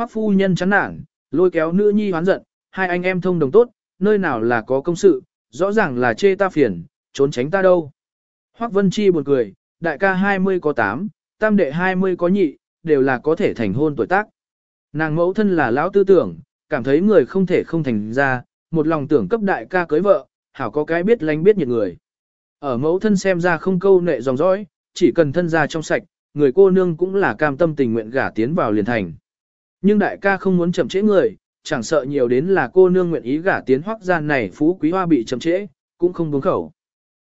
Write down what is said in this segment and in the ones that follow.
Hoắc phu nhân chán nản, lôi kéo nữ nhi hoán giận, hai anh em thông đồng tốt, nơi nào là có công sự, rõ ràng là chê ta phiền, trốn tránh ta đâu. Hoắc Vân Chi buồn cười, đại ca 20 có 8, tam đệ 20 có nhị, đều là có thể thành hôn tuổi tác. Nàng mẫu thân là lão tư tưởng, cảm thấy người không thể không thành ra, một lòng tưởng cấp đại ca cưới vợ, hảo có cái biết lánh biết nhiệt người. Ở mẫu thân xem ra không câu nệ dòng dõi, chỉ cần thân ra trong sạch, người cô nương cũng là cam tâm tình nguyện gả tiến vào liền thành. Nhưng đại ca không muốn chậm trễ người, chẳng sợ nhiều đến là cô nương nguyện ý gả tiến hoắc gian này phú quý hoa bị chậm trễ, cũng không buông khẩu.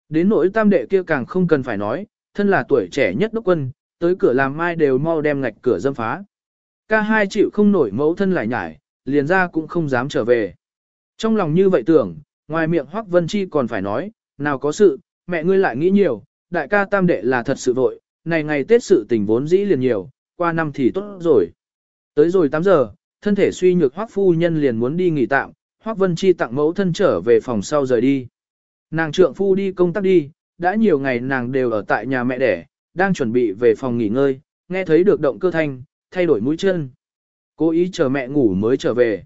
Đến nỗi tam đệ kia càng không cần phải nói, thân là tuổi trẻ nhất đốc quân, tới cửa làm mai đều mau đem ngạch cửa dâm phá. Ca hai chịu không nổi mẫu thân lại nhải, liền ra cũng không dám trở về. Trong lòng như vậy tưởng, ngoài miệng Hoắc Vân Chi còn phải nói, nào có sự, mẹ ngươi lại nghĩ nhiều, đại ca tam đệ là thật sự vội, này ngày Tết sự tình vốn dĩ liền nhiều, qua năm thì tốt rồi. Tới rồi 8 giờ, thân thể suy nhược Hoắc phu nhân liền muốn đi nghỉ tạm, Hoắc Vân Chi tặng mẫu thân trở về phòng sau rời đi. Nàng trượng phu đi công tác đi, đã nhiều ngày nàng đều ở tại nhà mẹ đẻ, đang chuẩn bị về phòng nghỉ ngơi, nghe thấy được động cơ thanh, thay đổi mũi chân. Cố ý chờ mẹ ngủ mới trở về.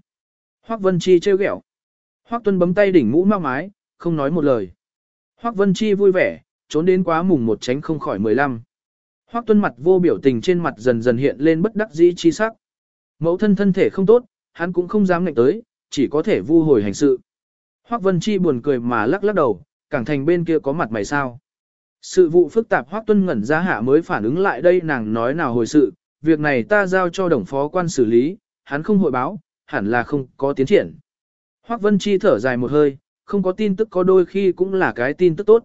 Hoắc Vân Chi trêu ghẹo. Hoắc Tuân bấm tay đỉnh mũ mau mái, không nói một lời. Hoắc Vân Chi vui vẻ, trốn đến quá mùng một tránh không khỏi 15. Hoắc Tuân mặt vô biểu tình trên mặt dần dần hiện lên bất đắc dĩ chi sắc. Mẫu thân thân thể không tốt, hắn cũng không dám ngạnh tới, chỉ có thể vu hồi hành sự. Hoắc Vân Chi buồn cười mà lắc lắc đầu, cảng thành bên kia có mặt mày sao. Sự vụ phức tạp Hoắc Tuân ngẩn ra hạ mới phản ứng lại đây nàng nói nào hồi sự, việc này ta giao cho đồng phó quan xử lý, hắn không hội báo, hẳn là không có tiến triển. Hoắc Vân Chi thở dài một hơi, không có tin tức có đôi khi cũng là cái tin tức tốt.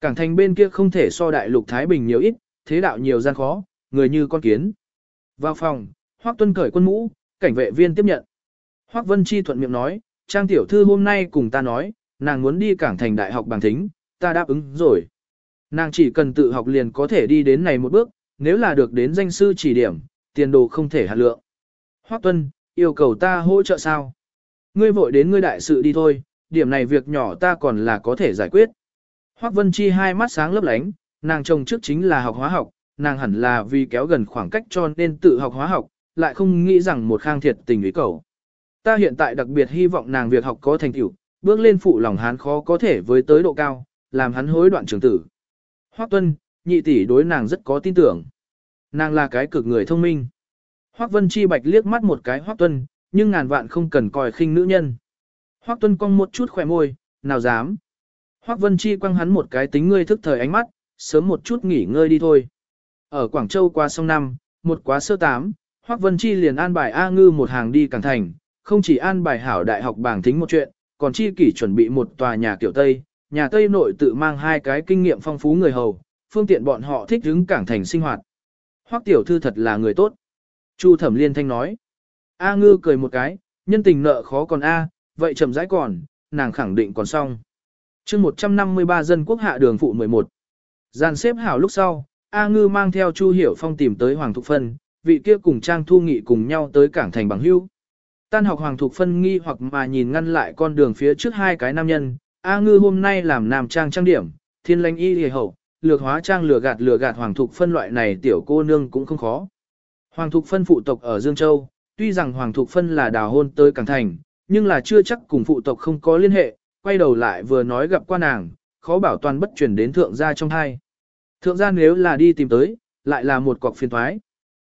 Cảng thành bên kia không thể so đại lục Thái Bình nhiều ít, thế đạo nhiều gian khó, người như con kiến. Vào phòng, Hoắc Tuân cởi quân mũ, cảnh vệ viên tiếp nhận. Hoắc Vân Chi thuận miệng nói, Trang tiểu thư hôm nay cùng ta nói, nàng muốn đi cảng thành đại học bằng thính, ta đáp ứng rồi. Nàng chỉ cần tự học liền có thể đi đến này một bước, nếu là được đến danh sư chỉ điểm, tiền đồ không thể hạt lượng. Hoắc Tuân, yêu cầu ta hỗ trợ sao? Ngươi vội đến ngươi đại sự đi thôi, điểm này việc nhỏ ta còn là có thể giải quyết. Hoắc Vân Chi hai mắt sáng lấp lánh, nàng chồng trước chính là học hóa học, nàng hẳn là vì kéo gần khoảng cách cho nên tự học hóa học, lại không nghĩ rằng một khang thiệt tình ý cầu. Ta hiện tại đặc biệt hy vọng nàng việc học có thành tựu, bước lên phụ lòng hắn khó có thể với tới độ cao, làm hắn hối đoạn trường tử. Hoắc Tuân, nhị tỷ đối nàng rất có tin tưởng. Nàng là cái cực người thông minh. Hoắc Vân Chi bạch liếc mắt một cái Hoắc Tuân, nhưng ngàn vạn không cần coi khinh nữ nhân. Hoắc Tuân cong một chút khỏe môi, nào dám. Hoắc Vân Chi quăng hắn một cái tính ngươi thức thời ánh mắt, sớm một chút nghỉ ngơi đi thôi. Ở Quảng Châu qua sông năm, một quá sơ tám, Hoắc Vân Chi liền an bài A Ngư một hàng đi Cảng Thành, không chỉ an bài hảo đại học bảng thính một chuyện, còn chi kỷ chuẩn bị một tòa nhà kiểu Tây, nhà Tây nội tự mang hai cái kinh nghiệm phong phú người hầu, phương tiện bọn họ thích ứng Cảng Thành sinh hoạt. Hoắc tiểu thư thật là người tốt. Chu Thẩm Liên thanh nói. A Ngư cười một cái, nhân tình nợ khó còn A, vậy chậm rãi còn, nàng khẳng định còn xong. chương 153 dân quốc hạ đường phụ 11. Giàn xếp hảo lúc sau, A Ngư mang theo Chu Hiểu Phong tìm tới Hoàng Thục Phân, vị kia cùng Trang Thu Nghị cùng nhau tới cảng thành bằng hưu. Tan học Hoàng Thục Phân nghi hoặc mà nhìn ngăn lại con đường phía trước hai cái nam nhân, A Ngư hôm nay làm nam trang trang điểm, thiên lãnh y hề hậu, lược hóa trang lừa gạt lừa gạt Hoàng Thục Phân loại này tiểu cô nương cũng không khó. Hoàng Thục Phân phụ tộc ở Dương Châu, tuy rằng Hoàng Thục Phân là đào hôn tới Cảng Thành, nhưng là chưa chắc cùng phụ tộc không có liên hệ, quay đầu lại vừa nói gặp qua nàng, khó bảo toàn bất chuyển đến thượng gia trong hai. Thượng gia nếu là đi tìm tới, lại là một cọc phiền thoái.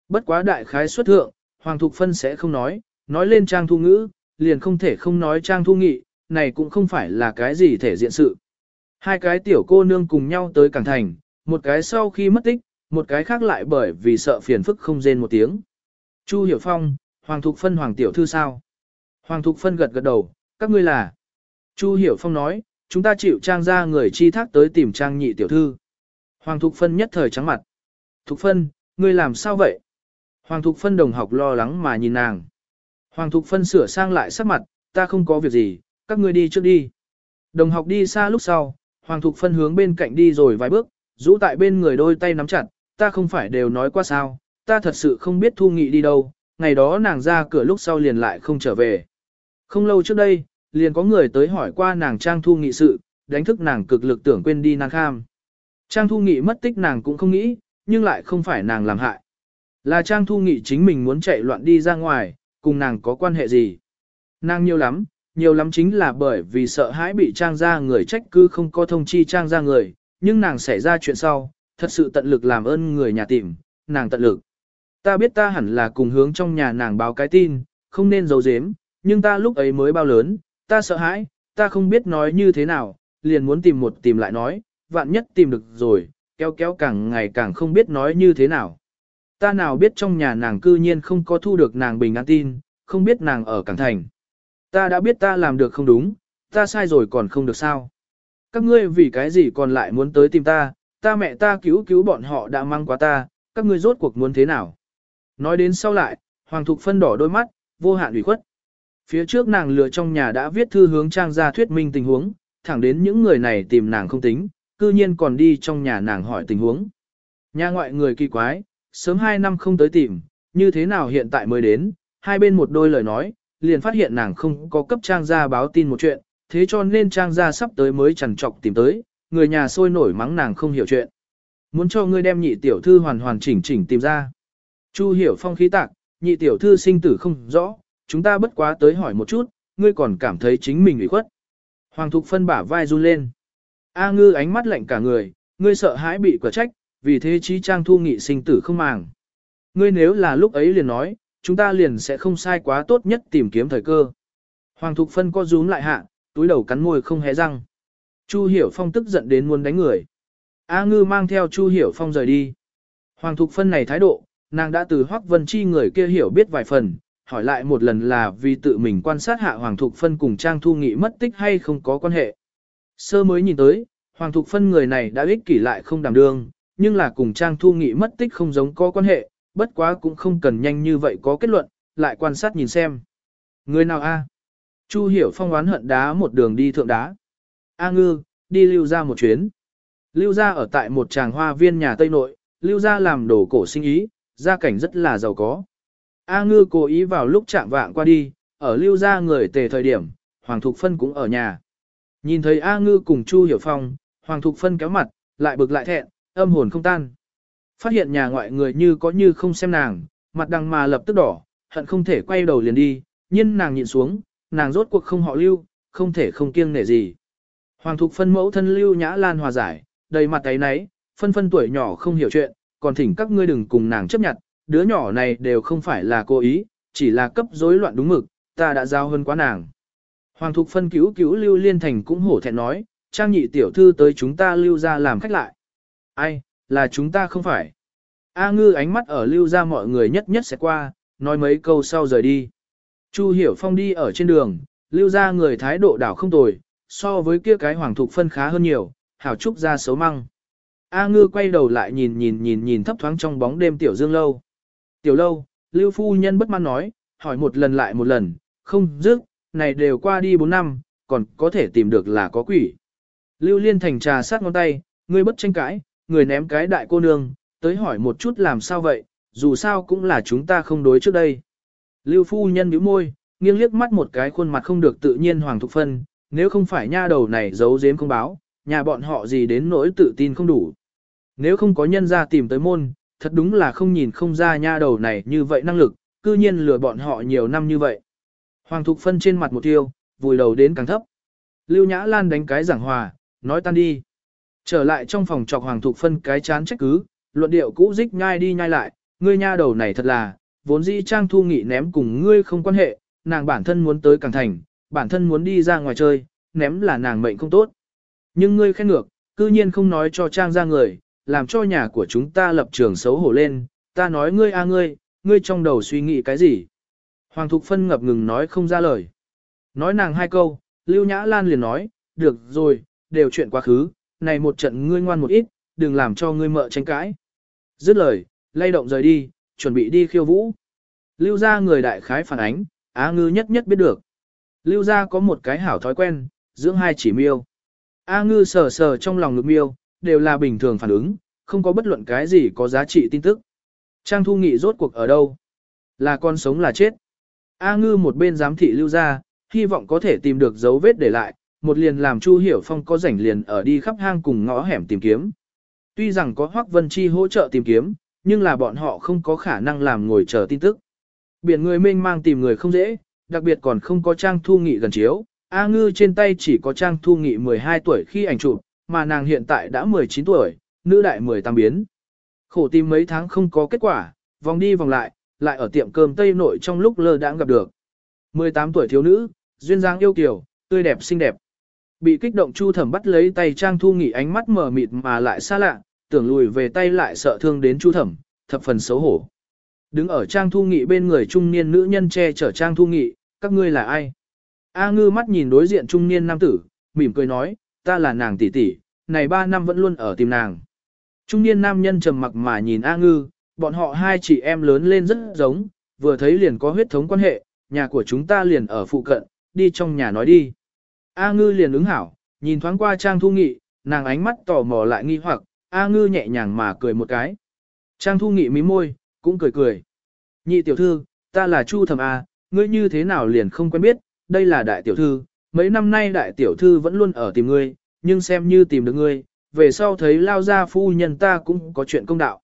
Bất quá đại khái xuất thượng, Hoàng Thục Phân sẽ không nói, nói lên trang thu ngữ, liền không thể không nói trang thu nghị, này cũng không phải là cái gì thể diện sự. Hai cái tiểu cô nương cùng nhau tới Cảng Thành, một cái sau khi mất tích, một cái khác lại bởi vì sợ phiền phức không rên một tiếng. Chu Hiểu Phong, Hoàng Thục Phân Hoàng Tiểu Thư sao? Hoàng Thục Phân gật gật đầu, các ngươi là. Chu Hiểu Phong nói, chúng ta chịu trang ra người chi thác tới tìm trang nhị tiểu thư. Hoàng Thục Phân nhất thời trắng mặt. Thục Phân, ngươi làm sao vậy? Hoàng Thục Phân đồng học lo lắng mà nhìn nàng. Hoàng Thục Phân sửa sang lại sắc mặt, ta không có việc gì, các ngươi đi trước đi. Đồng học đi xa lúc sau, Hoàng Thục Phân hướng bên cạnh đi rồi vài bước, rũ tại bên người đôi tay nắm chặt, ta không phải đều nói qua sao, ta thật sự không biết Thu Nghị đi đâu, ngày đó nàng ra cửa lúc sau liền lại không trở về. Không lâu trước đây, liền có người tới hỏi qua nàng Trang Thu Nghị sự, đánh thức nàng cực lực tưởng quên đi nàng kham. Trang Thu Nghị mất tích nàng cũng không nghĩ, nhưng lại không phải nàng làm hại. Là Trang Thu Nghị chính mình muốn chạy loạn đi ra ngoài, cùng nàng có quan hệ gì? Nàng nhiều lắm, nhiều lắm chính là bởi vì sợ hãi bị Trang ra người trách cứ không có thông chi Trang ra người, nhưng nàng xảy ra chuyện sau, thật sự tận lực làm ơn người nhà tìm, nàng tận lực. Ta biết ta hẳn là cùng hướng trong nhà nàng báo cái tin, không nên giấu giếm, nhưng ta lúc ấy mới bao lớn, ta sợ hãi, ta không biết nói như thế nào, liền muốn tìm một tìm lại nói, vạn nhất tìm được rồi, kéo kéo càng ngày càng không biết nói như thế nào. Ta nào biết trong nhà nàng cư nhiên không có thu được nàng bình an tin, không biết nàng ở Cảng Thành. Ta đã biết ta làm được không đúng, ta sai rồi còn không được sao. Các ngươi vì cái gì còn lại muốn tới tìm ta, ta mẹ ta cứu cứu bọn họ đã mang quá ta, các ngươi rốt cuộc muốn thế nào. Nói đến sau lại, Hoàng Thục phân đỏ đôi mắt, vô hạn ủy khuất. Phía trước nàng lừa trong nhà đã viết thư hướng trang ra thuyết minh tình huống, thẳng đến những người này tìm nàng không tính, cư nhiên còn đi trong nhà nàng hỏi tình huống. Nhà ngoại người kỳ quái, sớm hai năm không tới tìm, như thế nào hiện tại mới đến, hai bên một đôi lời nói, liền phát hiện nàng không có cấp trang gia báo tin một chuyện, thế cho nên trang gia sắp tới mới chẳng trọc tìm tới, người nhà sôi nổi mắng nàng không hiểu chuyện. Muốn cho ngươi đem nhị tiểu thư hoàn hoàn chỉnh chỉnh tìm ra. Chu hiểu phong khí tạc, nhị tiểu thư sinh tử không rõ, chúng ta bất quá tới hỏi một chút, ngươi còn cảm thấy chính mình ủy khuất. Hoàng thục phân bả vai run lên. A ngư ánh mắt lạnh cả người, ngươi sợ hãi bị quả trách, vì thế trí trang thu nghị sinh tử không màng. Ngươi nếu là lúc ấy liền nói, chúng ta liền sẽ không sai quá tốt nhất tìm kiếm thời cơ. Hoàng thục phân co rúm lại hạ, túi đầu cắn môi không hé răng. Chu hiểu phong tức giận đến muốn đánh người. A ngư mang theo Chu hiểu phong rời đi. Hoàng thục phân này thái độ, nàng đã từ Hoắc Vân Chi người kia hiểu biết vài phần, hỏi lại một lần là vì tự mình quan sát hạ Hoàng Thục Phân cùng Trang Thu Nghị mất tích hay không có quan hệ. Sơ mới nhìn tới, Hoàng Thục Phân người này đã ích kỷ lại không đảm đương, nhưng là cùng Trang Thu Nghị mất tích không giống có quan hệ, bất quá cũng không cần nhanh như vậy có kết luận, lại quan sát nhìn xem. Người nào a? Chu Hiểu Phong oán hận đá một đường đi thượng đá. A ngư, đi lưu ra một chuyến. Lưu ra ở tại một tràng hoa viên nhà Tây Nội, lưu ra làm đồ cổ sinh ý, gia cảnh rất là giàu có. A ngư cố ý vào lúc chạm vạng qua đi, ở lưu ra người tề thời điểm, Hoàng Thục Phân cũng ở nhà. Nhìn thấy A ngư cùng Chu Hiểu Phong, Hoàng Thục Phân kéo mặt, lại bực lại thẹn, âm hồn không tan. Phát hiện nhà ngoại người như có như không xem nàng, mặt đằng mà lập tức đỏ, hận không thể quay đầu liền đi, nhưng nàng nhìn xuống, nàng rốt cuộc không họ lưu, không thể không kiêng nể gì. Hoàng Thục Phân mẫu thân lưu nhã lan hòa giải, đầy mặt ấy nấy, phân phân tuổi nhỏ không hiểu chuyện, còn thỉnh các ngươi đừng cùng nàng chấp nhận, đứa nhỏ này đều không phải là cố ý, chỉ là cấp rối loạn đúng mực, ta đã giao hơn quá nàng. Hoàng Thục Phân cứu cứu Lưu Liên Thành cũng hổ thẹn nói, trang nhị tiểu thư tới chúng ta lưu ra làm khách lại. Ai, là chúng ta không phải. A ngư ánh mắt ở lưu ra mọi người nhất nhất sẽ qua, nói mấy câu sau rời đi. Chu Hiểu Phong đi ở trên đường, lưu ra người thái độ đảo không tồi, so với kia cái Hoàng Thục Phân khá hơn nhiều, hảo trúc ra xấu măng. A ngư quay đầu lại nhìn nhìn nhìn nhìn thấp thoáng trong bóng đêm tiểu dương lâu. Tiểu lâu, lưu phu nhân bất mãn nói, hỏi một lần lại một lần, không dứt, này đều qua đi 4 năm, còn có thể tìm được là có quỷ. Lưu liên thành trà sát ngón tay, ngươi bất tranh cãi, người ném cái đại cô nương, tới hỏi một chút làm sao vậy, dù sao cũng là chúng ta không đối trước đây. Lưu phu nhân bĩu môi, nghiêng liếc mắt một cái khuôn mặt không được tự nhiên hoàng thục phân, nếu không phải nha đầu này giấu giếm không báo, nhà bọn họ gì đến nỗi tự tin không đủ. Nếu không có nhân ra tìm tới môn, thật đúng là không nhìn không ra nha đầu này như vậy năng lực, cư nhiên lừa bọn họ nhiều năm như vậy. Hoàng Thục Phân trên mặt một tiêu, vùi đầu đến càng thấp. Lưu Nhã Lan đánh cái giảng hòa, nói tan đi. Trở lại trong phòng trọc Hoàng Thục Phân cái chán trách cứ, luận điệu cũ dích nhai đi nhai lại, ngươi nha đầu này thật là, vốn dĩ trang thu nghị ném cùng ngươi không quan hệ, nàng bản thân muốn tới càng thành, bản thân muốn đi ra ngoài chơi, ném là nàng mệnh không tốt. Nhưng ngươi khen ngược, cư nhiên không nói cho trang ra người, làm cho nhà của chúng ta lập trường xấu hổ lên, ta nói ngươi a ngươi, ngươi trong đầu suy nghĩ cái gì? Hoàng Thục Phân ngập ngừng nói không ra lời. Nói nàng hai câu, Lưu Nhã Lan liền nói, được rồi, đều chuyện quá khứ, này một trận ngươi ngoan một ít, đừng làm cho ngươi mợ tranh cãi. Dứt lời, lay động rời đi, chuẩn bị đi khiêu vũ. Lưu ra người đại khái phản ánh, Á ngư nhất nhất biết được. Lưu ra có một cái hảo thói quen, dưỡng hai chỉ miêu. A ngư sờ sờ trong lòng ngực miêu, đều là bình thường phản ứng, không có bất luận cái gì có giá trị tin tức. Trang thu nghị rốt cuộc ở đâu? Là con sống là chết? A ngư một bên giám thị lưu ra, hy vọng có thể tìm được dấu vết để lại, một liền làm Chu Hiểu Phong có rảnh liền ở đi khắp hang cùng ngõ hẻm tìm kiếm. Tuy rằng có Hoắc Vân Chi hỗ trợ tìm kiếm, nhưng là bọn họ không có khả năng làm ngồi chờ tin tức. Biển người mênh mang tìm người không dễ, đặc biệt còn không có trang thu nghị gần chiếu. A ngư trên tay chỉ có trang thu nghị 12 tuổi khi ảnh chụp, mà nàng hiện tại đã 19 tuổi, nữ đại 18 biến. Khổ tìm mấy tháng không có kết quả, vòng đi vòng lại, lại ở tiệm cơm Tây Nội trong lúc lơ đãng gặp được. 18 tuổi thiếu nữ, duyên dáng yêu kiều, tươi đẹp xinh đẹp. Bị kích động Chu Thẩm bắt lấy tay Trang Thu Nghị ánh mắt mờ mịt mà lại xa lạ, tưởng lùi về tay lại sợ thương đến Chu Thẩm, thập phần xấu hổ. Đứng ở Trang Thu Nghị bên người trung niên nữ nhân che chở Trang Thu Nghị, các ngươi là ai? A ngư mắt nhìn đối diện trung niên nam tử, mỉm cười nói, ta là nàng tỷ tỷ, này ba năm vẫn luôn ở tìm nàng. Trung niên nam nhân trầm mặc mà nhìn A ngư, bọn họ hai chị em lớn lên rất giống, vừa thấy liền có huyết thống quan hệ, nhà của chúng ta liền ở phụ cận, đi trong nhà nói đi. A ngư liền ứng hảo, nhìn thoáng qua Trang Thu Nghị, nàng ánh mắt tò mò lại nghi hoặc, A ngư nhẹ nhàng mà cười một cái. Trang Thu Nghị mím môi, cũng cười cười. Nhị tiểu thư, ta là Chu Thẩm A, ngươi như thế nào liền không quen biết, đây là đại tiểu thư, mấy năm nay đại tiểu thư vẫn luôn ở tìm ngươi, nhưng xem như tìm được ngươi, về sau thấy lao ra phu nhân ta cũng có chuyện công đạo.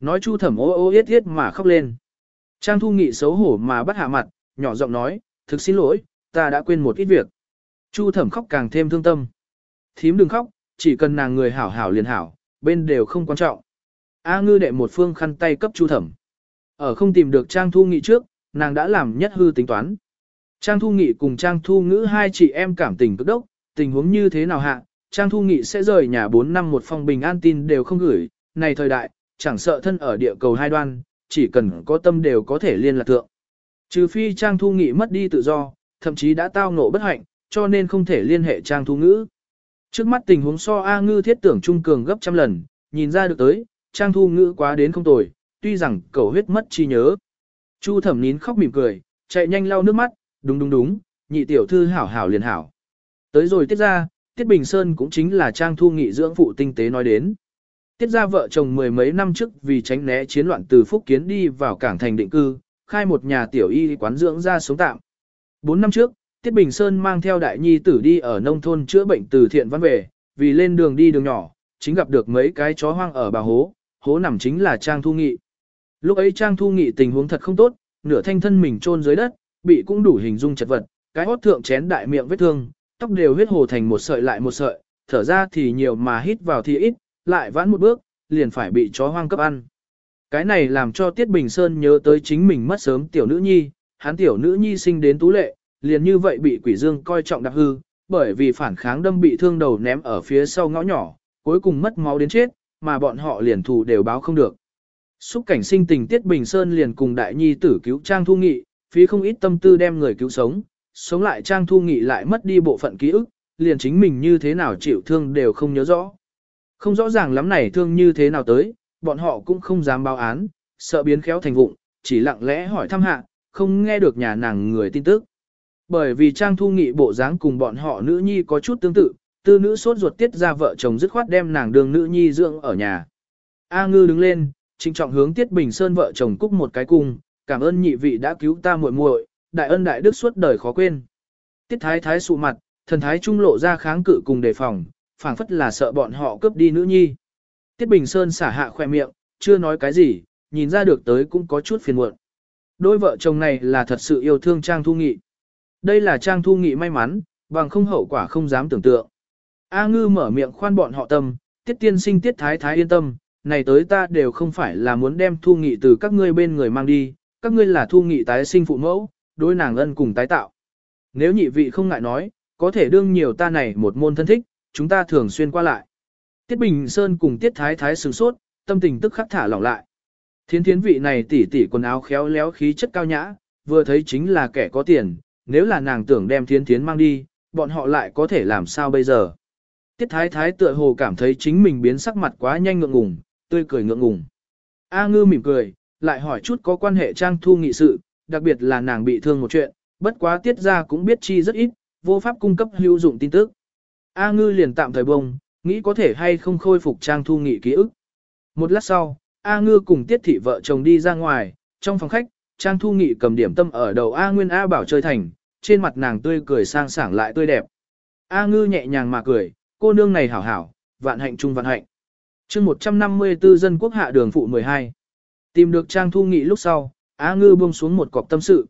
Nói Chu Thẩm ô ô yết yết mà khóc lên. Trang Thu Nghị xấu hổ mà bắt hạ mặt, nhỏ giọng nói, thực xin lỗi, ta đã quên một ít việc. Chu Thẩm khóc càng thêm thương tâm. Thím đừng khóc, chỉ cần nàng người hảo hảo liền hảo, bên đều không quan trọng. A ngư đệ một phương khăn tay cấp Chu Thẩm. Ở không tìm được Trang Thu Nghị trước, nàng đã làm nhất hư tính toán. Trang Thu Nghị cùng Trang Thu Ngữ hai chị em cảm tình cực đốc, tình huống như thế nào hạ, Trang Thu Nghị sẽ rời nhà 4 năm một phòng bình an tin đều không gửi, này thời đại, chẳng sợ thân ở địa cầu hai đoan, chỉ cần có tâm đều có thể liên lạc thượng. Trừ phi Trang Thu Nghị mất đi tự do, thậm chí đã tao ngộ bất hạnh, cho nên không thể liên hệ Trang Thu Ngữ. Trước mắt tình huống so A Ngư thiết tưởng trung cường gấp trăm lần, nhìn ra được tới, Trang Thu Ngữ quá đến không tồi, tuy rằng cầu huyết mất chi nhớ. Chu thẩm nín khóc mỉm cười, chạy nhanh lau nước mắt, đúng đúng đúng, nhị tiểu thư hảo hảo liền hảo. Tới rồi tiết ra, Tiết Bình Sơn cũng chính là Trang Thu Nghị dưỡng phụ tinh tế nói đến. Tiết ra vợ chồng mười mấy năm trước vì tránh né chiến loạn từ Phúc Kiến đi vào cảng thành định cư, khai một nhà tiểu y quán dưỡng ra sống tạm. Bốn năm trước, Tiết Bình Sơn mang theo đại nhi tử đi ở nông thôn chữa bệnh từ thiện văn về, vì lên đường đi đường nhỏ, chính gặp được mấy cái chó hoang ở bà hố, hố nằm chính là Trang Thu Nghị. Lúc ấy Trang Thu Nghị tình huống thật không tốt, nửa thanh thân mình chôn dưới đất, bị cũng đủ hình dung chật vật, cái hốt thượng chén đại miệng vết thương, tóc đều huyết hồ thành một sợi lại một sợi, thở ra thì nhiều mà hít vào thì ít, lại vãn một bước, liền phải bị chó hoang cấp ăn. Cái này làm cho Tiết Bình Sơn nhớ tới chính mình mất sớm tiểu nữ nhi, hắn tiểu nữ nhi sinh đến tú lệ, liền như vậy bị quỷ dương coi trọng đặc hư, bởi vì phản kháng đâm bị thương đầu ném ở phía sau ngõ nhỏ, cuối cùng mất máu đến chết, mà bọn họ liền thù đều báo không được. Xúc cảnh sinh tình Tiết Bình Sơn liền cùng đại nhi tử cứu Trang Thu Nghị, phí không ít tâm tư đem người cứu sống, sống lại Trang Thu Nghị lại mất đi bộ phận ký ức, liền chính mình như thế nào chịu thương đều không nhớ rõ. Không rõ ràng lắm này thương như thế nào tới, bọn họ cũng không dám báo án, sợ biến khéo thành vụng, chỉ lặng lẽ hỏi thăm hạ, không nghe được nhà nàng người tin tức. Bởi vì Trang Thu Nghị bộ dáng cùng bọn họ nữ nhi có chút tương tự, tư nữ sốt ruột tiết ra vợ chồng dứt khoát đem nàng đường nữ nhi dưỡng ở nhà. A ngư đứng lên, trịnh trọng hướng Tiết Bình Sơn vợ chồng cúc một cái cung, cảm ơn nhị vị đã cứu ta muội muội, đại ân đại đức suốt đời khó quên. Tiết thái thái sụ mặt, thần thái trung lộ ra kháng cự cùng đề phòng, phảng phất là sợ bọn họ cướp đi nữ nhi. Tiết Bình Sơn xả hạ khoe miệng, chưa nói cái gì, nhìn ra được tới cũng có chút phiền muộn. Đôi vợ chồng này là thật sự yêu thương Trang Thu Nghị. Đây là Trang Thu Nghị may mắn, bằng không hậu quả không dám tưởng tượng. A Ngư mở miệng khoan bọn họ tâm, Tiết Tiên Sinh Tiết Thái Thái yên tâm, này tới ta đều không phải là muốn đem Thu Nghị từ các ngươi bên người mang đi, các ngươi là Thu Nghị tái sinh phụ mẫu, đối nàng ân cùng tái tạo. Nếu nhị vị không ngại nói, có thể đương nhiều ta này một môn thân thích, chúng ta thường xuyên qua lại. Tiết Bình Sơn cùng Tiết Thái Thái sửng sốt, tâm tình tức khắc thả lỏng lại. Thiến thiến vị này tỉ tỉ quần áo khéo léo khí chất cao nhã, vừa thấy chính là kẻ có tiền, nếu là nàng tưởng đem thiến thiến mang đi, bọn họ lại có thể làm sao bây giờ. Tiết Thái Thái tựa hồ cảm thấy chính mình biến sắc mặt quá nhanh ngượng ngùng, tươi cười ngượng ngùng. A ngư mỉm cười, lại hỏi chút có quan hệ trang thu nghị sự, đặc biệt là nàng bị thương một chuyện, bất quá tiết ra cũng biết chi rất ít, vô pháp cung cấp hữu dụng tin tức. A ngư liền tạm thời bông, nghĩ có thể hay không khôi phục trang thu nghị ký ức. Một lát sau, A ngư cùng tiết thị vợ chồng đi ra ngoài, trong phòng khách, trang thu nghị cầm điểm tâm ở đầu A nguyên A bảo chơi thành, trên mặt nàng tươi cười sang sảng lại tươi đẹp. A ngư nhẹ nhàng mà cười, cô nương này hảo hảo, vạn hạnh chung vạn hạnh. chương 154 dân quốc hạ đường phụ 12. Tìm được Trang Thu Nghị lúc sau, A Ngư buông xuống một cọc tâm sự.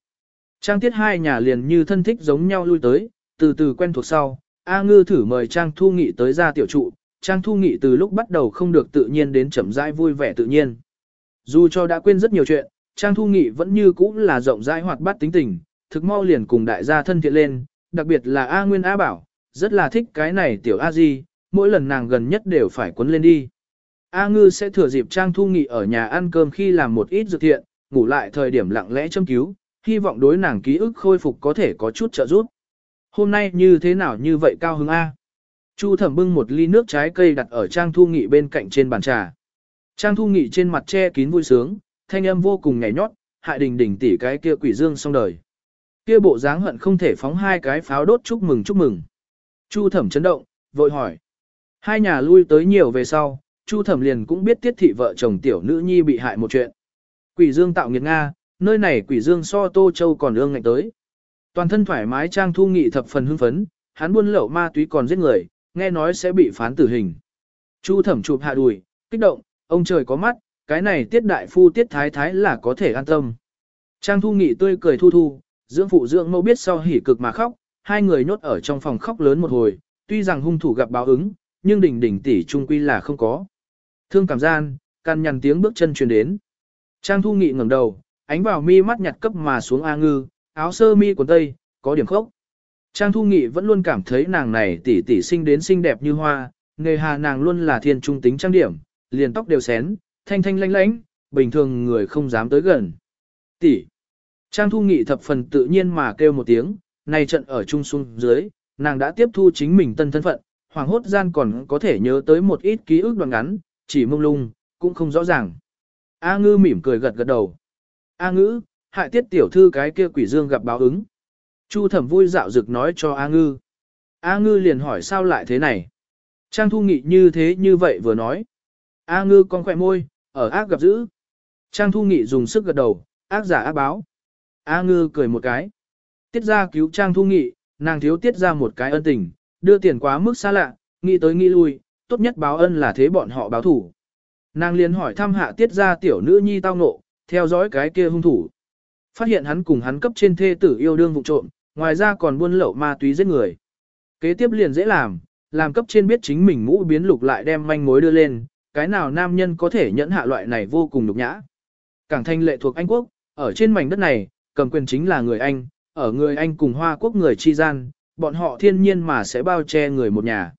Trang tiết hai nhà liền như thân thích giống nhau lui tới, từ từ quen thuộc sau, A Ngư thử mời Trang Thu Nghị tới ra tiểu trụ, Trang Thu Nghị từ lúc bắt đầu không được tự nhiên đến chậm rãi vui vẻ tự nhiên. Dù cho đã quên rất nhiều chuyện, Trang Thu Nghị vẫn như cũ là rộng rãi hoạt bát tính tình, thực mau liền cùng đại gia thân thiện lên, đặc biệt là A Nguyên A Bảo, rất là thích cái này tiểu A Di, mỗi lần nàng gần nhất đều phải quấn lên đi. A Ngư sẽ thừa dịp Trang Thu Nghị ở nhà ăn cơm khi làm một ít dự thiện, ngủ lại thời điểm lặng lẽ châm cứu, hy vọng đối nàng ký ức khôi phục có thể có chút trợ giúp. Hôm nay như thế nào như vậy cao hứng A? Chu thẩm bưng một ly nước trái cây đặt ở Trang Thu Nghị bên cạnh trên bàn trà. Trang Thu Nghị trên mặt che kín vui sướng, thanh âm vô cùng nhảy nhót, hại đình đỉnh tỉ cái kia quỷ dương xong đời. Kia bộ dáng hận không thể phóng hai cái pháo đốt chúc mừng chúc mừng. Chu thẩm chấn động, vội hỏi. Hai nhà lui tới nhiều về sau, Chu thẩm liền cũng biết tiết thị vợ chồng tiểu nữ nhi bị hại một chuyện. Quỷ dương tạo nghiệt Nga, nơi này quỷ dương so tô châu còn ương ngạnh tới. Toàn thân thoải mái trang thu nghị thập phần hưng phấn, hắn buôn lậu ma túy còn giết người, nghe nói sẽ bị phán tử hình. Chu thẩm chụp hạ đùi, kích động, ông trời có mắt, cái này tiết đại phu tiết thái thái là có thể an tâm. Trang thu nghị tươi cười thu thu, dưỡng phụ dưỡng mẫu biết sau hỉ cực mà khóc, hai người nhốt ở trong phòng khóc lớn một hồi, tuy rằng hung thủ gặp báo ứng, nhưng đỉnh đỉnh tỷ trung quy là không có. Thương cảm gian, căn nhằn tiếng bước chân truyền đến. Trang thu nghị ngẩng đầu, ánh vào mi mắt nhặt cấp mà xuống A ngư, áo sơ mi quần tây, có điểm khốc. Trang thu nghị vẫn luôn cảm thấy nàng này tỷ tỷ sinh đến xinh đẹp như hoa, nghề hà nàng luôn là thiên trung tính trang điểm, liền tóc đều xén, thanh thanh lanh lánh, bình thường người không dám tới gần. Tỷ. Trang thu nghị thập phần tự nhiên mà kêu một tiếng, Nay trận ở trung xuống dưới, nàng đã tiếp thu chính mình tân thân phận, hoàng hốt gian còn có thể nhớ tới một ít ký ức đoạn ngắn, chỉ mông lung, cũng không rõ ràng. A ngư mỉm cười gật gật đầu. A ngữ, hại tiết tiểu thư cái kia quỷ dương gặp báo ứng. Chu thẩm vui dạo dực nói cho A ngư. A ngư liền hỏi sao lại thế này. Trang thu nghị như thế như vậy vừa nói. A ngư con khỏe môi, ở ác gặp dữ. Trang thu nghị dùng sức gật đầu, ác giả ác báo. A ngư cười một cái. Tiết ra cứu Trang thu nghị, nàng thiếu tiết ra một cái ân tình, đưa tiền quá mức xa lạ, nghĩ tới nghĩ lui, tốt nhất báo ân là thế bọn họ báo thủ. Nàng liền hỏi thăm hạ tiết ra tiểu nữ nhi tao nộ, theo dõi cái kia hung thủ. Phát hiện hắn cùng hắn cấp trên thê tử yêu đương vụ trộm, ngoài ra còn buôn lậu ma túy giết người. Kế tiếp liền dễ làm, làm cấp trên biết chính mình mũ biến lục lại đem manh mối đưa lên, cái nào nam nhân có thể nhẫn hạ loại này vô cùng nhục nhã. Cảng thanh lệ thuộc Anh quốc, ở trên mảnh đất này, cầm quyền chính là người Anh, ở người Anh cùng Hoa quốc người chi gian, bọn họ thiên nhiên mà sẽ bao che người một nhà.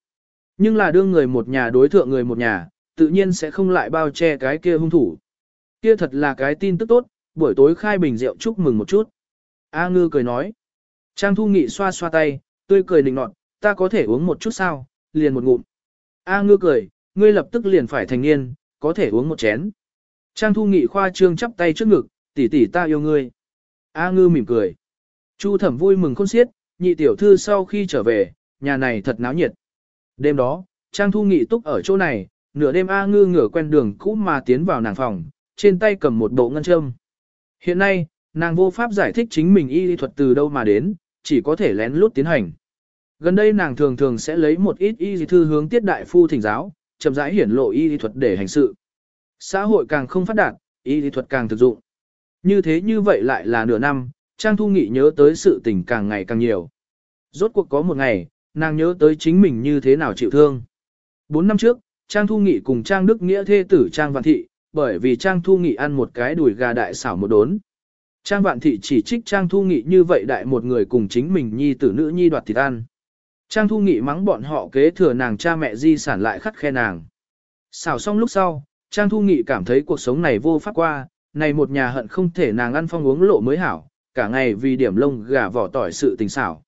Nhưng là đương người một nhà đối thượng người một nhà, tự nhiên sẽ không lại bao che cái kia hung thủ. Kia thật là cái tin tức tốt, buổi tối khai bình rượu chúc mừng một chút. A ngư cười nói. Trang thu nghị xoa xoa tay, tươi cười nịnh nọt, ta có thể uống một chút sao, liền một ngụm. A ngư cười, ngươi lập tức liền phải thành niên, có thể uống một chén. Trang thu nghị khoa trương chắp tay trước ngực, tỷ tỷ ta yêu ngươi. A ngư mỉm cười. Chu thẩm vui mừng khôn xiết, nhị tiểu thư sau khi trở về, nhà này thật náo nhiệt. Đêm đó, Trang thu nghị túc ở chỗ này, nửa đêm A ngư ngửa quen đường cũ mà tiến vào nàng phòng, trên tay cầm một bộ ngân châm. Hiện nay, nàng vô pháp giải thích chính mình y lý thuật từ đâu mà đến, chỉ có thể lén lút tiến hành. Gần đây nàng thường thường sẽ lấy một ít y lý thư hướng tiết đại phu thỉnh giáo, chậm rãi hiển lộ y lý thuật để hành sự. Xã hội càng không phát đạt, y lý thuật càng thực dụng. Như thế như vậy lại là nửa năm, Trang Thu Nghị nhớ tới sự tình càng ngày càng nhiều. Rốt cuộc có một ngày, nàng nhớ tới chính mình như thế nào chịu thương. Bốn năm trước, Trang Thu Nghị cùng Trang Đức Nghĩa thê tử Trang Vạn Thị, bởi vì Trang Thu Nghị ăn một cái đùi gà đại xảo một đốn. Trang Vạn Thị chỉ trích Trang Thu Nghị như vậy đại một người cùng chính mình nhi tử nữ nhi đoạt thịt ăn. Trang Thu Nghị mắng bọn họ kế thừa nàng cha mẹ di sản lại khắt khe nàng. Xảo xong lúc sau, Trang Thu Nghị cảm thấy cuộc sống này vô pháp qua, này một nhà hận không thể nàng ăn phong uống lộ mới hảo, cả ngày vì điểm lông gà vỏ tỏi sự tình xảo.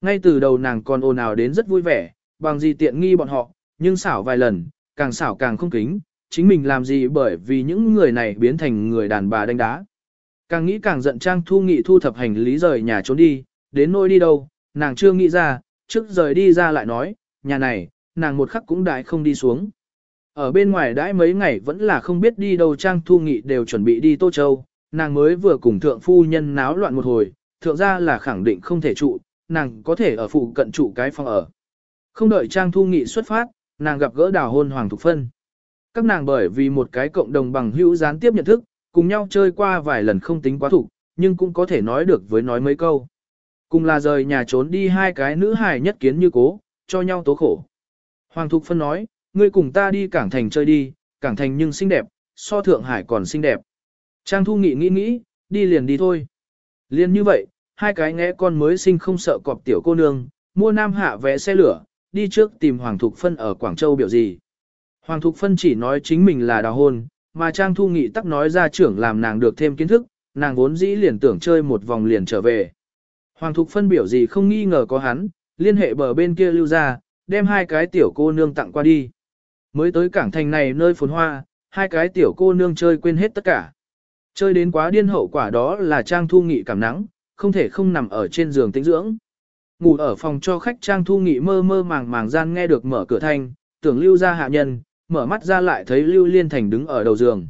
Ngay từ đầu nàng còn ồn ào đến rất vui vẻ, bằng gì tiện nghi bọn họ, nhưng xảo vài lần, càng xảo càng không kính, chính mình làm gì bởi vì những người này biến thành người đàn bà đánh đá. Càng nghĩ càng giận Trang Thu Nghị thu thập hành lý rời nhà trốn đi, đến nơi đi đâu, nàng chưa nghĩ ra, trước rời đi ra lại nói, nhà này, nàng một khắc cũng đại không đi xuống. Ở bên ngoài đãi mấy ngày vẫn là không biết đi đâu Trang Thu Nghị đều chuẩn bị đi Tô Châu, nàng mới vừa cùng thượng phu nhân náo loạn một hồi, thượng ra là khẳng định không thể trụ, nàng có thể ở phụ cận trụ cái phòng ở. Không đợi Trang Thu Nghị xuất phát, nàng gặp gỡ đào hôn Hoàng Thục Phân. Các nàng bởi vì một cái cộng đồng bằng hữu gián tiếp nhận thức, Cùng nhau chơi qua vài lần không tính quá thủ, nhưng cũng có thể nói được với nói mấy câu. Cùng là rời nhà trốn đi hai cái nữ hài nhất kiến như cố, cho nhau tố khổ. Hoàng Thục Phân nói, ngươi cùng ta đi cảng thành chơi đi, cảng thành nhưng xinh đẹp, so Thượng Hải còn xinh đẹp. Trang Thu Nghị nghĩ nghĩ, đi liền đi thôi. Liền như vậy, hai cái ngẽ con mới sinh không sợ cọp tiểu cô nương, mua nam hạ vé xe lửa, đi trước tìm Hoàng Thục Phân ở Quảng Châu biểu gì. Hoàng Thục Phân chỉ nói chính mình là đào hôn, mà Trang Thu Nghị tắc nói ra trưởng làm nàng được thêm kiến thức, nàng vốn dĩ liền tưởng chơi một vòng liền trở về. Hoàng Thục Phân biểu gì không nghi ngờ có hắn, liên hệ bờ bên kia lưu ra, đem hai cái tiểu cô nương tặng qua đi. Mới tới cảng thành này nơi phồn hoa, hai cái tiểu cô nương chơi quên hết tất cả. Chơi đến quá điên hậu quả đó là Trang Thu Nghị cảm nắng, không thể không nằm ở trên giường tĩnh dưỡng. Ngủ ở phòng cho khách Trang Thu Nghị mơ mơ màng màng gian nghe được mở cửa thanh, tưởng lưu ra hạ nhân, mở mắt ra lại thấy Lưu Liên Thành đứng ở đầu giường.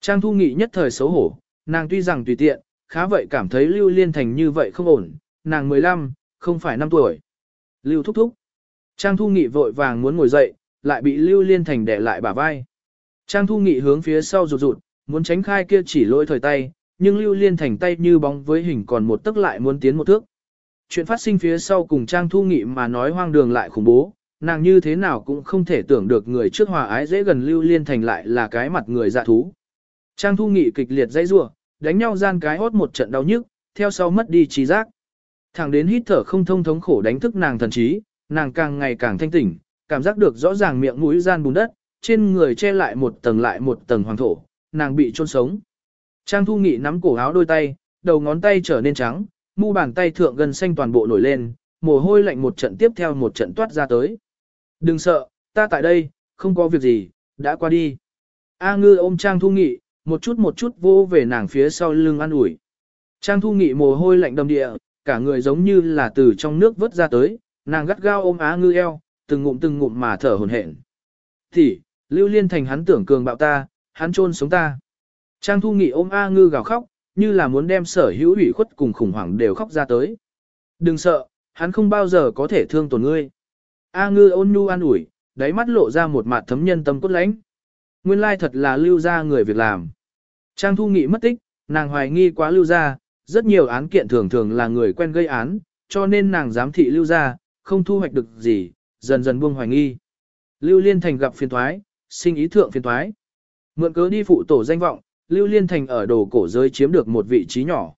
Trang Thu Nghị nhất thời xấu hổ, nàng tuy rằng tùy tiện, khá vậy cảm thấy Lưu Liên Thành như vậy không ổn, nàng 15, không phải 5 tuổi. Lưu thúc thúc. Trang Thu Nghị vội vàng muốn ngồi dậy, lại bị Lưu Liên Thành đè lại bả vai. Trang Thu Nghị hướng phía sau rụt rụt, muốn tránh khai kia chỉ lôi thời tay, nhưng Lưu Liên Thành tay như bóng với hình còn một tức lại muốn tiến một thước. Chuyện phát sinh phía sau cùng Trang Thu Nghị mà nói hoang đường lại khủng bố, nàng như thế nào cũng không thể tưởng được người trước hòa ái dễ gần Lưu Liên Thành lại là cái mặt người dạ thú. Trang Thu Nghị kịch liệt dãy rủa, đánh nhau gian cái hốt một trận đau nhức, theo sau mất đi trí giác. Thẳng đến hít thở không thông thống khổ đánh thức nàng thần trí, nàng càng ngày càng thanh tỉnh, cảm giác được rõ ràng miệng mũi gian bùn đất, trên người che lại một tầng lại một tầng hoàng thổ, nàng bị chôn sống. Trang Thu Nghị nắm cổ áo đôi tay, đầu ngón tay trở nên trắng, mu bàn tay thượng gần xanh toàn bộ nổi lên, mồ hôi lạnh một trận tiếp theo một trận toát ra tới. Đừng sợ, ta tại đây, không có việc gì, đã qua đi. A ngư ôm Trang Thu Nghị, một chút một chút vô về nàng phía sau lưng an ủi. Trang Thu Nghị mồ hôi lạnh đầm địa, cả người giống như là từ trong nước vớt ra tới, nàng gắt gao ôm Á ngư eo, từng ngụm từng ngụm mà thở hổn hển. Thì, Lưu Liên Thành hắn tưởng cường bạo ta, hắn chôn sống ta. Trang Thu Nghị ôm A ngư gào khóc, như là muốn đem sở hữu ủy khuất cùng khủng hoảng đều khóc ra tới. Đừng sợ, hắn không bao giờ có thể thương tổn ngươi. A ngư ôn nhu an ủi, đáy mắt lộ ra một mặt thấm nhân tâm cốt lãnh. Nguyên lai thật là lưu ra người việc làm. Trang Thu Nghị mất tích, nàng hoài nghi quá lưu ra, rất nhiều án kiện thường thường là người quen gây án, cho nên nàng giám thị lưu ra, không thu hoạch được gì, dần dần buông hoài nghi. Lưu Liên Thành gặp phiền thoái, sinh ý thượng phiền thoái. Mượn cớ đi phụ tổ danh vọng, Lưu Liên Thành ở đồ cổ giới chiếm được một vị trí nhỏ.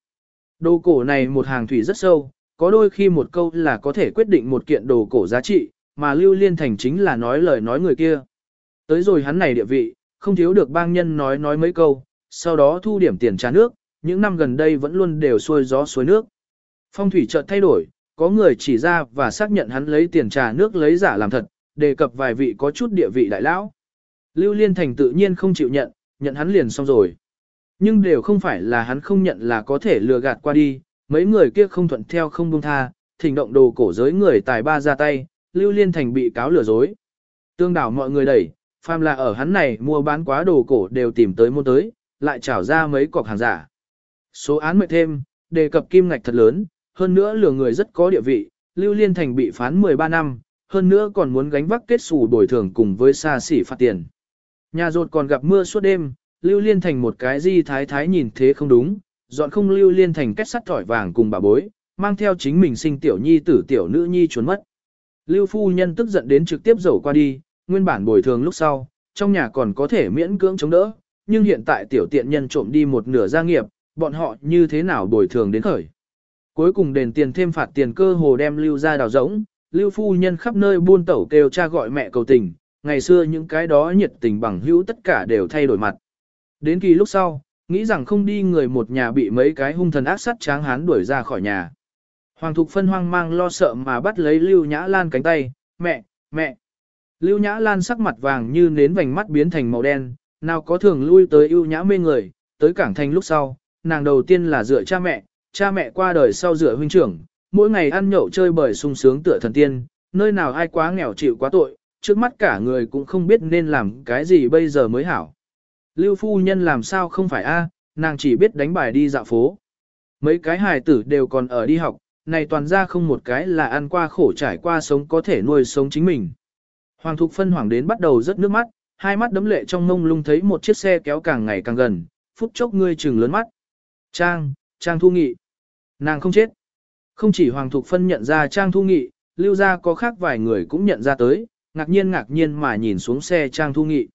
Đồ cổ này một hàng thủy rất sâu, có đôi khi một câu là có thể quyết định một kiện đồ cổ giá trị, mà Lưu Liên Thành chính là nói lời nói người kia. Tới rồi hắn này địa vị, không thiếu được bang nhân nói nói mấy câu, sau đó thu điểm tiền trả nước, những năm gần đây vẫn luôn đều xuôi gió suối nước. Phong thủy chợt thay đổi, có người chỉ ra và xác nhận hắn lấy tiền trà nước lấy giả làm thật, đề cập vài vị có chút địa vị đại lão. Lưu Liên Thành tự nhiên không chịu nhận, nhận hắn liền xong rồi. Nhưng đều không phải là hắn không nhận là có thể lừa gạt qua đi, mấy người kia không thuận theo không buông tha, thỉnh động đồ cổ giới người tài ba ra tay, Lưu Liên Thành bị cáo lừa dối. Tương đảo mọi người đẩy, phàm là ở hắn này mua bán quá đồ cổ đều tìm tới mua tới, lại trảo ra mấy cọc hàng giả. Số án mệt thêm, đề cập kim ngạch thật lớn, hơn nữa lừa người rất có địa vị, Lưu Liên Thành bị phán 13 năm, hơn nữa còn muốn gánh vác kết xù bồi thường cùng với xa xỉ phạt tiền. Nhà rột còn gặp mưa suốt đêm, Lưu Liên Thành một cái di thái thái nhìn thế không đúng, dọn không Lưu Liên Thành kết sắt thỏi vàng cùng bà bối, mang theo chính mình sinh tiểu nhi tử tiểu nữ nhi trốn mất. Lưu phu nhân tức giận đến trực tiếp dầu qua đi, nguyên bản bồi thường lúc sau, trong nhà còn có thể miễn cưỡng chống đỡ, nhưng hiện tại tiểu tiện nhân trộm đi một nửa gia nghiệp, bọn họ như thế nào bồi thường đến khởi. Cuối cùng đền tiền thêm phạt tiền cơ hồ đem lưu ra đào rỗng, lưu phu nhân khắp nơi buôn tẩu kêu cha gọi mẹ cầu tình, ngày xưa những cái đó nhiệt tình bằng hữu tất cả đều thay đổi mặt. Đến kỳ lúc sau, nghĩ rằng không đi người một nhà bị mấy cái hung thần ác sát tráng hán đuổi ra khỏi nhà. Hoàng Thục Phân hoang mang lo sợ mà bắt lấy Lưu Nhã Lan cánh tay, mẹ, mẹ. Lưu Nhã Lan sắc mặt vàng như nến vành mắt biến thành màu đen, nào có thường lui tới ưu nhã mê người, tới cảng thành lúc sau, nàng đầu tiên là dựa cha mẹ, cha mẹ qua đời sau rửa huynh trưởng, mỗi ngày ăn nhậu chơi bời sung sướng tựa thần tiên, nơi nào ai quá nghèo chịu quá tội, trước mắt cả người cũng không biết nên làm cái gì bây giờ mới hảo. Lưu phu nhân làm sao không phải a, nàng chỉ biết đánh bài đi dạo phố. Mấy cái hài tử đều còn ở đi học, này toàn ra không một cái là ăn qua khổ trải qua sống có thể nuôi sống chính mình. Hoàng Thục phân hoàng đến bắt đầu rất nước mắt, hai mắt đấm lệ trong mông lung thấy một chiếc xe kéo càng ngày càng gần, phút chốc ngươi trừng lớn mắt. Trang, Trang Thu Nghị. Nàng không chết. Không chỉ Hoàng Thục Phân nhận ra Trang Thu Nghị, lưu ra có khác vài người cũng nhận ra tới, ngạc nhiên ngạc nhiên mà nhìn xuống xe Trang Thu Nghị.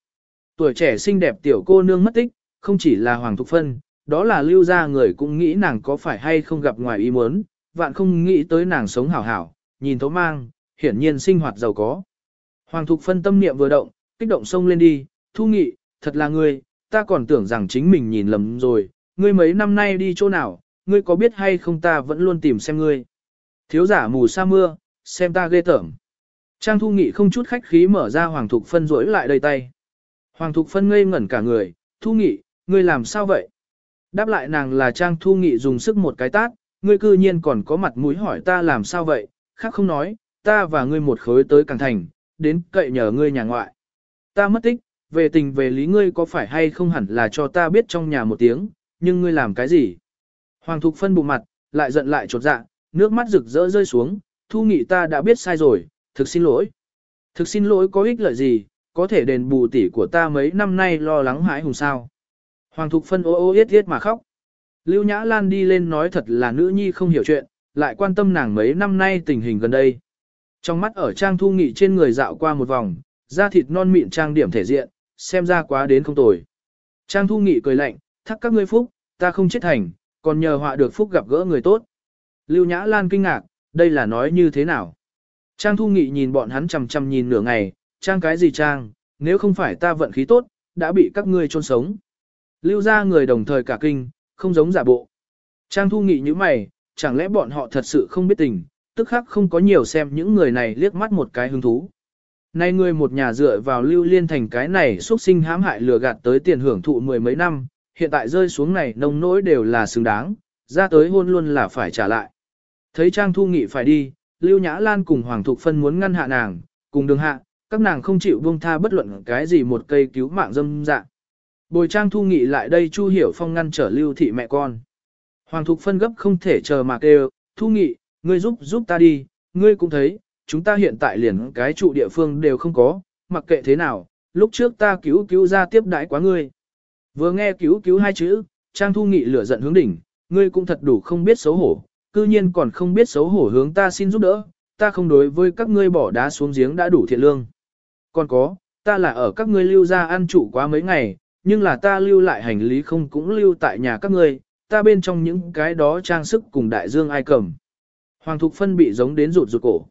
Tuổi trẻ xinh đẹp tiểu cô nương mất tích, không chỉ là Hoàng Thục Phân, đó là lưu ra người cũng nghĩ nàng có phải hay không gặp ngoài ý muốn, vạn không nghĩ tới nàng sống hảo hảo, nhìn thấu mang, hiển nhiên sinh hoạt giàu có. Hoàng Thục Phân tâm niệm vừa động, kích động xông lên đi, Thu Nghị, thật là ngươi, ta còn tưởng rằng chính mình nhìn lầm rồi, ngươi mấy năm nay đi chỗ nào, ngươi có biết hay không ta vẫn luôn tìm xem ngươi. Thiếu giả mù sa mưa, xem ta ghê tởm. Trang Thu Nghị không chút khách khí mở ra Hoàng Thục Phân rỗi lại đầy tay. Hoàng Thục Phân ngây ngẩn cả người, Thu Nghị, ngươi làm sao vậy? Đáp lại nàng là Trang Thu Nghị dùng sức một cái tát, ngươi cư nhiên còn có mặt mũi hỏi ta làm sao vậy, khác không nói, ta và ngươi một khối tới Càng Thành, đến cậy nhờ ngươi nhà ngoại. Ta mất tích, về tình về lý ngươi có phải hay không hẳn là cho ta biết trong nhà một tiếng, nhưng ngươi làm cái gì? Hoàng Thục Phân bụng mặt, lại giận lại trột dạ, nước mắt rực rỡ rơi xuống, thu nghị ta đã biết sai rồi, thực xin lỗi. Thực xin lỗi có ích lợi gì, có thể đền bù tỷ của ta mấy năm nay lo lắng hãi hùng sao. Hoàng Thục Phân ô ô yết yết mà khóc. Lưu Nhã Lan đi lên nói thật là nữ nhi không hiểu chuyện, lại quan tâm nàng mấy năm nay tình hình gần đây. Trong mắt ở Trang Thu Nghị trên người dạo qua một vòng, da thịt non mịn trang điểm thể diện, xem ra quá đến không tồi. Trang Thu Nghị cười lạnh, thắc các ngươi phúc, ta không chết thành, còn nhờ họa được phúc gặp gỡ người tốt. Lưu Nhã Lan kinh ngạc, đây là nói như thế nào? Trang Thu Nghị nhìn bọn hắn chằm chằm nhìn nửa ngày, Trang cái gì Trang, nếu không phải ta vận khí tốt, đã bị các ngươi chôn sống. Lưu ra người đồng thời cả kinh, không giống giả bộ. Trang Thu Nghị như mày, chẳng lẽ bọn họ thật sự không biết tình, tức khắc không có nhiều xem những người này liếc mắt một cái hứng thú. Nay người một nhà dựa vào lưu liên thành cái này xuất sinh hãm hại lừa gạt tới tiền hưởng thụ mười mấy năm, hiện tại rơi xuống này nông nỗi đều là xứng đáng, ra tới hôn luôn là phải trả lại. Thấy Trang Thu Nghị phải đi, Lưu Nhã Lan cùng Hoàng Thục Phân muốn ngăn hạ nàng, cùng đường hạ, các nàng không chịu buông tha bất luận cái gì một cây cứu mạng dâm dạ. Bồi Trang Thu Nghị lại đây Chu Hiểu Phong ngăn trở Lưu Thị mẹ con. Hoàng Thục Phân gấp không thể chờ mà kêu, Thu Nghị, ngươi giúp giúp ta đi, ngươi cũng thấy, chúng ta hiện tại liền cái trụ địa phương đều không có, mặc kệ thế nào, lúc trước ta cứu cứu ra tiếp đãi quá ngươi. Vừa nghe cứu cứu hai chữ, Trang Thu Nghị lửa giận hướng đỉnh, ngươi cũng thật đủ không biết xấu hổ, cư nhiên còn không biết xấu hổ hướng ta xin giúp đỡ, ta không đối với các ngươi bỏ đá xuống giếng đã đủ thiện lương. Còn có, ta là ở các ngươi lưu ra ăn trụ quá mấy ngày, nhưng là ta lưu lại hành lý không cũng lưu tại nhà các ngươi, ta bên trong những cái đó trang sức cùng đại dương ai cầm. Hoàng Thục Phân bị giống đến rụt rụt cổ.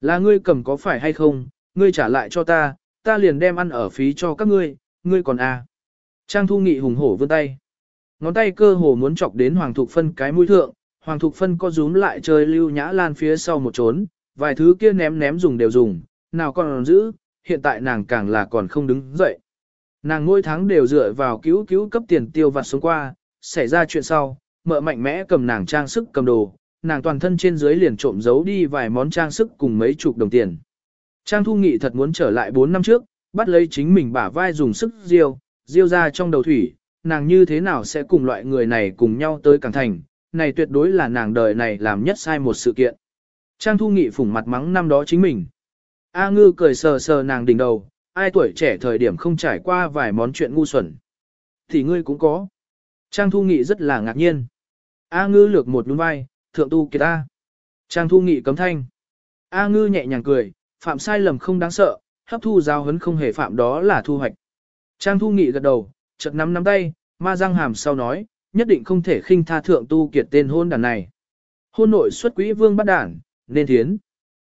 Là ngươi cầm có phải hay không, ngươi trả lại cho ta, ta liền đem ăn ở phí cho các ngươi, ngươi còn à. Trang Thu Nghị hùng hổ vươn tay. Ngón tay cơ hồ muốn chọc đến Hoàng Thục Phân cái mũi thượng, Hoàng Thục Phân co rúm lại chơi lưu nhã lan phía sau một trốn, vài thứ kia ném ném dùng đều dùng, nào còn giữ, hiện tại nàng càng là còn không đứng dậy. Nàng mỗi tháng đều dựa vào cứu cứu cấp tiền tiêu vặt xuống qua, xảy ra chuyện sau, mợ mạnh mẽ cầm nàng trang sức cầm đồ, nàng toàn thân trên dưới liền trộm giấu đi vài món trang sức cùng mấy chục đồng tiền. Trang Thu Nghị thật muốn trở lại 4 năm trước, bắt lấy chính mình bả vai dùng sức riêu, diêu ra trong đầu thủy, nàng như thế nào sẽ cùng loại người này cùng nhau tới Cảng Thành, này tuyệt đối là nàng đời này làm nhất sai một sự kiện. Trang Thu Nghị phủng mặt mắng năm đó chính mình. A Ngư cười sờ sờ nàng đỉnh đầu, ai tuổi trẻ thời điểm không trải qua vài món chuyện ngu xuẩn. Thì ngươi cũng có. Trang Thu Nghị rất là ngạc nhiên. A Ngư lược một nhún vai, thượng tu kiệt ta. Trang Thu Nghị cấm thanh. A Ngư nhẹ nhàng cười, phạm sai lầm không đáng sợ, hấp thu giao hấn không hề phạm đó là thu hoạch. Trang Thu Nghị gật đầu, chợt nắm nắm tay, ma răng hàm sau nói, nhất định không thể khinh tha thượng tu kiệt tên hôn đàn này. Hôn nội xuất quỹ vương bắt đản, nên thiến.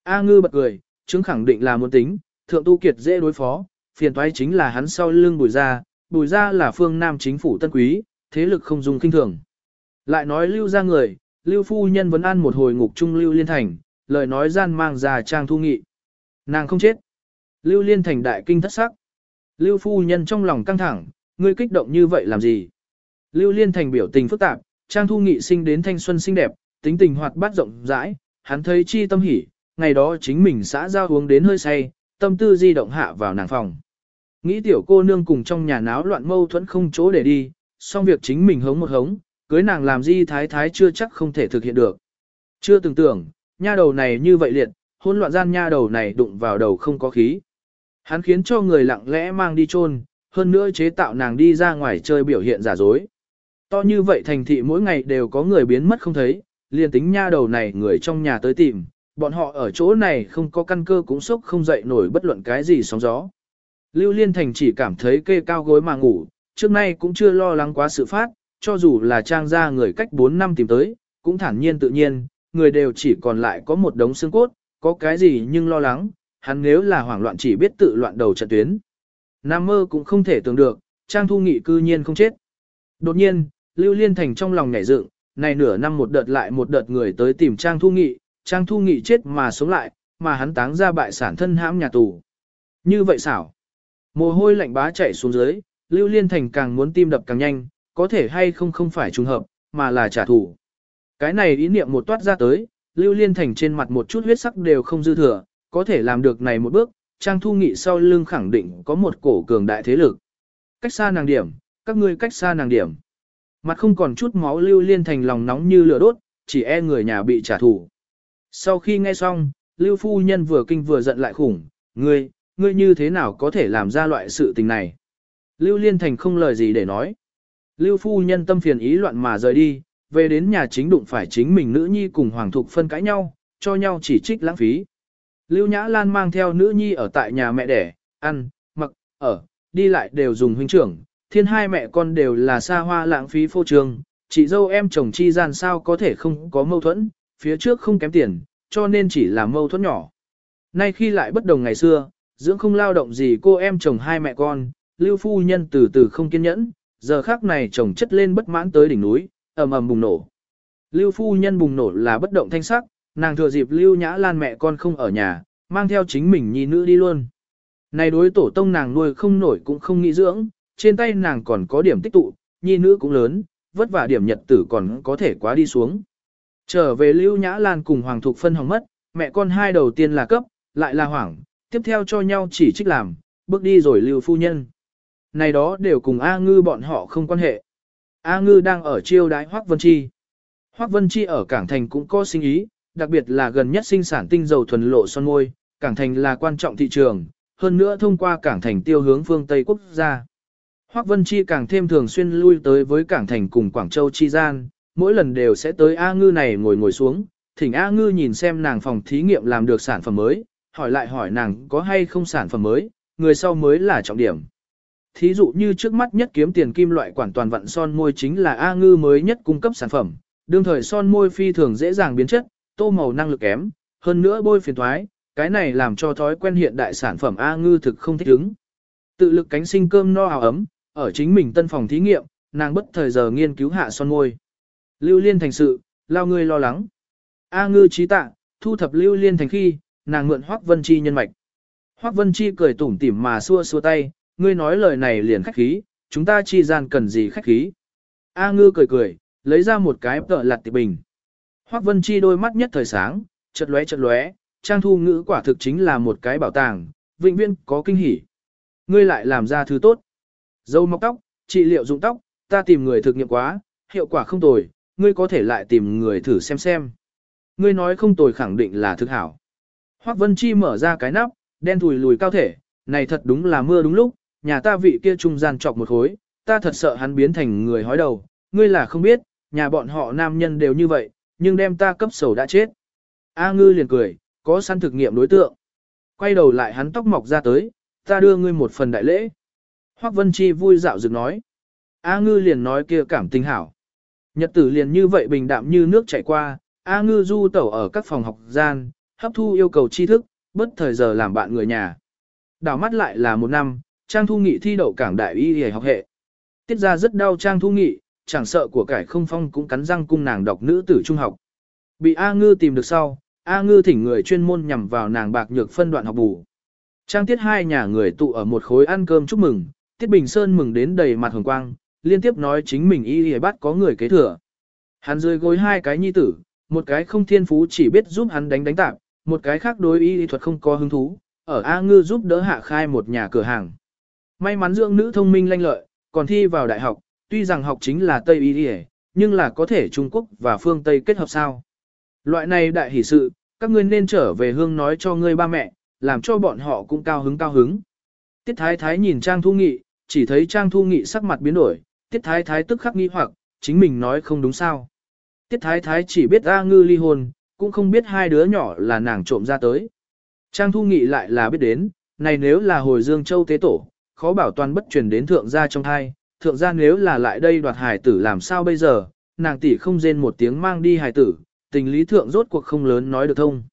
A Ngư bật cười, chứng khẳng định là muốn tính, thượng tu kiệt dễ đối phó, phiền toái chính là hắn sau lưng bùi ra, bùi ra là phương nam chính phủ tân quý, thế lực không dùng kinh thường. Lại nói lưu ra người, lưu phu nhân vẫn ăn một hồi ngục trung lưu liên thành, lời nói gian mang ra trang thu nghị. Nàng không chết. Lưu liên thành đại kinh thất sắc. Lưu phu nhân trong lòng căng thẳng, ngươi kích động như vậy làm gì? Lưu liên thành biểu tình phức tạp, trang thu nghị sinh đến thanh xuân xinh đẹp, tính tình hoạt bát rộng rãi, hắn thấy chi tâm hỉ, ngày đó chính mình xã giao uống đến hơi say, tâm tư di động hạ vào nàng phòng. Nghĩ tiểu cô nương cùng trong nhà náo loạn mâu thuẫn không chỗ để đi, xong việc chính mình hống một hống, cưới nàng làm di thái thái chưa chắc không thể thực hiện được. Chưa từng tưởng, nha đầu này như vậy liệt, hỗn loạn gian nha đầu này đụng vào đầu không có khí. Hắn khiến cho người lặng lẽ mang đi chôn, hơn nữa chế tạo nàng đi ra ngoài chơi biểu hiện giả dối. To như vậy thành thị mỗi ngày đều có người biến mất không thấy, liền tính nha đầu này người trong nhà tới tìm, bọn họ ở chỗ này không có căn cơ cũng sốc không dậy nổi bất luận cái gì sóng gió. Lưu Liên Thành chỉ cảm thấy kê cao gối mà ngủ, trước nay cũng chưa lo lắng quá sự phát, cho dù là trang ra người cách 4 năm tìm tới, cũng thản nhiên tự nhiên, người đều chỉ còn lại có một đống xương cốt, có cái gì nhưng lo lắng, hắn nếu là hoảng loạn chỉ biết tự loạn đầu trận tuyến. Nam mơ cũng không thể tưởng được, Trang Thu Nghị cư nhiên không chết. Đột nhiên, Lưu Liên Thành trong lòng nhảy dựng, này nửa năm một đợt lại một đợt người tới tìm Trang Thu Nghị, Trang Thu Nghị chết mà sống lại, mà hắn táng ra bại sản thân hãm nhà tù. Như vậy xảo. Mồ hôi lạnh bá chạy xuống dưới, Lưu Liên Thành càng muốn tim đập càng nhanh, có thể hay không không phải trùng hợp, mà là trả thù. Cái này ý niệm một toát ra tới, Lưu Liên Thành trên mặt một chút huyết sắc đều không dư thừa, có thể làm được này một bước, Trang Thu Nghị sau lưng khẳng định có một cổ cường đại thế lực. Cách xa nàng điểm, các ngươi cách xa nàng điểm. Mặt không còn chút máu Lưu Liên Thành lòng nóng như lửa đốt, chỉ e người nhà bị trả thù. Sau khi nghe xong, Lưu Phu Nhân vừa kinh vừa giận lại khủng, ngươi, ngươi như thế nào có thể làm ra loại sự tình này. Lưu Liên Thành không lời gì để nói. Lưu Phu Nhân tâm phiền ý loạn mà rời đi, về đến nhà chính đụng phải chính mình nữ nhi cùng Hoàng Thục phân cãi nhau, cho nhau chỉ trích lãng phí. Lưu Nhã Lan mang theo nữ nhi ở tại nhà mẹ đẻ, ăn, mặc, ở, đi lại đều dùng huynh trưởng, thiên hai mẹ con đều là xa hoa lãng phí phô trương, chị dâu em chồng chi gian sao có thể không có mâu thuẫn, phía trước không kém tiền, cho nên chỉ là mâu thuẫn nhỏ. Nay khi lại bất đồng ngày xưa, dưỡng không lao động gì cô em chồng hai mẹ con, lưu phu nhân từ từ không kiên nhẫn, giờ khác này chồng chất lên bất mãn tới đỉnh núi, ầm ầm bùng nổ. Lưu phu nhân bùng nổ là bất động thanh sắc, nàng thừa dịp Lưu Nhã Lan mẹ con không ở nhà, mang theo chính mình nhi nữ đi luôn. Này đối tổ tông nàng nuôi không nổi cũng không nghĩ dưỡng, trên tay nàng còn có điểm tích tụ, nhi nữ cũng lớn, vất vả điểm nhật tử còn có thể quá đi xuống. Trở về Lưu Nhã Lan cùng Hoàng Thục phân hỏng mất, mẹ con hai đầu tiên là cấp, lại là hoảng, tiếp theo cho nhau chỉ trích làm, bước đi rồi Lưu Phu Nhân. Này đó đều cùng A Ngư bọn họ không quan hệ. A Ngư đang ở chiêu đái Hoác Vân Chi. Hoác Vân Chi ở Cảng Thành cũng có sinh ý, đặc biệt là gần nhất sinh sản tinh dầu thuần lộ son môi, Cảng Thành là quan trọng thị trường, hơn nữa thông qua Cảng Thành tiêu hướng phương Tây quốc gia. Hoắc Vân Chi càng thêm thường xuyên lui tới với Cảng Thành cùng Quảng Châu Chi Gian, mỗi lần đều sẽ tới A Ngư này ngồi ngồi xuống, thỉnh A Ngư nhìn xem nàng phòng thí nghiệm làm được sản phẩm mới, hỏi lại hỏi nàng có hay không sản phẩm mới, người sau mới là trọng điểm. Thí dụ như trước mắt nhất kiếm tiền kim loại quản toàn vận son môi chính là A Ngư mới nhất cung cấp sản phẩm, đương thời son môi phi thường dễ dàng biến chất, tô màu năng lực kém, hơn nữa bôi phiền thoái, cái này làm cho thói quen hiện đại sản phẩm A ngư thực không thích ứng. Tự lực cánh sinh cơm no ảo ấm, ở chính mình tân phòng thí nghiệm, nàng bất thời giờ nghiên cứu hạ son môi. Lưu liên thành sự, lao ngươi lo lắng. A ngư trí tạ, thu thập lưu liên thành khi, nàng mượn Hoắc Vân Chi nhân mạch. Hoắc Vân Chi cười tủm tỉm mà xua xua tay, ngươi nói lời này liền khách khí, chúng ta chi gian cần gì khách khí. A ngư cười cười, lấy ra một cái tợ lặt tiệp bình. Hoắc Vân Chi đôi mắt nhất thời sáng, chợt lóe chợt lóe, trang thu ngữ quả thực chính là một cái bảo tàng, vĩnh viên có kinh hỉ. Ngươi lại làm ra thứ tốt. Dâu mọc tóc, trị liệu dụng tóc, ta tìm người thực nghiệm quá, hiệu quả không tồi, ngươi có thể lại tìm người thử xem xem. Ngươi nói không tồi khẳng định là thực hảo. Hoắc Vân Chi mở ra cái nắp, đen thùi lùi cao thể, này thật đúng là mưa đúng lúc, nhà ta vị kia trung gian chọc một khối, ta thật sợ hắn biến thành người hói đầu, ngươi là không biết, nhà bọn họ nam nhân đều như vậy, nhưng đem ta cấp sầu đã chết. A ngư liền cười, có săn thực nghiệm đối tượng. Quay đầu lại hắn tóc mọc ra tới, ta đưa ngươi một phần đại lễ. Hoắc Vân Chi vui dạo dựng nói. A ngư liền nói kia cảm tình hảo. Nhật tử liền như vậy bình đạm như nước chảy qua, A ngư du tẩu ở các phòng học gian, hấp thu yêu cầu tri thức, bất thời giờ làm bạn người nhà. Đảo mắt lại là một năm, Trang Thu Nghị thi đậu cảng đại y y học hệ. Tiết ra rất đau Trang Thu Nghị, chẳng sợ của cải không phong cũng cắn răng cung nàng đọc nữ tử trung học. Bị A Ngư tìm được sau, A Ngư thỉnh người chuyên môn nhằm vào nàng bạc nhược phân đoạn học bù. Trang tiết hai nhà người tụ ở một khối ăn cơm chúc mừng, Tiết Bình Sơn mừng đến đầy mặt hồng quang, liên tiếp nói chính mình y y bắt có người kế thừa. Hắn rơi gối hai cái nhi tử, một cái không thiên phú chỉ biết giúp hắn đánh đánh tạp, một cái khác đối y thuật không có hứng thú, ở A Ngư giúp đỡ hạ khai một nhà cửa hàng. May mắn dưỡng nữ thông minh lanh lợi, còn thi vào đại học, tuy rằng học chính là Tây y Điề, nhưng là có thể Trung Quốc và phương Tây kết hợp sao. Loại này đại hỷ sự, các ngươi nên trở về hương nói cho ngươi ba mẹ, làm cho bọn họ cũng cao hứng cao hứng. Tiết Thái Thái nhìn Trang Thu Nghị, chỉ thấy Trang Thu Nghị sắc mặt biến đổi, Tiết Thái Thái tức khắc nghi hoặc, chính mình nói không đúng sao. Tiết Thái Thái chỉ biết A Ngư ly hôn, cũng không biết hai đứa nhỏ là nàng trộm ra tới. Trang Thu Nghị lại là biết đến, này nếu là hồi Dương Châu Tế Tổ, khó bảo toàn bất truyền đến thượng gia trong thai, thượng gia nếu là lại đây đoạt hài tử làm sao bây giờ, nàng tỷ không rên một tiếng mang đi hài tử, tình lý thượng rốt cuộc không lớn nói được thông.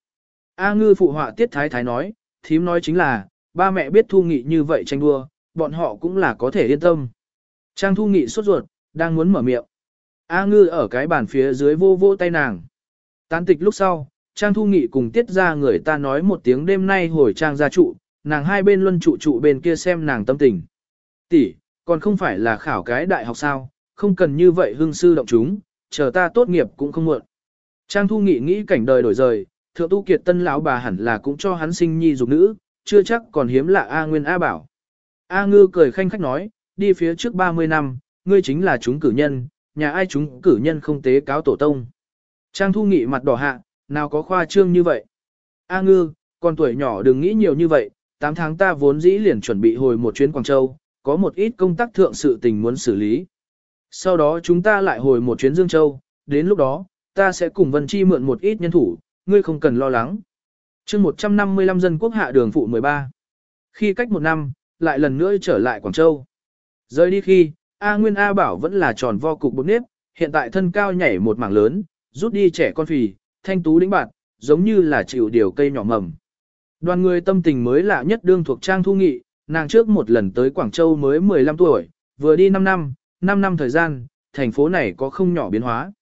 A ngư phụ họa tiết thái thái nói, thím nói chính là, ba mẹ biết thu nghị như vậy tranh đua, bọn họ cũng là có thể yên tâm. Trang thu nghị sốt ruột, đang muốn mở miệng. A ngư ở cái bàn phía dưới vô vô tay nàng. Tán tịch lúc sau, Trang thu nghị cùng tiết ra người ta nói một tiếng đêm nay hồi Trang gia trụ, nàng hai bên luân trụ trụ bên kia xem nàng tâm tình. Tỷ, còn không phải là khảo cái đại học sao, không cần như vậy hương sư động chúng, chờ ta tốt nghiệp cũng không muộn. Trang Thu Nghị nghĩ cảnh đời đổi rời, thượng tu kiệt tân lão bà hẳn là cũng cho hắn sinh nhi dục nữ, chưa chắc còn hiếm lạ A Nguyên A Bảo. A Ngư cười khanh khách nói, đi phía trước 30 năm, ngươi chính là chúng cử nhân, nhà ai chúng cử nhân không tế cáo tổ tông. Trang Thu Nghị mặt đỏ hạ, nào có khoa trương như vậy. A Ngư, con tuổi nhỏ đừng nghĩ nhiều như vậy, 8 tháng ta vốn dĩ liền chuẩn bị hồi một chuyến Quảng Châu, có một ít công tác thượng sự tình muốn xử lý. Sau đó chúng ta lại hồi một chuyến Dương Châu, đến lúc đó, ta sẽ cùng Vân Chi mượn một ít nhân thủ, ngươi không cần lo lắng. chương 155 dân quốc hạ đường phụ 13. Khi cách một năm, lại lần nữa trở lại Quảng Châu. Rời đi khi, A Nguyên A Bảo vẫn là tròn vo cục bột nếp, hiện tại thân cao nhảy một mảng lớn, rút đi trẻ con phì, thanh tú đĩnh bạt, giống như là chịu điều cây nhỏ mầm. Đoàn người tâm tình mới lạ nhất đương thuộc Trang Thu Nghị, nàng trước một lần tới Quảng Châu mới 15 tuổi, vừa đi 5 năm, 5 năm thời gian, thành phố này có không nhỏ biến hóa.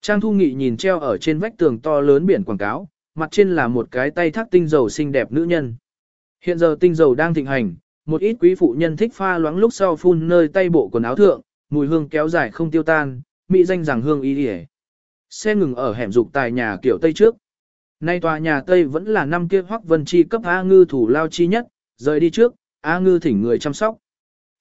Trang Thu Nghị nhìn treo ở trên vách tường to lớn biển quảng cáo, mặt trên là một cái tay thác tinh dầu xinh đẹp nữ nhân. Hiện giờ tinh dầu đang thịnh hành, một ít quý phụ nhân thích pha loãng lúc sau phun nơi tay bộ quần áo thượng, mùi hương kéo dài không tiêu tan, mỹ danh rằng hương y điệp. Xe ngừng ở hẻm dục tài nhà kiểu Tây trước. Nay tòa nhà Tây vẫn là năm kia Hoắc Vân Chi cấp A Ngư thủ lao chi nhất, rời đi trước, A Ngư thỉnh người chăm sóc.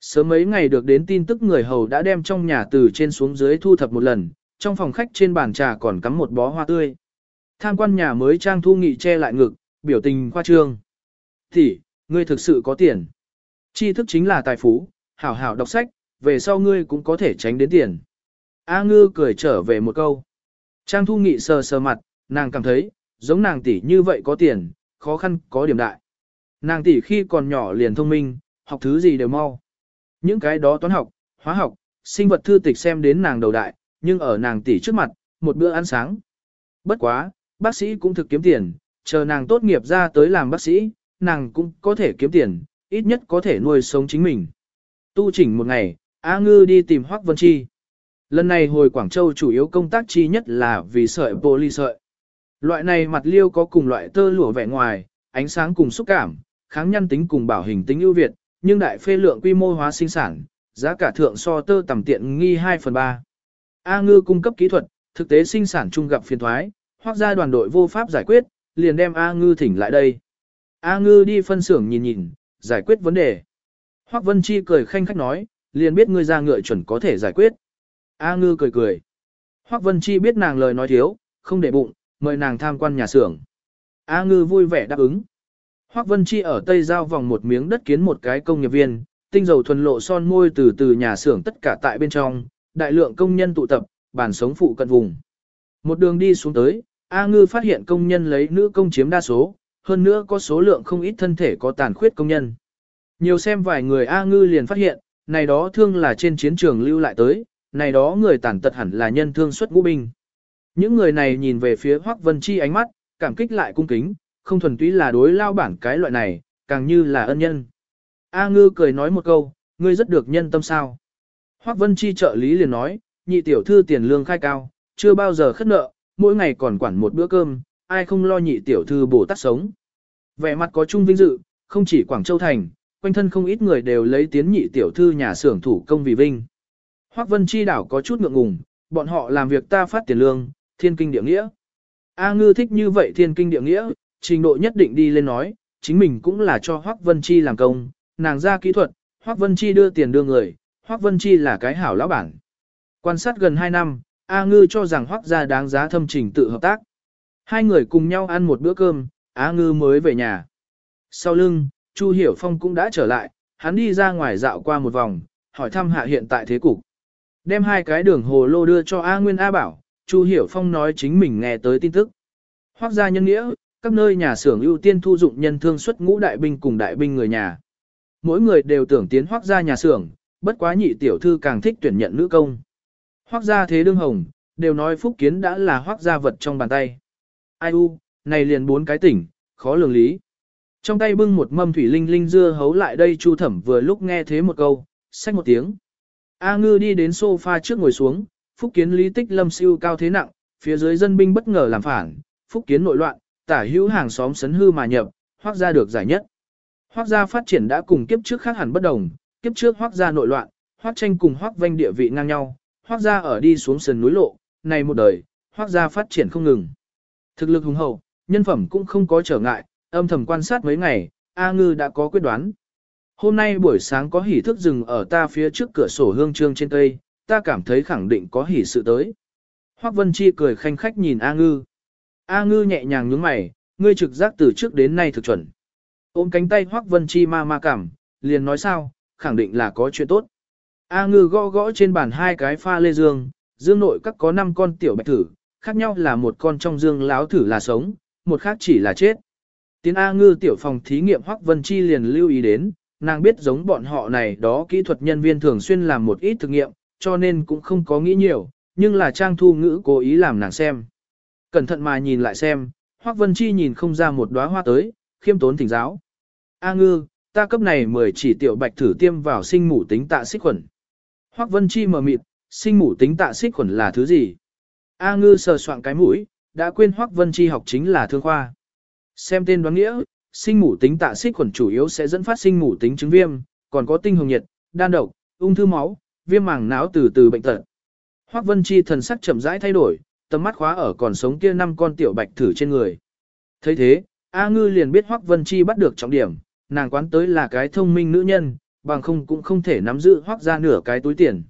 Sớm mấy ngày được đến tin tức người hầu đã đem trong nhà từ trên xuống dưới thu thập một lần, trong phòng khách trên bàn trà còn cắm một bó hoa tươi. Tham quan nhà mới trang thu nghị che lại ngực, biểu tình khoa trương. Thì, ngươi thực sự có tiền. Tri thức chính là tài phú, hảo hảo đọc sách, về sau ngươi cũng có thể tránh đến tiền. A ngư cười trở về một câu. Trang thu nghị sờ sờ mặt, nàng cảm thấy, giống nàng tỷ như vậy có tiền, khó khăn có điểm đại. Nàng tỷ khi còn nhỏ liền thông minh, học thứ gì đều mau. Những cái đó toán học, hóa học, sinh vật thư tịch xem đến nàng đầu đại, nhưng ở nàng tỷ trước mặt, một bữa ăn sáng. Bất quá, bác sĩ cũng thực kiếm tiền, chờ nàng tốt nghiệp ra tới làm bác sĩ, nàng cũng có thể kiếm tiền, ít nhất có thể nuôi sống chính mình. Tu chỉnh một ngày, A Ngư đi tìm Hoắc Vân Chi. Lần này hồi Quảng Châu chủ yếu công tác chi nhất là vì sợi poly sợi. Loại này mặt liêu có cùng loại tơ lụa vẻ ngoài, ánh sáng cùng xúc cảm, kháng nhân tính cùng bảo hình tính ưu việt, nhưng đại phê lượng quy mô hóa sinh sản, giá cả thượng so tơ tầm tiện nghi 2 phần 3. A ngư cung cấp kỹ thuật, thực tế sinh sản chung gặp phiền thoái, hoặc ra đoàn đội vô pháp giải quyết, liền đem A ngư thỉnh lại đây. A ngư đi phân xưởng nhìn nhìn, giải quyết vấn đề. Hoắc Vân Chi cười khanh khách nói, liền biết ngươi ra ngựa chuẩn có thể giải quyết. A ngư cười cười. Hoắc Vân Chi biết nàng lời nói thiếu, không để bụng, mời nàng tham quan nhà xưởng. A ngư vui vẻ đáp ứng. Hoắc Vân Chi ở Tây Giao vòng một miếng đất kiến một cái công nghiệp viên, tinh dầu thuần lộ son môi từ từ nhà xưởng tất cả tại bên trong, đại lượng công nhân tụ tập, bản sống phụ cận vùng. Một đường đi xuống tới, A Ngư phát hiện công nhân lấy nữ công chiếm đa số, hơn nữa có số lượng không ít thân thể có tàn khuyết công nhân. Nhiều xem vài người A Ngư liền phát hiện, này đó thương là trên chiến trường lưu lại tới, này đó người tàn tật hẳn là nhân thương xuất ngũ binh. Những người này nhìn về phía Hoắc Vân Chi ánh mắt, cảm kích lại cung kính, không thuần túy là đối lao bản cái loại này, càng như là ân nhân. A Ngư cười nói một câu, ngươi rất được nhân tâm sao. Hoắc Vân Chi trợ lý liền nói, nhị tiểu thư tiền lương khai cao, chưa bao giờ khất nợ, mỗi ngày còn quản một bữa cơm, ai không lo nhị tiểu thư bổ tát sống. Vẻ mặt có chung vinh dự, không chỉ Quảng Châu Thành, quanh thân không ít người đều lấy tiến nhị tiểu thư nhà xưởng thủ công vì vinh. Hoắc Vân Chi đảo có chút ngượng ngùng, bọn họ làm việc ta phát tiền lương, thiên kinh địa nghĩa. A ngư thích như vậy thiên kinh địa nghĩa, trình độ nhất định đi lên nói, chính mình cũng là cho Hoắc Vân Chi làm công, nàng ra kỹ thuật, Hoắc Vân Chi đưa tiền đưa người, Hoắc Vân Chi là cái hảo lão bản. Quan sát gần 2 năm, A Ngư cho rằng Hoắc gia đáng giá thâm trình tự hợp tác. Hai người cùng nhau ăn một bữa cơm, A Ngư mới về nhà. Sau lưng, Chu Hiểu Phong cũng đã trở lại, hắn đi ra ngoài dạo qua một vòng, hỏi thăm hạ hiện tại thế cục. Đem hai cái đường hồ lô đưa cho A Nguyên A Bảo, Chu Hiểu Phong nói chính mình nghe tới tin tức. Hoác gia nhân nghĩa, các nơi nhà xưởng ưu tiên thu dụng nhân thương xuất ngũ đại binh cùng đại binh người nhà. Mỗi người đều tưởng tiến hoác gia nhà xưởng, bất quá nhị tiểu thư càng thích tuyển nhận nữ công. Hoác gia thế đương hồng, đều nói phúc kiến đã là hoác gia vật trong bàn tay. Ai u, này liền bốn cái tỉnh, khó lường lý. Trong tay bưng một mâm thủy linh linh dưa hấu lại đây chu thẩm vừa lúc nghe thế một câu, xách một tiếng. A ngư đi đến sofa trước ngồi xuống, phúc kiến lý tích lâm siêu cao thế nặng, phía dưới dân binh bất ngờ làm phản, phúc kiến nội loạn, tả hữu hàng xóm sấn hư mà nhập, hoác gia được giải nhất. Hoác gia phát triển đã cùng kiếp trước khác hẳn bất đồng, kiếp trước hoác gia nội loạn, hoác tranh cùng hoác vanh địa vị ngang nhau, hoác gia ở đi xuống sườn núi lộ, này một đời, hoác gia phát triển không ngừng. Thực lực hùng hậu, nhân phẩm cũng không có trở ngại, âm thầm quan sát mấy ngày, A Ngư đã có quyết đoán. Hôm nay buổi sáng có hỉ thức dừng ở ta phía trước cửa sổ hương trương trên cây, ta cảm thấy khẳng định có hỉ sự tới. Hoác Vân Chi cười khanh khách nhìn A Ngư. A Ngư nhẹ nhàng nhướng mày, ngươi trực giác từ trước đến nay thực chuẩn. Ôm cánh tay Hoác Vân Chi ma ma cảm, liền nói sao, khẳng định là có chuyện tốt. A Ngư gõ gõ trên bàn hai cái pha lê dương, dương nội các có năm con tiểu bạch thử, khác nhau là một con trong dương láo thử là sống, một khác chỉ là chết. Tiến A Ngư tiểu phòng thí nghiệm Hoắc Vân Chi liền lưu ý đến, nàng biết giống bọn họ này đó kỹ thuật nhân viên thường xuyên làm một ít thực nghiệm, cho nên cũng không có nghĩ nhiều, nhưng là Trang Thu Ngữ cố ý làm nàng xem. Cẩn thận mà nhìn lại xem, Hoắc Vân Chi nhìn không ra một đóa hoa tới, khiêm tốn thỉnh giáo. A Ngư, ta cấp này mời chỉ tiểu bạch thử tiêm vào sinh mủ tính tạ xích khuẩn. Hoắc Vân Chi mờ mịt, sinh mủ tính tạ xích khuẩn là thứ gì? A Ngư sờ soạn cái mũi, đã quên Hoắc Vân Chi học chính là thương khoa. Xem tên đoán nghĩa, sinh mủ tính tạ xích khuẩn chủ yếu sẽ dẫn phát sinh mủ tính chứng viêm, còn có tinh hồng nhiệt, đan độc, ung thư máu, viêm màng não từ từ bệnh tật. Hoắc Vân Chi thần sắc chậm rãi thay đổi, tầm mắt khóa ở còn sống kia năm con tiểu bạch thử trên người. thấy thế, A Ngư liền biết Hoắc Vân Chi bắt được trọng điểm, nàng quán tới là cái thông minh nữ nhân, bằng không cũng không thể nắm giữ Hoắc ra nửa cái túi tiền.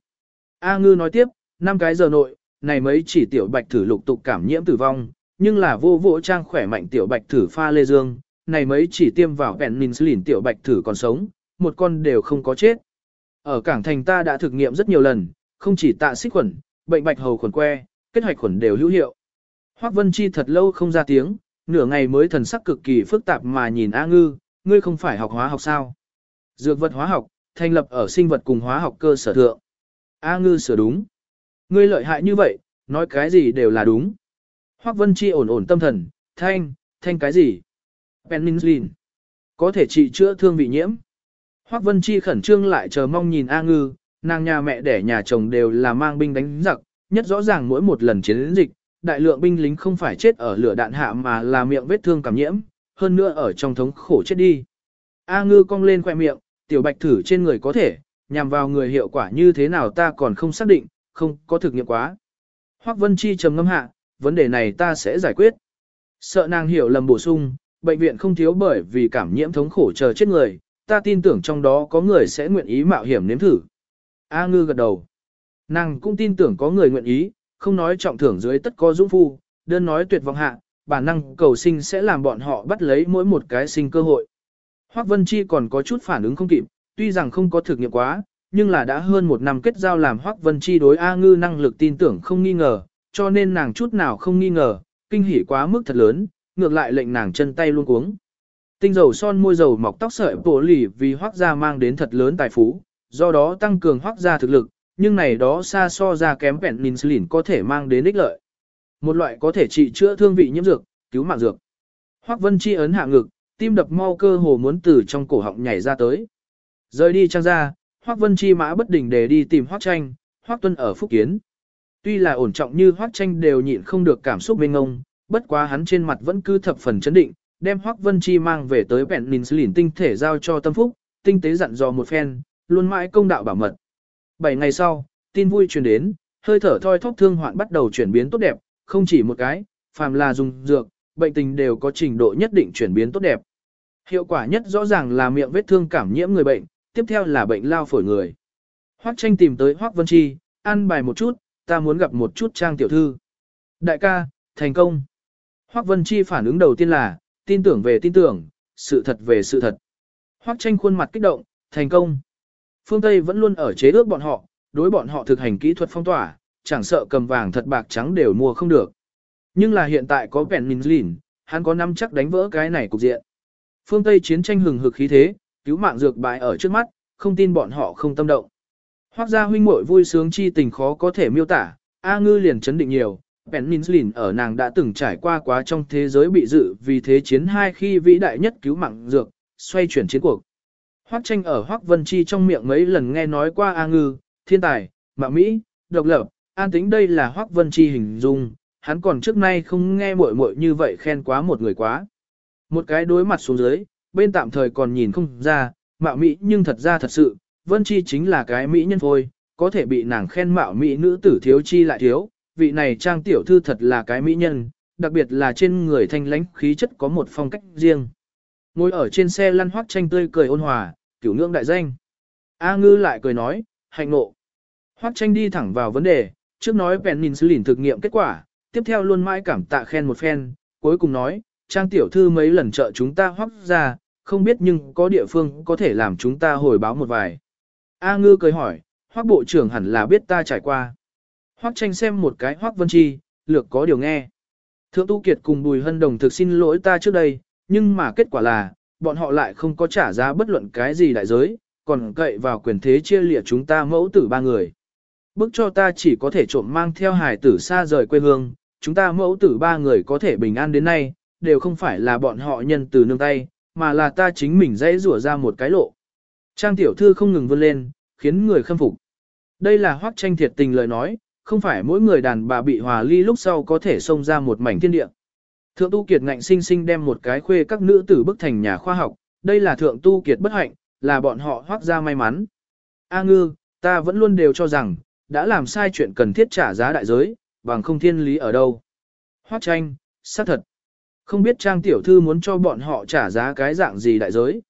A Ngư nói tiếp, năm cái giờ nội, này mấy chỉ tiểu bạch thử lục tục cảm nhiễm tử vong, nhưng là vô vỗ trang khỏe mạnh tiểu bạch thử pha lê dương, này mấy chỉ tiêm vào penicillin tiểu bạch thử còn sống, một con đều không có chết. Ở cảng thành ta đã thực nghiệm rất nhiều lần, không chỉ tạ xích khuẩn, bệnh bạch hầu khuẩn que, kết hoạch khuẩn đều hữu hiệu. Hoắc Vân Chi thật lâu không ra tiếng, nửa ngày mới thần sắc cực kỳ phức tạp mà nhìn A Ngư, ngươi không phải học hóa học sao? Dược vật hóa học, thành lập ở sinh vật cùng hóa học cơ sở thượng. A Ngư sửa đúng. Ngươi lợi hại như vậy, nói cái gì đều là đúng. Hoắc Vân Chi ổn ổn tâm thần, thanh, thanh cái gì? Penicillin. Có thể trị chữa thương vị nhiễm. Hoắc Vân Chi khẩn trương lại chờ mong nhìn A Ngư, nàng nhà mẹ đẻ nhà chồng đều là mang binh đánh giặc, nhất rõ ràng mỗi một lần chiến dịch, đại lượng binh lính không phải chết ở lửa đạn hạ mà là miệng vết thương cảm nhiễm, hơn nữa ở trong thống khổ chết đi. A Ngư cong lên khoe miệng, tiểu bạch thử trên người có thể, nhằm vào người hiệu quả như thế nào ta còn không xác định, không có thực nghiệm quá. Hoắc Vân Chi trầm ngâm hạ, vấn đề này ta sẽ giải quyết. Sợ nàng hiểu lầm bổ sung, bệnh viện không thiếu bởi vì cảm nhiễm thống khổ chờ chết người, ta tin tưởng trong đó có người sẽ nguyện ý mạo hiểm nếm thử. A ngư gật đầu. Nàng cũng tin tưởng có người nguyện ý, không nói trọng thưởng dưới tất có dũng phu, đơn nói tuyệt vọng hạ, bản năng cầu sinh sẽ làm bọn họ bắt lấy mỗi một cái sinh cơ hội. Hoắc Vân Chi còn có chút phản ứng không kịp, tuy rằng không có thực nghiệm quá, nhưng là đã hơn một năm kết giao làm Hoắc Vân Chi đối A Ngư năng lực tin tưởng không nghi ngờ, cho nên nàng chút nào không nghi ngờ, kinh hỉ quá mức thật lớn, ngược lại lệnh nàng chân tay luôn cuống. Tinh dầu son môi dầu mọc tóc sợi bổ lì vì Hoắc gia mang đến thật lớn tài phú, do đó tăng cường Hoắc gia thực lực, nhưng này đó xa so ra kém penicillin có thể mang đến ích lợi. Một loại có thể trị chữa thương vị nhiễm dược, cứu mạng dược. Hoắc Vân Chi ấn hạ ngực, tim đập mau cơ hồ muốn từ trong cổ họng nhảy ra tới. Rời đi trang ra, Hoắc Vân Chi mã bất đình để đi tìm Hoắc Tranh, Hoắc Tuân ở Phúc Kiến. Tuy là ổn trọng như Hoắc Tranh đều nhịn không được cảm xúc bên ngông, bất quá hắn trên mặt vẫn cứ thập phần chấn định, đem Hoắc Vân Chi mang về tới Peninsulin tinh thể giao cho Tâm Phúc, tinh tế dặn dò một phen, luôn mãi công đạo bảo mật. Bảy ngày sau, tin vui truyền đến, hơi thở thoi thóp thương hoạn bắt đầu chuyển biến tốt đẹp, không chỉ một cái, phàm là dùng dược, bệnh tình đều có trình độ nhất định chuyển biến tốt đẹp. Hiệu quả nhất rõ ràng là miệng vết thương cảm nhiễm người bệnh, tiếp theo là bệnh lao phổi người. Hoắc tranh tìm tới Hoắc Vân Chi, ăn bài một chút, ta muốn gặp một chút trang tiểu thư. Đại ca, thành công. Hoắc Vân Chi phản ứng đầu tiên là, tin tưởng về tin tưởng, sự thật về sự thật. Hoắc tranh khuôn mặt kích động, Thành công. Phương Tây vẫn luôn ở chế ước bọn họ, đối bọn họ thực hành kỹ thuật phong tỏa, chẳng sợ cầm vàng thật bạc trắng đều mua không được. Nhưng là hiện tại có Peninsulin, hắn có năm chắc đánh vỡ cái này cục diện. Phương Tây chiến tranh hừng hực khí thế, cứu mạng dược bại ở trước mắt, không tin bọn họ không tâm động. Hoác gia huynh muội vui sướng chi tình khó có thể miêu tả, A ngư liền chấn định nhiều, Peninsulin ở nàng đã từng trải qua quá trong thế giới bị dự vì thế chiến hai khi vĩ đại nhất cứu mạng dược, xoay chuyển chiến cuộc. Hoắc tranh ở Hoắc Vân Chi trong miệng mấy lần nghe nói qua A ngư, thiên tài, mạo Mỹ, độc lập, an tính đây là Hoắc Vân Chi hình dung, hắn còn trước nay không nghe muội muội như vậy khen quá một người quá. Một cái đối mặt xuống dưới, bên tạm thời còn nhìn không ra, mạo Mỹ nhưng thật ra thật sự, Vân Chi chính là cái Mỹ nhân phôi, có thể bị nàng khen mạo Mỹ nữ tử thiếu chi lại thiếu, vị này trang tiểu thư thật là cái Mỹ nhân, đặc biệt là trên người thanh lãnh khí chất có một phong cách riêng. Ngồi ở trên xe lăn hoác tranh tươi cười ôn hòa, cửu ngưỡng đại danh. A ngư lại cười nói, hạnh nộ. Hoác tranh đi thẳng vào vấn đề, trước nói Peninsulin thực nghiệm kết quả, tiếp theo luôn mãi cảm tạ khen một phen, cuối cùng nói, trang tiểu thư mấy lần trợ chúng ta hoác ra, không biết nhưng có địa phương có thể làm chúng ta hồi báo một vài. A ngư cười hỏi, hoác bộ trưởng hẳn là biết ta trải qua. Hoác tranh xem một cái hoác vân chi, lược có điều nghe. Thượng Tu Kiệt cùng Bùi Hân Đồng thực xin lỗi ta trước đây, nhưng mà kết quả là, bọn họ lại không có trả giá bất luận cái gì đại giới, còn cậy vào quyền thế chia lịa chúng ta mẫu tử ba người. Bức cho ta chỉ có thể trộm mang theo hài tử xa rời quê hương, chúng ta mẫu tử ba người có thể bình an đến nay, đều không phải là bọn họ nhân từ nương tay, mà là ta chính mình dễ rủa ra một cái lộ. Trang tiểu thư không ngừng vươn lên, khiến người khâm phục. Đây là hoác tranh thiệt tình lời nói, không phải mỗi người đàn bà bị hòa ly lúc sau có thể xông ra một mảnh thiên địa. Thượng tu kiệt ngạnh sinh sinh đem một cái khuê các nữ tử bức thành nhà khoa học, đây là thượng tu kiệt bất hạnh, là bọn họ hoác ra may mắn. A ngư, ta vẫn luôn đều cho rằng, đã làm sai chuyện cần thiết trả giá đại giới, bằng không thiên lý ở đâu. Hoác tranh, xác thật. Không biết trang tiểu thư muốn cho bọn họ trả giá cái dạng gì đại giới.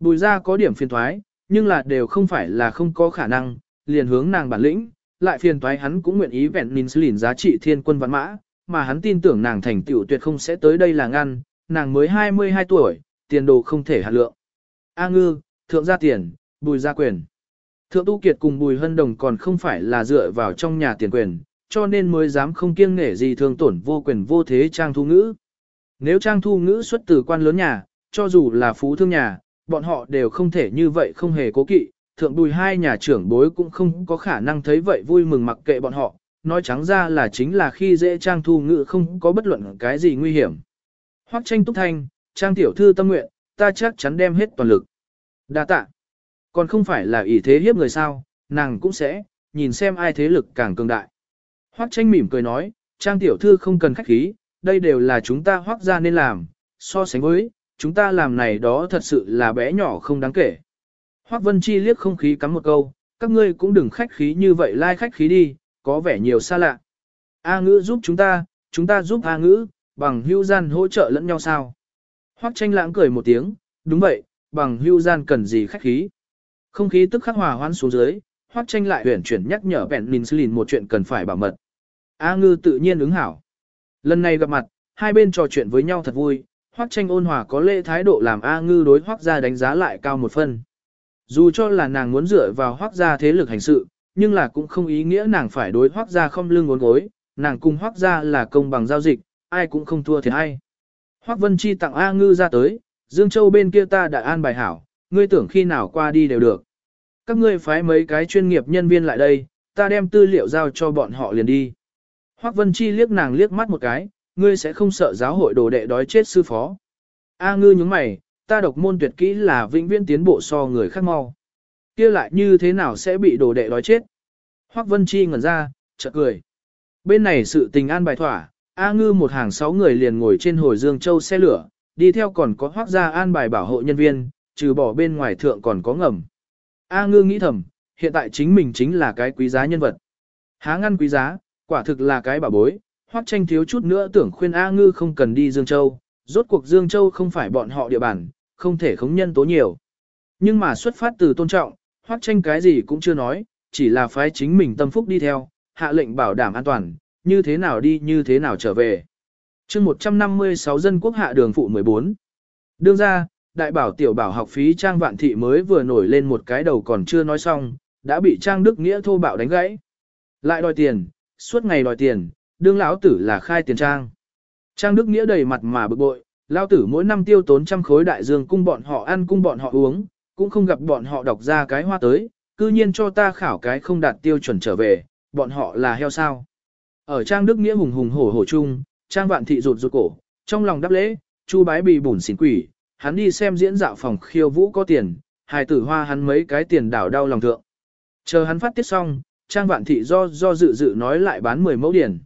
Bùi ra có điểm phiền thoái, nhưng là đều không phải là không có khả năng, liền hướng nàng bản lĩnh, lại phiền thoái hắn cũng nguyện ý vẹn lìn giá trị thiên quân văn mã, mà hắn tin tưởng nàng thành tựu tuyệt không sẽ tới đây là ngăn, nàng mới 22 tuổi, tiền đồ không thể hạt lượng. A ngư, thượng gia tiền, bùi gia quyền. Thượng Tu Kiệt cùng Bùi Hân Đồng còn không phải là dựa vào trong nhà tiền quyền, cho nên mới dám không kiêng nể gì thường tổn vô quyền vô thế Trang Thu Ngữ. Nếu Trang Thu Ngữ xuất từ quan lớn nhà, cho dù là phú thương nhà, bọn họ đều không thể như vậy không hề cố kỵ, thượng bùi hai nhà trưởng bối cũng không có khả năng thấy vậy vui mừng mặc kệ bọn họ, nói trắng ra là chính là khi dễ Trang Thu Ngữ không có bất luận cái gì nguy hiểm. Hoắc tranh túc thanh, Trang tiểu thư tâm nguyện, ta chắc chắn đem hết toàn lực. Đa tạ. Còn không phải là ý thế hiếp người sao, nàng cũng sẽ, nhìn xem ai thế lực càng cường đại. Hoắc tranh mỉm cười nói, Trang tiểu thư không cần khách khí, đây đều là chúng ta hoác ra nên làm, so sánh với, chúng ta làm này đó thật sự là bé nhỏ không đáng kể. Hoắc Vân Chi liếc không khí cắm một câu, các ngươi cũng đừng khách khí như vậy lai like khách khí đi, có vẻ nhiều xa lạ. A ngữ giúp chúng ta, chúng ta giúp A ngữ, bằng hưu gian hỗ trợ lẫn nhau sao. Hoắc tranh lãng cười một tiếng, đúng vậy, bằng hưu gian cần gì khách khí. Không khí tức khắc hòa hoãn xuống dưới, Hoắc tranh lại huyển chuyển nhắc nhở bẹn Ninslin một chuyện cần phải bảo mật. A ngư tự nhiên ứng hảo. Lần này gặp mặt, hai bên trò chuyện với nhau thật vui, Hoắc tranh ôn hòa có lễ thái độ làm A ngư đối Hoắc gia đánh giá lại cao một phân. Dù cho là nàng muốn dựa vào Hoắc gia thế lực hành sự, nhưng là cũng không ý nghĩa nàng phải đối Hoắc gia không lưng ngốn gối, nàng cùng Hoắc gia là công bằng giao dịch, ai cũng không thua thiệt ai. Hoắc Vân Chi tặng A ngư ra tới, Dương Châu bên kia ta đã an bài hảo, ngươi tưởng khi nào qua đi đều được. Các ngươi phái mấy cái chuyên nghiệp nhân viên lại đây, ta đem tư liệu giao cho bọn họ liền đi. Hoắc Vân Chi liếc nàng liếc mắt một cái, ngươi sẽ không sợ giáo hội đồ đệ đói chết sư phó. A ngư nhúng mày, ta độc môn tuyệt kỹ là vĩnh viễn tiến bộ so người khác mau. Kia lại như thế nào sẽ bị đồ đệ đói chết? Hoắc Vân Chi ngẩn ra, chợt cười. Bên này sự tình an bài thỏa, A ngư một hàng sáu người liền ngồi trên hồi Dương Châu xe lửa, đi theo còn có Hoắc gia an bài bảo hộ nhân viên, trừ bỏ bên ngoài thượng còn có ngầm. A ngư nghĩ thầm, hiện tại chính mình chính là cái quý giá nhân vật. Há ngăn quý giá, quả thực là cái bảo bối, hoắc tranh thiếu chút nữa tưởng khuyên A ngư không cần đi Dương Châu, rốt cuộc Dương Châu không phải bọn họ địa bàn, không thể khống nhân tố nhiều. Nhưng mà xuất phát từ tôn trọng, hoắc tranh cái gì cũng chưa nói, chỉ là phái chính mình tâm phúc đi theo, hạ lệnh bảo đảm an toàn, như thế nào đi như thế nào trở về. chương 156 dân quốc hạ đường phụ 14. Đương ra, đại bảo tiểu bảo học phí Trang Vạn Thị mới vừa nổi lên một cái đầu còn chưa nói xong, đã bị Trang Đức Nghĩa thô bạo đánh gãy. Lại đòi tiền, suốt ngày đòi tiền, đương lão tử là khai tiền trang. Trang Đức Nghĩa đầy mặt mà bực bội, lão tử mỗi năm tiêu tốn trăm khối đại dương cung bọn họ ăn cung bọn họ uống, cũng không gặp bọn họ đọc ra cái hoa tới, cư nhiên cho ta khảo cái không đạt tiêu chuẩn trở về, bọn họ là heo sao. Ở Trang Đức Nghĩa hùng hùng hổ hổ chung, Trang Vạn Thị rụt rụt cổ, trong lòng đáp lễ, chu bái bị bùn xỉn quỷ, hắn đi xem diễn dạo phòng khiêu vũ có tiền, hài tử hoa hắn mấy cái tiền đảo đau lòng thượng. Chờ hắn phát tiết xong, Trang Vạn Thị do do dự dự nói lại bán 10 mẫu điển.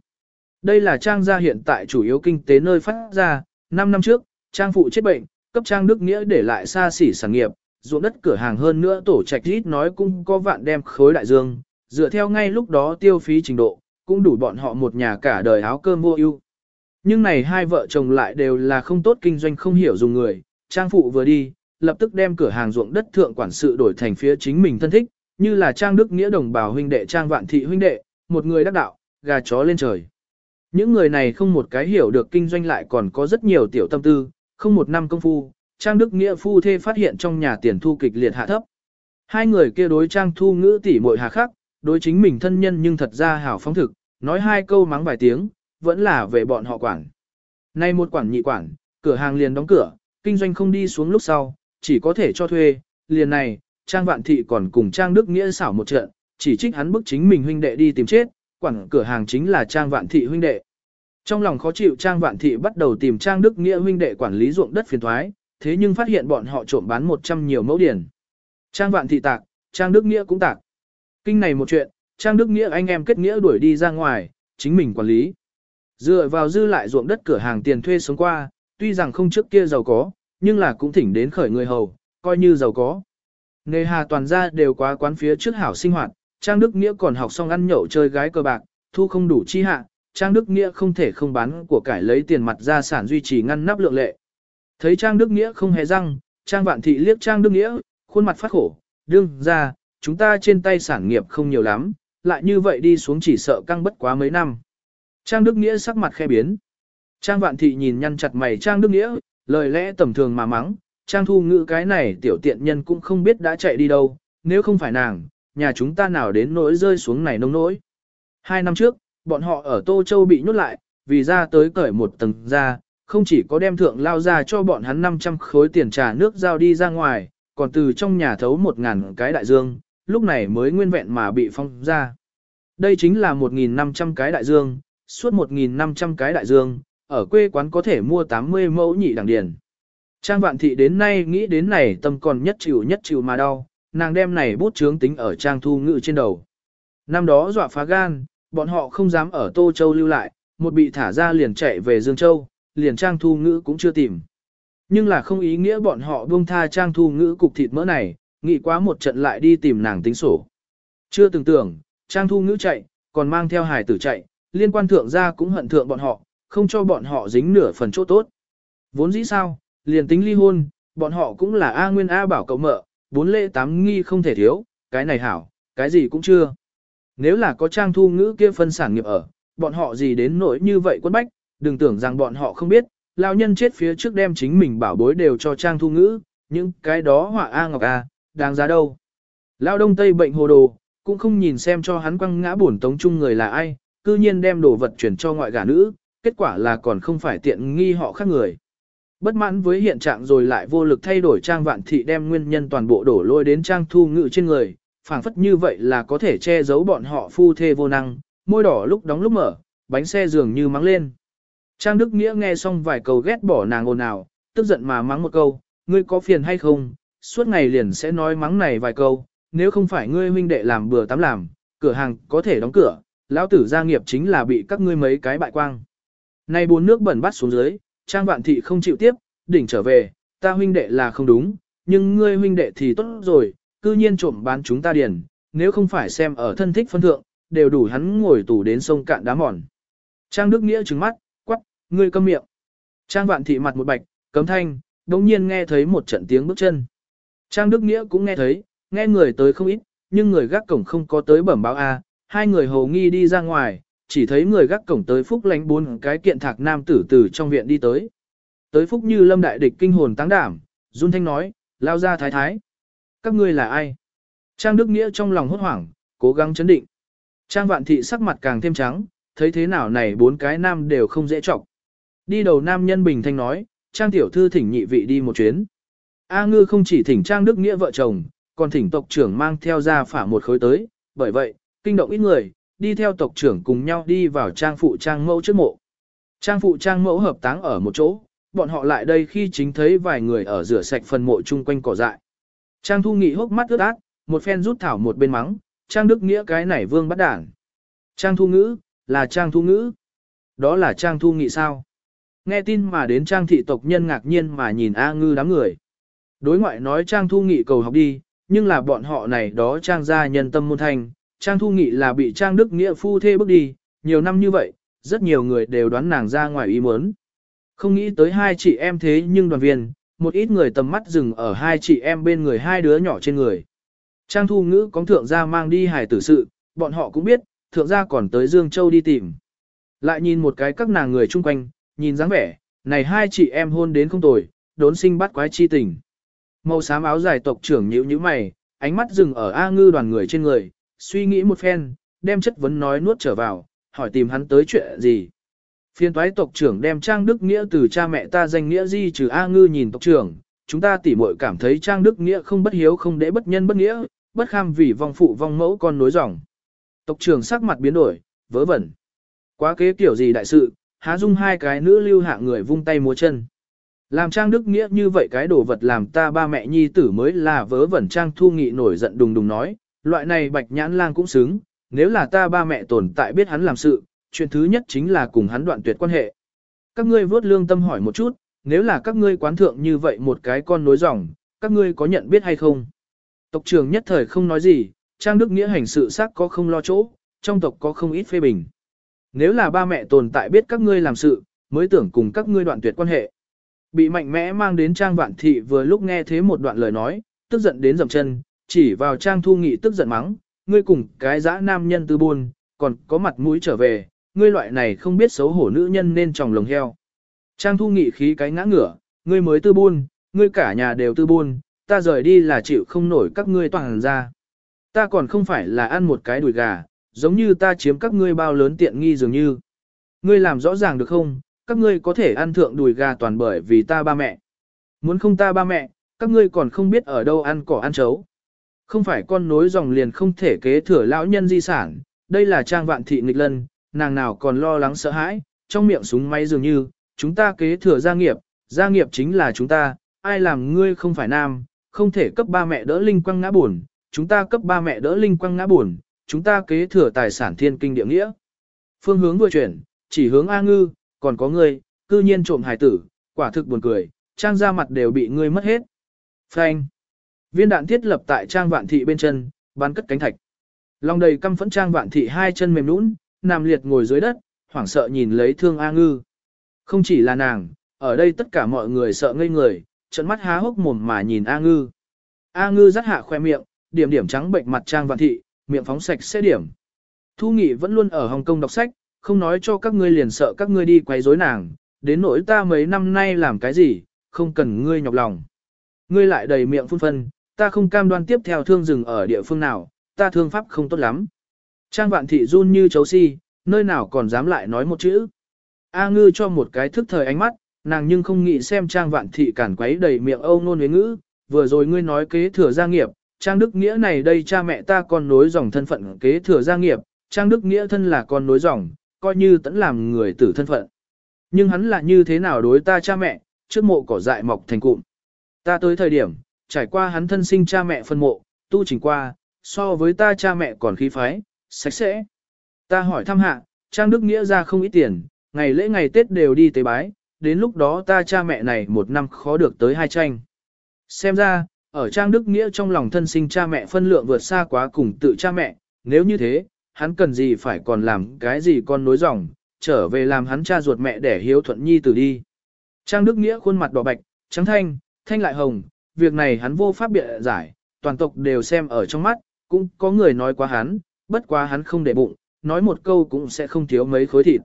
Đây là Trang gia hiện tại chủ yếu kinh tế nơi phát ra, 5 năm trước, Trang phụ chết bệnh, cấp Trang Đức Nghĩa để lại xa xỉ sản nghiệp, ruộng đất cửa hàng hơn nữa tổ trạch ít nói cũng có vạn đem khối đại dương, dựa theo ngay lúc đó tiêu phí trình độ, cũng đủ bọn họ một nhà cả đời áo cơm mua ưu. Nhưng này hai vợ chồng lại đều là không tốt kinh doanh không hiểu dùng người, Trang phụ vừa đi, lập tức đem cửa hàng ruộng đất thượng quản sự đổi thành phía chính mình thân thích, như là Trang Đức Nghĩa đồng bào huynh đệ Trang Vạn Thị huynh đệ, một người đắc đạo, gà chó lên trời. Những người này không một cái hiểu được kinh doanh lại còn có rất nhiều tiểu tâm tư, không một năm công phu, Trang Đức Nghĩa phu thê phát hiện trong nhà tiền thu kịch liệt hạ thấp. Hai người kia đối Trang thu ngữ tỷ muội hà khắc, đối chính mình thân nhân nhưng thật ra hảo phóng thực, nói hai câu mắng vài tiếng, vẫn là về bọn họ quản. Nay một quản nhị quản, cửa hàng liền đóng cửa, kinh doanh không đi xuống lúc sau, chỉ có thể cho thuê, liền này, Trang Vạn Thị còn cùng Trang Đức Nghĩa xảo một trận, chỉ trích hắn bức chính mình huynh đệ đi tìm chết, quản cửa hàng chính là Trang Vạn Thị huynh đệ. Trong lòng khó chịu Trang Vạn Thị bắt đầu tìm Trang Đức Nghĩa huynh đệ quản lý ruộng đất phiền thoái, thế nhưng phát hiện bọn họ trộm bán 100 nhiều mẫu điển. Trang Vạn Thị tạc, Trang Đức Nghĩa cũng tạc. Kinh này một chuyện, Trang Đức Nghĩa anh em kết nghĩa đuổi đi ra ngoài, chính mình quản lý. Dựa vào dư lại ruộng đất cửa hàng tiền thuê sống qua, tuy rằng không trước kia giàu có, nhưng là cũng thỉnh đến khởi người hầu, coi như giàu có. Nề hà toàn ra đều quá quán phía trước hảo sinh hoạt, Trang Đức Nghĩa còn học xong ăn nhậu chơi gái cờ bạc, thu không đủ chi hạ, Trang Đức Nghĩa không thể không bán của cải lấy tiền mặt ra sản duy trì ngăn nắp lượng lệ. Thấy Trang Đức Nghĩa không hề răng, Trang Vạn Thị liếc Trang Đức Nghĩa, khuôn mặt phát khổ, đương ra, chúng ta trên tay sản nghiệp không nhiều lắm, lại như vậy đi xuống chỉ sợ căng bất quá mấy năm. Trang Đức Nghĩa sắc mặt khe biến. Trang Vạn Thị nhìn nhăn chặt mày Trang Đức Nghĩa, lời lẽ tầm thường mà mắng, Trang Thu Ngữ cái này tiểu tiện nhân cũng không biết đã chạy đi đâu, nếu không phải nàng, nhà chúng ta nào đến nỗi rơi xuống này nông nỗi. Hai năm trước, bọn họ ở Tô Châu bị nhốt lại, vì ra tới cởi một tầng ra, không chỉ có đem thượng lao ra cho bọn hắn 500 khối tiền trà nước giao đi ra ngoài, còn từ trong nhà thấu 1.000 cái đại dương, lúc này mới nguyên vẹn mà bị phong ra. Đây chính là 1.500 cái đại dương, suốt 1.500 cái đại dương, ở quê quán có thể mua 80 mẫu nhị đẳng điền. Trang vạn thị đến nay nghĩ đến này tâm còn nhất chịu nhất chịu mà đau, nàng đem này bút chướng tính ở trang thu ngự trên đầu. Năm đó dọa phá gan, bọn họ không dám ở Tô Châu lưu lại, một bị thả ra liền chạy về Dương Châu, liền trang thu ngữ cũng chưa tìm. Nhưng là không ý nghĩa bọn họ buông tha trang thu ngữ cục thịt mỡ này, nghĩ quá một trận lại đi tìm nàng tính sổ. Chưa từng tưởng, trang thu ngữ chạy, còn mang theo hải tử chạy, liên quan thượng gia cũng hận thượng bọn họ, không cho bọn họ dính nửa phần chỗ tốt. Vốn dĩ sao, liền tính ly hôn, bọn họ cũng là A Nguyên A bảo cậu mợ, bốn lễ tám nghi không thể thiếu, cái này hảo, cái gì cũng chưa. Nếu là có trang thu ngữ kia phân sản nghiệp ở, bọn họ gì đến nỗi như vậy quân bách, đừng tưởng rằng bọn họ không biết, lao nhân chết phía trước đem chính mình bảo bối đều cho trang thu ngữ, những cái đó họa A Ngọc A, đáng giá đâu. Lao đông tây bệnh hồ đồ, cũng không nhìn xem cho hắn quăng ngã bổn tống chung người là ai, cư nhiên đem đồ vật chuyển cho ngoại gả nữ, kết quả là còn không phải tiện nghi họ khác người. Bất mãn với hiện trạng rồi lại vô lực thay đổi trang vạn thị đem nguyên nhân toàn bộ đổ lôi đến trang thu Ngữ trên người, phảng phất như vậy là có thể che giấu bọn họ phu thê vô năng, môi đỏ lúc đóng lúc mở, bánh xe dường như mắng lên. Trang Đức Nghĩa nghe xong vài câu ghét bỏ nàng ồn ào, tức giận mà mắng một câu, ngươi có phiền hay không, suốt ngày liền sẽ nói mắng này vài câu, nếu không phải ngươi huynh đệ làm bừa tắm làm, cửa hàng có thể đóng cửa, lão tử gia nghiệp chính là bị các ngươi mấy cái bại quang. Nay bốn nước bẩn bắt xuống dưới, Trang Vạn Thị không chịu tiếp, đỉnh trở về, ta huynh đệ là không đúng, nhưng ngươi huynh đệ thì tốt rồi, cư nhiên trộm bán chúng ta điền, nếu không phải xem ở thân thích phân thượng, đều đủ hắn ngồi tù đến sông cạn đá mòn. Trang Đức Nghĩa trừng mắt, ngươi câm miệng. Trang Vạn Thị mặt một bạch, cấm thanh, đồng nhiên nghe thấy một trận tiếng bước chân. Trang Đức Nghĩa cũng nghe thấy, nghe người tới không ít, nhưng người gác cổng không có tới bẩm báo A, hai người hầu nghi đi ra ngoài, chỉ thấy người gác cổng tới phúc lánh bốn cái kiện thạc nam tử tử trong viện đi tới. Tới phúc như lâm đại địch kinh hồn tăng đảm, run thanh nói, lao ra thái thái. Các ngươi là ai? Trang Đức Nghĩa trong lòng hốt hoảng, cố gắng chấn định. Trang Vạn Thị sắc mặt càng thêm trắng, thấy thế nào này bốn cái nam đều không dễ trọng. Đi đầu nam nhân bình thanh nói, Trang Tiểu Thư thỉnh nhị vị đi một chuyến. A Ngư không chỉ thỉnh Trang Đức Nghĩa vợ chồng, còn thỉnh tộc trưởng mang theo ra phả một khối tới, bởi vậy, kinh động ít người, đi theo tộc trưởng cùng nhau đi vào Trang Phụ Trang Mẫu trước mộ. Trang Phụ Trang Mẫu hợp táng ở một chỗ, bọn họ lại đây khi chính thấy vài người ở rửa sạch phần mộ chung quanh cỏ dại. Trang Thu Nghị hốc mắt ướt át, một phen rút thảo một bên mắng, Trang Đức Nghĩa cái này vương bắt đảng. Trang Thu Ngữ, là Trang Thu Ngữ. Đó là Trang Thu Nghị sao? Nghe tin mà đến Trang thị tộc nhân ngạc nhiên mà nhìn A Ngư đám người. Đối ngoại nói Trang Thu Nghị cầu học đi, nhưng là bọn họ này đó Trang gia nhân tâm môn thành. Trang Thu Nghị là bị Trang Đức Nghĩa phu thê bước đi, nhiều năm như vậy, rất nhiều người đều đoán nàng ra ngoài ý muốn. Không nghĩ tới hai chị em thế nhưng đoàn viên, một ít người tầm mắt dừng ở hai chị em bên người hai đứa nhỏ trên người. Trang thu ngữ có thượng gia mang đi hài tử sự, bọn họ cũng biết, thượng gia còn tới Dương Châu đi tìm. Lại nhìn một cái các nàng người chung quanh, nhìn dáng vẻ, này hai chị em hôn đến không tồi, đốn sinh bắt quái chi tình. Màu xám áo dài tộc trưởng nhíu nhíu mày, ánh mắt dừng ở A ngư đoàn người trên người, suy nghĩ một phen, đem chất vấn nói nuốt trở vào, hỏi tìm hắn tới chuyện gì. Phiên toái tộc trưởng đem Trang Đức Nghĩa từ cha mẹ ta danh nghĩa di trừ A ngư nhìn tộc trưởng, chúng ta tỉ muội cảm thấy Trang Đức Nghĩa không bất hiếu không để bất nhân bất nghĩa, bất kham vì vong phụ vong mẫu con nối dòng. Tộc trưởng sắc mặt biến đổi, vớ vẩn. Quá kế kiểu gì đại sự, há dung hai cái nữ lưu hạ người vung tay múa chân. Làm Trang Đức Nghĩa như vậy cái đồ vật làm ta ba mẹ nhi tử mới là vớ vẩn Trang Thu Nghị nổi giận đùng đùng nói, loại này bạch nhãn lang cũng xứng, nếu là ta ba mẹ tồn tại biết hắn làm sự, chuyện thứ nhất chính là cùng hắn đoạn tuyệt quan hệ. Các ngươi vớt lương tâm hỏi một chút, nếu là các ngươi quán thượng như vậy một cái con nối dòng, các ngươi có nhận biết hay không? Tộc trưởng nhất thời không nói gì, Trang Đức Nghĩa hành sự xác có không lo chỗ, trong tộc có không ít phê bình. Nếu là ba mẹ tồn tại biết các ngươi làm sự, mới tưởng cùng các ngươi đoạn tuyệt quan hệ. Bị mạnh mẽ mang đến Trang Vạn Thị vừa lúc nghe thế một đoạn lời nói, tức giận đến dầm chân, chỉ vào Trang Thu Nghị tức giận mắng, ngươi cùng cái dã nam nhân tư buôn, còn có mặt mũi trở về, ngươi loại này không biết xấu hổ nữ nhân nên tròng lồng heo. Trang Thu Nghị khí cái ngã ngửa, ngươi mới tư buôn, ngươi cả nhà đều tư buôn, ta rời đi là chịu không nổi các ngươi toàn ra. Ta còn không phải là ăn một cái đùi gà, giống như ta chiếm các ngươi bao lớn tiện nghi dường như. Ngươi làm rõ ràng được không, các ngươi có thể ăn thượng đùi gà toàn bởi vì ta ba mẹ. Muốn không ta ba mẹ, các ngươi còn không biết ở đâu ăn cỏ ăn chấu. Không phải con nối dòng liền không thể kế thừa lão nhân di sản, đây là trang vạn thị nghịch lân, nàng nào còn lo lắng sợ hãi, trong miệng súng máy dường như, chúng ta kế thừa gia nghiệp, gia nghiệp chính là chúng ta, ai làm ngươi không phải nam, không thể cấp ba mẹ đỡ linh quăng ngã buồn, chúng ta cấp ba mẹ đỡ linh quăng ngã buồn, chúng ta kế thừa tài sản thiên kinh địa nghĩa. Phương hướng vừa chuyển, chỉ hướng A ngư, còn có ngươi, cư nhiên trộm hài tử, quả thực buồn cười, trang ra mặt đều bị ngươi mất hết. Phanh. Viên đạn thiết lập tại trang vạn thị bên chân, bắn cất cánh thạch. Lòng đầy căm phẫn trang vạn thị hai chân mềm nũng, nằm liệt ngồi dưới đất, hoảng sợ nhìn lấy thương A ngư. Không chỉ là nàng, ở đây tất cả mọi người sợ ngây người, trận mắt há hốc mồm mà nhìn A ngư. A ngư rắt hạ khoe miệng, điểm điểm trắng bệnh mặt trang vạn thị, miệng phóng sạch sẽ điểm. Thu Nghị vẫn luôn ở Hồng Kông đọc sách, không nói cho các ngươi liền sợ các ngươi đi quấy rối nàng, đến nỗi ta mấy năm nay làm cái gì, không cần ngươi nhọc lòng. Ngươi lại đầy miệng phun phân, ta không cam đoan tiếp theo thương rừng ở địa phương nào, ta thương pháp không tốt lắm. Trang vạn thị run như chấu si, nơi nào còn dám lại nói một chữ. A ngư cho một cái thức thời ánh mắt, nàng nhưng không nghĩ xem trang vạn thị cản quấy đầy miệng âu nôn với ngữ, vừa rồi ngươi nói kế thừa gia nghiệp, trang đức nghĩa này đây cha mẹ ta còn nối dòng thân phận kế thừa gia nghiệp, trang đức nghĩa thân là con nối dòng, coi như tẫn làm người tử thân phận. Nhưng hắn là như thế nào đối ta cha mẹ, trước mộ cỏ dại mọc thành cụm. Ta tới thời điểm, trải qua hắn thân sinh cha mẹ phân mộ, tu trình qua, so với ta cha mẹ còn khí phái, sạch sẽ. Ta hỏi thăm hạ, Trang Đức Nghĩa ra không ít tiền, ngày lễ ngày Tết đều đi tế bái, đến lúc đó ta cha mẹ này một năm khó được tới hai tranh. Xem ra, ở Trang Đức Nghĩa trong lòng thân sinh cha mẹ phân lượng vượt xa quá cùng tự cha mẹ, nếu như thế, hắn cần gì phải còn làm cái gì con nối dòng, trở về làm hắn cha ruột mẹ để hiếu thuận nhi tử đi. Trang Đức Nghĩa khuôn mặt đỏ bạch, trắng thanh, thanh lại hồng, việc này hắn vô pháp biện giải, toàn tộc đều xem ở trong mắt, cũng có người nói quá hắn, bất quá hắn không để bụng, nói một câu cũng sẽ không thiếu mấy khối thịt.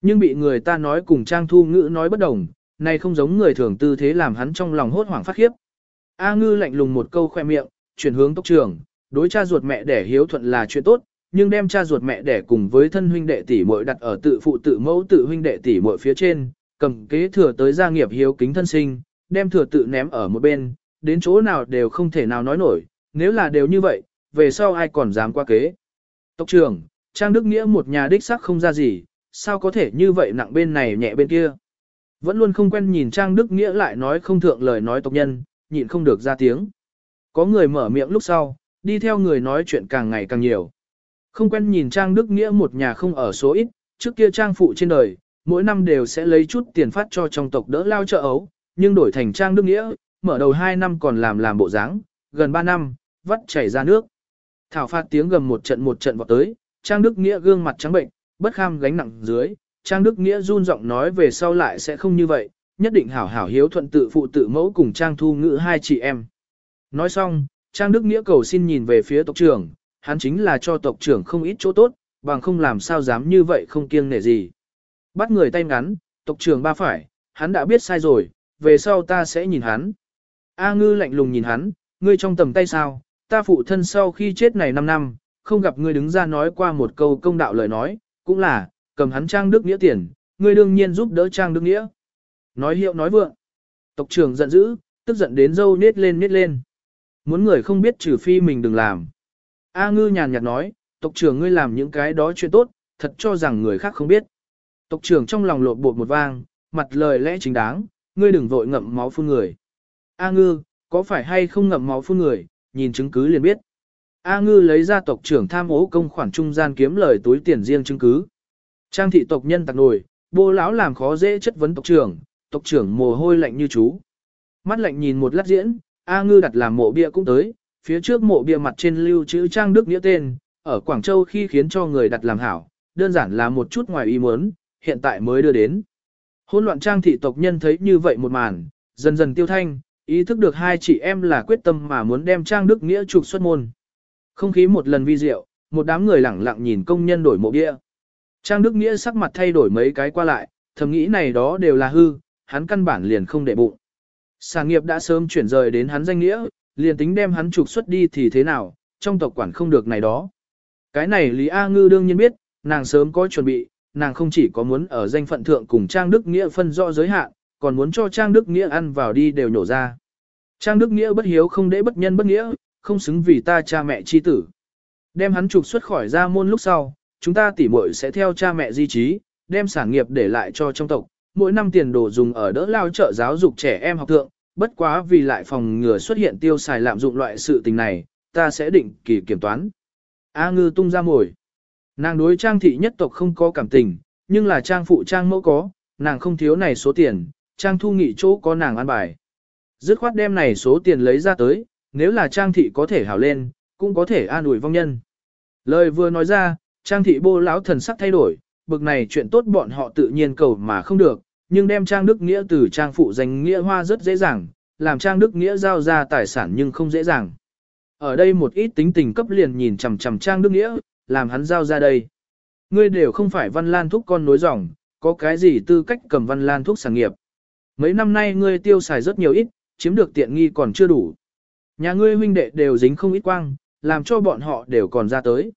Nhưng bị người ta nói cùng Trang Thu Ngữ nói bất đồng, này không giống người thường tư thế làm hắn trong lòng hốt hoảng phát khiếp. A ngư lạnh lùng một câu khoe miệng, chuyển hướng tốc Trường đối cha ruột mẹ đẻ hiếu thuận là chuyện tốt, nhưng đem cha ruột mẹ đẻ cùng với thân huynh đệ tỷ muội đặt ở tự phụ tự mẫu tự huynh đệ tỷ muội phía trên, cầm kế thừa tới gia nghiệp hiếu kính thân sinh, đem thừa tự ném ở một bên, đến chỗ nào đều không thể nào nói nổi, nếu là đều như vậy, về sau ai còn dám qua kế. Tộc trưởng, Trang Đức Nghĩa một nhà đích sắc không ra gì, sao có thể như vậy nặng bên này nhẹ bên kia. Vẫn luôn không quen nhìn Trang Đức Nghĩa lại nói không thượng lời nói tộc nhân, nhịn không được ra tiếng. Có người mở miệng lúc sau, đi theo người nói chuyện càng ngày càng nhiều. Không quen nhìn Trang Đức Nghĩa một nhà không ở số ít, trước kia Trang phụ trên đời, mỗi năm đều sẽ lấy chút tiền phát cho trong tộc đỡ lao trợ ấu, nhưng đổi thành Trang Đức Nghĩa, mở đầu 2 năm còn làm làm bộ dáng, gần 3 năm, vắt chảy ra nước. Thảo phạt tiếng gầm một trận một trận vọt tới, Trang Đức Nghĩa gương mặt trắng bệnh, bất kham gánh nặng dưới, Trang Đức Nghĩa run giọng nói về sau lại sẽ không như vậy, nhất định hảo hảo hiếu thuận tự phụ tự mẫu cùng Trang Thu Ngữ hai chị em. Nói xong, Trang Đức Nghĩa cầu xin nhìn về phía tộc trưởng, hắn chính là cho tộc trưởng không ít chỗ tốt, bằng không làm sao dám như vậy không kiêng nể gì. Bắt người tay ngắn, tộc trưởng ba phải, hắn đã biết sai rồi, về sau ta sẽ nhìn hắn. A ngư lạnh lùng nhìn hắn, ngươi trong tầm tay sao, ta phụ thân sau khi chết này 5 năm, không gặp ngươi đứng ra nói qua một câu công đạo lời nói, cũng là, cầm hắn Trang Đức Nghĩa tiền, ngươi đương nhiên giúp đỡ Trang Đức Nghĩa. Nói hiệu nói vượng. Tộc trưởng giận dữ, tức giận đến dâu nết lên nết lên. Muốn người không biết trừ phi mình đừng làm. A ngư nhàn nhạt nói, tộc trưởng ngươi làm những cái đó chuyện tốt, thật cho rằng người khác không biết. Tộc trưởng trong lòng lột bột một vang, mặt lời lẽ chính đáng, ngươi đừng vội ngậm máu phun người. A ngư, có phải hay không ngậm máu phun người, nhìn chứng cứ liền biết. A ngư lấy ra tộc trưởng tham ố công khoản trung gian kiếm lời túi tiền riêng chứng cứ. Trang thị tộc nhân tặc nổi, bô lão làm khó dễ chất vấn tộc trưởng, tộc trưởng mồ hôi lạnh như chú. Mắt lạnh nhìn một lát diễn, A ngư đặt làm mộ bia cũng tới, phía trước mộ bia mặt trên lưu chữ Trang Đức Nghĩa tên, ở Quảng Châu khi khiến cho người đặt làm hảo, đơn giản là một chút ngoài ý muốn, hiện tại mới đưa đến. Hôn loạn Trang thị tộc nhân thấy như vậy một màn, dần dần tiêu thanh, ý thức được hai chị em là quyết tâm mà muốn đem Trang Đức Nghĩa trục xuất môn. Không khí một lần vi diệu, một đám người lẳng lặng nhìn công nhân đổi mộ bia. Trang Đức Nghĩa sắc mặt thay đổi mấy cái qua lại, thầm nghĩ này đó đều là hư, hắn căn bản liền không để bụng. Sản nghiệp đã sớm chuyển rời đến hắn danh nghĩa, liền tính đem hắn trục xuất đi thì thế nào, trong tộc quản không được này đó. Cái này Lý A Ngư đương nhiên biết, nàng sớm có chuẩn bị, nàng không chỉ có muốn ở danh phận thượng cùng Trang Đức Nghĩa phân rõ giới hạn, còn muốn cho Trang Đức Nghĩa ăn vào đi đều nhổ ra. Trang Đức Nghĩa bất hiếu không để bất nhân bất nghĩa, không xứng vì ta cha mẹ chi tử. Đem hắn trục xuất khỏi gia môn lúc sau, chúng ta tỉ muội sẽ theo cha mẹ di trí, đem sản nghiệp để lại cho trong tộc, mỗi năm tiền đồ dùng ở đỡ lao trợ giáo dục trẻ em học thượng, bất quá vì lại phòng ngừa xuất hiện tiêu xài lạm dụng loại sự tình này, ta sẽ định kỳ kiểm toán. A ngư tung ra mồi. Nàng đối trang thị nhất tộc không có cảm tình, nhưng là trang phụ trang mẫu có, nàng không thiếu này số tiền, trang thu nghị chỗ có nàng ăn bài. Dứt khoát đem này số tiền lấy ra tới, nếu là trang thị có thể hảo lên, cũng có thể an ủi vong nhân. Lời vừa nói ra, trang thị bô lão thần sắc thay đổi, bực này chuyện tốt bọn họ tự nhiên cầu mà không được, nhưng đem trang đức nghĩa từ trang phụ danh nghĩa hoa rất dễ dàng, làm trang đức nghĩa giao ra tài sản nhưng không dễ dàng. Ở đây một ít tính tình cấp liền nhìn chằm chằm trang đức nghĩa, làm hắn giao ra đây. Ngươi đều không phải văn lan thúc con nối dòng, có cái gì tư cách cầm văn lan thuốc sản nghiệp. Mấy năm nay ngươi tiêu xài rất nhiều ít, chiếm được tiện nghi còn chưa đủ. Nhà ngươi huynh đệ đều dính không ít quang, làm cho bọn họ đều còn ra tới.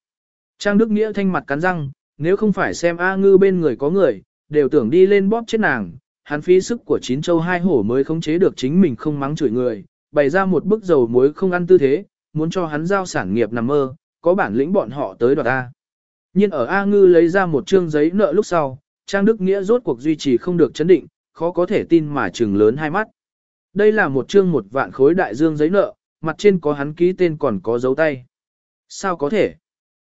Trang Đức Nghĩa thanh mặt cắn răng, nếu không phải xem A ngư bên người có người, đều tưởng đi lên bóp chết nàng, hắn phí sức của chín châu hai hổ mới khống chế được chính mình không mắng chửi người, bày ra một bức dầu muối không ăn tư thế, muốn cho hắn giao sản nghiệp nằm mơ, có bản lĩnh bọn họ tới đoạt A. Nhưng ở A ngư lấy ra một trương giấy nợ lúc sau, Trang Đức Nghĩa rốt cuộc duy trì không được chấn định, khó có thể tin mà trừng lớn hai mắt. Đây là một trương một vạn khối đại dương giấy nợ, mặt trên có hắn ký tên còn có dấu tay. Sao có thể?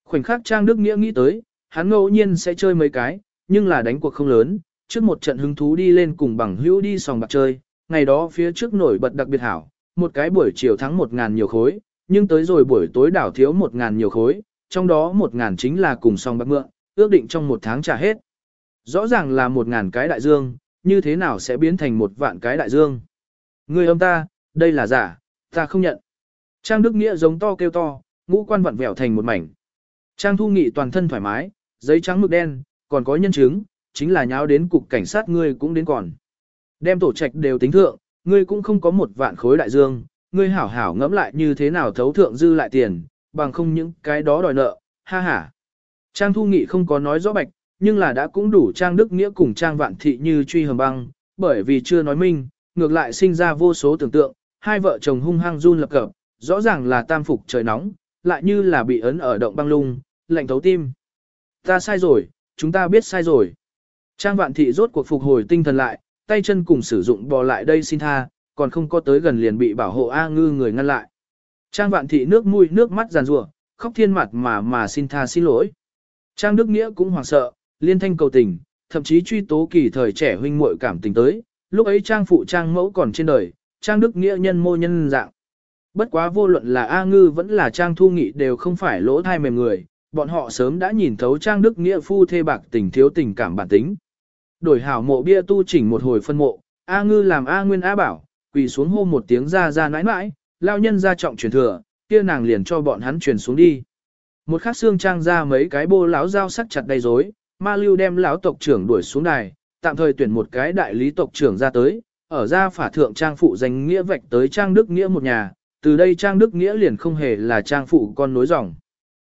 Khoảnh khắc Trang Đức Nghĩa nghĩ tới, hắn ngẫu nhiên sẽ chơi mấy cái, nhưng là đánh cuộc không lớn, trước một trận hứng thú đi lên cùng bằng hữu đi sòng bạc chơi, ngày đó phía trước nổi bật đặc biệt hảo, một cái buổi chiều thắng một ngàn nhiều khối, nhưng tới rồi buổi tối đảo thiếu một ngàn nhiều khối, trong đó một ngàn chính là cùng sòng bạc mượn, ước định trong một tháng trả hết. Rõ ràng là một ngàn cái đại dương, như thế nào sẽ biến thành một vạn cái đại dương? Người ông ta, đây là giả, ta không nhận. Trang Đức Nghĩa giống to kêu to, ngũ quan vặn vẹo thành một mảnh. Trang Thu Nghị toàn thân thoải mái, giấy trắng mực đen, còn có nhân chứng, chính là nháo đến cục cảnh sát ngươi cũng đến còn. Đem tổ trạch đều tính thượng, ngươi cũng không có một vạn khối đại dương, ngươi hảo hảo ngẫm lại như thế nào thấu thượng dư lại tiền, bằng không những cái đó đòi nợ, ha ha. Trang Thu Nghị không có nói rõ bạch, nhưng là đã cũng đủ Trang Đức Nghĩa cùng Trang Vạn Thị như truy hầm băng, bởi vì chưa nói minh, ngược lại sinh ra vô số tưởng tượng, hai vợ chồng hung hăng run lập cập, rõ ràng là tam phục trời nóng, lại như là bị ấn ở động băng lung, lạnh thấu tim. Ta sai rồi, chúng ta biết sai rồi. Trang Vạn Thị rốt cuộc phục hồi tinh thần lại, tay chân cùng sử dụng bò lại đây xin tha, còn không có tới gần liền bị bảo hộ A ngư người ngăn lại. Trang Vạn Thị nước mũi nước mắt giàn rủa, khóc thiên mặt mà mà xin tha xin lỗi. Trang Đức Nghĩa cũng hoảng sợ, liên thanh cầu tình, thậm chí truy tố kỳ thời trẻ huynh muội cảm tình tới, lúc ấy Trang phụ Trang mẫu còn trên đời, Trang Đức Nghĩa nhân mô nhân dạng. Bất quá vô luận là A Ngư vẫn là Trang Thu Nghị đều không phải lỗ thai mềm người, bọn họ sớm đã nhìn thấu Trang Đức Nghĩa phu thê bạc tình thiếu tình cảm bản tính. Đổi hảo mộ bia tu chỉnh một hồi phân mộ, A Ngư làm A Nguyên A Bảo, quỳ xuống hô một tiếng ra ra nãi nãi, lao nhân ra trọng truyền thừa, kia nàng liền cho bọn hắn truyền xuống đi. Một khắc xương trang ra mấy cái bô lão dao sắc chặt đầy rối, ma lưu đem lão tộc trưởng đuổi xuống đài, tạm thời tuyển một cái đại lý tộc trưởng ra tới, ở ra phả thượng trang phụ danh nghĩa vạch tới trang đức nghĩa một nhà, từ đây trang đức nghĩa liền không hề là trang phụ con nối dòng.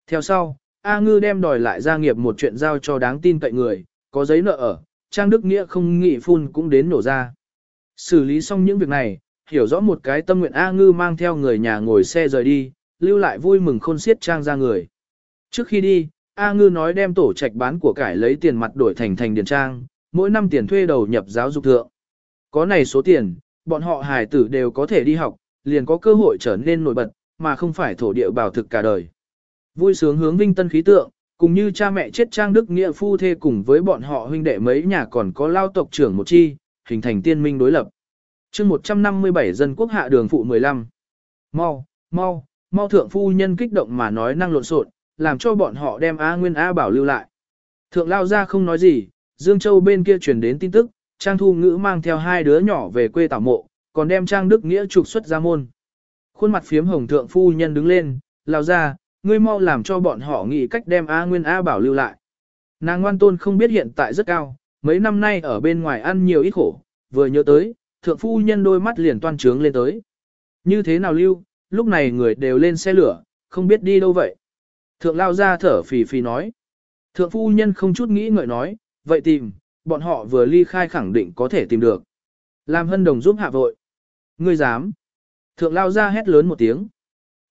Theo sau, A Ngư đem đòi lại gia nghiệp một chuyện giao cho đáng tin cậy người, có giấy nợ ở, trang đức nghĩa không nghĩ phun cũng đến nổ ra. Xử lý xong những việc này, hiểu rõ một cái tâm nguyện A Ngư mang theo người nhà ngồi xe rời đi, lưu lại vui mừng khôn xiết trang ra người. Trước khi đi, A Ngư nói đem tổ trạch bán của cải lấy tiền mặt đổi thành thành điền trang, mỗi năm tiền thuê đầu nhập giáo dục thượng. Có này số tiền, bọn họ hài tử đều có thể đi học, liền có cơ hội trở nên nổi bật, mà không phải thổ địa bảo thực cả đời. Vui sướng hướng vinh tân khí tượng, cùng như cha mẹ chết trang đức nghĩa phu thê cùng với bọn họ huynh đệ mấy nhà còn có lao tộc trưởng một chi, hình thành tiên minh đối lập. chương 157 dân quốc hạ đường phụ 15. Mau, mau, mau thượng phu nhân kích động mà nói năng lộn xộn, làm cho bọn họ đem A Nguyên A Bảo lưu lại. Thượng lao ra không nói gì, Dương Châu bên kia truyền đến tin tức, Trang Thu Ngữ mang theo hai đứa nhỏ về quê tảo mộ, còn đem Trang Đức Nghĩa trục xuất ra môn. Khuôn mặt phiếm hồng thượng phu nhân đứng lên, lao ra, ngươi mau làm cho bọn họ nghĩ cách đem A Nguyên A Bảo lưu lại. Nàng ngoan tôn không biết hiện tại rất cao, mấy năm nay ở bên ngoài ăn nhiều ít khổ, vừa nhớ tới, thượng phu nhân đôi mắt liền toan trướng lên tới. Như thế nào lưu, lúc này người đều lên xe lửa, không biết đi đâu vậy. Thượng lao ra thở phì phì nói. Thượng phu nhân không chút nghĩ ngợi nói, vậy tìm, bọn họ vừa ly khai khẳng định có thể tìm được. Làm hân đồng giúp hạ vội. Ngươi dám. Thượng lao ra hét lớn một tiếng.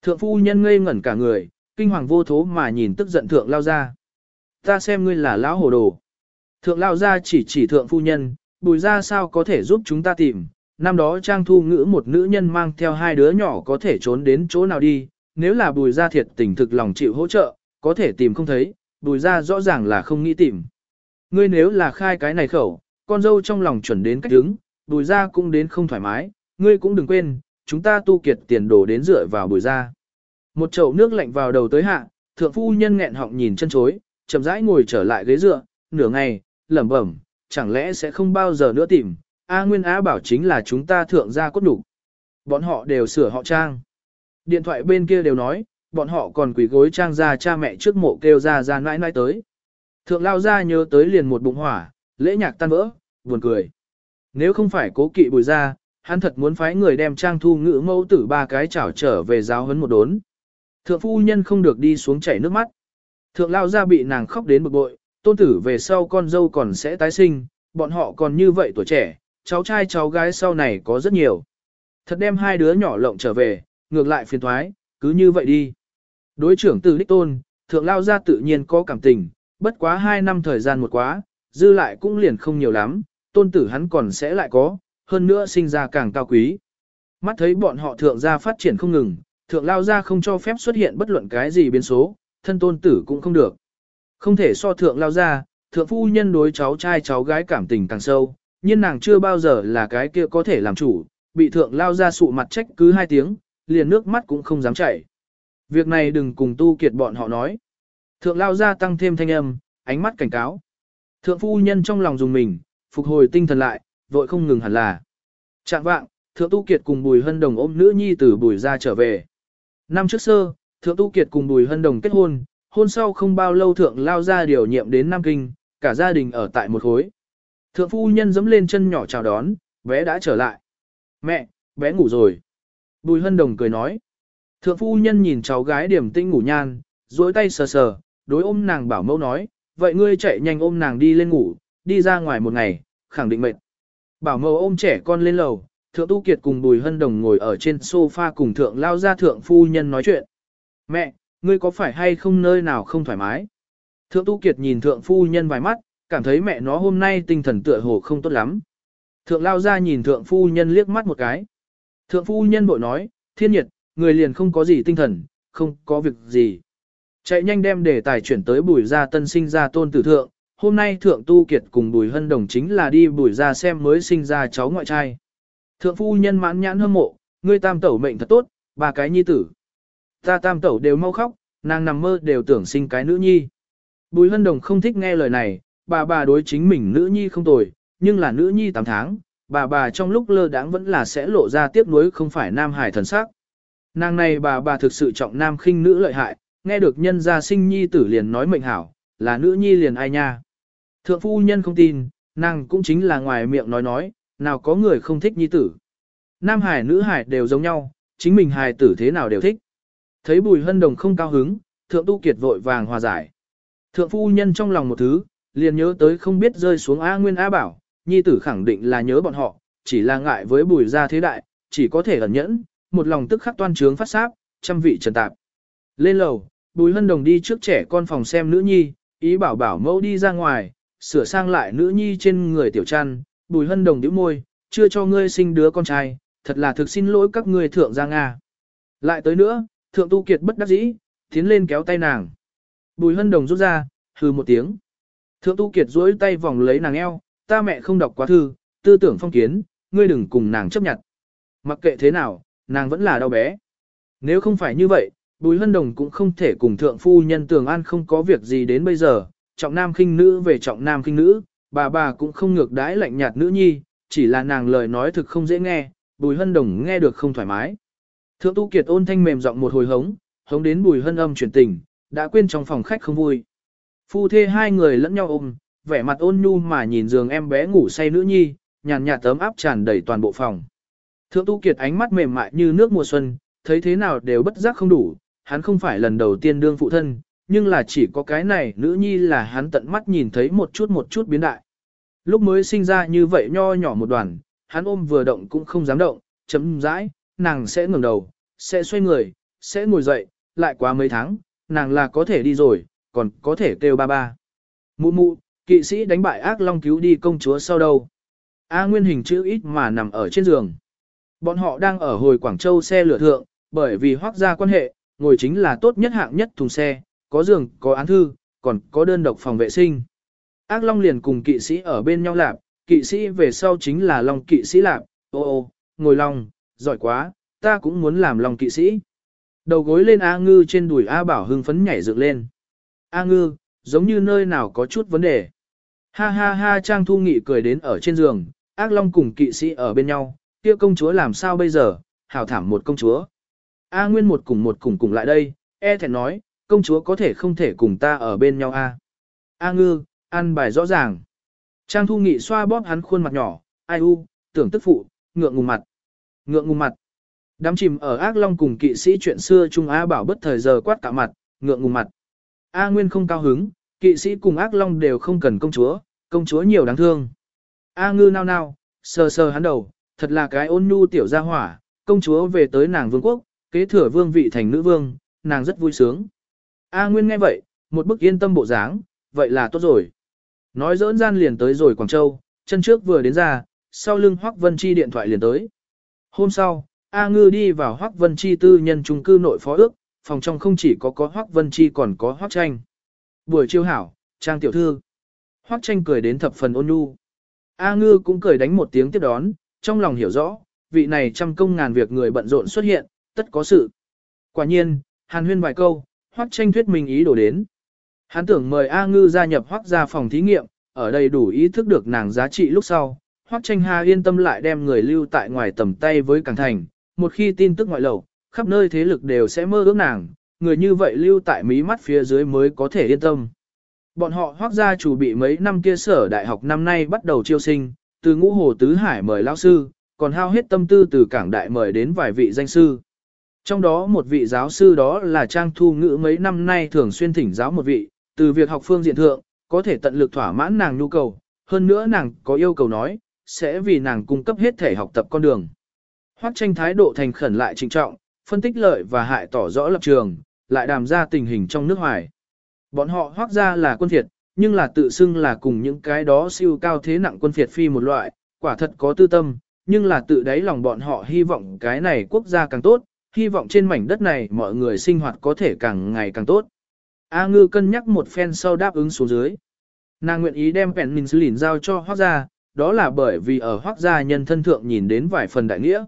Thượng phu nhân ngây ngẩn cả người, kinh hoàng vô thố mà nhìn tức giận thượng lao ra. Ta xem ngươi là lão hồ đồ. Thượng lao ra chỉ chỉ thượng phu nhân, bùi ra sao có thể giúp chúng ta tìm. Năm đó trang thu ngữ một nữ nhân mang theo hai đứa nhỏ có thể trốn đến chỗ nào đi, nếu là bùi ra thiệt tình thực lòng chịu hỗ trợ, có thể tìm không thấy, bùi ra rõ ràng là không nghĩ tìm. Ngươi nếu là khai cái này khẩu, con dâu trong lòng chuẩn đến cách đứng, bùi ra cũng đến không thoải mái, ngươi cũng đừng quên, chúng ta tu kiệt tiền đổ đến dựa vào bùi ra. Một chậu nước lạnh vào đầu tới hạ, thượng phu nhân nghẹn họng nhìn chân chối, chậm rãi ngồi trở lại ghế dựa, nửa ngày, lẩm bẩm, chẳng lẽ sẽ không bao giờ nữa tìm, A Nguyên Á bảo chính là chúng ta thượng gia cốt đủ. Bọn họ đều sửa họ trang. Điện thoại bên kia đều nói, bọn họ còn quỷ gối trang ra cha mẹ trước mộ kêu ra ra nãi nãi tới. Thượng lao ra nhớ tới liền một bụng hỏa, lễ nhạc tan vỡ, buồn cười. Nếu không phải cố kỵ bùi ra, hắn thật muốn phái người đem trang thu ngữ mẫu tử ba cái chảo trở về giáo huấn một đốn. Thượng phu nhân không được đi xuống chảy nước mắt. Thượng lao ra bị nàng khóc đến bực bội, tôn tử về sau con dâu còn sẽ tái sinh, bọn họ còn như vậy tuổi trẻ, cháu trai cháu gái sau này có rất nhiều. Thật đem hai đứa nhỏ lộng trở về, ngược lại phiền thoái, cứ như vậy đi. Đối trưởng từ đích tôn, thượng lao ra tự nhiên có cảm tình, bất quá hai năm thời gian một quá, dư lại cũng liền không nhiều lắm, tôn tử hắn còn sẽ lại có, hơn nữa sinh ra càng cao quý. Mắt thấy bọn họ thượng gia phát triển không ngừng, thượng lao ra không cho phép xuất hiện bất luận cái gì biến số, thân tôn tử cũng không được. Không thể so thượng lao ra, thượng phu nhân đối cháu trai cháu gái cảm tình càng sâu, nhưng nàng chưa bao giờ là cái kia có thể làm chủ, bị thượng lao ra sụ mặt trách cứ hai tiếng, liền nước mắt cũng không dám chảy. Việc này đừng cùng tu kiệt bọn họ nói. Thượng lao ra tăng thêm thanh âm, ánh mắt cảnh cáo. Thượng phu nhân trong lòng dùng mình, phục hồi tinh thần lại, vội không ngừng hẳn là. Trạng vạng, thượng tu kiệt cùng bùi hân đồng ôm nữ nhi từ bùi ra trở về. Năm trước sơ, thượng tu kiệt cùng bùi hân đồng kết hôn, hôn sau không bao lâu thượng lao ra điều nhiệm đến Nam Kinh, cả gia đình ở tại một khối. Thượng phu nhân dẫm lên chân nhỏ chào đón, bé đã trở lại. Mẹ, bé ngủ rồi. Bùi hân đồng cười nói. Thượng phu nhân nhìn cháu gái điểm tinh ngủ nhan, duỗi tay sờ sờ, đối ôm nàng bảo mẫu nói, vậy ngươi chạy nhanh ôm nàng đi lên ngủ, đi ra ngoài một ngày, khẳng định mệt. Bảo mẫu ôm trẻ con lên lầu, thượng tu kiệt cùng bùi hân đồng ngồi ở trên sofa cùng thượng lao ra thượng phu nhân nói chuyện. Mẹ, ngươi có phải hay không nơi nào không thoải mái? Thượng tu kiệt nhìn thượng phu nhân vài mắt, cảm thấy mẹ nó hôm nay tinh thần tựa hồ không tốt lắm. Thượng lao ra nhìn thượng phu nhân liếc mắt một cái. Thượng phu nhân bội nói, thiên nhiệt, người liền không có gì tinh thần, không có việc gì. Chạy nhanh đem đề tài chuyển tới bùi gia tân sinh ra tôn tử thượng, hôm nay thượng tu kiệt cùng bùi hân đồng chính là đi bùi gia xem mới sinh ra cháu ngoại trai. Thượng phu nhân mãn nhãn hâm mộ, ngươi tam tẩu mệnh thật tốt, ba cái nhi tử. Ta tam tẩu đều mau khóc, nàng nằm mơ đều tưởng sinh cái nữ nhi. Bùi hân đồng không thích nghe lời này, bà bà đối chính mình nữ nhi không tồi, nhưng là nữ nhi 8 tháng, bà bà trong lúc lơ đãng vẫn là sẽ lộ ra tiếc nuối không phải nam hải thần sắc. Nàng này bà bà thực sự trọng nam khinh nữ lợi hại, nghe được nhân gia sinh nhi tử liền nói mệnh hảo, là nữ nhi liền ai nha. Thượng phu nhân không tin, nàng cũng chính là ngoài miệng nói nói, nào có người không thích nhi tử. Nam hải nữ hải đều giống nhau, chính mình hài tử thế nào đều thích. Thấy bùi hân đồng không cao hứng, thượng tu kiệt vội vàng hòa giải. Thượng phu nhân trong lòng một thứ, liền nhớ tới không biết rơi xuống A Nguyên A Bảo, nhi tử khẳng định là nhớ bọn họ, chỉ là ngại với bùi gia thế đại, chỉ có thể ẩn nhẫn, một lòng tức khắc toan trướng phát sáp, trăm vị trần tạp. Lên lầu, bùi hân đồng đi trước trẻ con phòng xem nữ nhi, ý bảo bảo mẫu đi ra ngoài, sửa sang lại nữ nhi trên người tiểu trăn, bùi hân đồng nhíu môi, chưa cho ngươi sinh đứa con trai, thật là thực xin lỗi các ngươi thượng gia Nga. Lại tới nữa, thượng tu kiệt bất đắc dĩ, tiến lên kéo tay nàng. Bùi hân đồng rút ra, hừ một tiếng. Thượng tu kiệt duỗi tay vòng lấy nàng eo, ta mẹ không đọc quá thư, tư tưởng phong kiến, ngươi đừng cùng nàng chấp nhận. Mặc kệ thế nào, nàng vẫn là đau bé. Nếu không phải như vậy, Bùi Hân Đồng cũng không thể cùng thượng phu nhân Tường An không có việc gì đến bây giờ, trọng nam khinh nữ về trọng nam khinh nữ, bà bà cũng không ngược đãi lạnh nhạt nữ nhi, chỉ là nàng lời nói thực không dễ nghe, Bùi Hân Đồng nghe được không thoải mái. Thượng Tu Kiệt ôn thanh mềm giọng một hồi hống, hống đến Bùi Hân âm chuyển tình, đã quên trong phòng khách không vui. Phu thê hai người lẫn nhau ôm, vẻ mặt ôn nhu mà nhìn giường em bé ngủ say nữ nhi, nhàn nhạt tấm áp tràn đầy toàn bộ phòng. Thượng Tu Kiệt ánh mắt mềm mại như nước mùa xuân, thấy thế nào đều bất giác không đủ, hắn không phải lần đầu tiên đương phụ thân, nhưng là chỉ có cái này nữ nhi là hắn tận mắt nhìn thấy một chút một chút biến đại. Lúc mới sinh ra như vậy nho nhỏ một đoàn, hắn ôm vừa động cũng không dám động, chấm rãi, nàng sẽ ngừng đầu, sẽ xoay người, sẽ ngồi dậy, lại quá mấy tháng, nàng là có thể đi rồi, còn có thể kêu ba ba. Mụ mụ, kỵ sĩ đánh bại ác long cứu đi công chúa sau đâu. A Nguyên hình chữ ít mà nằm ở trên giường. Bọn họ đang ở hồi Quảng Châu xe lửa thượng, bởi vì hoác ra quan hệ, ngồi chính là tốt nhất hạng nhất thùng xe, có giường, có án thư, còn có đơn độc phòng vệ sinh. Ác Long liền cùng kỵ sĩ ở bên nhau lạp, kỵ sĩ về sau chính là Long kỵ sĩ lạp, ô ô, ngồi Long, giỏi quá, ta cũng muốn làm Long kỵ sĩ. Đầu gối lên A Ngư trên đùi A Bảo hưng phấn nhảy dựng lên. A Ngư, giống như nơi nào có chút vấn đề. Ha ha ha Trang Thu Nghị cười đến ở trên giường, ác long cùng kỵ sĩ ở bên nhau, kia công chúa làm sao bây giờ, hào thảm một công chúa. A Nguyên một cùng một cùng cùng lại đây, e thẹn nói, công chúa có thể không thể cùng ta ở bên nhau a. A ngư, ăn bài rõ ràng. Trang thu nghị xoa bóp hắn khuôn mặt nhỏ, ai u, tưởng tức phụ, ngượng ngùng mặt. Ngượng ngùng mặt. Đám chìm ở ác long cùng kỵ sĩ chuyện xưa Trung A bảo bất thời giờ quát cả mặt, ngượng ngùng mặt. A Nguyên không cao hứng, kỵ sĩ cùng ác long đều không cần công chúa, công chúa nhiều đáng thương. A ngư nao nao, sờ sờ hắn đầu, thật là cái ôn nhu tiểu gia hỏa, công chúa về tới nàng vương quốc, kế thừa vương vị thành nữ vương, nàng rất vui sướng. A Nguyên nghe vậy, một bức yên tâm bộ dáng, vậy là tốt rồi. Nói dỡn gian liền tới rồi Quảng Châu, chân trước vừa đến ra, sau lưng Hoắc Vân Chi điện thoại liền tới. Hôm sau, A Ngư đi vào Hoắc Vân Chi tư nhân trung cư nội phó ước, phòng trong không chỉ có có Hoắc Vân Chi còn có Hoắc Tranh. Buổi chiêu hảo, trang tiểu thư. Hoắc Tranh cười đến thập phần ôn nhu. A Ngư cũng cười đánh một tiếng tiếp đón, trong lòng hiểu rõ, vị này trăm công ngàn việc người bận rộn xuất hiện, tất có sự. Quả nhiên, hàn huyên vài câu, hoắc tranh thuyết minh ý đồ đến. Hắn tưởng mời A Ngư gia nhập hoắc ra phòng thí nghiệm, ở đây đủ ý thức được nàng giá trị lúc sau. Hoắc tranh hà yên tâm lại đem người lưu tại ngoài tầm tay với Càng Thành, một khi tin tức ngoại lầu, khắp nơi thế lực đều sẽ mơ ước nàng, người như vậy lưu tại mí mắt phía dưới mới có thể yên tâm. Bọn họ hoác gia chủ bị mấy năm kia sở đại học năm nay bắt đầu chiêu sinh, từ ngũ hồ tứ hải mời lão sư, còn hao hết tâm tư từ cảng đại mời đến vài vị danh sư. Trong đó một vị giáo sư đó là Trang Thu Ngữ mấy năm nay thường xuyên thỉnh giáo một vị, từ việc học phương diện thượng, có thể tận lực thỏa mãn nàng nhu cầu, hơn nữa nàng có yêu cầu nói, sẽ vì nàng cung cấp hết thể học tập con đường. Hoắc tranh thái độ thành khẩn lại trịnh trọng, phân tích lợi và hại tỏ rõ lập trường, lại đàm ra tình hình trong nước ngoài. Bọn họ Hoắc ra là quân phiệt nhưng là tự xưng là cùng những cái đó siêu cao thế nặng quân phiệt phi một loại, quả thật có tư tâm, nhưng là tự đáy lòng bọn họ hy vọng cái này quốc gia càng tốt, hy vọng trên mảnh đất này mọi người sinh hoạt có thể càng ngày càng tốt. A ngư cân nhắc một phen sau đáp ứng xuống dưới. Nàng nguyện ý đem Pèn Minh Lìn giao cho hoác gia, đó là bởi vì ở hoác gia nhân thân thượng nhìn đến vài phần đại nghĩa.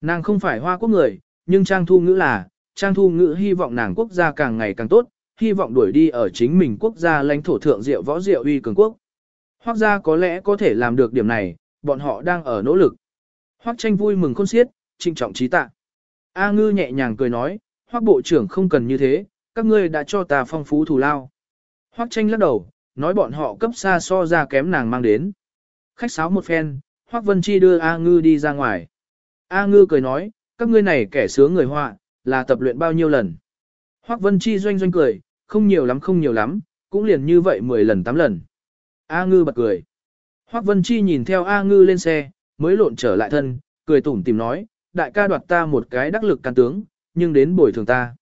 Nàng không phải hoa quốc người, nhưng Trang Thu Ngữ là, Trang Thu Ngữ hy vọng nàng quốc gia càng ngày càng tốt, hy vọng đuổi đi ở chính mình quốc gia lãnh thổ thượng diệu võ diệu uy cường quốc. Hoác gia có lẽ có thể làm được điểm này, bọn họ đang ở nỗ lực. Hoác tranh vui mừng khôn xiết, trinh trọng trí tạ. A ngư nhẹ nhàng cười nói, hoác bộ trưởng không cần như thế, các ngươi đã cho ta phong phú thù lao. Hoác tranh lắc đầu, nói bọn họ cấp xa so ra kém nàng mang đến. Khách sáo một phen, hoác vân chi đưa A ngư đi ra ngoài. A ngư cười nói, các ngươi này kẻ sướng người họa, là tập luyện bao nhiêu lần. Hoác vân chi doanh doanh cười, không nhiều lắm không nhiều lắm, cũng liền như vậy 10 lần 8 lần. A ngư bật cười. Hoác vân chi nhìn theo A ngư lên xe, mới lộn trở lại thân, cười tủm tìm nói, đại ca đoạt ta một cái đắc lực can tướng, nhưng đến bồi thường ta.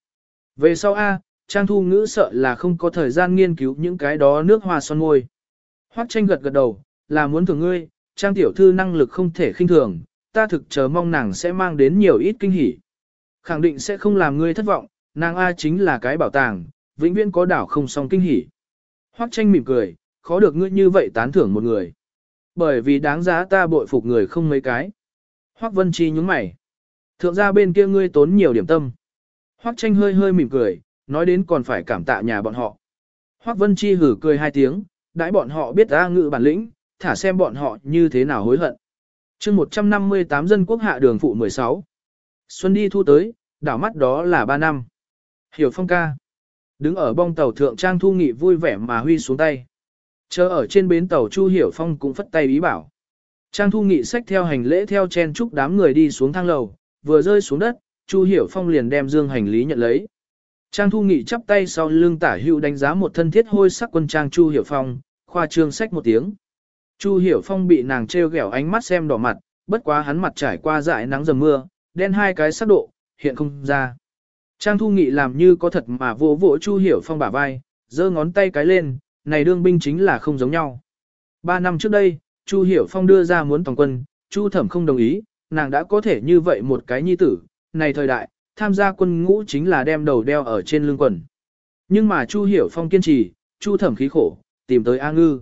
Về sau A, Trang Thu Ngữ sợ là không có thời gian nghiên cứu những cái đó nước hoa son môi. Hoác tranh gật gật đầu, là muốn thưởng ngươi, Trang tiểu thư năng lực không thể khinh thường, ta thực chờ mong nàng sẽ mang đến nhiều ít kinh hỉ. Khẳng định sẽ không làm ngươi thất vọng, nàng A chính là cái bảo tàng, vĩnh viễn có đảo không song kinh hỉ. Hoắc tranh mỉm cười, khó được ngươi như vậy tán thưởng một người. Bởi vì đáng giá ta bội phục người không mấy cái. Hoắc Vân Chi nhúng mày. Thượng gia bên kia ngươi tốn nhiều điểm tâm. Hoắc tranh hơi hơi mỉm cười, nói đến còn phải cảm tạ nhà bọn họ. Hoắc Vân Chi hử cười hai tiếng, đãi bọn họ biết ra ngự bản lĩnh, thả xem bọn họ như thế nào hối hận. chương 158 dân quốc hạ đường phụ 16. Xuân đi thu tới, đảo mắt đó là 3 năm. Hiểu phong ca. Đứng ở bong tàu thượng trang thu nghị vui vẻ mà huy xuống tay. Chờ ở trên bến tàu Chu Hiểu Phong cũng phất tay ý bảo. Trang thu nghị xách theo hành lễ theo chen chúc đám người đi xuống thang lầu, vừa rơi xuống đất, Chu Hiểu Phong liền đem dương hành lý nhận lấy. Trang thu nghị chắp tay sau lưng tả hữu đánh giá một thân thiết hôi sắc quân trang Chu Hiểu Phong, khoa trương sách một tiếng. Chu Hiểu Phong bị nàng trêu ghẹo ánh mắt xem đỏ mặt, bất quá hắn mặt trải qua dại nắng dầm mưa, đen hai cái sắc độ, hiện không ra. Trang Thu Nghị làm như có thật mà vỗ vỗ Chu Hiểu Phong bả vai, giơ ngón tay cái lên, này đương binh chính là không giống nhau. Ba năm trước đây, Chu Hiểu Phong đưa ra muốn toàn quân, Chu Thẩm không đồng ý, nàng đã có thể như vậy một cái nhi tử, này thời đại, tham gia quân ngũ chính là đem đầu đeo ở trên lưng quần. Nhưng mà Chu Hiểu Phong kiên trì, Chu Thẩm khí khổ, tìm tới A Ngư.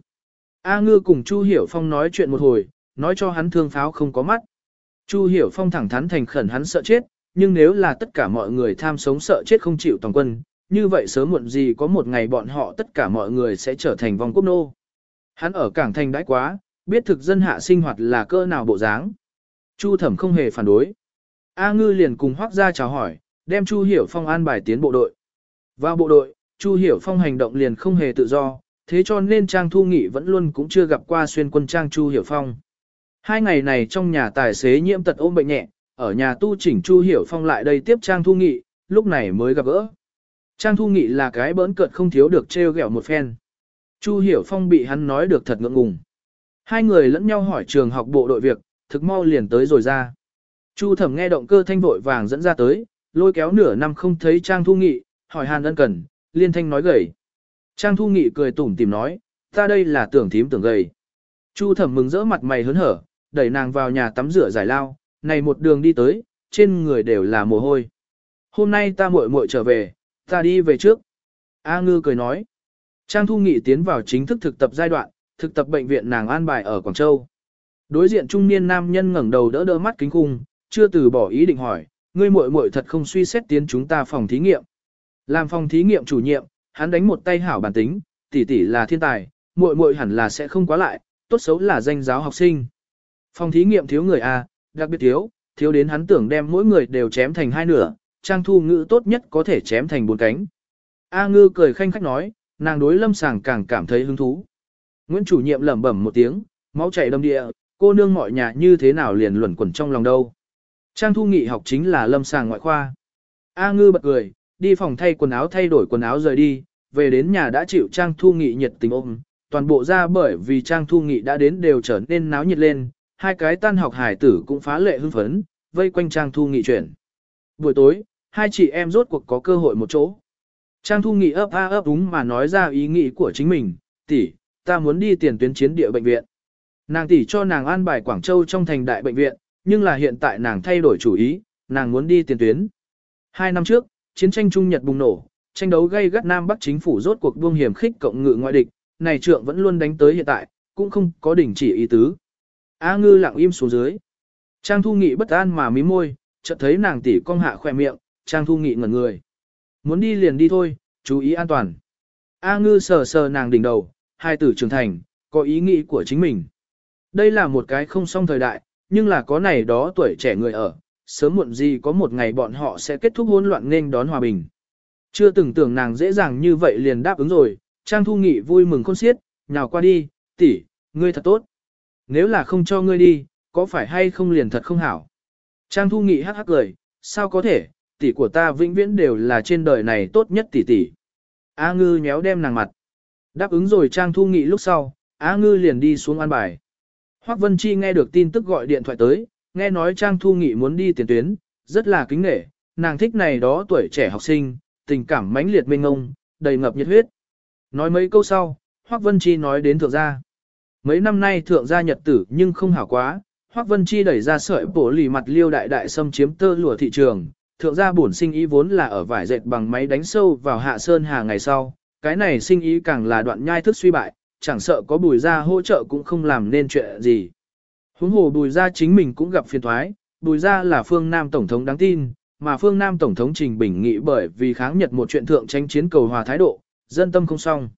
A Ngư cùng Chu Hiểu Phong nói chuyện một hồi, nói cho hắn thương pháo không có mắt. Chu Hiểu Phong thẳng thắn thành khẩn hắn sợ chết, nhưng nếu là tất cả mọi người tham sống sợ chết không chịu toàn quân, như vậy sớm muộn gì có một ngày bọn họ tất cả mọi người sẽ trở thành vong quốc nô. Hắn ở cảng thành đãi quá, biết thực dân hạ sinh hoạt là cơ nào bộ dáng. Chu thẩm không hề phản đối. A ngư liền cùng hoác ra chào hỏi, đem Chu Hiểu Phong an bài tiến bộ đội. Vào bộ đội, Chu Hiểu Phong hành động liền không hề tự do, thế cho nên Trang Thu Nghị vẫn luôn cũng chưa gặp qua xuyên quân Trang Chu Hiểu Phong. Hai ngày này trong nhà tài xế nhiễm tật ôm bệnh nhẹ, ở nhà tu chỉnh Chu Hiểu Phong lại đây tiếp Trang Thu Nghị, lúc này mới gặp gỡ. Trang Thu Nghị là cái bỡn cợt không thiếu được trêu ghẹo một phen. Chu Hiểu Phong bị hắn nói được thật ngượng ngùng. Hai người lẫn nhau hỏi trường học bộ đội việc, thực mau liền tới rồi ra. Chu Thẩm nghe động cơ thanh vội vàng dẫn ra tới, lôi kéo nửa năm không thấy Trang Thu Nghị, hỏi Hàn ân cần, liên thanh nói gầy. Trang Thu Nghị cười tủm tìm nói, ta đây là tưởng thím tưởng gầy. Chu Thẩm mừng rỡ mặt mày hớn hở, đẩy nàng vào nhà tắm rửa giải lao, này một đường đi tới, trên người đều là mồ hôi. Hôm nay ta muội muội trở về, ta đi về trước. A ngư cười nói. Trang Thu Nghị tiến vào chính thức thực tập giai đoạn, thực tập bệnh viện nàng an bài ở Quảng Châu. Đối diện trung niên nam nhân ngẩng đầu đỡ đỡ mắt kính khung, chưa từ bỏ ý định hỏi, ngươi muội muội thật không suy xét tiến chúng ta phòng thí nghiệm. Làm phòng thí nghiệm chủ nhiệm, hắn đánh một tay hảo bản tính, tỷ tỷ là thiên tài, muội muội hẳn là sẽ không quá lại, tốt xấu là danh giáo học sinh. Phòng thí nghiệm thiếu người A, đặc biệt thiếu, thiếu đến hắn tưởng đem mỗi người đều chém thành hai nửa, trang thu ngữ tốt nhất có thể chém thành bốn cánh. A ngư cười khanh khách nói, nàng đối lâm sàng càng cảm thấy hứng thú. Nguyễn chủ nhiệm lẩm bẩm một tiếng, máu chảy đầm địa, cô nương mọi nhà như thế nào liền luẩn quẩn trong lòng đâu. Trang Thu Nghị học chính là lâm sàng ngoại khoa. A Ngư bật cười, đi phòng thay quần áo thay đổi quần áo rời đi, về đến nhà đã chịu Trang Thu Nghị nhiệt tình ôm, toàn bộ ra bởi vì Trang Thu Nghị đã đến đều trở nên náo nhiệt lên, hai cái tan học hải tử cũng phá lệ hưng phấn, vây quanh Trang Thu Nghị chuyển. Buổi tối, hai chị em rốt cuộc có cơ hội một chỗ. Trang Thu Nghị ấp a ấp đúng mà nói ra ý nghĩ của chính mình, tỷ, ta muốn đi tiền tuyến chiến địa bệnh viện. Nàng tỷ cho nàng an bài Quảng Châu trong thành đại bệnh viện, nhưng là hiện tại nàng thay đổi chủ ý, nàng muốn đi tiền tuyến. Hai năm trước, chiến tranh Trung Nhật bùng nổ, tranh đấu gây gắt Nam Bắc chính phủ rốt cuộc buông hiểm khích cộng ngự ngoại địch, này trượng vẫn luôn đánh tới hiện tại, cũng không có đỉnh chỉ ý tứ. A ngư lặng im xuống dưới. Trang Thu Nghị bất an mà mí môi, chợt thấy nàng tỷ cong hạ khỏe miệng, Trang Thu Nghị ngẩn người. Muốn đi liền đi thôi, chú ý an toàn. A ngư sờ sờ nàng đỉnh đầu, hai tử trưởng thành, có ý nghĩ của chính mình. Đây là một cái không song thời đại, nhưng là có này đó tuổi trẻ người ở, sớm muộn gì có một ngày bọn họ sẽ kết thúc hỗn loạn nên đón hòa bình. Chưa từng tưởng nàng dễ dàng như vậy liền đáp ứng rồi, Trang Thu Nghị vui mừng khôn xiết, nhào qua đi, tỷ, ngươi thật tốt. Nếu là không cho ngươi đi, có phải hay không liền thật không hảo. Trang Thu Nghị hắc hắc cười, sao có thể, tỷ của ta vĩnh viễn đều là trên đời này tốt nhất tỷ tỷ. A ngư nhéo đem nàng mặt. Đáp ứng rồi Trang Thu Nghị lúc sau, A ngư liền đi xuống ăn bài. Hoắc Vân Chi nghe được tin tức gọi điện thoại tới, nghe nói Trang Thu Nghị muốn đi tiền tuyến, rất là kính nể, nàng thích này đó tuổi trẻ học sinh, tình cảm mãnh liệt mênh ngông, đầy ngập nhiệt huyết. Nói mấy câu sau, Hoắc Vân Chi nói đến thượng gia. Mấy năm nay thượng gia nhật tử nhưng không hảo quá, Hoắc Vân Chi đẩy ra sợi bổ lì mặt liêu đại đại xâm chiếm tơ lụa thị trường, thượng gia bổn sinh ý vốn là ở vải dệt bằng máy đánh sâu vào hạ sơn hà ngày sau, cái này sinh ý càng là đoạn nhai thức suy bại, chẳng sợ có bùi ra hỗ trợ cũng không làm nên chuyện gì. Huống hồ bùi ra chính mình cũng gặp phiền thoái, bùi ra là phương Nam Tổng thống đáng tin, mà phương Nam Tổng thống Trình Bình nghị bởi vì kháng Nhật một chuyện thượng tranh chiến cầu hòa thái độ, dân tâm không xong.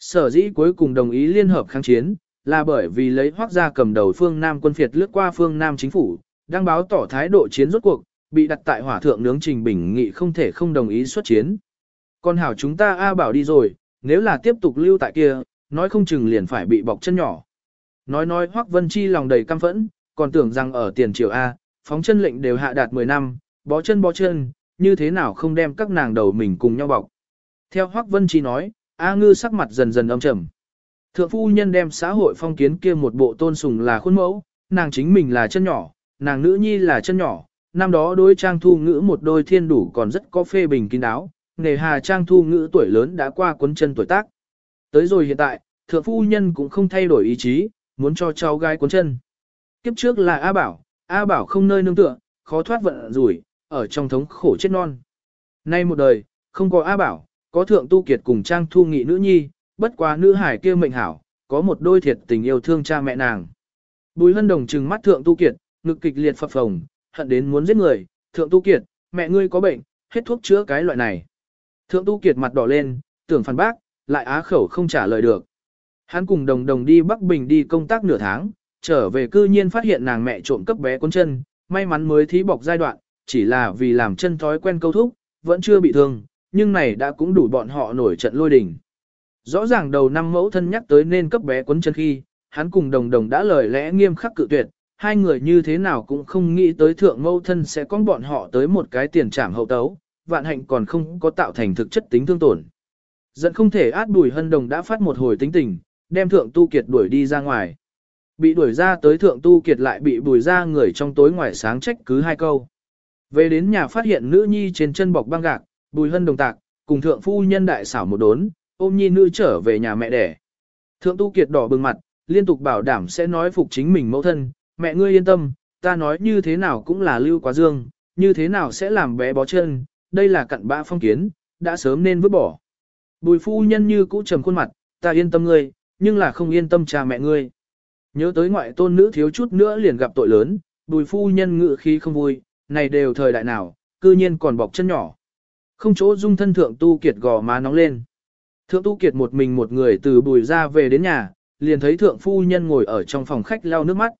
Sở dĩ cuối cùng đồng ý liên hợp kháng chiến, là bởi vì lấy hoác ra cầm đầu phương Nam quân phiệt lướt qua phương Nam chính phủ, đăng báo tỏ thái độ chiến rốt cuộc, bị đặt tại hỏa thượng nướng Trình Bình nghị không thể không đồng ý xuất chiến. Con hảo chúng ta A bảo đi rồi, nếu là tiếp tục lưu tại kia, nói không chừng liền phải bị bọc chân nhỏ. Nói nói Hoắc Vân Chi lòng đầy căm phẫn, còn tưởng rằng ở tiền triều A, phóng chân lệnh đều hạ đạt 10 năm, bó chân bó chân, như thế nào không đem các nàng đầu mình cùng nhau bọc. Theo Hoắc Vân Chi nói, A Ngư sắc mặt dần dần âm trầm. Thượng phu nhân đem xã hội phong kiến kia một bộ tôn sùng là khuôn mẫu, nàng chính mình là chân nhỏ, nàng nữ nhi là chân nhỏ, năm đó đối trang thu ngữ một đôi thiên đủ còn rất có phê bình kín đáo, nề hà trang thu ngữ tuổi lớn đã qua cuốn chân tuổi tác. Tới rồi hiện tại, thượng phu nhân cũng không thay đổi ý chí, muốn cho cháu gái cuốn chân. Kiếp trước là A Bảo, A Bảo không nơi nương tựa, khó thoát vận rủi, ở trong thống khổ chết non. Nay một đời, không có A Bảo, có thượng tu kiệt cùng trang thu nghị nữ nhi, bất quá nữ hải kia mệnh hảo, có một đôi thiệt tình yêu thương cha mẹ nàng. Bùi hân đồng trừng mắt thượng tu kiệt, ngực kịch liệt phập phồng, hận đến muốn giết người, thượng tu kiệt, mẹ ngươi có bệnh, hết thuốc chữa cái loại này. Thượng tu kiệt mặt đỏ lên, tưởng phản bác, lại á khẩu không trả lời được. Hắn cùng đồng đồng đi Bắc Bình đi công tác nửa tháng, trở về cư nhiên phát hiện nàng mẹ trộm cấp bé con chân, may mắn mới thí bọc giai đoạn, chỉ là vì làm chân thói quen câu thúc, vẫn chưa bị thương, nhưng này đã cũng đủ bọn họ nổi trận lôi đình. Rõ ràng đầu năm mẫu thân nhắc tới nên cấp bé quấn chân khi, hắn cùng đồng đồng đã lời lẽ nghiêm khắc cự tuyệt, hai người như thế nào cũng không nghĩ tới thượng mẫu thân sẽ con bọn họ tới một cái tiền trảm hậu tấu, vạn hạnh còn không có tạo thành thực chất tính thương tổn. Giận không thể át bùi hân đồng đã phát một hồi tính tình, đem thượng tu kiệt đuổi đi ra ngoài. Bị đuổi ra tới thượng tu kiệt lại bị bùi ra người trong tối ngoài sáng trách cứ hai câu. Về đến nhà phát hiện nữ nhi trên chân bọc băng gạc, bùi hân đồng tạc, cùng thượng phu nhân đại xảo một đốn, ôm nhi nữ trở về nhà mẹ đẻ. Thượng tu kiệt đỏ bừng mặt, liên tục bảo đảm sẽ nói phục chính mình mẫu thân, mẹ ngươi yên tâm, ta nói như thế nào cũng là lưu quá dương, như thế nào sẽ làm bé bó chân, đây là cặn bã phong kiến, đã sớm nên vứt bỏ. Bùi phu nhân như cũ trầm khuôn mặt, ta yên tâm ngươi, nhưng là không yên tâm cha mẹ ngươi. Nhớ tới ngoại tôn nữ thiếu chút nữa liền gặp tội lớn, bùi phu nhân ngự khí không vui, này đều thời đại nào, cư nhiên còn bọc chân nhỏ. Không chỗ dung thân thượng tu kiệt gò má nóng lên. Thượng tu kiệt một mình một người từ bùi ra về đến nhà, liền thấy thượng phu nhân ngồi ở trong phòng khách lau nước mắt.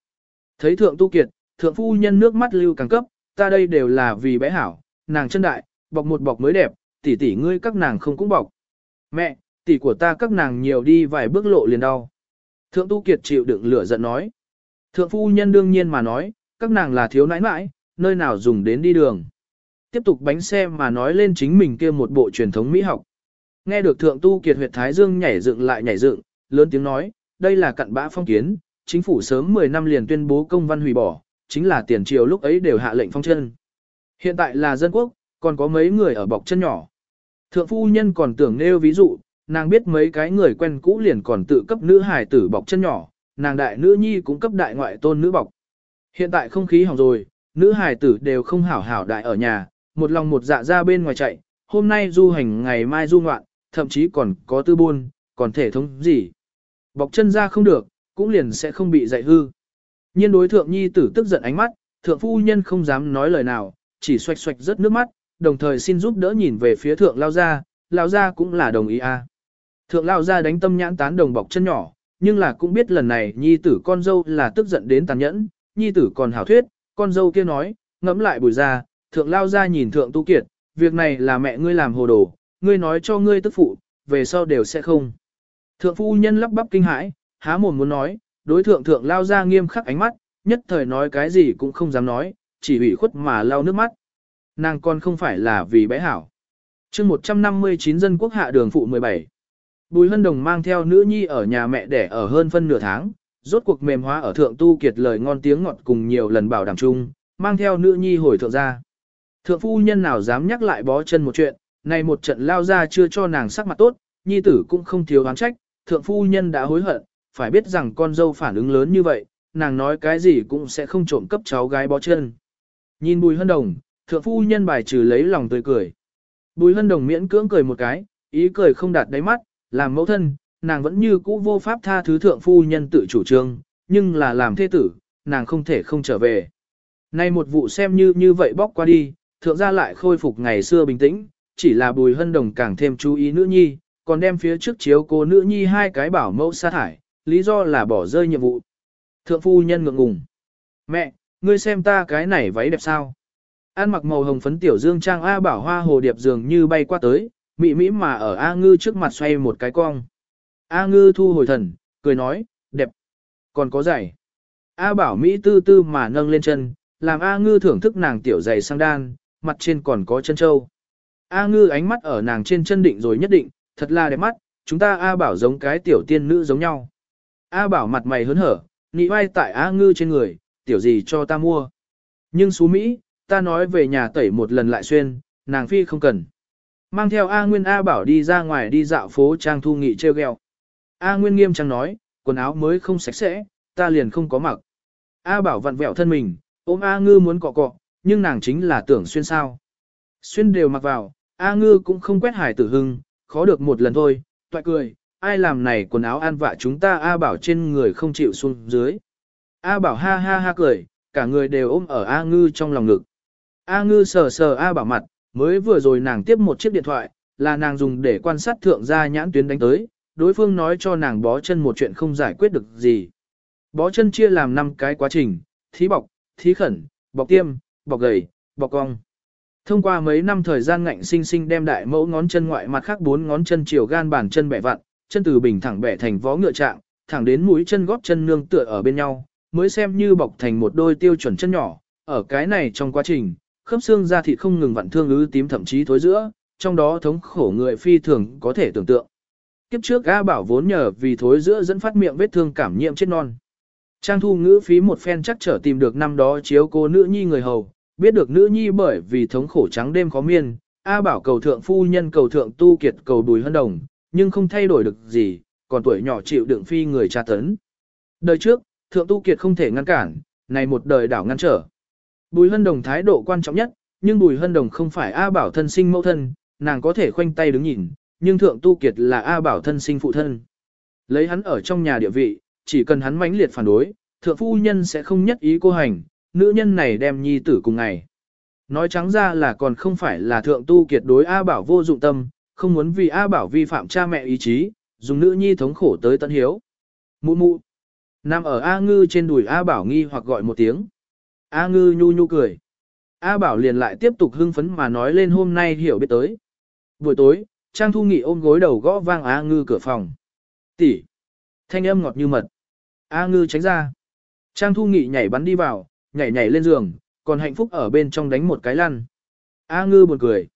Thấy thượng tu kiệt, thượng phu nhân nước mắt lưu càng cấp, ta đây đều là vì bé hảo, nàng chân đại, bọc một bọc mới đẹp, tỷ tỷ ngươi các nàng không cũng bọc. Mẹ, tỷ của ta các nàng nhiều đi vài bước lộ liền đau. Thượng tu kiệt chịu đựng lửa giận nói. Thượng phu nhân đương nhiên mà nói, các nàng là thiếu nãi nãi, nơi nào dùng đến đi đường. Tiếp tục bánh xe mà nói lên chính mình kia một bộ truyền thống mỹ học. Nghe được thượng tu kiệt huyệt thái dương nhảy dựng lại nhảy dựng, lớn tiếng nói, đây là cặn bã phong kiến, chính phủ sớm 10 năm liền tuyên bố công văn hủy bỏ, chính là tiền triều lúc ấy đều hạ lệnh phong chân. Hiện tại là dân quốc, còn có mấy người ở bọc chân nhỏ. Thượng phu nhân còn tưởng nêu ví dụ, nàng biết mấy cái người quen cũ liền còn tự cấp nữ hài tử bọc chân nhỏ, nàng đại nữ nhi cũng cấp đại ngoại tôn nữ bọc. Hiện tại không khí hỏng rồi, nữ hài tử đều không hảo hảo đại ở nhà, một lòng một dạ ra bên ngoài chạy, hôm nay du hành ngày mai du ngoạn, thậm chí còn có tư buôn, còn thể thống gì. Bọc chân ra không được, cũng liền sẽ không bị dạy hư. Nhiên đối thượng nhi tử tức giận ánh mắt, thượng phu nhân không dám nói lời nào, chỉ xoạch xoạch rất nước mắt, đồng thời xin giúp đỡ nhìn về phía thượng lao gia, lao gia cũng là đồng ý a. Thượng lao gia đánh tâm nhãn tán đồng bọc chân nhỏ, nhưng là cũng biết lần này nhi tử con dâu là tức giận đến tàn nhẫn, nhi tử còn hảo thuyết, con dâu kia nói, ngẫm lại bùi ra, thượng lao gia nhìn thượng tu kiệt, việc này là mẹ ngươi làm hồ đồ, ngươi nói cho ngươi tức phụ, về sau đều sẽ không. Thượng phu nhân lắp bắp kinh hãi, há mồm muốn nói, đối thượng thượng lao ra nghiêm khắc ánh mắt, nhất thời nói cái gì cũng không dám nói, chỉ ủy khuất mà lao nước mắt. Nàng con không phải là vì bé hảo. chương 159 dân quốc hạ đường phụ 17. Bùi Hân Đồng mang theo nữ nhi ở nhà mẹ đẻ ở hơn phân nửa tháng, rốt cuộc mềm hóa ở thượng tu kiệt lời ngon tiếng ngọt cùng nhiều lần bảo đảm chung, mang theo nữ nhi hồi thượng ra. Thượng phu nhân nào dám nhắc lại bó chân một chuyện, này một trận lao ra chưa cho nàng sắc mặt tốt, nhi tử cũng không thiếu oán trách, thượng phu nhân đã hối hận, phải biết rằng con dâu phản ứng lớn như vậy, nàng nói cái gì cũng sẽ không trộm cấp cháu gái bó chân. Nhìn bùi hân đồng, thượng phu nhân bài trừ lấy lòng tươi cười. Bùi hân đồng miễn cưỡng cười một cái, ý cười không đạt đáy mắt, làm mẫu thân, nàng vẫn như cũ vô pháp tha thứ thượng phu nhân tự chủ trương, nhưng là làm thế tử, nàng không thể không trở về. Nay một vụ xem như như vậy bóc qua đi, thượng gia lại khôi phục ngày xưa bình tĩnh, chỉ là bùi hân đồng càng thêm chú ý nữ nhi, còn đem phía trước chiếu cô nữ nhi hai cái bảo mẫu sa thải, lý do là bỏ rơi nhiệm vụ. Thượng phu nhân ngượng ngùng. Mẹ, ngươi xem ta cái này váy đẹp sao? An mặc màu hồng phấn tiểu dương trang A bảo hoa hồ điệp dường như bay qua tới, mị mỹ mà ở A ngư trước mặt xoay một cái cong. A ngư thu hồi thần, cười nói, đẹp. Còn có giày. A bảo Mỹ tư tư mà nâng lên chân, làm A ngư thưởng thức nàng tiểu giày sang đan, mặt trên còn có chân châu. A ngư ánh mắt ở nàng trên chân định rồi nhất định, thật là đẹp mắt, chúng ta A bảo giống cái tiểu tiên nữ giống nhau. A bảo mặt mày hớn hở, nị vai tại A ngư trên người, tiểu gì cho ta mua. Nhưng xú Mỹ, ta nói về nhà tẩy một lần lại xuyên, nàng phi không cần. Mang theo A Nguyên A bảo đi ra ngoài đi dạo phố trang thu nghị treo gheo. A Nguyên nghiêm trang nói, quần áo mới không sạch sẽ, ta liền không có mặc. A bảo vặn vẹo thân mình, ôm A ngư muốn cọ cọ, nhưng nàng chính là tưởng xuyên sao. Xuyên đều mặc vào, A ngư cũng không quét hải tử hưng, khó được một lần thôi, toại cười, ai làm này quần áo an vạ chúng ta A bảo trên người không chịu xuống dưới. A bảo ha ha ha cười, cả người đều ôm ở A ngư trong lòng ngực. A ngư sờ sờ A bảo mặt, mới vừa rồi nàng tiếp một chiếc điện thoại, là nàng dùng để quan sát thượng gia nhãn tuyến đánh tới, đối phương nói cho nàng bó chân một chuyện không giải quyết được gì. Bó chân chia làm 5 cái quá trình, thí bọc, thí khẩn, bọc tiêm, bọc gầy, bọc cong. Thông qua mấy năm thời gian ngạnh sinh sinh đem đại mẫu ngón chân ngoại mặt khác bốn ngón chân chiều gan bàn chân bẻ vặn, chân từ bình thẳng bẻ thành vó ngựa trạng, thẳng đến mũi chân góp chân nương tựa ở bên nhau, mới xem như bọc thành một đôi tiêu chuẩn chân nhỏ. Ở cái này trong quá trình, khớp xương da thịt không ngừng vặn thương ứ tím thậm chí thối giữa, trong đó thống khổ người phi thường có thể tưởng tượng. Kiếp trước A Bảo vốn nhờ vì thối giữa dẫn phát miệng vết thương cảm nhiễm chết non. Trang thu ngữ phí một phen chắc trở tìm được năm đó chiếu cô nữ nhi người hầu, biết được nữ nhi bởi vì thống khổ trắng đêm khó miên, A bảo cầu thượng phu nhân cầu thượng tu kiệt cầu đùi hân đồng, nhưng không thay đổi được gì, còn tuổi nhỏ chịu đựng phi người tra tấn. Đời trước, thượng tu kiệt không thể ngăn cản, này một đời đảo ngăn trở. Bùi hân đồng thái độ quan trọng nhất, nhưng bùi hân đồng không phải A bảo thân sinh mẫu thân, nàng có thể khoanh tay đứng nhìn, nhưng thượng tu kiệt là A bảo thân sinh phụ thân. Lấy hắn ở trong nhà địa vị, chỉ cần hắn mãnh liệt phản đối, thượng phu nhân sẽ không nhất ý cô hành, nữ nhân này đem nhi tử cùng ngày. Nói trắng ra là còn không phải là thượng tu kiệt đối A Bảo vô dụng tâm, không muốn vì A Bảo vi phạm cha mẹ ý chí, dùng nữ nhi thống khổ tới tận hiếu. Mụ mụ. Nằm ở A Ngư trên đùi A Bảo nghi hoặc gọi một tiếng. A Ngư nhu nhu cười. A Bảo liền lại tiếp tục hưng phấn mà nói lên hôm nay hiểu biết tới. Buổi tối, Trang Thu Nghị ôm gối đầu gõ vang A Ngư cửa phòng. Tỷ. Thanh âm ngọt như mật. A Ngư tránh ra. Trang Thu Nghị nhảy bắn đi vào, nhảy nhảy lên giường, còn hạnh phúc ở bên trong đánh một cái lăn. A ngư buồn cười.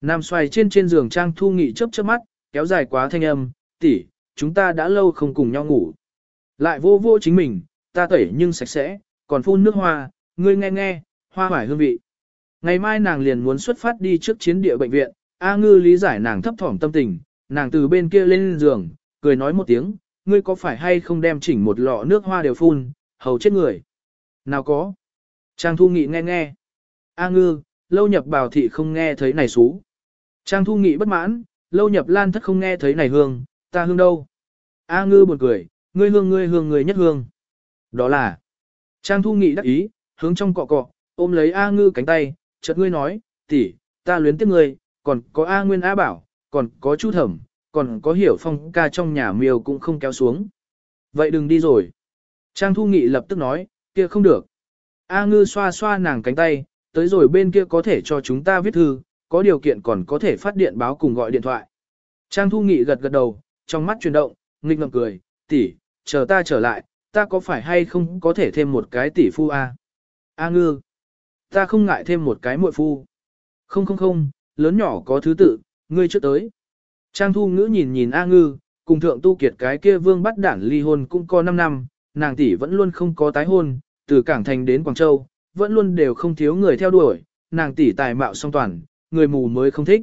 Nam xoay trên trên giường Trang Thu Nghị chớp chớp mắt, kéo dài quá thanh âm, tỷ, chúng ta đã lâu không cùng nhau ngủ. Lại vô vô chính mình, ta tẩy nhưng sạch sẽ, còn phun nước hoa, ngươi nghe nghe, hoa hoài hương vị. Ngày mai nàng liền muốn xuất phát đi trước chiến địa bệnh viện, A ngư lý giải nàng thấp thỏm tâm tình, nàng từ bên kia lên giường, cười nói một tiếng, ngươi có phải hay không đem chỉnh một lọ nước hoa đều phun, hầu chết người. Nào có. Trang thu nghị nghe nghe. A ngư, lâu nhập bào thị không nghe thấy này xú. Trang thu nghị bất mãn, lâu nhập lan thất không nghe thấy này hương, ta hương đâu. A ngư buồn cười, ngươi hương ngươi hương ngươi nhất hương. Đó là. Trang thu nghị đắc ý, hướng trong cọ cọ, ôm lấy A ngư cánh tay, chợt ngươi nói, tỷ, ta luyến tiếc ngươi, còn có A nguyên A bảo, còn có chu thẩm, còn có hiểu phong ca trong nhà miêu cũng không kéo xuống. Vậy đừng đi rồi. Trang thu nghị lập tức nói, kia không được. A ngư xoa xoa nàng cánh tay, tới rồi bên kia có thể cho chúng ta viết thư, có điều kiện còn có thể phát điện báo cùng gọi điện thoại. Trang thu nghị gật gật đầu, trong mắt chuyển động, nghịch ngậm cười, tỷ, chờ ta trở lại, ta có phải hay không có thể thêm một cái tỷ phu A? A ngư, ta không ngại thêm một cái muội phu. Không không không, lớn nhỏ có thứ tự, ngươi trước tới. Trang thu ngữ nhìn nhìn A ngư, cùng thượng tu kiệt cái kia vương bắt đản ly hôn cũng có 5 năm, nàng tỷ vẫn luôn không có tái hôn, từ Cảng Thành đến Quảng Châu, vẫn luôn đều không thiếu người theo đuổi, nàng tỷ tài mạo song toàn, người mù mới không thích.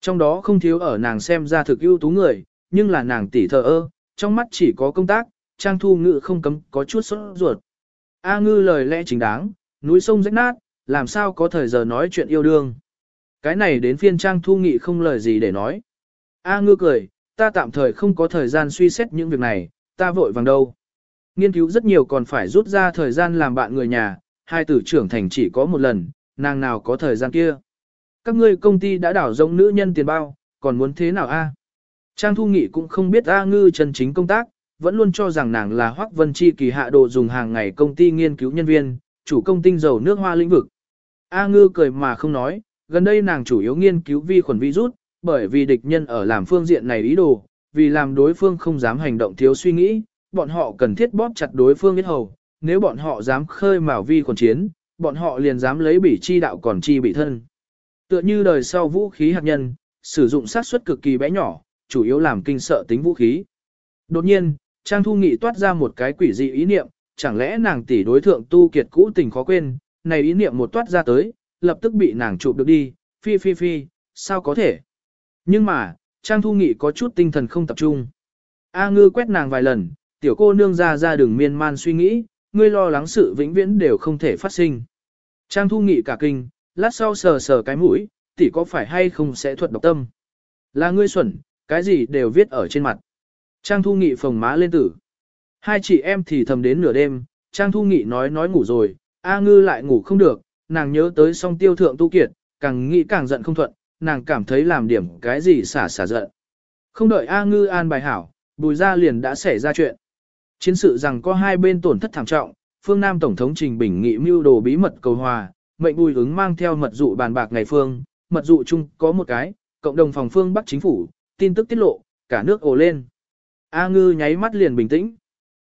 Trong đó không thiếu ở nàng xem ra thực ưu tú người, nhưng là nàng tỷ thờ ơ, trong mắt chỉ có công tác, trang thu ngữ không cấm có chút sốt ruột. A ngư lời lẽ chính đáng, núi sông rách nát, làm sao có thời giờ nói chuyện yêu đương. Cái này đến phiên trang thu nghị không lời gì để nói. A ngư cười, ta tạm thời không có thời gian suy xét những việc này, ta vội vàng đâu. Nghiên cứu rất nhiều còn phải rút ra thời gian làm bạn người nhà, hai tử trưởng thành chỉ có một lần, nàng nào có thời gian kia. Các ngươi công ty đã đảo rộng nữ nhân tiền bao, còn muốn thế nào a? Trang Thu Nghị cũng không biết A Ngư chân chính công tác, vẫn luôn cho rằng nàng là Hoắc Vân Chi kỳ hạ đồ dùng hàng ngày công ty nghiên cứu nhân viên, chủ công tinh dầu nước hoa lĩnh vực. A Ngư cười mà không nói, gần đây nàng chủ yếu nghiên cứu vi khuẩn virus, bởi vì địch nhân ở làm phương diện này ý đồ, vì làm đối phương không dám hành động thiếu suy nghĩ, bọn họ cần thiết bóp chặt đối phương biết hầu, nếu bọn họ dám khơi mào vi khuẩn chiến, bọn họ liền dám lấy bỉ chi đạo còn chi bị thân. Tựa như đời sau vũ khí hạt nhân, sử dụng sát suất cực kỳ bé nhỏ, chủ yếu làm kinh sợ tính vũ khí. Đột nhiên, Trang Thu Nghị toát ra một cái quỷ dị ý niệm, chẳng lẽ nàng tỷ đối thượng tu kiệt cũ tình khó quên, này ý niệm một toát ra tới, lập tức bị nàng chụp được đi, phi phi phi, sao có thể. Nhưng mà, Trang Thu Nghị có chút tinh thần không tập trung. A ngư quét nàng vài lần, tiểu cô nương ra ra đường miên man suy nghĩ, ngươi lo lắng sự vĩnh viễn đều không thể phát sinh. Trang Thu Nghị cả kinh, lát sau sờ sờ cái mũi, tỷ có phải hay không sẽ thuật độc tâm. Là ngươi xuẩn, cái gì đều viết ở trên mặt. Trang Thu Nghị phồng má lên tử. Hai chị em thì thầm đến nửa đêm, Trang Thu Nghị nói nói ngủ rồi, A Ngư lại ngủ không được, nàng nhớ tới song tiêu thượng tu kiệt, càng nghĩ càng giận không thuận, nàng cảm thấy làm điểm cái gì xả xả giận. Không đợi A Ngư an bài hảo, bùi ra liền đã xảy ra chuyện. Chiến sự rằng có hai bên tổn thất thảm trọng, phương Nam Tổng thống Trình Bình nghị mưu đồ bí mật cầu hòa, mệnh bùi ứng mang theo mật dụ bàn bạc ngày phương, mật dụ chung có một cái, cộng đồng phòng phương Bắc chính phủ, tin tức tiết lộ, cả nước ồ lên. A ngư nháy mắt liền bình tĩnh.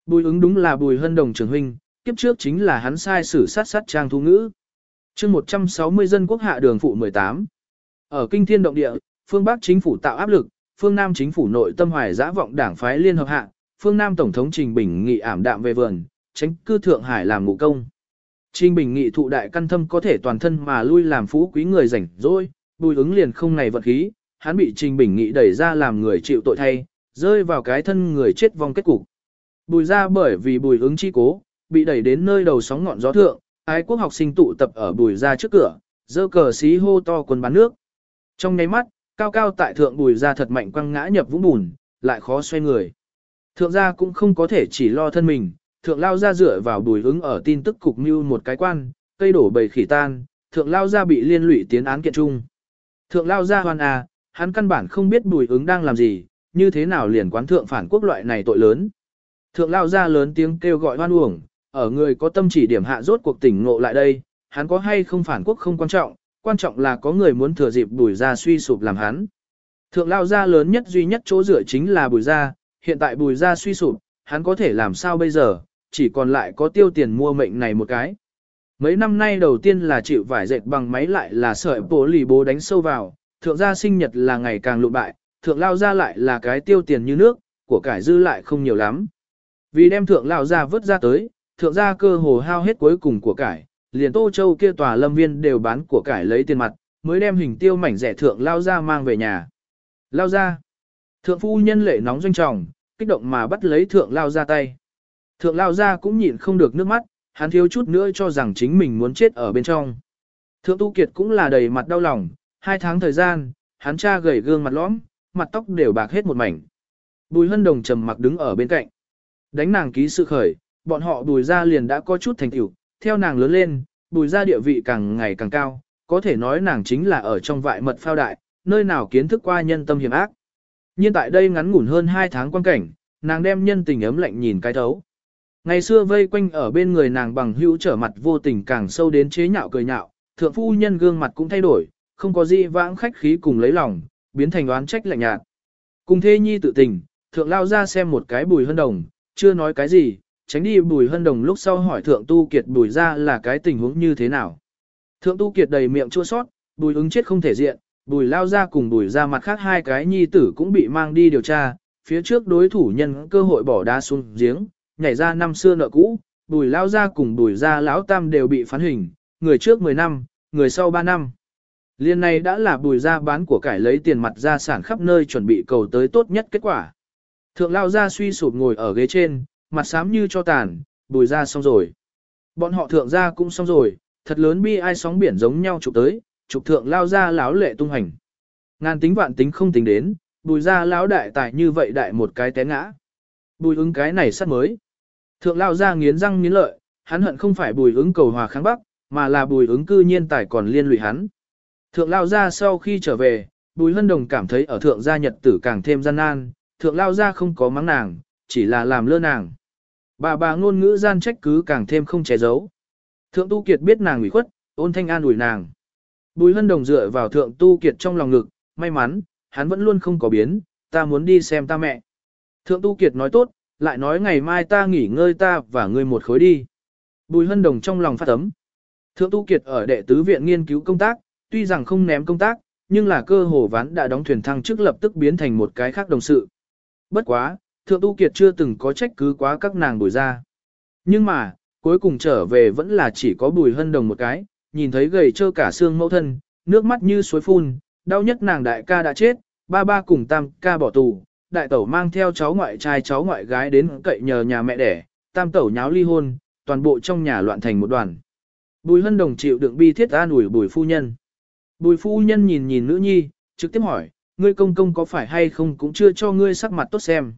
Bùi ứng đúng là bùi hân đồng trưởng huynh, kiếp trước chính là hắn sai sử sát sát trang thu ngữ. chương 160 dân quốc hạ đường phụ 18. Ở kinh thiên động địa, phương Bắc chính phủ tạo áp lực, phương Nam chính phủ nội tâm hoài giã vọng đảng phái liên hợp hạ, phương Nam Tổng thống Trình Bình Nghị ảm đạm về vườn, tránh cư Thượng Hải làm ngụ công. Trình Bình Nghị thụ đại căn thâm có thể toàn thân mà lui làm phú quý người rảnh rỗi, bùi ứng liền không này vật khí, hắn bị Trình Bình Nghị đẩy ra làm người chịu tội thay, rơi vào cái thân người chết vong kết cục. Bùi ra bởi vì bùi ứng chi cố, bị đẩy đến nơi đầu sóng ngọn gió thượng, ái quốc học sinh tụ tập ở bùi ra trước cửa, dơ cờ xí hô to quần bán nước. Trong nháy mắt, cao cao tại thượng bùi ra thật mạnh quăng ngã nhập vũng bùn, lại khó xoay người. Thượng gia cũng không có thể chỉ lo thân mình, thượng lao ra dựa vào bùi ứng ở tin tức cục mưu một cái quan, cây đổ bầy khỉ tan, thượng lao ra bị liên lụy tiến án kiện trung. Thượng lao ra hoàn à, hắn căn bản không biết bùi ứng đang làm gì, như thế nào liền quán thượng phản quốc loại này tội lớn. Thượng lao ra lớn tiếng kêu gọi hoan uổng, ở người có tâm chỉ điểm hạ rốt cuộc tỉnh ngộ lại đây, hắn có hay không phản quốc không quan trọng, quan trọng là có người muốn thừa dịp bùi ra suy sụp làm hắn. Thượng lao ra lớn nhất duy nhất chỗ rửa chính là bùi ra, hiện tại bùi ra suy sụp, hắn có thể làm sao bây giờ, chỉ còn lại có tiêu tiền mua mệnh này một cái. Mấy năm nay đầu tiên là chịu vải dệt bằng máy lại là sợi bố lì bố đánh sâu vào, thượng gia sinh nhật là ngày càng lụ bại, thượng lao ra lại là cái tiêu tiền như nước, của cải dư lại không nhiều lắm. Vì đem thượng lao ra vớt ra tới, thượng gia cơ hồ hao hết cuối cùng của cải, liền Tô Châu kia tòa lâm viên đều bán của cải lấy tiền mặt, mới đem hình tiêu mảnh rẻ thượng lao ra mang về nhà. Lao ra. Thượng phu nhân lệ nóng doanh trọng, kích động mà bắt lấy thượng lao ra tay. Thượng lao ra cũng nhịn không được nước mắt, hắn thiếu chút nữa cho rằng chính mình muốn chết ở bên trong. Thượng tu kiệt cũng là đầy mặt đau lòng, hai tháng thời gian, hắn cha gầy gương mặt lõm, mặt tóc đều bạc hết một mảnh. Bùi hân đồng trầm mặc đứng ở bên cạnh. Đánh nàng ký sự khởi, bọn họ bùi ra liền đã có chút thành tựu, theo nàng lớn lên, bùi ra địa vị càng ngày càng cao, có thể nói nàng chính là ở trong vại mật phao đại, nơi nào kiến thức qua nhân tâm hiểm ác. Nhưng tại đây ngắn ngủn hơn 2 tháng quan cảnh, nàng đem nhân tình ấm lạnh nhìn cái thấu. Ngày xưa vây quanh ở bên người nàng bằng hữu trở mặt vô tình càng sâu đến chế nhạo cười nhạo, thượng phu nhân gương mặt cũng thay đổi, không có gì vãng khách khí cùng lấy lòng, biến thành đoán trách lạnh nhạt. Cùng thê nhi tự tình, thượng lao ra xem một cái bùi hân đồng, chưa nói cái gì, tránh đi bùi hân đồng lúc sau hỏi thượng tu kiệt bùi ra là cái tình huống như thế nào. Thượng tu kiệt đầy miệng chua sót, bùi ứng chết không thể diện, bùi lao ra cùng bùi ra mặt khác hai cái nhi tử cũng bị mang đi điều tra, phía trước đối thủ nhân cơ hội bỏ đá xuống giếng, nhảy ra năm xưa nợ cũ, bùi lao ra cùng bùi ra lão tam đều bị phán hình, người trước 10 năm, người sau 3 năm. Liên này đã là bùi ra bán của cải lấy tiền mặt ra sản khắp nơi chuẩn bị cầu tới tốt nhất kết quả. Thượng lao ra suy sụp ngồi ở ghế trên, mặt xám như cho tàn, bùi ra xong rồi. Bọn họ thượng ra cũng xong rồi, thật lớn bi ai sóng biển giống nhau chụp tới, chụp thượng lao ra láo lệ tung hành. Ngàn tính vạn tính không tính đến, bùi ra láo đại tài như vậy đại một cái té ngã. Bùi ứng cái này sắt mới. Thượng lao ra nghiến răng nghiến lợi, hắn hận không phải bùi ứng cầu hòa kháng bắc, mà là bùi ứng cư nhiên tài còn liên lụy hắn. Thượng lao ra sau khi trở về, bùi hân đồng cảm thấy ở thượng gia nhật tử càng thêm gian nan, thượng lao ra không có mắng nàng, chỉ là làm lơ nàng. Bà bà ngôn ngữ gian trách cứ càng thêm không che giấu. Thượng tu kiệt biết nàng ủy khuất, ôn thanh an ủi nàng. Bùi hân đồng dựa vào thượng tu kiệt trong lòng ngực, may mắn, hắn vẫn luôn không có biến, ta muốn đi xem ta mẹ. Thượng tu kiệt nói tốt, lại nói ngày mai ta nghỉ ngơi ta và ngươi một khối đi. Bùi hân đồng trong lòng phát ấm. Thượng tu kiệt ở đệ tứ viện nghiên cứu công tác, tuy rằng không ném công tác, nhưng là cơ hồ ván đã đóng thuyền thăng trước lập tức biến thành một cái khác đồng sự. Bất quá, thượng tu kiệt chưa từng có trách cứ quá các nàng bùi ra. Nhưng mà, cuối cùng trở về vẫn là chỉ có bùi hân đồng một cái, nhìn thấy gầy trơ cả xương mẫu thân, nước mắt như suối phun, đau nhất nàng đại ca đã chết, ba ba cùng tam ca bỏ tù, đại tẩu mang theo cháu ngoại trai cháu ngoại gái đến cậy nhờ nhà mẹ đẻ, tam tẩu nháo ly hôn, toàn bộ trong nhà loạn thành một đoàn. Bùi hân đồng chịu đựng bi thiết an ủi bùi phu nhân. Bùi phu nhân nhìn nhìn nữ nhi, trực tiếp hỏi, ngươi công công có phải hay không cũng chưa cho ngươi sắc mặt tốt xem.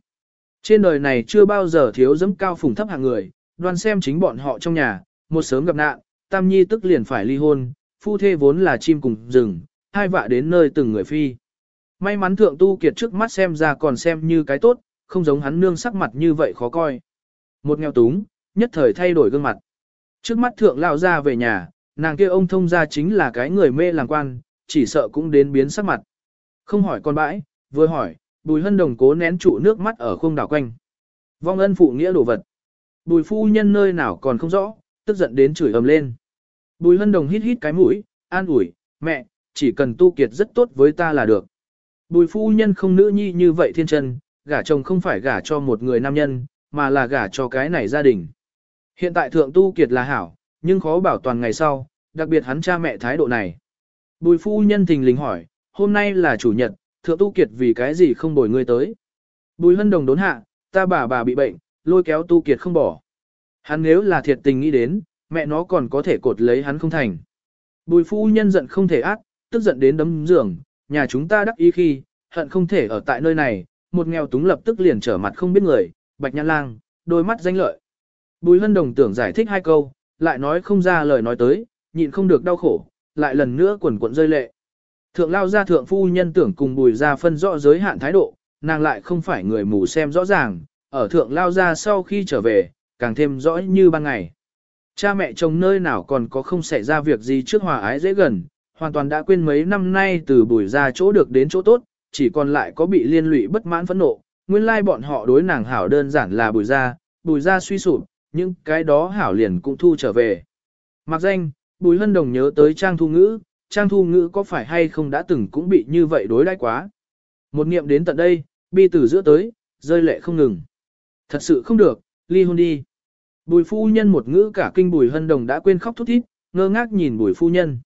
Trên đời này chưa bao giờ thiếu dẫm cao phùng thấp hạng người, đoan xem chính bọn họ trong nhà, một sớm gặp nạn, tam nhi tức liền phải ly hôn, phu thê vốn là chim cùng rừng, hai vạ đến nơi từng người phi. May mắn thượng tu kiệt trước mắt xem ra còn xem như cái tốt, không giống hắn nương sắc mặt như vậy khó coi. Một nghèo túng, nhất thời thay đổi gương mặt. Trước mắt thượng lao ra về nhà, nàng kia ông thông gia chính là cái người mê làm quan, chỉ sợ cũng đến biến sắc mặt. Không hỏi con bãi, vừa hỏi, bùi hân đồng cố nén trụ nước mắt ở khung đảo quanh. Vong ân phụ nghĩa đồ vật. Bùi phu nhân nơi nào còn không rõ, tức giận đến chửi ầm lên. Bùi hân đồng hít hít cái mũi, an ủi, mẹ, chỉ cần tu kiệt rất tốt với ta là được. Bùi phu nhân không nữ nhi như vậy thiên chân, gả chồng không phải gả cho một người nam nhân, mà là gả cho cái này gia đình. Hiện tại thượng tu kiệt là hảo, nhưng khó bảo toàn ngày sau, đặc biệt hắn cha mẹ thái độ này. Bùi phu nhân thình lình hỏi, hôm nay là chủ nhật, thượng tu kiệt vì cái gì không bồi ngươi tới. Bùi hân đồng đốn hạ, ta bà bà bị bệnh, lôi kéo tu kiệt không bỏ. Hắn nếu là thiệt tình nghĩ đến, mẹ nó còn có thể cột lấy hắn không thành. Bùi phu nhân giận không thể ác, tức giận đến đấm giường, nhà chúng ta đắc ý khi, hận không thể ở tại nơi này, một nghèo túng lập tức liền trở mặt không biết người, bạch nhãn lang, đôi mắt danh lợi. Bùi hân đồng tưởng giải thích hai câu, lại nói không ra lời nói tới, nhịn không được đau khổ, lại lần nữa quần quận rơi lệ. Thượng lao ra thượng phu nhân tưởng cùng bùi ra phân rõ giới hạn thái độ, nàng lại không phải người mù xem rõ ràng, ở thượng lao ra sau khi trở về, càng thêm rõ như ban ngày. Cha mẹ chồng nơi nào còn có không xảy ra việc gì trước hòa ái dễ gần, hoàn toàn đã quên mấy năm nay từ bùi ra chỗ được đến chỗ tốt, chỉ còn lại có bị liên lụy bất mãn phẫn nộ, nguyên lai bọn họ đối nàng hảo đơn giản là bùi ra, bùi ra suy sụp, những cái đó hảo liền cũng thu trở về. Mặc danh, Bùi Hân Đồng nhớ tới Trang Thu Ngữ, Trang Thu Ngữ có phải hay không đã từng cũng bị như vậy đối đãi quá. Một niệm đến tận đây, bi từ giữa tới, rơi lệ không ngừng. Thật sự không được, ly hôn đi. Bùi phu nhân một ngữ cả kinh Bùi Hân Đồng đã quên khóc thút thít, ngơ ngác nhìn Bùi phu nhân.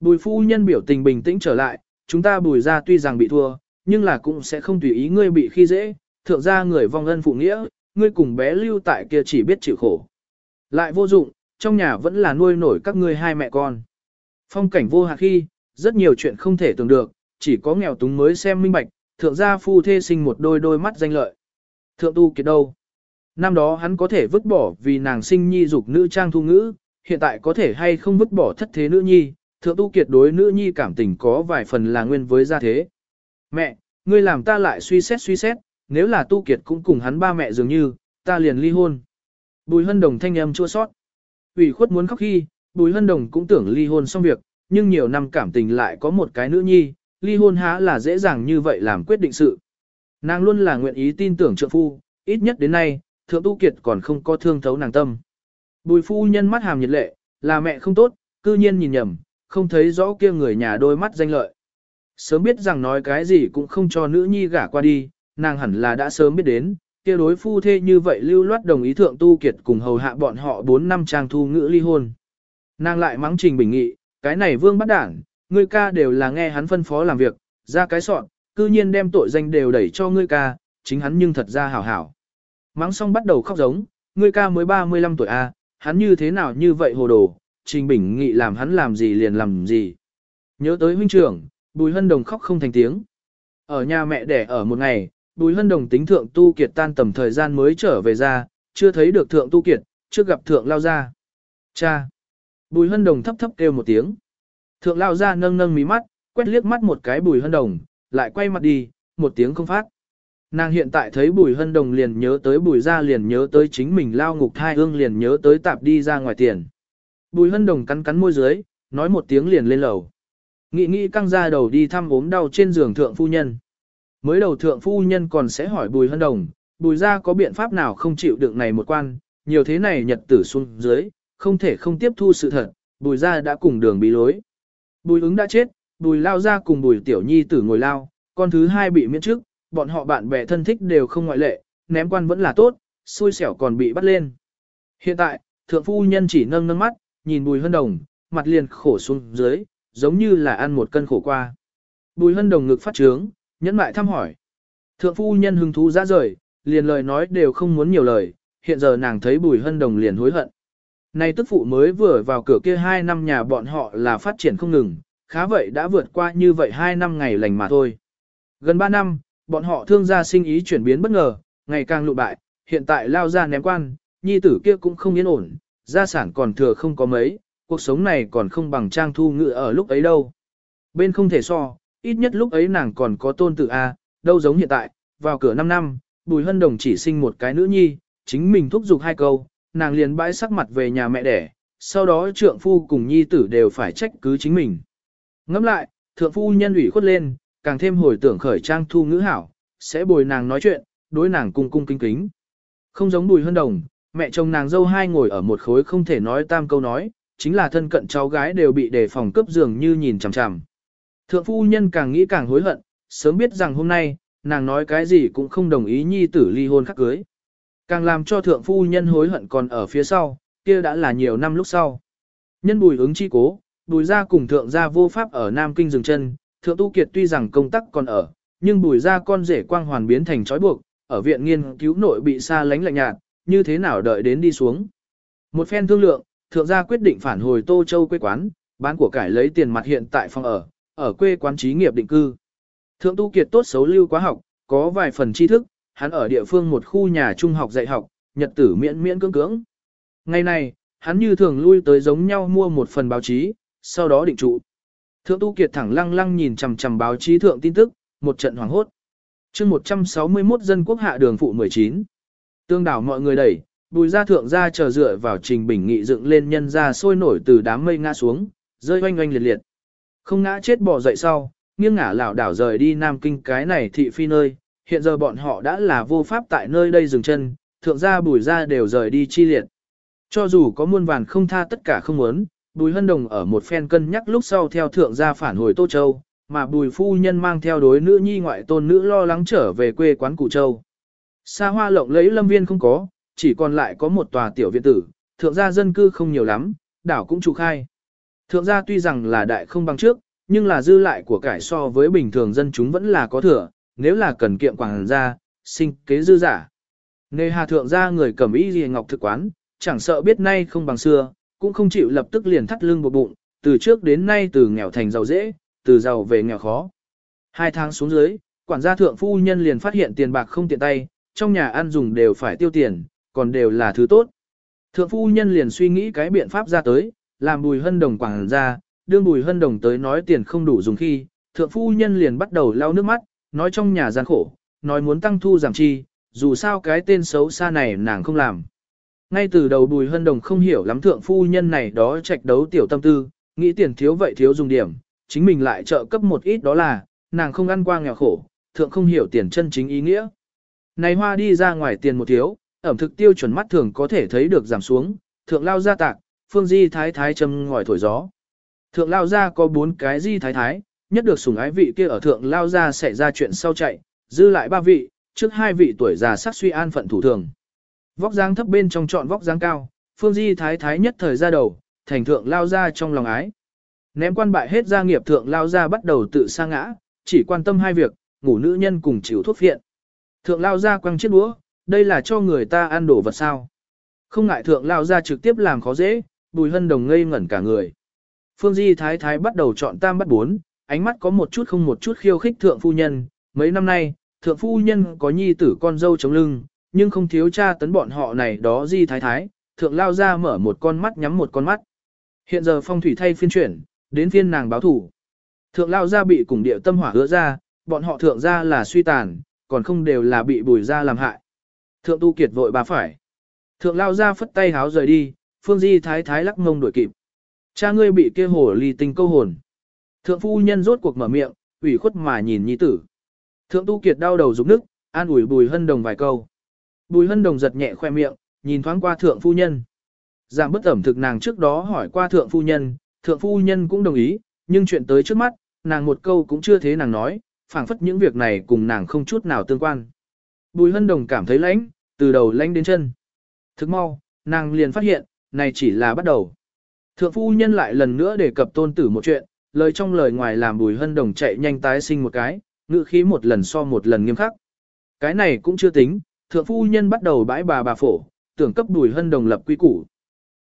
Bùi phu nhân biểu tình bình tĩnh trở lại, chúng ta bùi ra tuy rằng bị thua, nhưng là cũng sẽ không tùy ý ngươi bị khi dễ, thượng ra người vong ân phụ nghĩa, ngươi cùng bé lưu tại kia chỉ biết chịu khổ. Lại vô dụng, trong nhà vẫn là nuôi nổi các ngươi hai mẹ con. Phong cảnh vô hạ khi, rất nhiều chuyện không thể tưởng được, chỉ có nghèo túng mới xem minh bạch, thượng gia phu thê sinh một đôi đôi mắt danh lợi. Thượng tu kiệt đâu? Năm đó hắn có thể vứt bỏ vì nàng sinh nhi dục nữ trang thu ngữ, hiện tại có thể hay không vứt bỏ thất thế nữ nhi, thượng tu kiệt đối nữ nhi cảm tình có vài phần là nguyên với gia thế. Mẹ, ngươi làm ta lại suy xét suy xét, nếu là tu kiệt cũng cùng hắn ba mẹ dường như, ta liền ly hôn. Bùi hân đồng thanh âm chua sót. ủy khuất muốn khóc khi, bùi hân đồng cũng tưởng ly hôn xong việc, nhưng nhiều năm cảm tình lại có một cái nữ nhi, ly hôn há là dễ dàng như vậy làm quyết định sự. Nàng luôn là nguyện ý tin tưởng trượng phu, ít nhất đến nay, thượng tu kiệt còn không có thương thấu nàng tâm. Bùi phu nhân mắt hàm nhiệt lệ, là mẹ không tốt, cư nhiên nhìn nhầm, không thấy rõ kia người nhà đôi mắt danh lợi. Sớm biết rằng nói cái gì cũng không cho nữ nhi gả qua đi, nàng hẳn là đã sớm biết đến, kia đối phu thê như vậy lưu loát đồng ý thượng tu kiệt cùng hầu hạ bọn họ 4 năm trang thu ngữ ly hôn. Nàng lại mắng trình bình nghị, cái này vương bắt đảng, ngươi ca đều là nghe hắn phân phó làm việc, ra cái soạn, cư nhiên đem tội danh đều đẩy cho ngươi ca, chính hắn nhưng thật ra hảo hảo. Mắng xong bắt đầu khóc giống, ngươi ca mới 35 tuổi a, hắn như thế nào như vậy hồ đồ, Trình Bình Nghị làm hắn làm gì liền làm gì. Nhớ tới huynh trưởng, Bùi Hân Đồng khóc không thành tiếng. Ở nhà mẹ đẻ ở một ngày, Bùi Hân Đồng tính thượng tu kiệt tan tầm thời gian mới trở về ra, chưa thấy được thượng tu kiệt, chưa gặp thượng lao ra. Cha! Bùi Hân Đồng thấp thấp kêu một tiếng. Thượng lao ra nâng nâng mí mắt, quét liếc mắt một cái Bùi Hân Đồng, lại quay mặt đi, một tiếng không phát. Nàng hiện tại thấy Bùi Hân Đồng liền nhớ tới Bùi ra liền nhớ tới chính mình lao ngục thai hương liền nhớ tới tạp đi ra ngoài tiền. Bùi hân đồng cắn cắn môi dưới, nói một tiếng liền lên lầu. Nghị nghị căng ra đầu đi thăm ốm đau trên giường thượng phu nhân. Mới đầu thượng phu nhân còn sẽ hỏi bùi hân đồng, bùi ra có biện pháp nào không chịu đựng này một quan, nhiều thế này nhật tử xuống dưới, không thể không tiếp thu sự thật, bùi ra đã cùng đường bị lối. Bùi ứng đã chết, bùi lao ra cùng bùi tiểu nhi tử ngồi lao, con thứ hai bị miễn chức, bọn họ bạn bè thân thích đều không ngoại lệ, ném quan vẫn là tốt, xui xẻo còn bị bắt lên. Hiện tại, thượng phu nhân chỉ nâng nâng mắt, nhìn bùi hân đồng, mặt liền khổ xuống dưới, giống như là ăn một cân khổ qua. Bùi hân đồng ngực phát trướng, nhẫn mại thăm hỏi. Thượng phu nhân hứng thú ra rời, liền lời nói đều không muốn nhiều lời, hiện giờ nàng thấy bùi hân đồng liền hối hận. Này tức phụ mới vừa vào cửa kia hai năm nhà bọn họ là phát triển không ngừng, khá vậy đã vượt qua như vậy hai năm ngày lành mà thôi. Gần ba năm, bọn họ thương gia sinh ý chuyển biến bất ngờ, ngày càng lụ bại, hiện tại lao ra ném quan, nhi tử kia cũng không yên ổn, gia sản còn thừa không có mấy, cuộc sống này còn không bằng trang thu ngự ở lúc ấy đâu. Bên không thể so, ít nhất lúc ấy nàng còn có tôn tự A, đâu giống hiện tại, vào cửa 5 năm, Bùi Hân Đồng chỉ sinh một cái nữ nhi, chính mình thúc giục hai câu, nàng liền bãi sắc mặt về nhà mẹ đẻ, sau đó trượng phu cùng nhi tử đều phải trách cứ chính mình. Ngẫm lại, thượng phu nhân ủy khuất lên, càng thêm hồi tưởng khởi trang thu ngữ hảo, sẽ bồi nàng nói chuyện, đối nàng cung cung kính kính. Không giống Bùi Hân Đồng, Mẹ chồng nàng dâu hai ngồi ở một khối không thể nói tam câu nói, chính là thân cận cháu gái đều bị đề phòng cướp giường như nhìn chằm chằm. Thượng phu nhân càng nghĩ càng hối hận, sớm biết rằng hôm nay, nàng nói cái gì cũng không đồng ý nhi tử ly hôn khắc cưới. Càng làm cho thượng phu nhân hối hận còn ở phía sau, kia đã là nhiều năm lúc sau. Nhân bùi ứng chi cố, bùi gia cùng thượng gia vô pháp ở Nam Kinh dừng chân, thượng tu kiệt tuy rằng công tác còn ở, nhưng bùi gia con rể quang hoàn biến thành trói buộc, ở viện nghiên cứu nội bị xa lánh lạnh nhạt, như thế nào đợi đến đi xuống. Một phen thương lượng, thượng gia quyết định phản hồi Tô Châu quê quán, bán của cải lấy tiền mặt hiện tại phòng ở, ở quê quán trí nghiệp định cư. Thượng tu kiệt tốt xấu lưu quá học, có vài phần tri thức, hắn ở địa phương một khu nhà trung học dạy học, nhật tử miễn miễn cưỡng cưỡng. Ngày này, hắn như thường lui tới giống nhau mua một phần báo chí, sau đó định trụ. Thượng tu kiệt thẳng lăng lăng nhìn chằm chằm báo chí thượng tin tức, một trận hoảng hốt. chương 161 dân quốc hạ đường phụ 19. Tương đảo mọi người đẩy, bùi ra thượng ra chờ dựa vào trình bình nghị dựng lên nhân ra sôi nổi từ đám mây ngã xuống, rơi oanh oanh liệt liệt. Không ngã chết bỏ dậy sau, nghiêng ngả lảo đảo rời đi Nam Kinh cái này thị phi nơi, hiện giờ bọn họ đã là vô pháp tại nơi đây dừng chân, thượng gia bùi gia đều rời đi chi liệt, Cho dù có muôn vàn không tha tất cả không muốn, Bùi Hân Đồng ở một phen cân nhắc lúc sau theo thượng gia phản hồi Tô Châu, mà Bùi Phu Nhân mang theo đối nữ nhi ngoại tôn nữ lo lắng trở về quê quán Cụ Châu. Xa hoa lộng lấy lâm viên không có, chỉ còn lại có một tòa tiểu viện tử, thượng gia dân cư không nhiều lắm, đảo cũng trụ khai. Thượng gia tuy rằng là đại không bằng trước, nhưng là dư lại của cải so với bình thường dân chúng vẫn là có thừa, nếu là cần kiệm quảng gia, sinh kế dư giả. Nề hà thượng gia người cầm ý gì ngọc thực quán, chẳng sợ biết nay không bằng xưa, cũng không chịu lập tức liền thắt lưng buộc bụng, từ trước đến nay từ nghèo thành giàu dễ, từ giàu về nghèo khó. Hai tháng xuống dưới, quản gia thượng phu nhân liền phát hiện tiền bạc không tiện tay, trong nhà ăn dùng đều phải tiêu tiền, còn đều là thứ tốt. Thượng phu nhân liền suy nghĩ cái biện pháp ra tới, làm bùi hân đồng quảng ra, đương bùi hân đồng tới nói tiền không đủ dùng khi, thượng phu nhân liền bắt đầu lau nước mắt, nói trong nhà gian khổ, nói muốn tăng thu giảm chi, dù sao cái tên xấu xa này nàng không làm. Ngay từ đầu bùi hân đồng không hiểu lắm thượng phu nhân này đó trạch đấu tiểu tâm tư, nghĩ tiền thiếu vậy thiếu dùng điểm, chính mình lại trợ cấp một ít đó là, nàng không ăn qua nghèo khổ, thượng không hiểu tiền chân chính ý nghĩa. Này hoa đi ra ngoài tiền một thiếu, ẩm thực tiêu chuẩn mắt thường có thể thấy được giảm xuống, thượng lao ra tạc, phương di thái thái châm ngòi thổi gió. Thượng lao ra có bốn cái di thái thái, nhất được sủng ái vị kia ở thượng lao ra sẽ ra chuyện sau chạy, dư lại ba vị, trước hai vị tuổi già sắc suy an phận thủ thường. Vóc dáng thấp bên trong chọn vóc dáng cao, phương di thái thái nhất thời ra đầu, thành thượng lao ra trong lòng ái. Ném quan bại hết gia nghiệp thượng lao ra bắt đầu tự sa ngã, chỉ quan tâm hai việc, ngủ nữ nhân cùng chịu thuốc phiện. Thượng lao ra quăng chiếc đũa, đây là cho người ta ăn đổ vật sao. Không ngại thượng lao ra trực tiếp làm khó dễ, bùi hân đồng ngây ngẩn cả người. Phương Di Thái Thái bắt đầu chọn tam bắt bốn, ánh mắt có một chút không một chút khiêu khích thượng phu nhân. Mấy năm nay, thượng phu nhân có nhi tử con dâu chống lưng, nhưng không thiếu cha tấn bọn họ này đó Di Thái Thái, thượng lao ra mở một con mắt nhắm một con mắt. Hiện giờ phong thủy thay phiên chuyển, đến phiên nàng báo thủ. Thượng lao ra bị cùng địa tâm hỏa hứa ra, bọn họ thượng ra là suy tàn, còn không đều là bị bùi ra làm hại. Thượng tu kiệt vội bà phải. Thượng lao ra phất tay háo rời đi, phương di thái thái lắc mông đuổi kịp. Cha ngươi bị kia hồ ly tinh câu hồn. Thượng phu nhân rốt cuộc mở miệng, ủy khuất mà nhìn nhi tử. Thượng tu kiệt đau đầu rụng nức, an ủi bùi hân đồng vài câu. Bùi hân đồng giật nhẹ khoe miệng, nhìn thoáng qua thượng phu nhân. Giảm bất ẩm thực nàng trước đó hỏi qua thượng phu nhân, thượng phu nhân cũng đồng ý, nhưng chuyện tới trước mắt, nàng một câu cũng chưa thế nàng nói, phảng phất những việc này cùng nàng không chút nào tương quan. Bùi hân đồng cảm thấy lãnh, từ đầu lãnh đến chân. Thức mau, nàng liền phát hiện, này chỉ là bắt đầu. Thượng phu nhân lại lần nữa đề cập tôn tử một chuyện, lời trong lời ngoài làm bùi hân đồng chạy nhanh tái sinh một cái, ngữ khí một lần so một lần nghiêm khắc. Cái này cũng chưa tính, thượng phu nhân bắt đầu bãi bà bà phổ, tưởng cấp bùi hân đồng lập quy củ.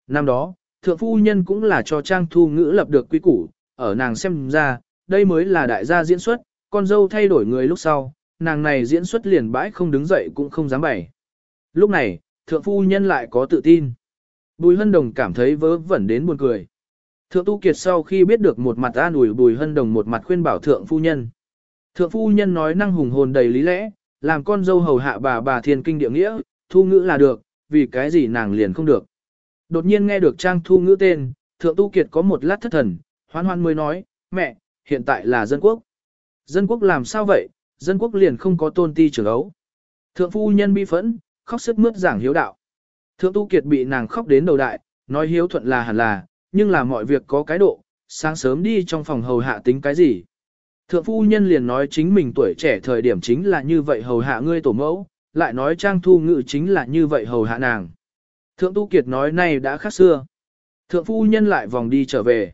Năm đó, thượng phu nhân cũng là cho trang thu ngữ lập được quy củ, ở nàng xem ra, đây mới là đại gia diễn xuất, con dâu thay đổi người lúc sau, nàng này diễn xuất liền bãi không đứng dậy cũng không dám bày. Lúc này, thượng phu nhân lại có tự tin. Bùi hân đồng cảm thấy vớ vẩn đến buồn cười. Thượng tu kiệt sau khi biết được một mặt an ủi bùi hân đồng một mặt khuyên bảo thượng phu nhân. Thượng phu nhân nói năng hùng hồn đầy lý lẽ, làm con dâu hầu hạ bà bà thiên kinh địa nghĩa, thu ngữ là được, vì cái gì nàng liền không được. Đột nhiên nghe được trang thu ngữ tên, thượng tu kiệt có một lát thất thần, hoan hoan mới nói, mẹ, hiện tại là dân quốc. Dân quốc làm sao vậy, dân quốc liền không có tôn ti trưởng ấu. Thượng phu nhân bi phẫn, khóc sức mướt giảng hiếu đạo. Thượng tu kiệt bị nàng khóc đến đầu đại, nói hiếu thuận là hẳn là, nhưng là mọi việc có cái độ, sáng sớm đi trong phòng hầu hạ tính cái gì. Thượng phu nhân liền nói chính mình tuổi trẻ thời điểm chính là như vậy hầu hạ ngươi tổ mẫu, lại nói trang thu ngự chính là như vậy hầu hạ nàng. Thượng tu kiệt nói này đã khác xưa. Thượng phu nhân lại vòng đi trở về.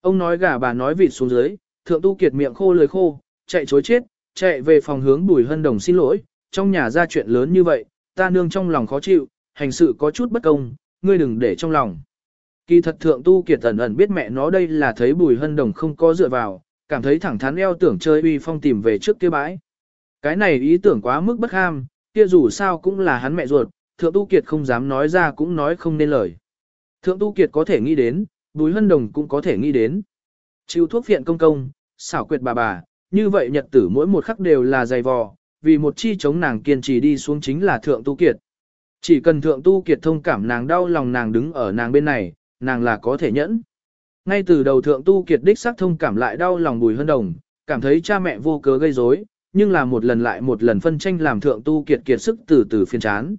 Ông nói gà bà nói vịt xuống dưới, thượng tu kiệt miệng khô lời khô, chạy chối chết, chạy về phòng hướng bùi hân đồng xin lỗi, trong nhà ra chuyện lớn như vậy, ta nương trong lòng khó chịu, hành sự có chút bất công, ngươi đừng để trong lòng. Kỳ thật thượng tu kiệt ẩn ẩn biết mẹ nó đây là thấy bùi hân đồng không có dựa vào, cảm thấy thẳng thắn eo tưởng chơi uy phong tìm về trước kia bãi. Cái này ý tưởng quá mức bất ham, kia dù sao cũng là hắn mẹ ruột, thượng tu kiệt không dám nói ra cũng nói không nên lời. Thượng tu kiệt có thể nghĩ đến, bùi hân đồng cũng có thể nghĩ đến. Chịu thuốc viện công công, xảo quyệt bà bà, như vậy nhật tử mỗi một khắc đều là dày vò, vì một chi chống nàng kiên trì đi xuống chính là thượng tu kiệt. Chỉ cần thượng tu kiệt thông cảm nàng đau lòng nàng đứng ở nàng bên này, nàng là có thể nhẫn. Ngay từ đầu thượng tu kiệt đích xác thông cảm lại đau lòng bùi hân đồng, cảm thấy cha mẹ vô cớ gây rối, nhưng là một lần lại một lần phân tranh làm thượng tu kiệt kiệt sức từ từ phiên chán.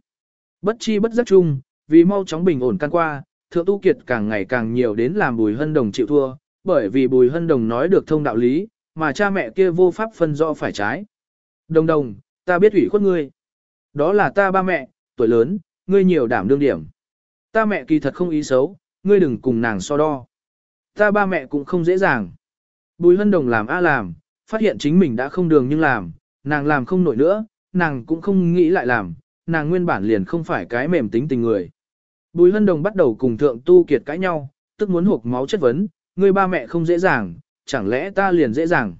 Bất chi bất giác chung, vì mau chóng bình ổn căn qua, thượng tu kiệt càng ngày càng nhiều đến làm bùi hân đồng chịu thua, bởi vì bùi hân đồng nói được thông đạo lý, mà cha mẹ kia vô pháp phân rõ phải trái. Đồng đồng, ta biết ủy khuất ngươi. Đó là ta ba mẹ, tuổi lớn, ngươi nhiều đảm đương điểm. Ta mẹ kỳ thật không ý xấu, ngươi đừng cùng nàng so đo. Ta ba mẹ cũng không dễ dàng. Bùi hân đồng làm a làm, phát hiện chính mình đã không đường nhưng làm, nàng làm không nổi nữa, nàng cũng không nghĩ lại làm, nàng nguyên bản liền không phải cái mềm tính tình người. Bùi hân đồng bắt đầu cùng thượng tu kiệt cãi nhau, tức muốn hộp máu chất vấn, ngươi ba mẹ không dễ dàng, chẳng lẽ ta liền dễ dàng.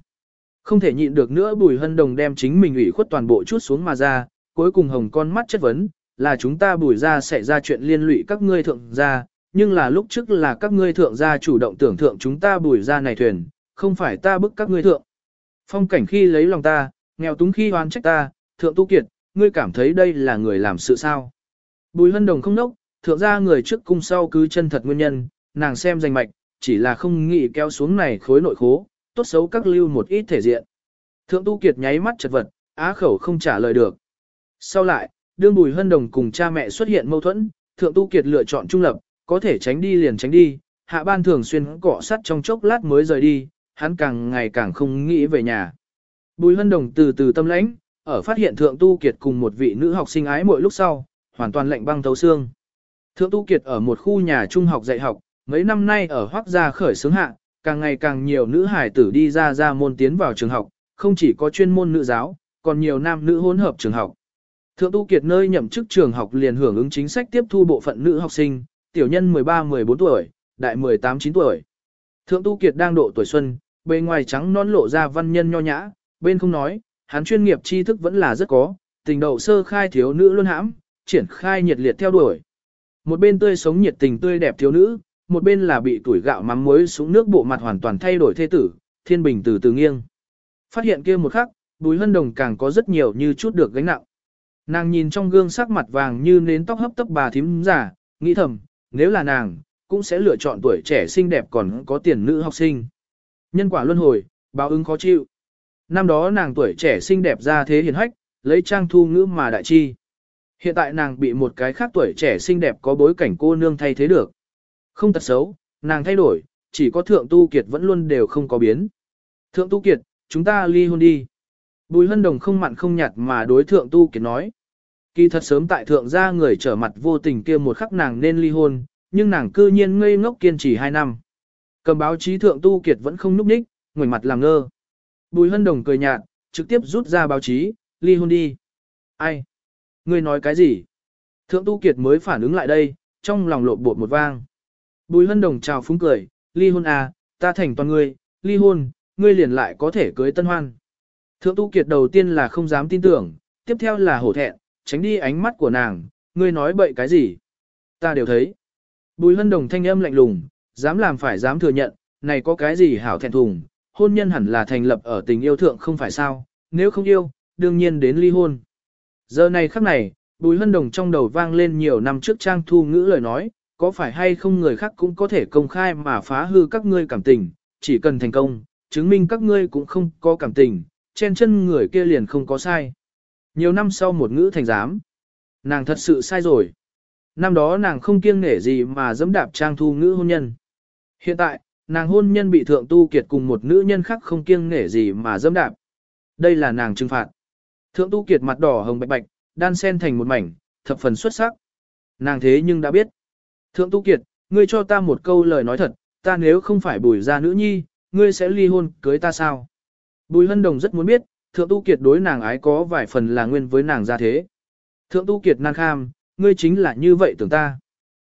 Không thể nhịn được nữa bùi hân đồng đem chính mình ủy khuất toàn bộ chút xuống mà ra, cuối cùng hồng con mắt chất vấn, là chúng ta bùi ra sẽ ra chuyện liên lụy các ngươi thượng gia, nhưng là lúc trước là các ngươi thượng gia chủ động tưởng thượng chúng ta bùi ra này thuyền, không phải ta bức các ngươi thượng. Phong cảnh khi lấy lòng ta, nghèo túng khi oan trách ta, thượng tu kiệt, ngươi cảm thấy đây là người làm sự sao. Bùi hân đồng không nốc, thượng gia người trước cung sau cứ chân thật nguyên nhân, nàng xem danh mạch, chỉ là không nghĩ kéo xuống này khối nội khố, tốt xấu các lưu một ít thể diện. Thượng tu kiệt nháy mắt chật vật, á khẩu không trả lời được. Sau lại, đương bùi hân đồng cùng cha mẹ xuất hiện mâu thuẫn, thượng tu kiệt lựa chọn trung lập, có thể tránh đi liền tránh đi, hạ ban thường xuyên cọ sắt trong chốc lát mới rời đi, hắn càng ngày càng không nghĩ về nhà. Bùi hân đồng từ từ tâm lãnh, ở phát hiện thượng tu kiệt cùng một vị nữ học sinh ái mỗi lúc sau, hoàn toàn lạnh băng thấu xương. Thượng tu kiệt ở một khu nhà trung học dạy học, mấy năm nay ở hoác gia khởi xướng hạ, càng ngày càng nhiều nữ hải tử đi ra ra môn tiến vào trường học, không chỉ có chuyên môn nữ giáo, còn nhiều nam nữ hỗn hợp trường học. Thượng tu kiệt nơi nhậm chức trường học liền hưởng ứng chính sách tiếp thu bộ phận nữ học sinh, tiểu nhân 13-14 tuổi, đại 18-9 tuổi. Thượng tu kiệt đang độ tuổi xuân, bề ngoài trắng non lộ ra văn nhân nho nhã, bên không nói, hắn chuyên nghiệp tri thức vẫn là rất có, tình đầu sơ khai thiếu nữ luôn hãm, triển khai nhiệt liệt theo đuổi. Một bên tươi sống nhiệt tình tươi đẹp thiếu nữ, một bên là bị tuổi gạo mắm muối xuống nước bộ mặt hoàn toàn thay đổi thế tử, thiên bình từ từ nghiêng. Phát hiện kia một khắc, bùi hân đồng càng có rất nhiều như chút được gánh nặng. Nàng nhìn trong gương sắc mặt vàng như nến tóc hấp tấp bà thím giả, nghĩ thầm, nếu là nàng, cũng sẽ lựa chọn tuổi trẻ xinh đẹp còn có tiền nữ học sinh. Nhân quả luân hồi, báo ứng khó chịu. Năm đó nàng tuổi trẻ xinh đẹp ra thế hiền hách, lấy trang thu ngữ mà đại chi. Hiện tại nàng bị một cái khác tuổi trẻ xinh đẹp có bối cảnh cô nương thay thế được. Không tật xấu, nàng thay đổi, chỉ có thượng tu kiệt vẫn luôn đều không có biến. Thượng tu kiệt, chúng ta ly hôn đi. Bùi hân đồng không mặn không nhạt mà đối thượng tu kiệt nói. Kỳ thật sớm tại thượng gia người trở mặt vô tình kia một khắc nàng nên ly hôn, nhưng nàng cư nhiên ngây ngốc kiên trì hai năm. Cầm báo chí thượng tu kiệt vẫn không núp ních, ngoảnh mặt làm ngơ. Bùi hân đồng cười nhạt, trực tiếp rút ra báo chí, ly hôn đi. Ai? Ngươi nói cái gì? Thượng tu kiệt mới phản ứng lại đây, trong lòng lộn bột một vang. Bùi hân đồng chào phúng cười, ly hôn à, ta thành toàn ngươi, ly hôn, ngươi liền lại có thể cưới tân hoan. Thượng tu kiệt đầu tiên là không dám tin tưởng, tiếp theo là hổ thẹn, tránh đi ánh mắt của nàng, ngươi nói bậy cái gì? Ta đều thấy. Bùi hân đồng thanh âm lạnh lùng, dám làm phải dám thừa nhận, này có cái gì hảo thẹn thùng, hôn nhân hẳn là thành lập ở tình yêu thượng không phải sao, nếu không yêu, đương nhiên đến ly hôn. Giờ này khắc này, bùi hân đồng trong đầu vang lên nhiều năm trước trang thu ngữ lời nói, có phải hay không người khác cũng có thể công khai mà phá hư các ngươi cảm tình, chỉ cần thành công, chứng minh các ngươi cũng không có cảm tình, chen chân người kia liền không có sai. Nhiều năm sau một ngữ thành giám, nàng thật sự sai rồi. Năm đó nàng không kiêng nể gì mà dẫm đạp trang thu ngữ hôn nhân. Hiện tại, nàng hôn nhân bị thượng tu kiệt cùng một nữ nhân khác không kiêng nể gì mà dẫm đạp. Đây là nàng trừng phạt. Thượng tu kiệt mặt đỏ hồng bạch bạch, đan sen thành một mảnh, thập phần xuất sắc. Nàng thế nhưng đã biết. Thượng tu kiệt, ngươi cho ta một câu lời nói thật, ta nếu không phải bùi ra nữ nhi, ngươi sẽ ly hôn cưới ta sao? Bùi hân đồng rất muốn biết, thượng tu kiệt đối nàng ái có vài phần là nguyên với nàng ra thế. Thượng tu kiệt nan kham, ngươi chính là như vậy tưởng ta.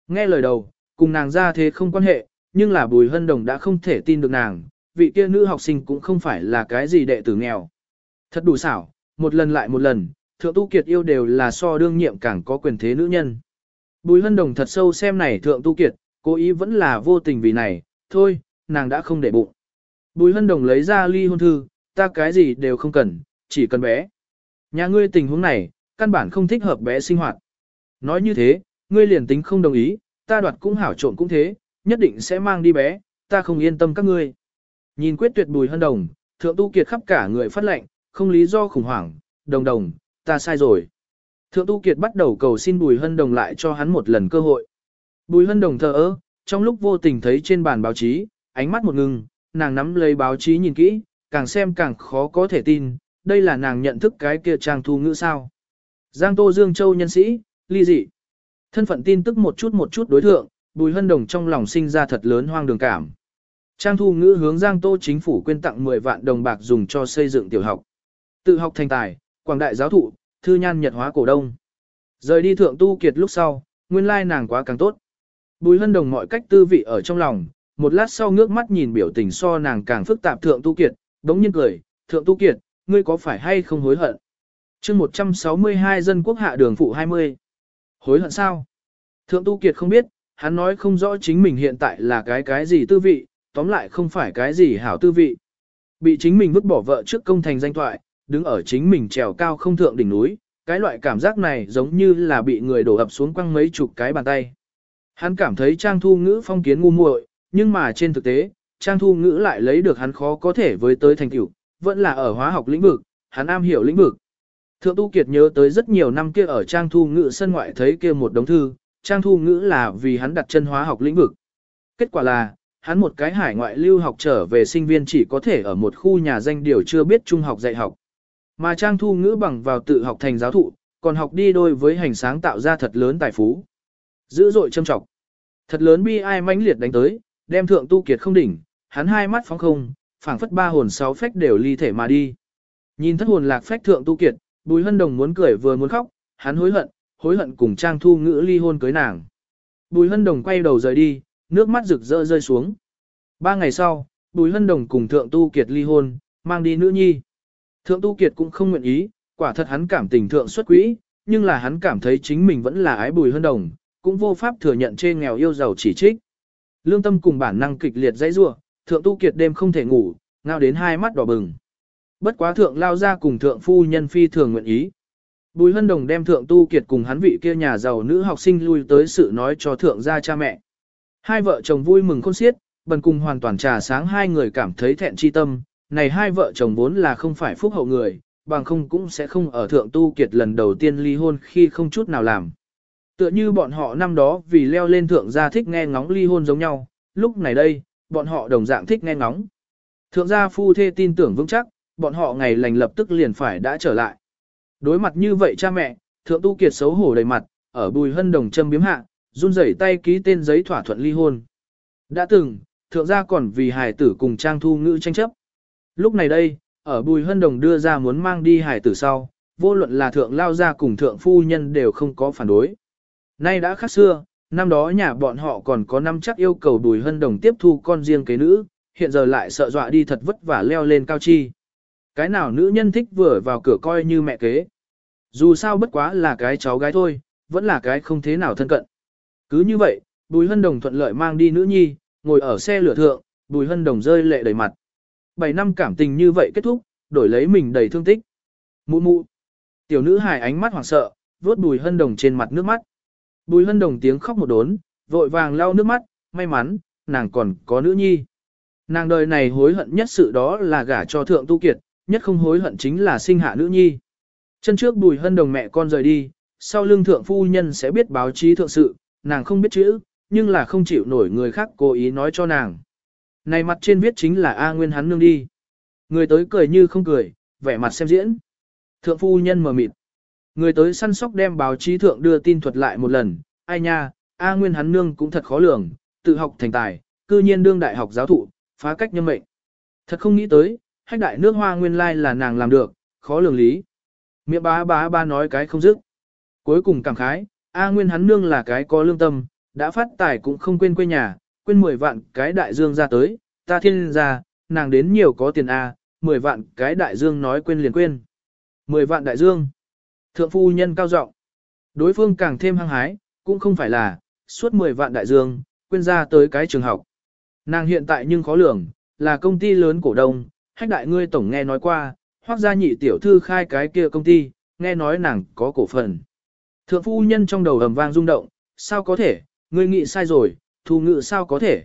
Nghe lời đầu, cùng nàng ra thế không quan hệ, nhưng là bùi hân đồng đã không thể tin được nàng, vị kia nữ học sinh cũng không phải là cái gì đệ tử nghèo. Thật đủ xảo, một lần lại một lần, thượng tu kiệt yêu đều là so đương nhiệm càng có quyền thế nữ nhân. Bùi hân đồng thật sâu xem này thượng tu kiệt, cố ý vẫn là vô tình vì này, thôi, nàng đã không để bụng. Bùi hân đồng lấy ra ly hôn thư, ta cái gì đều không cần, chỉ cần bé. Nhà ngươi tình huống này, căn bản không thích hợp bé sinh hoạt. Nói như thế, ngươi liền tính không đồng ý, ta đoạt cũng hảo trộn cũng thế, nhất định sẽ mang đi bé, ta không yên tâm các ngươi. Nhìn quyết tuyệt bùi hân đồng, thượng tu kiệt khắp cả người phát lệnh, không lý do khủng hoảng, đồng đồng, ta sai rồi. Thượng Tu Kiệt bắt đầu cầu xin Bùi Hân Đồng lại cho hắn một lần cơ hội. Bùi Hân Đồng thờ ơ, trong lúc vô tình thấy trên bàn báo chí, ánh mắt một ngừng, nàng nắm lấy báo chí nhìn kỹ, càng xem càng khó có thể tin, đây là nàng nhận thức cái kia trang thu ngữ sao. Giang Tô Dương Châu nhân sĩ, ly dị. Thân phận tin tức một chút một chút đối thượng, Bùi Hân Đồng trong lòng sinh ra thật lớn hoang đường cảm. Trang thu ngữ hướng Giang Tô chính phủ quyên tặng 10 vạn đồng bạc dùng cho xây dựng tiểu học. Tự học thành tài, quảng đại giáo thụ, thư nhan nhật hóa cổ đông. Rời đi thượng tu kiệt lúc sau, nguyên lai nàng quá càng tốt. Bùi hân đồng mọi cách tư vị ở trong lòng, một lát sau ngước mắt nhìn biểu tình so nàng càng phức tạp thượng tu kiệt, đống nhiên cười, thượng tu kiệt, ngươi có phải hay không hối hận? chương 162 dân quốc hạ đường phụ 20. Hối hận sao? Thượng tu kiệt không biết, hắn nói không rõ chính mình hiện tại là cái cái gì tư vị, tóm lại không phải cái gì hảo tư vị. Bị chính mình vứt bỏ vợ trước công thành danh thoại, đứng ở chính mình trèo cao không thượng đỉnh núi, cái loại cảm giác này giống như là bị người đổ ập xuống quăng mấy chục cái bàn tay. Hắn cảm thấy Trang Thu Ngữ phong kiến ngu muội, nhưng mà trên thực tế, Trang Thu Ngữ lại lấy được hắn khó có thể với tới thành tựu, vẫn là ở hóa học lĩnh vực, hắn am hiểu lĩnh vực. Thượng Tu Kiệt nhớ tới rất nhiều năm kia ở Trang Thu Ngữ sân ngoại thấy kia một đống thư, Trang Thu Ngữ là vì hắn đặt chân hóa học lĩnh vực. Kết quả là, hắn một cái hải ngoại lưu học trở về sinh viên chỉ có thể ở một khu nhà danh điều chưa biết trung học dạy học. Mà Trang Thu Ngữ bằng vào tự học thành giáo thụ, còn học đi đôi với hành sáng tạo ra thật lớn tài phú. Dữ dội châm trọng. Thật lớn bi ai mãnh liệt đánh tới, đem thượng tu kiệt không đỉnh, hắn hai mắt phóng không, phảng phất ba hồn sáu phách đều ly thể mà đi. Nhìn thất hồn lạc phách thượng tu kiệt, Bùi Hân Đồng muốn cười vừa muốn khóc, hắn hối hận, hối hận cùng Trang Thu Ngữ ly hôn cưới nàng. Bùi Hân Đồng quay đầu rời đi, nước mắt rực rỡ rơi xuống. Ba ngày sau, Bùi Hân Đồng cùng Thượng Tu Kiệt ly hôn, mang đi nữ nhi. Thượng Tu Kiệt cũng không nguyện ý, quả thật hắn cảm tình thượng xuất quỹ, nhưng là hắn cảm thấy chính mình vẫn là ái Bùi Hân Đồng, cũng vô pháp thừa nhận trên nghèo yêu giàu chỉ trích. Lương tâm cùng bản năng kịch liệt dãy rủa, Thượng Tu Kiệt đêm không thể ngủ, ngao đến hai mắt đỏ bừng. Bất quá thượng lao ra cùng thượng phu nhân phi thường nguyện ý. Bùi Hân Đồng đem thượng tu kiệt cùng hắn vị kia nhà giàu nữ học sinh lui tới sự nói cho thượng gia cha mẹ. Hai vợ chồng vui mừng khôn xiết, bần cùng hoàn toàn trà sáng hai người cảm thấy thẹn chi tâm, này hai vợ chồng vốn là không phải phúc hậu người, bằng không cũng sẽ không ở thượng tu kiệt lần đầu tiên ly hôn khi không chút nào làm. Tựa như bọn họ năm đó vì leo lên thượng gia thích nghe ngóng ly hôn giống nhau, lúc này đây, bọn họ đồng dạng thích nghe ngóng. Thượng gia phu thê tin tưởng vững chắc, bọn họ ngày lành lập tức liền phải đã trở lại. Đối mặt như vậy cha mẹ, thượng tu kiệt xấu hổ đầy mặt, ở bùi hân đồng châm biếm hạ, run rẩy tay ký tên giấy thỏa thuận ly hôn. Đã từng, thượng gia còn vì hài tử cùng trang thu ngữ tranh chấp. Lúc này đây, ở bùi hân đồng đưa ra muốn mang đi hài tử sau, vô luận là thượng lao gia cùng thượng phu nhân đều không có phản đối. Nay đã khác xưa, năm đó nhà bọn họ còn có năm chắc yêu cầu bùi hân đồng tiếp thu con riêng kế nữ, hiện giờ lại sợ dọa đi thật vất vả leo lên cao chi. Cái nào nữ nhân thích vừa vào cửa coi như mẹ kế. Dù sao bất quá là cái cháu gái thôi, vẫn là cái không thế nào thân cận. Cứ như vậy, Bùi Hân Đồng thuận lợi mang đi nữ nhi, ngồi ở xe lửa thượng, Bùi Hân Đồng rơi lệ đầy mặt. Bảy năm cảm tình như vậy kết thúc, đổi lấy mình đầy thương tích. Mụ mụ. Tiểu nữ hài ánh mắt hoảng sợ, vuốt Bùi Hân Đồng trên mặt nước mắt. Bùi Hân Đồng tiếng khóc một đốn, vội vàng lau nước mắt, may mắn, nàng còn có nữ nhi. Nàng đời này hối hận nhất sự đó là gả cho thượng tu kiệt, nhất không hối hận chính là sinh hạ nữ nhi. Chân trước bùi hân đồng mẹ con rời đi, sau lưng thượng phu nhân sẽ biết báo chí thượng sự, nàng không biết chữ, nhưng là không chịu nổi người khác cố ý nói cho nàng. Này mặt trên viết chính là A Nguyên hắn nương đi. Người tới cười như không cười, vẻ mặt xem diễn. Thượng phu nhân mờ mịt. Người tới săn sóc đem báo chí thượng đưa tin thuật lại một lần, ai nha, A Nguyên hắn nương cũng thật khó lường, tự học thành tài, cư nhiên đương đại học giáo thụ, phá cách nhân mệnh. Thật không nghĩ tới, hách đại nước hoa nguyên lai là nàng làm được, khó lường lý. Miệng bá bá ba nói cái không dứt. Cuối cùng cảm khái, A Nguyên hắn nương là cái có lương tâm, đã phát tài cũng không quên quê nhà, quên 10 vạn cái đại dương ra tới, ta thiên ra, nàng đến nhiều có tiền A, 10 vạn cái đại dương nói quên liền quên. 10 vạn đại dương. Thượng phu nhân cao giọng Đối phương càng thêm hăng hái, cũng không phải là, suốt 10 vạn đại dương, quên ra tới cái trường học. Nàng hiện tại nhưng khó lường, là công ty lớn cổ đông, hách đại ngươi tổng nghe nói qua, hoác gia nhị tiểu thư khai cái kia công ty, nghe nói nàng có cổ phần. Thượng phu nhân trong đầu ầm vang rung động, sao có thể, ngươi nghĩ sai rồi, thu ngự sao có thể.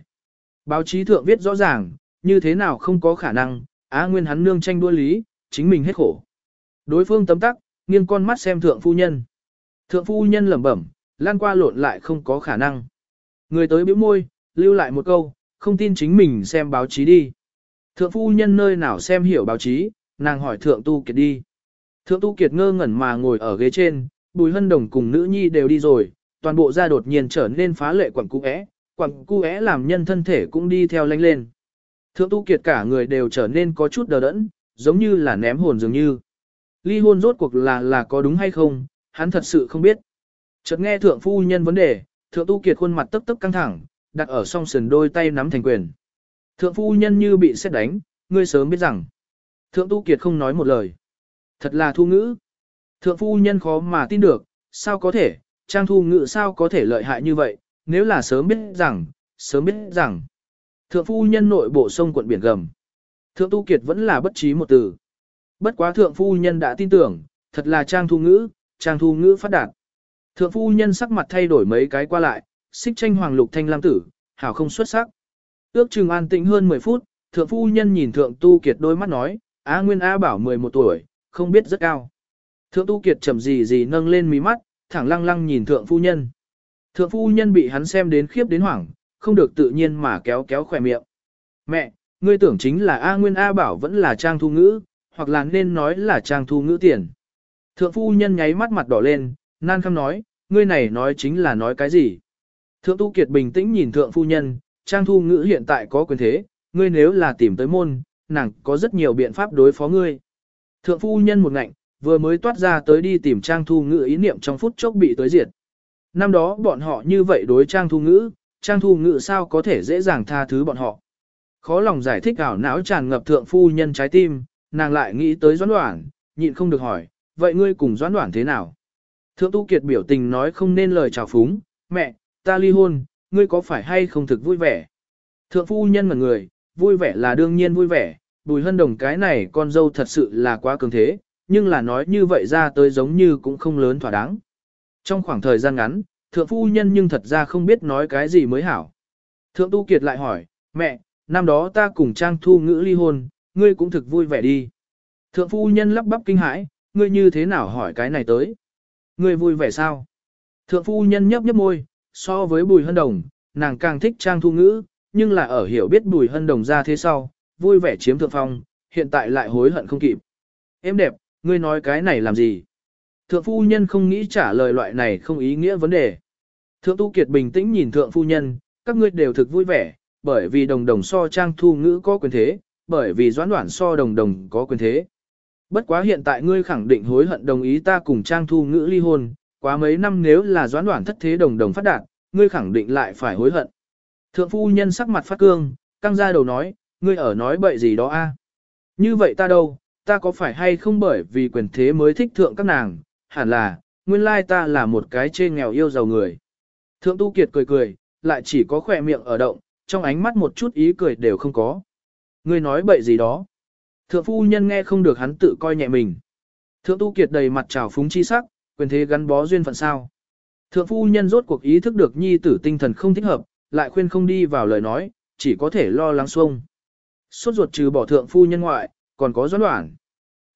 Báo chí thượng viết rõ ràng, như thế nào không có khả năng, á nguyên hắn nương tranh đua lý, chính mình hết khổ. Đối phương tấm tắc, nghiêng con mắt xem thượng phu nhân. Thượng phu nhân lẩm bẩm, lan qua lộn lại không có khả năng. Người tới bĩu môi, lưu lại một câu, không tin chính mình xem báo chí đi. Thượng phu nhân nơi nào xem hiểu báo chí, nàng hỏi thượng tu kiệt đi. Thượng tu kiệt ngơ ngẩn mà ngồi ở ghế trên, bùi hân đồng cùng nữ nhi đều đi rồi, toàn bộ ra đột nhiên trở nên phá lệ quặng cũ é, quặng cũ é làm nhân thân thể cũng đi theo lanh lên. Thượng tu kiệt cả người đều trở nên có chút đờ đẫn, giống như là ném hồn dường như. Ly hôn rốt cuộc là là có đúng hay không, hắn thật sự không biết. Chợt nghe thượng phu nhân vấn đề, thượng tu kiệt khuôn mặt tức tức căng thẳng, đặt ở song sườn đôi tay nắm thành quyền. Thượng phu nhân như bị xét đánh, ngươi sớm biết rằng. Thượng tu kiệt không nói một lời. Thật là thu ngữ. Thượng phu nhân khó mà tin được, sao có thể, trang thu ngữ sao có thể lợi hại như vậy, nếu là sớm biết rằng, sớm biết rằng. Thượng phu nhân nội bộ sông quận biển gầm. Thượng tu kiệt vẫn là bất trí một từ. Bất quá thượng phu nhân đã tin tưởng, thật là trang thu ngữ, trang thu ngữ phát đạt. Thượng phu nhân sắc mặt thay đổi mấy cái qua lại, xích tranh hoàng lục thanh lam tử, hảo không xuất sắc. Ước chừng an tĩnh hơn 10 phút, thượng phu nhân nhìn thượng tu kiệt đôi mắt nói, Á Nguyên A bảo 11 tuổi, không biết rất cao. Thượng tu kiệt chậm gì gì nâng lên mí mắt, thẳng lăng lăng nhìn thượng phu nhân. Thượng phu nhân bị hắn xem đến khiếp đến hoảng, không được tự nhiên mà kéo kéo khỏe miệng. Mẹ, ngươi tưởng chính là A Nguyên A bảo vẫn là trang thu ngữ, hoặc là nên nói là trang thu ngữ tiền. Thượng phu nhân nháy mắt mặt đỏ lên, nan khăm nói, ngươi này nói chính là nói cái gì. Thượng tu kiệt bình tĩnh nhìn thượng phu nhân, trang thu ngữ hiện tại có quyền thế, ngươi nếu là tìm tới môn, nàng có rất nhiều biện pháp đối phó ngươi. Thượng phu nhân một ngạnh, vừa mới toát ra tới đi tìm trang thu ngữ ý niệm trong phút chốc bị tới diệt. Năm đó bọn họ như vậy đối trang thu ngữ, trang thu ngữ sao có thể dễ dàng tha thứ bọn họ. Khó lòng giải thích ảo não tràn ngập thượng phu nhân trái tim, nàng lại nghĩ tới doãn đoản, nhịn không được hỏi, vậy ngươi cùng doãn đoản thế nào? Thượng tu kiệt biểu tình nói không nên lời chào phúng, mẹ, ta ly hôn, ngươi có phải hay không thực vui vẻ? Thượng phu nhân mà người, vui vẻ là đương nhiên vui vẻ, bùi hân đồng cái này con dâu thật sự là quá cường thế, nhưng là nói như vậy ra tới giống như cũng không lớn thỏa đáng. Trong khoảng thời gian ngắn, thượng phu nhân nhưng thật ra không biết nói cái gì mới hảo. Thượng tu kiệt lại hỏi, mẹ, năm đó ta cùng trang thu ngữ ly hôn, ngươi cũng thực vui vẻ đi. Thượng phu nhân lắp bắp kinh hãi, ngươi như thế nào hỏi cái này tới? Ngươi vui vẻ sao? Thượng phu nhân nhấp nhấp môi, so với bùi hân đồng, nàng càng thích trang thu ngữ, nhưng là ở hiểu biết bùi hân đồng ra thế sau, vui vẻ chiếm thượng phong, hiện tại lại hối hận không kịp. Em đẹp, ngươi nói cái này làm gì? Thượng phu nhân không nghĩ trả lời loại này không ý nghĩa vấn đề. Thượng tu kiệt bình tĩnh nhìn thượng phu nhân, các ngươi đều thực vui vẻ, bởi vì đồng đồng so trang thu ngữ có quyền thế, bởi vì doãn đoản so đồng đồng có quyền thế. Bất quá hiện tại ngươi khẳng định hối hận đồng ý ta cùng trang thu ngữ ly hôn, quá mấy năm nếu là doãn đoản thất thế đồng đồng phát đạt, ngươi khẳng định lại phải hối hận. Thượng phu nhân sắc mặt phát cương, căng ra đầu nói, ngươi ở nói bậy gì đó a? Như vậy ta đâu, ta có phải hay không bởi vì quyền thế mới thích thượng các nàng, hẳn là, nguyên lai ta là một cái chê nghèo yêu giàu người. Thượng tu kiệt cười cười, lại chỉ có khỏe miệng ở động, trong ánh mắt một chút ý cười đều không có. Ngươi nói bậy gì đó. Thượng phu nhân nghe không được hắn tự coi nhẹ mình. Thượng tu kiệt đầy mặt trào phúng chi sắc, quyền thế gắn bó duyên phận sao. Thượng phu nhân rốt cuộc ý thức được nhi tử tinh thần không thích hợp, lại khuyên không đi vào lời nói, chỉ có thể lo lắng xuông. Suốt ruột trừ bỏ thượng phu nhân ngoại, còn có doãn đoạn.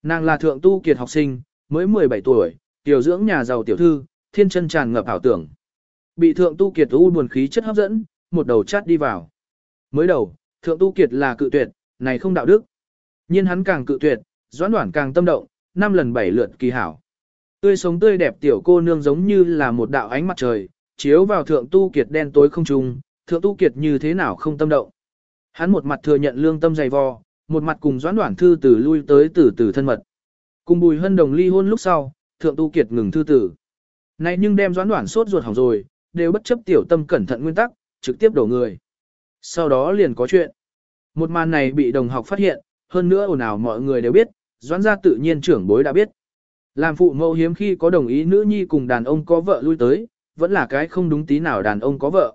Nàng là thượng tu kiệt học sinh, mới 17 tuổi, tiểu dưỡng nhà giàu tiểu thư, thiên chân tràn ngập ảo tưởng. Bị thượng tu kiệt u buồn khí chất hấp dẫn, một đầu chát đi vào. Mới đầu, thượng tu kiệt là cự tuyệt, này không đạo đức. Nhưng hắn càng cự tuyệt, doãn đoạn càng tâm động, năm lần bảy lượt kỳ hảo. Tươi sống tươi đẹp tiểu cô nương giống như là một đạo ánh mặt trời, chiếu vào thượng tu kiệt đen tối không trùng, thượng tu kiệt như thế nào không tâm động. Hắn một mặt thừa nhận lương tâm dày vò, một mặt cùng doãn đoạn thư từ lui tới từ từ thân mật. Cùng bùi hân đồng ly hôn lúc sau, thượng tu kiệt ngừng thư tử. Này nhưng đem doãn đoạn sốt ruột hỏng rồi, đều bất chấp tiểu tâm cẩn thận nguyên tắc, trực tiếp đổ người. Sau đó liền có chuyện. Một màn này bị đồng học phát hiện, hơn nữa ồn ào mọi người đều biết, doãn gia tự nhiên trưởng bối đã biết. Làm phụ mẫu hiếm khi có đồng ý nữ nhi cùng đàn ông có vợ lui tới, vẫn là cái không đúng tí nào đàn ông có vợ.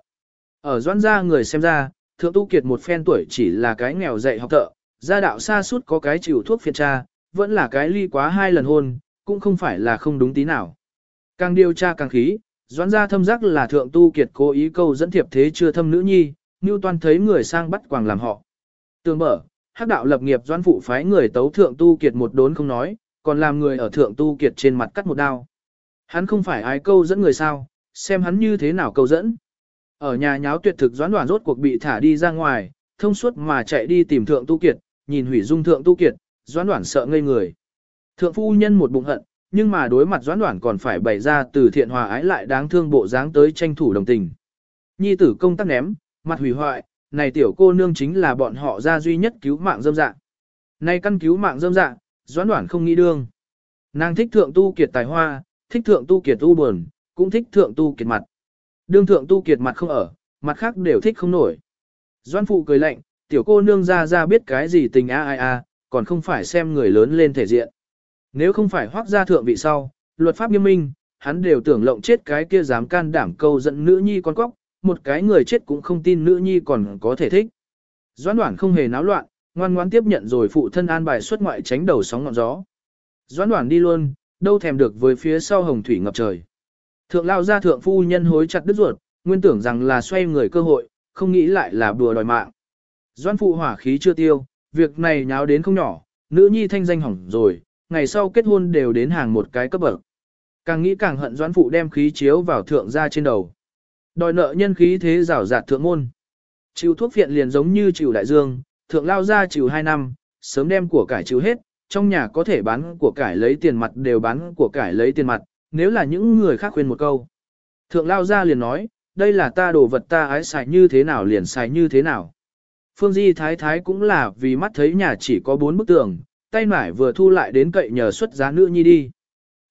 Ở doãn gia người xem ra, thượng tu kiệt một phen tuổi chỉ là cái nghèo dạy học thợ, gia đạo xa suốt có cái chịu thuốc phiền tra, vẫn là cái ly quá hai lần hôn, cũng không phải là không đúng tí nào. Càng điều tra càng khí, doãn gia thâm giác là thượng tu kiệt cố ý câu dẫn thiệp thế chưa thâm nữ nhi, như toàn thấy người sang bắt quàng làm họ. Tường mở, hắc đạo lập nghiệp doãn phụ phái người tấu thượng tu kiệt một đốn không nói, còn làm người ở thượng tu kiệt trên mặt cắt một đao. Hắn không phải ai câu dẫn người sao, xem hắn như thế nào câu dẫn. Ở nhà nháo tuyệt thực doãn đoàn rốt cuộc bị thả đi ra ngoài, thông suốt mà chạy đi tìm thượng tu kiệt, nhìn hủy dung thượng tu kiệt, doãn đoàn sợ ngây người. Thượng phu nhân một bụng hận, nhưng mà đối mặt doãn đoàn còn phải bày ra từ thiện hòa ái lại đáng thương bộ dáng tới tranh thủ đồng tình. Nhi tử công tác ném, mặt hủy hoại, này tiểu cô nương chính là bọn họ ra duy nhất cứu mạng dâm dạ. Này căn cứu mạng dâm dạ, doãn đoản không nghĩ đương. Nàng thích thượng tu kiệt tài hoa, thích thượng tu kiệt u buồn, cũng thích thượng tu kiệt mặt. Đương thượng tu kiệt mặt không ở, mặt khác đều thích không nổi. Doan phụ cười lạnh, tiểu cô nương ra ra biết cái gì tình a ai a, còn không phải xem người lớn lên thể diện. Nếu không phải hoác ra thượng vị sau, luật pháp nghiêm minh, hắn đều tưởng lộng chết cái kia dám can đảm câu dẫn nữ nhi con cóc, một cái người chết cũng không tin nữ nhi còn có thể thích. Doãn đoạn không hề náo loạn, ngoan ngoãn tiếp nhận rồi phụ thân an bài xuất ngoại tránh đầu sóng ngọn gió. Doãn đoạn đi luôn, đâu thèm được với phía sau hồng thủy ngập trời. Thượng lao ra thượng phu nhân hối chặt đứt ruột, nguyên tưởng rằng là xoay người cơ hội, không nghĩ lại là đùa đòi mạng. doãn phụ hỏa khí chưa tiêu, việc này nháo đến không nhỏ, nữ nhi thanh danh hỏng rồi, ngày sau kết hôn đều đến hàng một cái cấp bậc. Càng nghĩ càng hận doãn phụ đem khí chiếu vào thượng gia trên đầu. Đòi nợ nhân khí thế rào rạt thượng môn. Chịu thuốc phiện liền giống như chịu đại dương, thượng lao ra chịu 2 năm, sớm đem của cải chịu hết, trong nhà có thể bán của cải lấy tiền mặt đều bán của cải lấy tiền mặt, nếu là những người khác khuyên một câu. Thượng lao ra liền nói, đây là ta đồ vật ta ái xài như thế nào liền xài như thế nào. Phương Di Thái Thái cũng là vì mắt thấy nhà chỉ có bốn bức tường, tay mải vừa thu lại đến cậy nhờ xuất giá nữ nhi đi.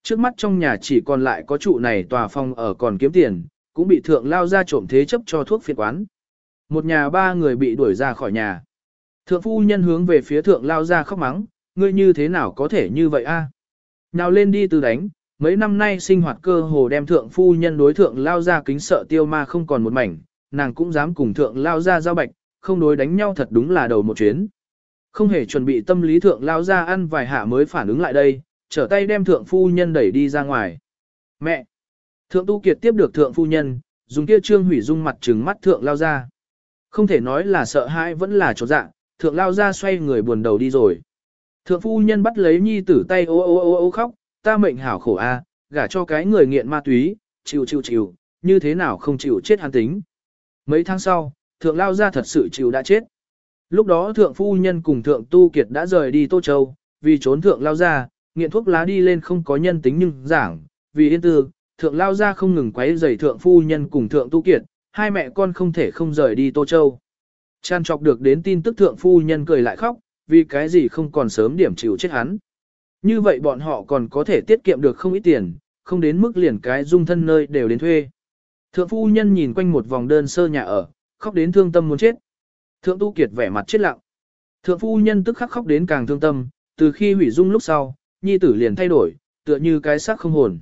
Trước mắt trong nhà chỉ còn lại có trụ này tòa phòng ở còn kiếm tiền, cũng bị thượng lao ra trộm thế chấp cho thuốc phiện quán. Một nhà ba người bị đuổi ra khỏi nhà. Thượng phu nhân hướng về phía thượng lao ra khóc mắng, ngươi như thế nào có thể như vậy a? Nào lên đi từ đánh, mấy năm nay sinh hoạt cơ hồ đem thượng phu nhân đối thượng lao ra kính sợ tiêu ma không còn một mảnh, nàng cũng dám cùng thượng lao ra giao bạch, không đối đánh nhau thật đúng là đầu một chuyến. Không hề chuẩn bị tâm lý thượng lao ra ăn vài hạ mới phản ứng lại đây, trở tay đem thượng phu nhân đẩy đi ra ngoài. Mẹ! Thượng tu kiệt tiếp được thượng phu nhân, dùng kia trương hủy dung mặt trừng mắt thượng lao ra. Không thể nói là sợ hãi vẫn là chỗ dạ, thượng lao ra xoay người buồn đầu đi rồi. Thượng phu nhân bắt lấy nhi tử tay ô ô ô ô khóc, ta mệnh hảo khổ a, gả cho cái người nghiện ma túy, chịu chịu chịu, như thế nào không chịu chết hắn tính. Mấy tháng sau, thượng lao ra thật sự chịu đã chết. Lúc đó thượng phu nhân cùng thượng tu kiệt đã rời đi Tô Châu, vì trốn thượng lao ra, nghiện thuốc lá đi lên không có nhân tính nhưng giảng, vì yên tư, thượng lao ra không ngừng quấy rầy thượng phu nhân cùng thượng tu kiệt, hai mẹ con không thể không rời đi Tô Châu. Chan chọc được đến tin tức thượng phu nhân cười lại khóc, vì cái gì không còn sớm điểm chịu chết hắn. Như vậy bọn họ còn có thể tiết kiệm được không ít tiền, không đến mức liền cái dung thân nơi đều đến thuê. Thượng phu nhân nhìn quanh một vòng đơn sơ nhà ở, khóc đến thương tâm muốn chết. Thượng tu kiệt vẻ mặt chết lặng. Thượng phu nhân tức khắc khóc đến càng thương tâm, từ khi hủy dung lúc sau, nhi tử liền thay đổi, tựa như cái xác không hồn.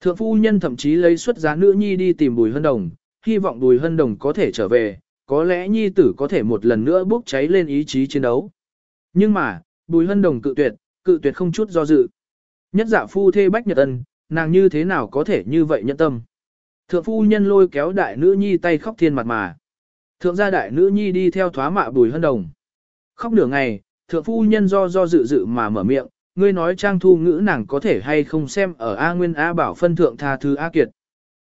Thượng phu nhân thậm chí lấy xuất giá nữ nhi đi tìm bùi hân đồng, hy vọng bùi hân đồng có thể trở về, có lẽ nhi tử có thể một lần nữa bốc cháy lên ý chí chiến đấu. Nhưng mà, bùi hân đồng cự tuyệt, cự tuyệt không chút do dự. Nhất dạ phu thê bách nhật ân, nàng như thế nào có thể như vậy nhẫn tâm. Thượng phu nhân lôi kéo đại nữ nhi tay khóc thiên mặt mà. Thượng gia đại nữ nhi đi theo thoá mạ bùi hân đồng. Khóc nửa ngày, thượng phu nhân do do dự dự mà mở miệng, ngươi nói trang thu ngữ nàng có thể hay không xem ở A Nguyên A bảo phân thượng tha thứ A Kiệt.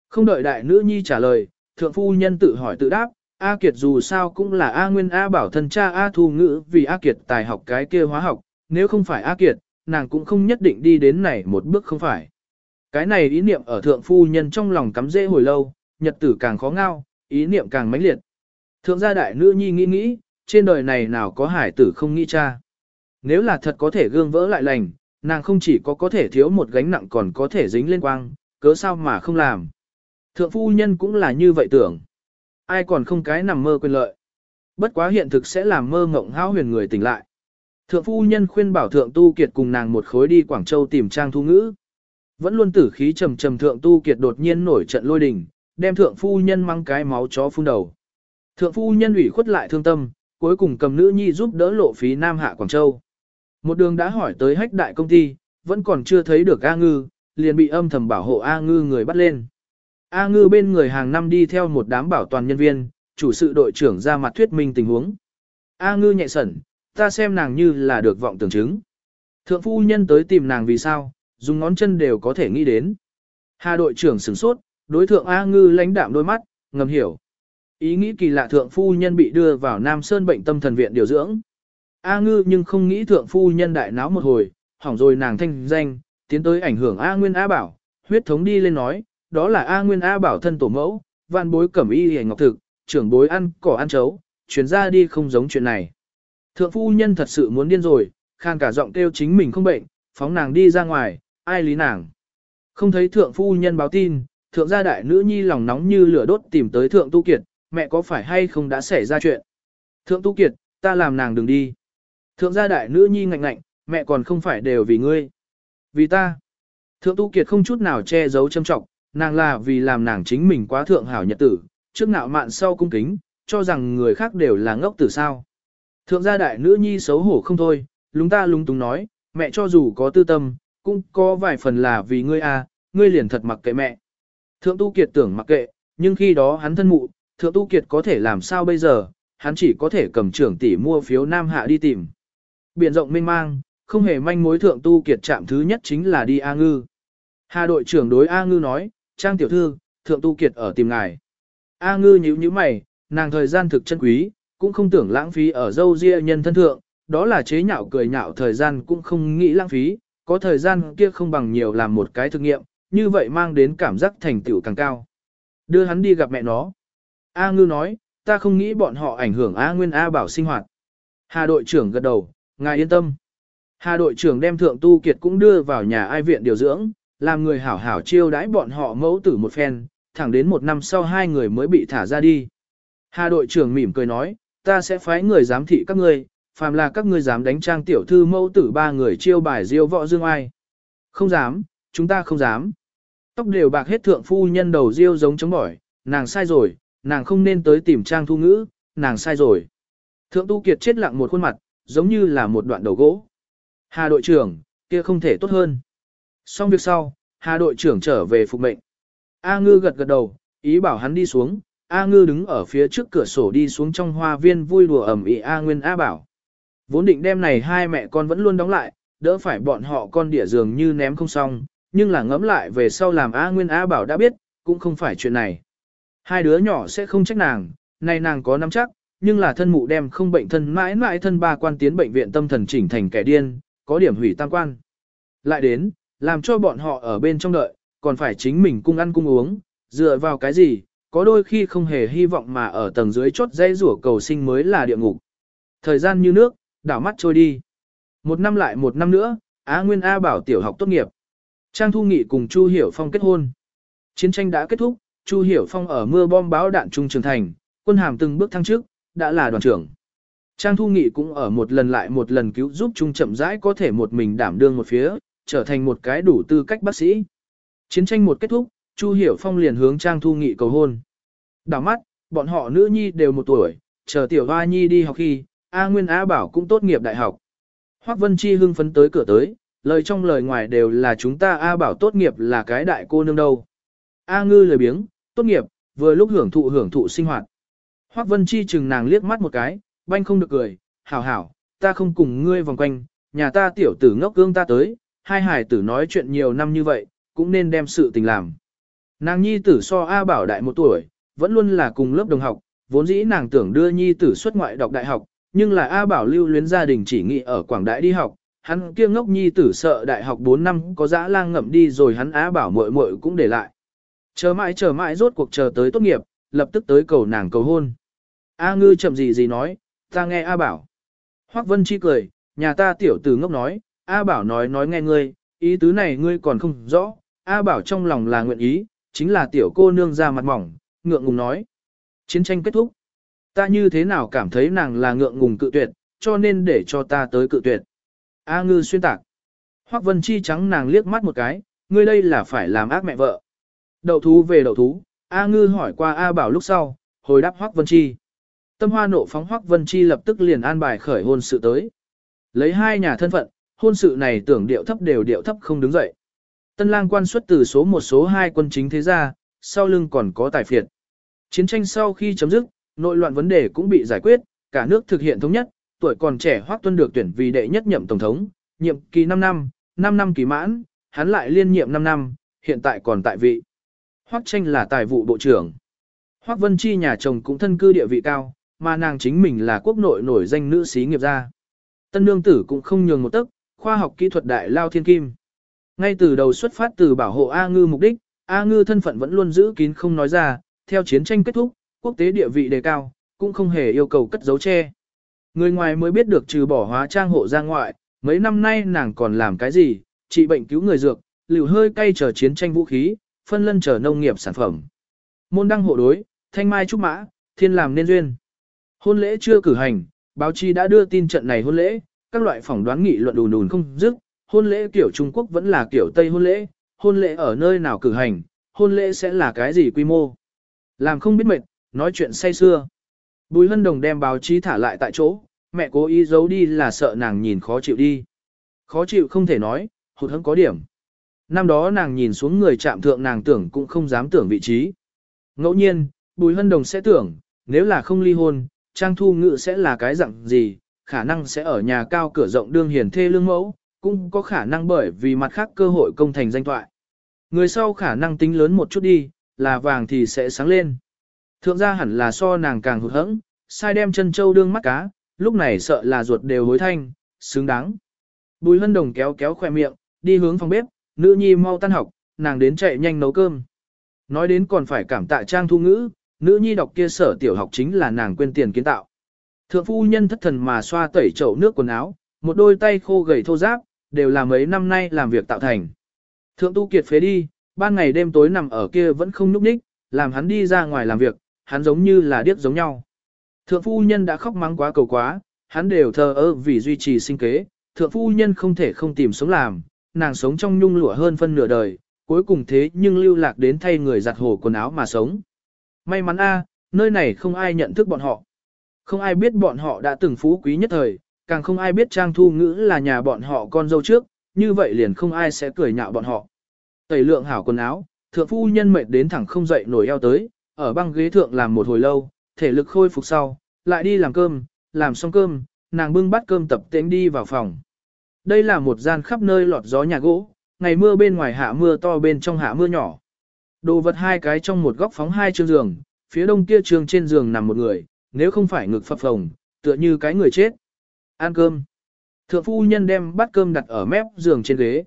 Không đợi đại nữ nhi trả lời, thượng phu nhân tự hỏi tự đáp, A Kiệt dù sao cũng là A Nguyên A bảo thân cha A thu ngữ vì A Kiệt tài học cái kia hóa học, nếu không phải A Kiệt, nàng cũng không nhất định đi đến này một bước không phải. Cái này ý niệm ở thượng phu nhân trong lòng cắm dễ hồi lâu, nhật tử càng khó ngao, ý niệm càng mãnh liệt. Thượng gia đại nữ nhi nghĩ nghĩ, trên đời này nào có hải tử không nghĩ cha. Nếu là thật có thể gương vỡ lại lành, nàng không chỉ có có thể thiếu một gánh nặng còn có thể dính lên quang, cớ sao mà không làm. Thượng phu nhân cũng là như vậy tưởng. Ai còn không cái nằm mơ quyền lợi. Bất quá hiện thực sẽ làm mơ ngộng hao huyền người tỉnh lại. Thượng phu nhân khuyên bảo thượng tu kiệt cùng nàng một khối đi Quảng Châu tìm trang thu ngữ. Vẫn luôn tử khí trầm trầm thượng tu kiệt đột nhiên nổi trận lôi đình, đem thượng phu nhân mang cái máu chó phun đầu. Thượng phu nhân ủy khuất lại thương tâm, cuối cùng cầm nữ nhi giúp đỡ lộ phí Nam Hạ Quảng Châu. Một đường đã hỏi tới hách đại công ty, vẫn còn chưa thấy được A Ngư, liền bị âm thầm bảo hộ A Ngư người bắt lên. A Ngư bên người hàng năm đi theo một đám bảo toàn nhân viên, chủ sự đội trưởng ra mặt thuyết minh tình huống. A Ngư nhẹ sẩn, ta xem nàng như là được vọng tưởng chứng. Thượng phu nhân tới tìm nàng vì sao, dùng ngón chân đều có thể nghĩ đến. Hà đội trưởng sửng sốt, đối thượng A Ngư lãnh đạm đôi mắt, ngầm hiểu. Ý nghĩ kỳ lạ thượng phu nhân bị đưa vào Nam Sơn bệnh tâm thần viện điều dưỡng. A Ngư nhưng không nghĩ thượng phu nhân đại náo một hồi, hỏng rồi nàng thanh danh, tiến tới ảnh hưởng A Nguyên A Bảo, huyết thống đi lên nói, đó là A Nguyên A Bảo thân tổ mẫu, vạn bối cẩm y hề ngọc thực, trưởng bối ăn cỏ ăn chấu, chuyến ra đi không giống chuyện này. Thượng phu nhân thật sự muốn điên rồi, khan cả giọng kêu chính mình không bệnh, phóng nàng đi ra ngoài, ai lý nàng. Không thấy thượng phu nhân báo tin, thượng gia đại nữ nhi lòng nóng như lửa đốt tìm tới thượng tu kiệt, mẹ có phải hay không đã xảy ra chuyện. Thượng tu kiệt, ta làm nàng đừng đi. Thượng gia đại nữ nhi ngạnh ngạnh, mẹ còn không phải đều vì ngươi. Vì ta. Thượng tu kiệt không chút nào che giấu châm trọng, nàng là vì làm nàng chính mình quá thượng hảo nhật tử, trước nạo mạn sau cung kính, cho rằng người khác đều là ngốc tử sao. Thượng gia đại nữ nhi xấu hổ không thôi, lúng ta lúng túng nói, mẹ cho dù có tư tâm, cũng có vài phần là vì ngươi à, ngươi liền thật mặc kệ mẹ. Thượng tu kiệt tưởng mặc kệ, nhưng khi đó hắn thân mụ, thượng tu kiệt có thể làm sao bây giờ, hắn chỉ có thể cầm trưởng tỷ mua phiếu Nam Hạ đi tìm. Biển rộng mênh mang, không hề manh mối thượng tu kiệt chạm thứ nhất chính là đi A Ngư. Hà đội trưởng đối A Ngư nói, Trang tiểu thư, thượng tu kiệt ở tìm ngài. A Ngư nhíu nhíu mày, nàng thời gian thực chân quý, cũng không tưởng lãng phí ở dâu ria nhân thân thượng, đó là chế nhạo cười nhạo thời gian cũng không nghĩ lãng phí, có thời gian kia không bằng nhiều làm một cái thực nghiệm, như vậy mang đến cảm giác thành tựu càng cao. Đưa hắn đi gặp mẹ nó. A Ngư nói, ta không nghĩ bọn họ ảnh hưởng A Nguyên A Bảo sinh hoạt. Hà đội trưởng gật đầu, ngài yên tâm. Hà đội trưởng đem thượng tu kiệt cũng đưa vào nhà ai viện điều dưỡng, làm người hảo hảo chiêu đãi bọn họ mẫu tử một phen, thẳng đến một năm sau hai người mới bị thả ra đi. Hà đội trưởng mỉm cười nói, ta sẽ phái người giám thị các ngươi, phàm là các ngươi dám đánh trang tiểu thư mẫu tử ba người chiêu bài diêu võ dương ai. Không dám, chúng ta không dám. Tóc đều bạc hết thượng phu nhân đầu diêu giống chống bỏi, nàng sai rồi, nàng không nên tới tìm trang thu ngữ, nàng sai rồi. Thượng tu kiệt chết lặng một khuôn mặt, giống như là một đoạn đầu gỗ. Hà đội trưởng, kia không thể tốt hơn. Xong việc sau, Hà đội trưởng trở về phục mệnh. A ngư gật gật đầu, ý bảo hắn đi xuống, A ngư đứng ở phía trước cửa sổ đi xuống trong hoa viên vui đùa ẩm ĩ A nguyên A bảo. Vốn định đêm này hai mẹ con vẫn luôn đóng lại, đỡ phải bọn họ con đỉa dường như ném không xong, nhưng là ngẫm lại về sau làm A Nguyên A Bảo đã biết, cũng không phải chuyện này. Hai đứa nhỏ sẽ không trách nàng, này nàng có nắm chắc, nhưng là thân mụ đem không bệnh thân mãi mãi thân ba quan tiến bệnh viện tâm thần chỉnh thành kẻ điên, có điểm hủy tam quan. Lại đến, làm cho bọn họ ở bên trong đợi, còn phải chính mình cung ăn cung uống, dựa vào cái gì, có đôi khi không hề hy vọng mà ở tầng dưới chốt dây rủa cầu sinh mới là địa ngục. Thời gian như nước, đảo mắt trôi đi. Một năm lại một năm nữa, Á Nguyên A bảo tiểu học tốt nghiệp. Trang Thu Nghị cùng Chu Hiểu Phong kết hôn. Chiến tranh đã kết thúc, Chu Hiểu Phong ở mưa bom báo đạn trung trường thành, quân hàm từng bước thăng trước, đã là đoàn trưởng. Trang Thu Nghị cũng ở một lần lại một lần cứu giúp Trung chậm rãi có thể một mình đảm đương một phía, trở thành một cái đủ tư cách bác sĩ. Chiến tranh một kết thúc, Chu Hiểu Phong liền hướng Trang Thu Nghị cầu hôn. Đảo mắt, bọn họ nữ nhi đều một tuổi, chờ tiểu hoa nhi đi học khi, A Nguyên A Bảo cũng tốt nghiệp đại học. Hoắc Vân Chi hưng phấn tới cửa tới, lời trong lời ngoài đều là chúng ta A Bảo tốt nghiệp là cái đại cô nương đâu. A Ngư lời biếng, tốt nghiệp, vừa lúc hưởng thụ hưởng thụ sinh hoạt. Hoác Vân Chi chừng nàng liếc mắt một cái, banh không được cười, hảo hảo, ta không cùng ngươi vòng quanh, nhà ta tiểu tử ngốc gương ta tới, hai hải tử nói chuyện nhiều năm như vậy, cũng nên đem sự tình làm. Nàng nhi tử so A Bảo đại một tuổi, vẫn luôn là cùng lớp đồng học, vốn dĩ nàng tưởng đưa nhi tử xuất ngoại đọc đại học, nhưng là A Bảo lưu luyến gia đình chỉ nghị ở Quảng Đại đi học, hắn kia ngốc nhi tử sợ đại học 4 năm có dã lang ngậm đi rồi hắn A Bảo muội muội cũng để lại. Chờ mãi chờ mãi rốt cuộc chờ tới tốt nghiệp, lập tức tới cầu nàng cầu hôn. A Ngư chậm gì gì nói, ta nghe A Bảo. Hoắc Vân Chi cười, nhà ta tiểu tử ngốc nói, A Bảo nói nói nghe ngươi, ý tứ này ngươi còn không rõ, A Bảo trong lòng là nguyện ý, chính là tiểu cô nương ra mặt mỏng, ngượng ngùng nói. Chiến tranh kết thúc. Ta như thế nào cảm thấy nàng là ngượng ngùng cự tuyệt, cho nên để cho ta tới cự tuyệt. A ngư xuyên tạc. Hoắc Vân Chi trắng nàng liếc mắt một cái, ngươi đây là phải làm ác mẹ vợ. Đậu thú về đậu thú, A ngư hỏi qua A bảo lúc sau, hồi đáp Hoắc Vân Chi. Tâm hoa nộ phóng Hoắc Vân Chi lập tức liền an bài khởi hôn sự tới. Lấy hai nhà thân phận, hôn sự này tưởng điệu thấp đều điệu thấp không đứng dậy. Tân lang quan xuất từ số một số hai quân chính thế gia, sau lưng còn có tài phiệt. Chiến tranh sau khi chấm dứt, nội loạn vấn đề cũng bị giải quyết, cả nước thực hiện thống nhất, tuổi còn trẻ Hoắc Tuân được tuyển vì đệ nhất nhậm tổng thống, nhiệm kỳ 5 năm, 5 năm kỳ mãn, hắn lại liên nhiệm 5 năm, hiện tại còn tại vị. Hoắc tranh là tài vụ bộ trưởng. Hoắc Vân Chi nhà chồng cũng thân cư địa vị cao, mà nàng chính mình là quốc nội nổi danh nữ sĩ nghiệp gia. Tân nương tử cũng không nhường một tấc, khoa học kỹ thuật đại lao thiên kim. Ngay từ đầu xuất phát từ bảo hộ A Ngư mục đích, A Ngư thân phận vẫn luôn giữ kín không nói ra, theo chiến tranh kết thúc, quốc tế địa vị đề cao, cũng không hề yêu cầu cất giấu che. Người ngoài mới biết được trừ bỏ hóa trang hộ ra ngoại, mấy năm nay nàng còn làm cái gì, trị bệnh cứu người dược, liều hơi cay chờ chiến tranh vũ khí, phân lân chờ nông nghiệp sản phẩm. Môn đăng hộ đối, thanh mai trúc mã, thiên làm nên duyên. Hôn lễ chưa cử hành, báo chí đã đưa tin trận này hôn lễ, các loại phỏng đoán nghị luận đùn đùn không dứt, hôn lễ kiểu Trung Quốc vẫn là kiểu Tây hôn lễ, hôn lễ ở nơi nào cử hành, hôn lễ sẽ là cái gì quy mô. Làm không biết mệt, nói chuyện say xưa. Bùi hân đồng đem báo chí thả lại tại chỗ, mẹ cố ý giấu đi là sợ nàng nhìn khó chịu đi. Khó chịu không thể nói, hụt hẫng có điểm. Năm đó nàng nhìn xuống người chạm thượng nàng tưởng cũng không dám tưởng vị trí. Ngẫu nhiên, Bùi Hân Đồng sẽ tưởng, nếu là không ly hôn, Trang Thu Ngự sẽ là cái dạng gì, khả năng sẽ ở nhà cao cửa rộng đương hiền thê lương mẫu, cũng có khả năng bởi vì mặt khác cơ hội công thành danh thoại. Người sau khả năng tính lớn một chút đi, là vàng thì sẽ sáng lên. Thượng gia hẳn là so nàng càng hụt hẫng, sai đem chân châu đương mắt cá, lúc này sợ là ruột đều hối thanh, xứng đáng. Bùi hân đồng kéo kéo khoe miệng, đi hướng phòng bếp, nữ nhi mau tan học, nàng đến chạy nhanh nấu cơm. Nói đến còn phải cảm tạ trang thu ngữ, nữ nhi đọc kia sở tiểu học chính là nàng quên tiền kiến tạo. Thượng phu nhân thất thần mà xoa tẩy chậu nước quần áo, một đôi tay khô gầy thô ráp, đều là mấy năm nay làm việc tạo thành. Thượng tu kiệt phế đi, ban ngày đêm tối nằm ở kia vẫn không nhúc ních, làm hắn đi ra ngoài làm việc, hắn giống như là điếc giống nhau. Thượng phu nhân đã khóc mắng quá cầu quá, hắn đều thờ ơ vì duy trì sinh kế, thượng phu nhân không thể không tìm sống làm, nàng sống trong nhung lụa hơn phân nửa đời, cuối cùng thế nhưng lưu lạc đến thay người giặt hồ quần áo mà sống. May mắn a, nơi này không ai nhận thức bọn họ. Không ai biết bọn họ đã từng phú quý nhất thời, càng không ai biết Trang Thu Ngữ là nhà bọn họ con dâu trước, như vậy liền không ai sẽ cười nhạo bọn họ. Tẩy lượng hảo quần áo, thượng phu nhân mệt đến thẳng không dậy nổi eo tới, ở băng ghế thượng làm một hồi lâu, thể lực khôi phục sau, lại đi làm cơm, làm xong cơm, nàng bưng bát cơm tập tễnh đi vào phòng. Đây là một gian khắp nơi lọt gió nhà gỗ, ngày mưa bên ngoài hạ mưa to bên trong hạ mưa nhỏ. Đồ vật hai cái trong một góc phóng hai chương giường, phía đông kia trường trên giường nằm một người, nếu không phải ngực phập phồng, tựa như cái người chết. Ăn cơm. Thượng phu nhân đem bát cơm đặt ở mép giường trên ghế.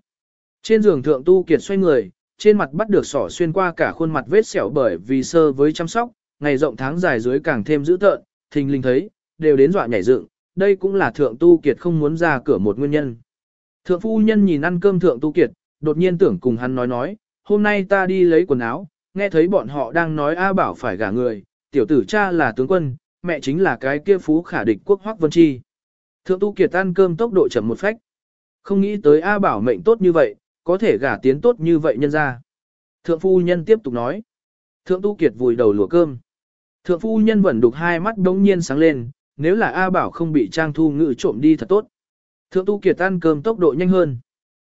Trên giường thượng tu kiệt xoay người, trên mặt bắt được sỏ xuyên qua cả khuôn mặt vết sẹo bởi vì sơ với chăm sóc, ngày rộng tháng dài dưới càng thêm dữ tợn, thình linh thấy, đều đến dọa nhảy dựng, đây cũng là thượng tu kiệt không muốn ra cửa một nguyên nhân. Thượng phu nhân nhìn ăn cơm thượng tu kiệt, đột nhiên tưởng cùng hắn nói nói, hôm nay ta đi lấy quần áo, nghe thấy bọn họ đang nói A Bảo phải gả người, tiểu tử cha là tướng quân, mẹ chính là cái kia phú khả địch quốc hoắc vân chi. Thượng tu kiệt ăn cơm tốc độ chậm một phách. Không nghĩ tới A Bảo mệnh tốt như vậy, có thể gả tiến tốt như vậy nhân ra. Thượng phu nhân tiếp tục nói. Thượng tu kiệt vùi đầu lùa cơm. Thượng phu nhân vẫn đục hai mắt đống nhiên sáng lên, nếu là A Bảo không bị Trang Thu Ngự trộm đi thật tốt. Thượng tu kiệt ăn cơm tốc độ nhanh hơn.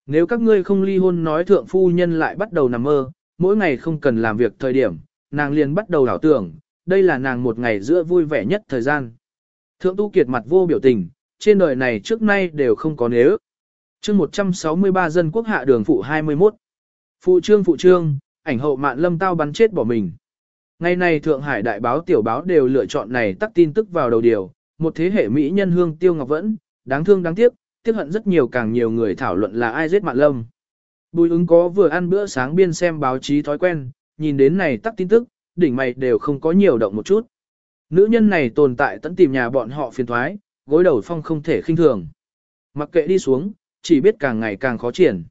Nếu các ngươi không ly hôn nói thượng phu nhân lại bắt đầu nằm mơ, mỗi ngày không cần làm việc thời điểm, nàng liền bắt đầu đảo tưởng, đây là nàng một ngày giữa vui vẻ nhất thời gian. Thượng tu kiệt mặt vô biểu tình, trên đời này trước nay đều không có nếu. chương 163 dân quốc hạ đường phụ 21. Phụ trương phụ trương, ảnh hậu mạn lâm tao bắn chết bỏ mình. Ngày này Thượng Hải đại báo tiểu báo đều lựa chọn này tắt tin tức vào đầu điều, một thế hệ Mỹ nhân hương tiêu ngọc vẫn, đáng thương đáng tiếc, tiếc hận rất nhiều càng nhiều người thảo luận là ai giết mạn lâm. Bùi ứng có vừa ăn bữa sáng biên xem báo chí thói quen, nhìn đến này tắt tin tức, đỉnh mày đều không có nhiều động một chút. Nữ nhân này tồn tại tận tìm nhà bọn họ phiền thoái, gối đầu phong không thể khinh thường. Mặc kệ đi xuống, chỉ biết càng ngày càng khó triển.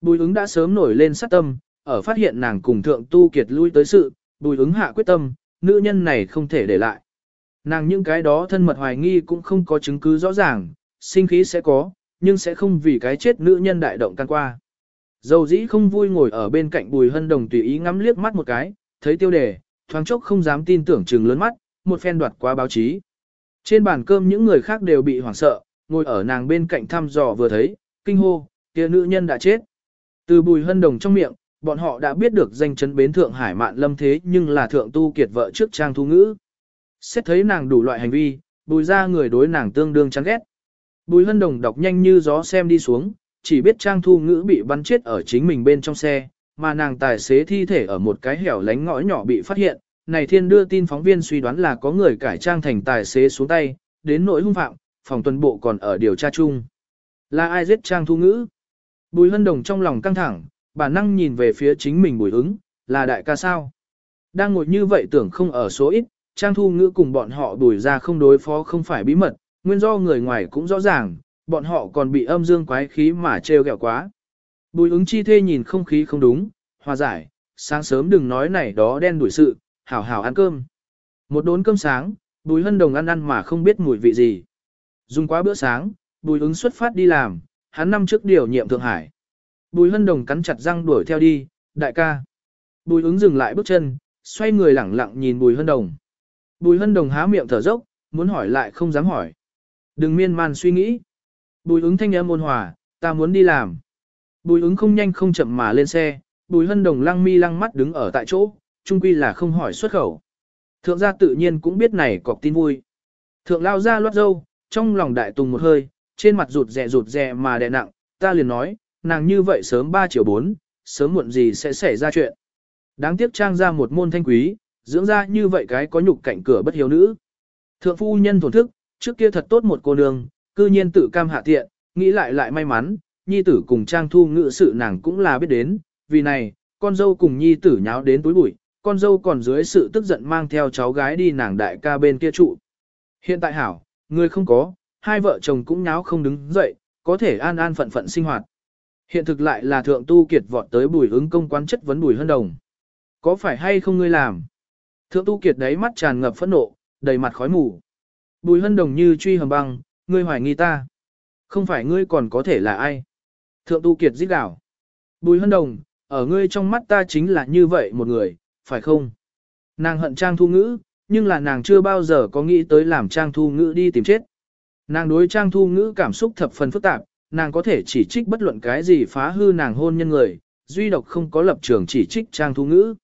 Bùi ứng đã sớm nổi lên sát tâm, ở phát hiện nàng cùng thượng tu kiệt lui tới sự, bùi ứng hạ quyết tâm, nữ nhân này không thể để lại. Nàng những cái đó thân mật hoài nghi cũng không có chứng cứ rõ ràng, sinh khí sẽ có, nhưng sẽ không vì cái chết nữ nhân đại động can qua. Dầu dĩ không vui ngồi ở bên cạnh bùi hân đồng tùy ý ngắm liếc mắt một cái, thấy tiêu đề, thoáng chốc không dám tin tưởng trừng lớn mắt, một phen đoạt qua báo chí. Trên bàn cơm những người khác đều bị hoảng sợ, ngồi ở nàng bên cạnh thăm dò vừa thấy, kinh hô, kia nữ nhân đã chết. Từ bùi hân đồng trong miệng, bọn họ đã biết được danh chấn bến Thượng Hải mạn lâm thế nhưng là thượng tu kiệt vợ trước trang thu ngữ. Xét thấy nàng đủ loại hành vi, bùi ra người đối nàng tương đương chán ghét. Bùi hân đồng đọc nhanh như gió xem đi xuống, chỉ biết trang thu ngữ bị bắn chết ở chính mình bên trong xe, mà nàng tài xế thi thể ở một cái hẻo lánh ngõ nhỏ bị phát hiện. Này thiên đưa tin phóng viên suy đoán là có người cải trang thành tài xế xuống tay, đến nỗi hung phạm, phòng tuần bộ còn ở điều tra chung. Là ai giết Trang Thu Ngữ? Bùi Hân Đồng trong lòng căng thẳng, bản năng nhìn về phía chính mình bùi ứng, là đại ca sao? Đang ngồi như vậy tưởng không ở số ít, Trang Thu Ngữ cùng bọn họ đuổi ra không đối phó không phải bí mật, nguyên do người ngoài cũng rõ ràng, bọn họ còn bị âm dương quái khí mà trêu ghẹo quá. Bùi ứng chi thê nhìn không khí không đúng, hòa giải, sáng sớm đừng nói này đó đen đuổi sự, hảo hảo ăn cơm. Một đốn cơm sáng, bùi hân đồng ăn ăn mà không biết mùi vị gì. Dùng quá bữa sáng, bùi ứng xuất phát đi làm, hắn năm trước điều nhiệm Thượng Hải. Bùi hân đồng cắn chặt răng đuổi theo đi, đại ca. Bùi ứng dừng lại bước chân, xoay người lẳng lặng nhìn bùi hân đồng. Bùi hân đồng há miệng thở dốc, muốn hỏi lại không dám hỏi. Đừng miên man suy nghĩ. Bùi ứng thanh âm ôn hòa, ta muốn đi làm. Bùi ứng không nhanh không chậm mà lên xe, bùi hân đồng lăng mi lăng mắt đứng ở tại chỗ, trung quy là không hỏi xuất khẩu. Thượng gia tự nhiên cũng biết này cọc tin vui. Thượng lao ra loát dâu, trong lòng đại tùng một hơi, trên mặt rụt rè rụt rè mà đè nặng, ta liền nói, nàng như vậy sớm 3 triệu 4, sớm muộn gì sẽ xảy ra chuyện. Đáng tiếc trang ra một môn thanh quý, dưỡng ra như vậy cái có nhục cạnh cửa bất hiếu nữ. Thượng phu nhân thổn thức, trước kia thật tốt một cô nương, cư nhiên tự cam hạ tiện, nghĩ lại lại may mắn, nhi tử cùng trang thu ngự sự nàng cũng là biết đến, vì này, con dâu cùng nhi tử nháo đến túi bụi, con dâu còn dưới sự tức giận mang theo cháu gái đi nàng đại ca bên kia trụ. Hiện tại hảo, người không có, hai vợ chồng cũng nháo không đứng dậy, có thể an an phận phận sinh hoạt. Hiện thực lại là thượng tu kiệt vọt tới bùi ứng công quan chất vấn bùi hân đồng. Có phải hay không ngươi làm? Thượng tu kiệt đấy mắt tràn ngập phẫn nộ, đầy mặt khói mù. Bùi hân đồng như truy hầm băng, ngươi hoài nghi ta. Không phải ngươi còn có thể là ai? Thượng tu kiệt giết đảo. Bùi hân đồng, ở ngươi trong mắt ta chính là như vậy một người, phải không? Nàng hận trang thu ngữ, nhưng là nàng chưa bao giờ có nghĩ tới làm trang thu ngữ đi tìm chết. Nàng đối trang thu ngữ cảm xúc thập phần phức tạp, nàng có thể chỉ trích bất luận cái gì phá hư nàng hôn nhân người, duy độc không có lập trường chỉ trích trang thu ngữ.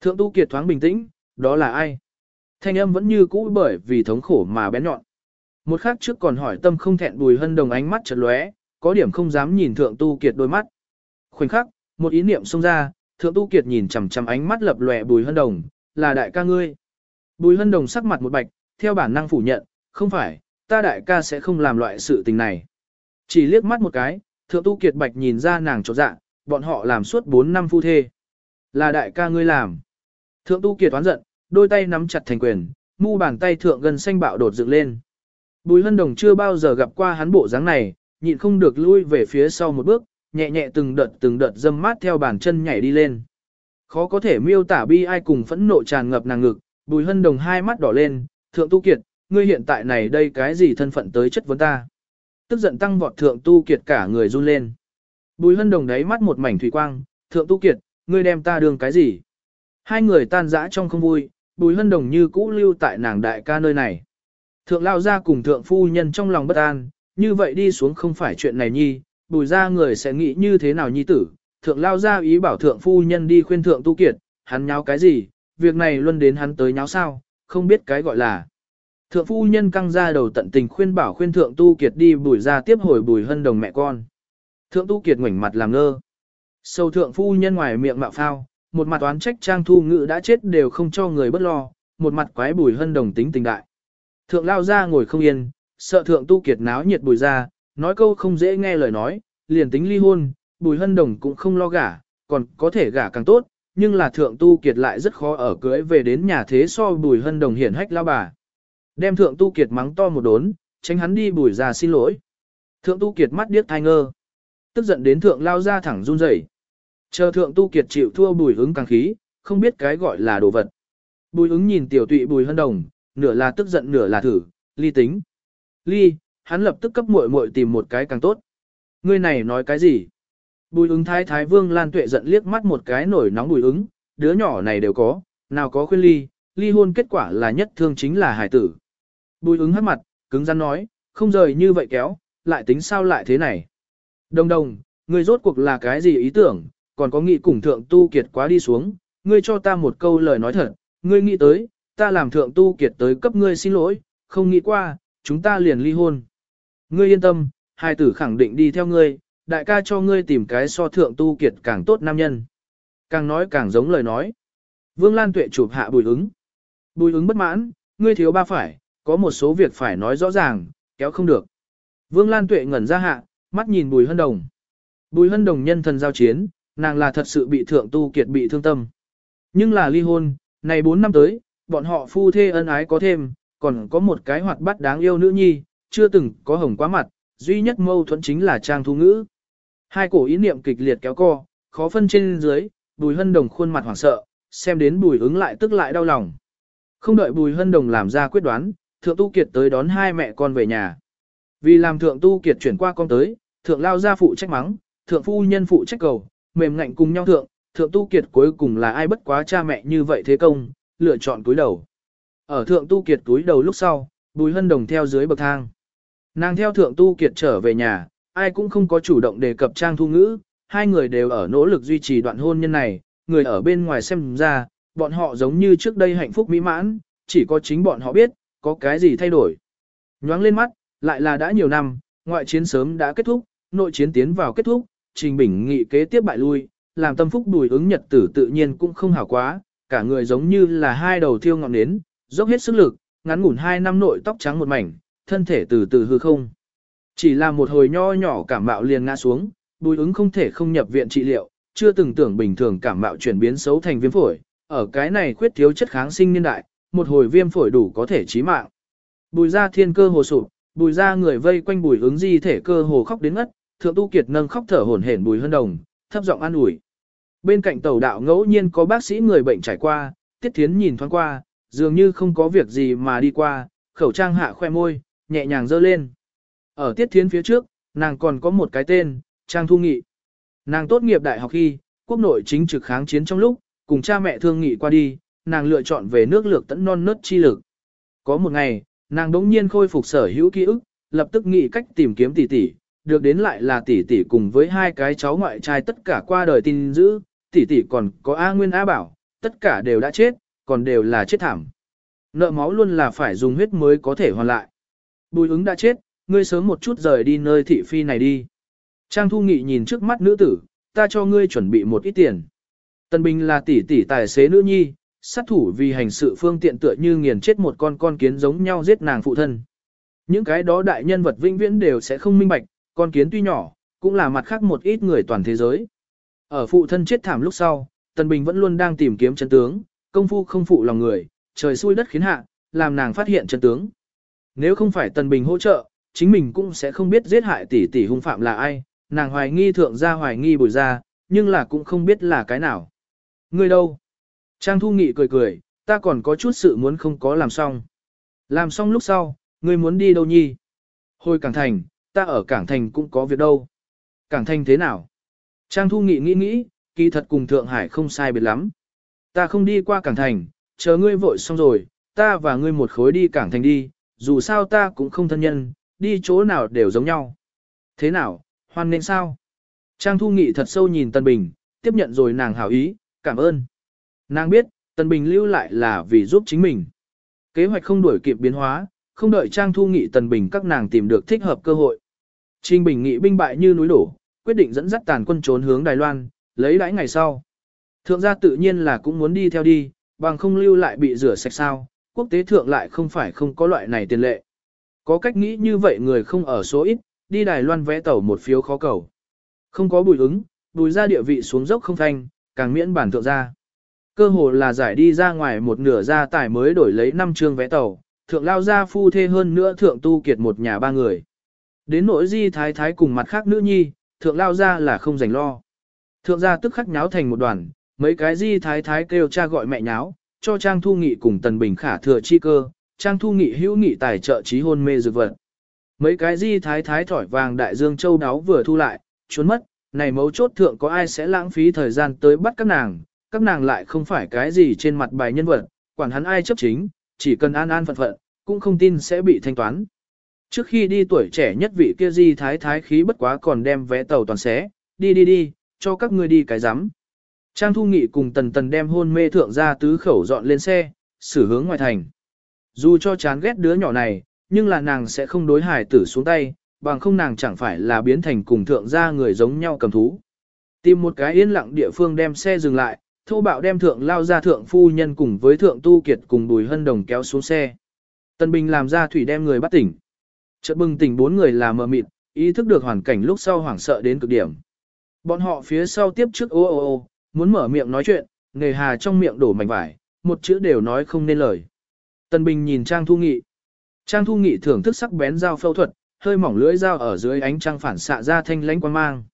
Thượng tu kiệt thoáng bình tĩnh, đó là ai? Thanh âm vẫn như cũ bởi vì thống khổ mà bén nhọn. Một khắc trước còn hỏi tâm không thẹn bùi hân đồng ánh mắt chật lóe, có điểm không dám nhìn thượng tu kiệt đôi mắt. Khoảnh khắc, một ý niệm xông ra, thượng tu kiệt nhìn chằm chằm ánh mắt lập lòe bùi hân đồng, là đại ca ngươi. Bùi hân đồng sắc mặt một bạch, theo bản năng phủ nhận, không phải, ta đại ca sẽ không làm loại sự tình này. Chỉ liếc mắt một cái, thượng tu kiệt bạch nhìn ra nàng trột dạ, bọn họ làm suốt 4 năm phu thê. Là đại ca ngươi làm. Thượng tu kiệt toán giận, đôi tay nắm chặt thành quyền, mu bàn tay thượng gần xanh bạo đột dựng lên. Bùi hân đồng chưa bao giờ gặp qua hắn bộ dáng này, nhịn không được lui về phía sau một bước, nhẹ nhẹ từng đợt từng đợt dâm mát theo bàn chân nhảy đi lên. Khó có thể miêu tả bi ai cùng phẫn nộ tràn ngập nàng ngực, bùi hân đồng hai mắt đỏ lên, thượng tu kiệt, ngươi hiện tại này đây cái gì thân phận tới chất vấn ta. Tức giận tăng vọt thượng tu kiệt cả người run lên. Bùi hân đồng đáy mắt một mảnh thủy quang, thượng tu kiệt, ngươi đem ta đường cái gì. Hai người tan rã trong không vui, bùi hân đồng như cũ lưu tại nàng đại ca nơi này. Thượng lao ra cùng thượng phu nhân trong lòng bất an, như vậy đi xuống không phải chuyện này nhi, bùi ra người sẽ nghĩ như thế nào nhi tử. Thượng lao ra ý bảo thượng phu nhân đi khuyên thượng tu kiệt, hắn nháo cái gì, việc này luôn đến hắn tới nháo sao, không biết cái gọi là. Thượng phu nhân căng ra đầu tận tình khuyên bảo khuyên thượng tu kiệt đi bùi ra tiếp hồi bùi hân đồng mẹ con. Thượng tu kiệt ngoảnh mặt làm ngơ. Sâu thượng phu nhân ngoài miệng mạo phao, một mặt oán trách trang thu ngữ đã chết đều không cho người bất lo, một mặt quái bùi hân đồng tính tình đại. Thượng lao ra ngồi không yên, sợ thượng tu kiệt náo nhiệt bùi ra, nói câu không dễ nghe lời nói, liền tính ly hôn, bùi hân đồng cũng không lo gả, còn có thể gả càng tốt, nhưng là thượng tu kiệt lại rất khó ở cưới về đến nhà thế so bùi hân đồng hiển hách lao bà. Đem thượng tu kiệt mắng to một đốn, tránh hắn đi bùi ra xin lỗi. Thượng tu kiệt mắt điếc thai ngơ. Tức giận đến thượng lao ra thẳng run rẩy. Chờ thượng tu kiệt chịu thua bùi ứng càng khí, không biết cái gọi là đồ vật. Bùi ứng nhìn tiểu tụy bùi hân đồng, nửa là tức giận nửa là thử, ly tính. Ly, hắn lập tức cấp muội muội tìm một cái càng tốt. Ngươi này nói cái gì? Bùi ứng thái thái vương lan tuệ giận liếc mắt một cái nổi nóng bùi ứng, đứa nhỏ này đều có, nào có khuyên ly, ly hôn kết quả là nhất thương chính là hải tử. Bùi ứng hắt mặt, cứng rắn nói, không rời như vậy kéo, lại tính sao lại thế này. Đồng đồng, ngươi rốt cuộc là cái gì ý tưởng, còn có nghĩ cùng thượng tu kiệt quá đi xuống, ngươi cho ta một câu lời nói thật, ngươi nghĩ tới, ta làm thượng tu kiệt tới cấp ngươi xin lỗi, không nghĩ qua, chúng ta liền ly hôn. Ngươi yên tâm, hai tử khẳng định đi theo ngươi, đại ca cho ngươi tìm cái so thượng tu kiệt càng tốt nam nhân. Càng nói càng giống lời nói. Vương Lan Tuệ chụp hạ bùi ứng. Bùi ứng bất mãn, ngươi thiếu ba phải, có một số việc phải nói rõ ràng, kéo không được. Vương Lan Tuệ ngẩn ra hạ, mắt nhìn bùi hân đồng. Bùi hân đồng nhân thần giao chiến, nàng là thật sự bị thượng tu kiệt bị thương tâm. Nhưng là ly hôn, này 4 năm tới, bọn họ phu thê ân ái có thêm, còn có một cái hoạt bát đáng yêu nữ nhi, chưa từng có hồng quá mặt, duy nhất mâu thuẫn chính là trang thu ngữ. Hai cổ ý niệm kịch liệt kéo co, khó phân trên dưới, bùi hân đồng khuôn mặt hoảng sợ, xem đến bùi ứng lại tức lại đau lòng. Không đợi bùi hân đồng làm ra quyết đoán, thượng tu kiệt tới đón hai mẹ con về nhà. Vì làm thượng tu kiệt chuyển qua con tới, thượng lao ra phụ trách mắng, thượng phu nhân phụ trách cầu, mềm ngạnh cùng nhau thượng, thượng tu kiệt cuối cùng là ai bất quá cha mẹ như vậy thế công, lựa chọn túi đầu. Ở thượng tu kiệt túi đầu lúc sau, bùi hân đồng theo dưới bậc thang. Nàng theo thượng tu kiệt trở về nhà, ai cũng không có chủ động đề cập trang thu ngữ, hai người đều ở nỗ lực duy trì đoạn hôn nhân này, người ở bên ngoài xem ra, bọn họ giống như trước đây hạnh phúc mỹ mãn, chỉ có chính bọn họ biết, có cái gì thay đổi. Nhoáng lên mắt, lại là đã nhiều năm, ngoại chiến sớm đã kết thúc, nội chiến tiến vào kết thúc, trình bình nghị kế tiếp bại lui, làm tâm phúc đùi ứng nhật tử tự nhiên cũng không hảo quá, cả người giống như là hai đầu thiêu ngọn nến, dốc hết sức lực, ngắn ngủn hai năm nội tóc trắng một mảnh, thân thể từ từ hư không. Chỉ là một hồi nho nhỏ cảm mạo liền ngã xuống, bùi ứng không thể không nhập viện trị liệu, chưa từng tưởng bình thường cảm mạo chuyển biến xấu thành viêm phổi, ở cái này khuyết thiếu chất kháng sinh niên đại, một hồi viêm phổi đủ có thể chí mạng. Bùi ra thiên cơ hồ sụp, bùi ra người vây quanh bùi ứng di thể cơ hồ khóc đến ngất, thượng tu kiệt nâng khóc thở hổn hển bùi hơn đồng, thấp giọng an ủi. Bên cạnh tàu đạo ngẫu nhiên có bác sĩ người bệnh trải qua, tiết thiến nhìn thoáng qua, dường như không có việc gì mà đi qua, khẩu trang hạ khoe môi, nhẹ nhàng dơ lên. Ở tiết thiến phía trước, nàng còn có một cái tên, Trang Thu Nghị. Nàng tốt nghiệp đại học khi, quốc nội chính trực kháng chiến trong lúc, cùng cha mẹ thương nghị qua đi, nàng lựa chọn về nước lược tận non nớt chi lực. Có một ngày, nàng đống nhiên khôi phục sở hữu ký ức, lập tức nghĩ cách tìm kiếm tỷ tỷ, được đến lại là tỷ tỷ cùng với hai cái cháu ngoại trai tất cả qua đời tin giữ, tỷ tỷ còn có A Nguyên A Bảo, tất cả đều đã chết, còn đều là chết thảm. Nợ máu luôn là phải dùng huyết mới có thể hoàn lại. Bùi ứng đã chết, ngươi sớm một chút rời đi nơi thị phi này đi. Trang Thu Nghị nhìn trước mắt nữ tử, ta cho ngươi chuẩn bị một ít tiền. Tân Bình là tỷ tỷ tài xế nữ nhi, sát thủ vì hành sự phương tiện tựa như nghiền chết một con con kiến giống nhau giết nàng phụ thân. Những cái đó đại nhân vật vĩnh viễn đều sẽ không minh bạch, con kiến tuy nhỏ, cũng là mặt khác một ít người toàn thế giới. Ở phụ thân chết thảm lúc sau, Tần Bình vẫn luôn đang tìm kiếm chân tướng, công phu không phụ lòng người, trời xui đất khiến hạ, làm nàng phát hiện chân tướng. Nếu không phải Tần Bình hỗ trợ, chính mình cũng sẽ không biết giết hại tỷ tỷ hung phạm là ai, nàng hoài nghi thượng gia hoài nghi bồi ra, nhưng là cũng không biết là cái nào. Người đâu? Trang Thu Nghị cười cười, ta còn có chút sự muốn không có làm xong. Làm xong lúc sau, ngươi muốn đi đâu nhi? Hồi Cảng Thành, ta ở Cảng Thành cũng có việc đâu. Cảng Thành thế nào? Trang Thu Nghị nghĩ nghĩ, kỳ thật cùng Thượng Hải không sai biệt lắm. Ta không đi qua Cảng Thành, chờ ngươi vội xong rồi, ta và ngươi một khối đi Cảng Thành đi, dù sao ta cũng không thân nhân, đi chỗ nào đều giống nhau. Thế nào, hoan nên sao? Trang Thu Nghị thật sâu nhìn Tân Bình, tiếp nhận rồi nàng hảo ý, cảm ơn. Nàng biết, Tân Bình lưu lại là vì giúp chính mình. Kế hoạch không đuổi kịp biến hóa, không đợi Trang Thu Nghị Tần Bình các nàng tìm được thích hợp cơ hội. Trình Bình nghị binh bại như núi đổ, quyết định dẫn dắt tàn quân trốn hướng Đài Loan, lấy đãi ngày sau. Thượng gia tự nhiên là cũng muốn đi theo đi, bằng không lưu lại bị rửa sạch sao, quốc tế thượng lại không phải không có loại này tiền lệ. Có cách nghĩ như vậy người không ở số ít, đi Đài Loan vẽ tàu một phiếu khó cầu. Không có bùi ứng, bùi ra địa vị xuống dốc không thanh, càng miễn bản thượng gia. Cơ hồ là giải đi ra ngoài một nửa gia tải mới đổi lấy 5 chương vé tàu, thượng lao ra phu thê hơn nữa thượng tu kiệt một nhà ba người. Đến nỗi di thái thái cùng mặt khác nữ nhi, thượng lao ra là không dành lo. Thượng gia tức khắc nháo thành một đoàn, mấy cái di thái thái kêu cha gọi mẹ nháo, cho Trang Thu Nghị cùng Tần Bình khả thừa chi cơ, Trang Thu Nghị hữu nghị tài trợ trí hôn mê dược vật. Mấy cái di thái thái thỏi vàng đại dương châu đáo vừa thu lại, trốn mất, này mấu chốt thượng có ai sẽ lãng phí thời gian tới bắt các nàng, các nàng lại không phải cái gì trên mặt bài nhân vật, quản hắn ai chấp chính, chỉ cần an an phận phận, cũng không tin sẽ bị thanh toán. Trước khi đi tuổi trẻ nhất vị kia di thái thái khí bất quá còn đem vé tàu toàn xé, đi đi đi, cho các ngươi đi cái rắm Trang Thu Nghị cùng Tần Tần đem hôn mê thượng ra tứ khẩu dọn lên xe, xử hướng ngoài thành. Dù cho chán ghét đứa nhỏ này, nhưng là nàng sẽ không đối hải tử xuống tay, bằng không nàng chẳng phải là biến thành cùng thượng gia người giống nhau cầm thú. Tìm một cái yên lặng địa phương đem xe dừng lại, thô bạo đem thượng lao ra thượng phu nhân cùng với thượng tu kiệt cùng bùi hân đồng kéo xuống xe. Tân Bình làm ra thủy đem người bắt tỉnh. Chợt bừng tỉnh bốn người là mờ mịt, ý thức được hoàn cảnh lúc sau hoảng sợ đến cực điểm. Bọn họ phía sau tiếp trước ô ô ô, muốn mở miệng nói chuyện, nghề hà trong miệng đổ mảnh vải, một chữ đều nói không nên lời. Tân Bình nhìn Trang Thu Nghị. Trang Thu Nghị thưởng thức sắc bén dao phẫu thuật, hơi mỏng lưỡi dao ở dưới ánh trăng phản xạ ra thanh lãnh quang mang.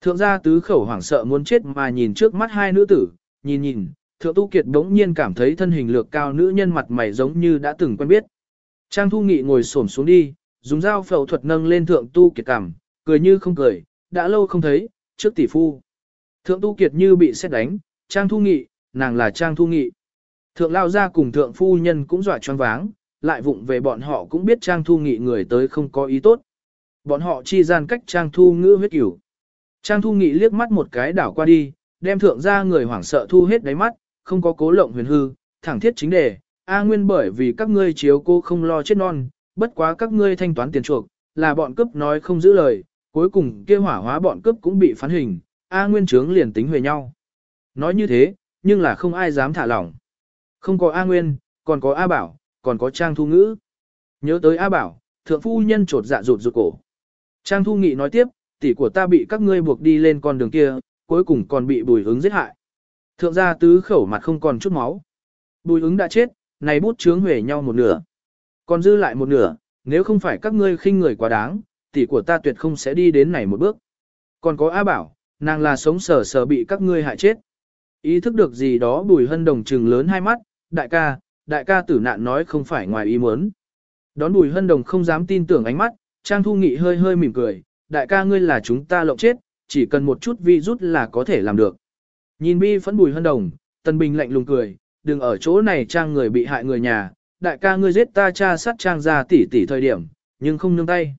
Thượng gia tứ khẩu hoảng sợ muốn chết mà nhìn trước mắt hai nữ tử, nhìn nhìn, thượng tu kiệt đống nhiên cảm thấy thân hình lược cao nữ nhân mặt mày giống như đã từng quen biết. Trang Thu Nghị ngồi xổm xuống đi, dùng dao phẫu thuật nâng lên thượng tu kiệt cằm, cười như không cười, đã lâu không thấy, trước tỷ phu. Thượng tu kiệt như bị xét đánh, Trang Thu Nghị, nàng là Trang Thu Nghị. Thượng lao ra cùng thượng phu nhân cũng dọa choáng váng, lại vụng về bọn họ cũng biết Trang Thu Nghị người tới không có ý tốt. Bọn họ chi gian cách Trang Thu ngữ huyết cửu. Trang Thu Nghị liếc mắt một cái đảo qua đi, đem thượng ra người hoảng sợ thu hết đáy mắt, không có cố lộng huyền hư, thẳng thiết chính đề. A nguyên bởi vì các ngươi chiếu cô không lo chết non, bất quá các ngươi thanh toán tiền chuộc, là bọn cướp nói không giữ lời, cuối cùng kia hỏa hóa bọn cướp cũng bị phán hình, A nguyên trướng liền tính huề nhau. Nói như thế, nhưng là không ai dám thả lỏng. Không có A nguyên, còn có A bảo, còn có Trang Thu Ngữ. Nhớ tới A bảo, thượng phu nhân trột dạ rụt rụt cổ. Trang Thu Nghị nói tiếp, tỷ của ta bị các ngươi buộc đi lên con đường kia, cuối cùng còn bị bùi ứng giết hại. Thượng gia tứ khẩu mặt không còn chút máu. Bùi ứng đã chết, này bút chướng huề nhau một nửa. Còn dư lại một nửa, nếu không phải các ngươi khinh người quá đáng, tỷ của ta tuyệt không sẽ đi đến này một bước. Còn có A Bảo, nàng là sống sờ sờ bị các ngươi hại chết. Ý thức được gì đó bùi hân đồng trừng lớn hai mắt, đại ca, đại ca tử nạn nói không phải ngoài ý muốn. Đón bùi hân đồng không dám tin tưởng ánh mắt, Trang Thu Nghị hơi hơi mỉm cười, đại ca ngươi là chúng ta lộng chết, chỉ cần một chút vi rút là có thể làm được. Nhìn bi phẫn bùi hân đồng, Tân Bình lạnh lùng cười, đừng ở chỗ này trang người bị hại người nhà, đại ca ngươi giết ta cha sát trang ra tỷ tỷ thời điểm, nhưng không nương tay.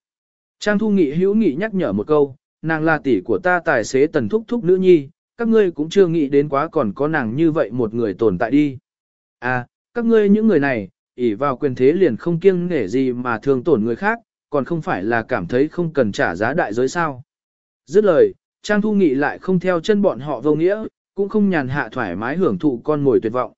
Trang Thu Nghị hữu nghị nhắc nhở một câu, nàng là tỷ của ta tài xế tần thúc thúc nữ nhi, các ngươi cũng chưa nghĩ đến quá còn có nàng như vậy một người tồn tại đi. À, các ngươi những người này, ỷ vào quyền thế liền không kiêng nể gì mà thường tổn người khác, còn không phải là cảm thấy không cần trả giá đại giới sao. Dứt lời, Trang Thu Nghị lại không theo chân bọn họ vô nghĩa, cũng không nhàn hạ thoải mái hưởng thụ con ngồi tuyệt vọng.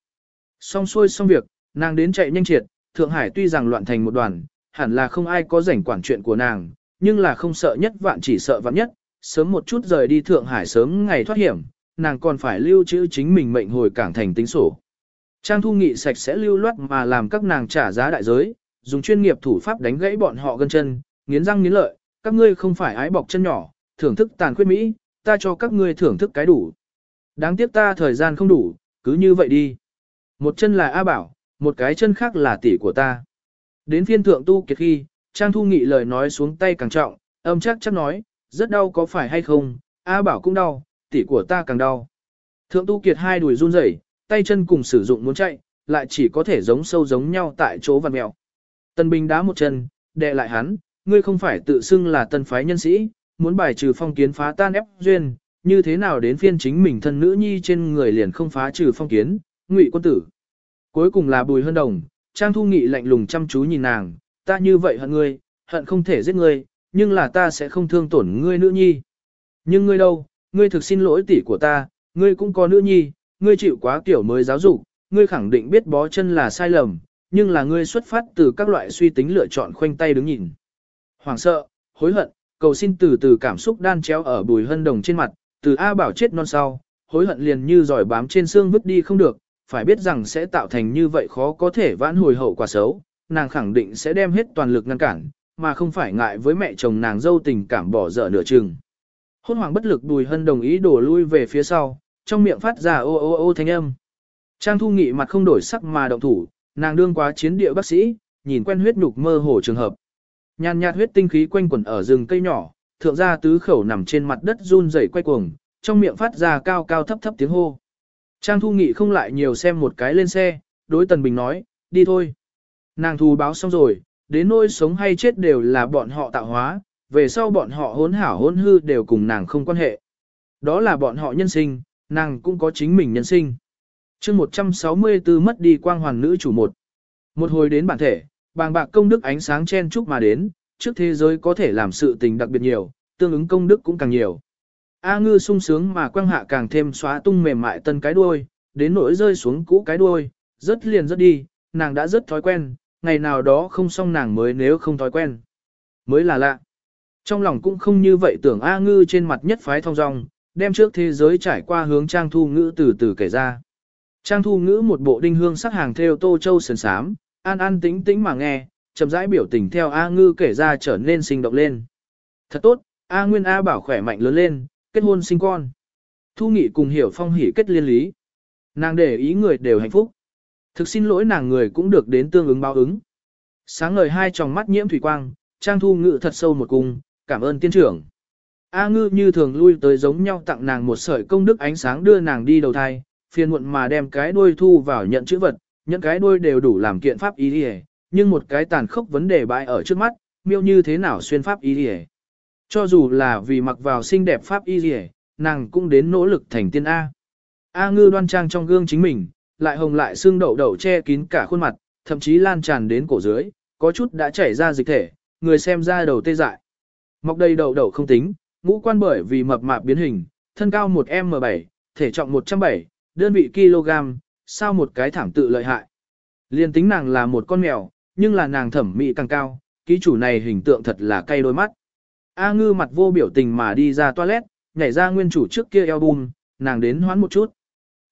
Xong xuôi xong việc, nàng đến chạy nhanh triệt, Thượng Hải tuy rằng loạn thành một đoàn, hẳn là không ai có rảnh quản chuyện của nàng, nhưng là không sợ nhất vạn chỉ sợ vạn nhất, sớm một chút rời đi Thượng Hải sớm ngày thoát hiểm, nàng còn phải lưu trữ chính mình mệnh hồi cảng thành tính sổ. Trang thu nghị sạch sẽ lưu loát mà làm các nàng trả giá đại giới, dùng chuyên nghiệp thủ pháp đánh gãy bọn họ gân chân, nghiến răng nghiến lợi, các ngươi không phải ái bọc chân nhỏ, thưởng thức tàn khuyết Mỹ, ta cho các ngươi thưởng thức cái đủ. Đáng tiếc ta thời gian không đủ, cứ như vậy đi. Một chân là A Bảo, một cái chân khác là tỷ của ta. Đến phiên thượng tu kiệt khi, Trang Thu Nghị lời nói xuống tay càng trọng, âm chắc chắc nói, rất đau có phải hay không, A Bảo cũng đau, tỷ của ta càng đau. Thượng tu kiệt hai đùi run rẩy, tay chân cùng sử dụng muốn chạy, lại chỉ có thể giống sâu giống nhau tại chỗ văn mèo. Tân Bình đá một chân, đè lại hắn, ngươi không phải tự xưng là tân phái nhân sĩ, muốn bài trừ phong kiến phá tan ép duyên, như thế nào đến phiên chính mình thân nữ nhi trên người liền không phá trừ phong kiến, ngụy quân tử. Cuối cùng là bùi hơn đồng, Trang Thu Nghị lạnh lùng chăm chú nhìn nàng, ta như vậy hận ngươi, hận không thể giết ngươi, nhưng là ta sẽ không thương tổn ngươi nữ nhi. Nhưng ngươi đâu, ngươi thực xin lỗi tỷ của ta, ngươi cũng có nữ nhi, ngươi chịu quá kiểu mới giáo dục, ngươi khẳng định biết bó chân là sai lầm, nhưng là ngươi xuất phát từ các loại suy tính lựa chọn khoanh tay đứng nhìn. Hoàng sợ, hối hận, cầu xin từ từ cảm xúc đan chéo ở bùi hân đồng trên mặt, từ A bảo chết non sau, hối hận liền như giỏi bám trên xương vứt đi không được, phải biết rằng sẽ tạo thành như vậy khó có thể vãn hồi hậu quả xấu, nàng khẳng định sẽ đem hết toàn lực ngăn cản, mà không phải ngại với mẹ chồng nàng dâu tình cảm bỏ dở nửa chừng. Hôn hoàng bất lực bùi hân đồng ý đổ lui về phía sau, trong miệng phát ra ô ô ô thanh âm. Trang thu nghị mặt không đổi sắc mà động thủ, nàng đương quá chiến địa bác sĩ, nhìn quen huyết nhục mơ hồ trường hợp. Nhàn nhạt huyết tinh khí quanh quẩn ở rừng cây nhỏ, thượng gia tứ khẩu nằm trên mặt đất run rẩy quay cuồng, trong miệng phát ra cao cao thấp thấp tiếng hô. Trang Thu Nghị không lại nhiều xem một cái lên xe, đối Tần Bình nói, đi thôi. Nàng thù báo xong rồi, đến nỗi sống hay chết đều là bọn họ tạo hóa, về sau bọn họ hỗn hảo hỗn hư đều cùng nàng không quan hệ. Đó là bọn họ nhân sinh, nàng cũng có chính mình nhân sinh. chương 164 mất đi quang hoàn nữ chủ một. Một hồi đến bản thể, bàng bạc công đức ánh sáng chen chúc mà đến, trước thế giới có thể làm sự tình đặc biệt nhiều, tương ứng công đức cũng càng nhiều. A ngư sung sướng mà quăng hạ càng thêm xóa tung mềm mại tân cái đuôi, đến nỗi rơi xuống cũ cái đuôi, rất liền rất đi, nàng đã rất thói quen, ngày nào đó không xong nàng mới nếu không thói quen. Mới là lạ. Trong lòng cũng không như vậy tưởng A ngư trên mặt nhất phái thong dong, đem trước thế giới trải qua hướng trang thu ngữ từ từ kể ra. Trang thu ngữ một bộ đinh hương sắc hàng theo tô châu sườn sám, an an tĩnh tĩnh mà nghe, chậm rãi biểu tình theo A ngư kể ra trở nên sinh động lên. Thật tốt, A Nguyên A bảo khỏe mạnh lớn lên, kết hôn sinh con. Thu Nghị cùng Hiểu Phong hỉ kết liên lý. Nàng để ý người đều hạnh phúc. Thực xin lỗi nàng người cũng được đến tương ứng báo ứng. Sáng ngời hai tròng mắt nhiễm thủy quang, Trang Thu Ngự thật sâu một cung, cảm ơn tiên trưởng. A ngư như thường lui tới giống nhau tặng nàng một sợi công đức ánh sáng đưa nàng đi đầu thai, phiền muộn mà đem cái đuôi thu vào nhận chữ vật, nhận cái đuôi đều đủ làm kiện pháp ý đi nhưng một cái tàn khốc vấn đề bại ở trước mắt, miêu như thế nào xuyên pháp ý đi cho dù là vì mặc vào xinh đẹp pháp y gì nàng cũng đến nỗ lực thành tiên A. A ngư đoan trang trong gương chính mình, lại hồng lại xương đậu đậu che kín cả khuôn mặt, thậm chí lan tràn đến cổ dưới, có chút đã chảy ra dịch thể, người xem ra đầu tê dại. Mọc đầy đậu đậu không tính, ngũ quan bởi vì mập mạp biến hình, thân cao 1M7, thể trọng 107, đơn vị kg, sao một cái thảm tự lợi hại. Liên tính nàng là một con mèo, nhưng là nàng thẩm mỹ càng cao, ký chủ này hình tượng thật là cay đôi mắt. A ngư mặt vô biểu tình mà đi ra toilet, nhảy ra nguyên chủ trước kia album, nàng đến hoán một chút.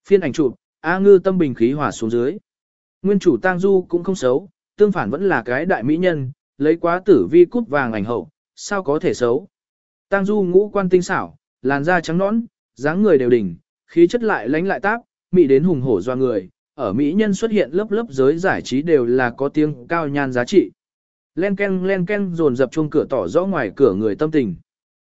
Phiên ảnh chụp, A ngư tâm bình khí hòa xuống dưới. Nguyên chủ tang du cũng không xấu, tương phản vẫn là cái đại mỹ nhân, lấy quá tử vi cút vàng ảnh hậu, sao có thể xấu. Tang du ngũ quan tinh xảo, làn da trắng nõn, dáng người đều đỉnh, khí chất lại lánh lại tác, mỹ đến hùng hổ doa người, ở mỹ nhân xuất hiện lớp lớp giới giải trí đều là có tiếng cao nhan giá trị. Len ken len ken dồn dập chuông cửa tỏ rõ ngoài cửa người tâm tình.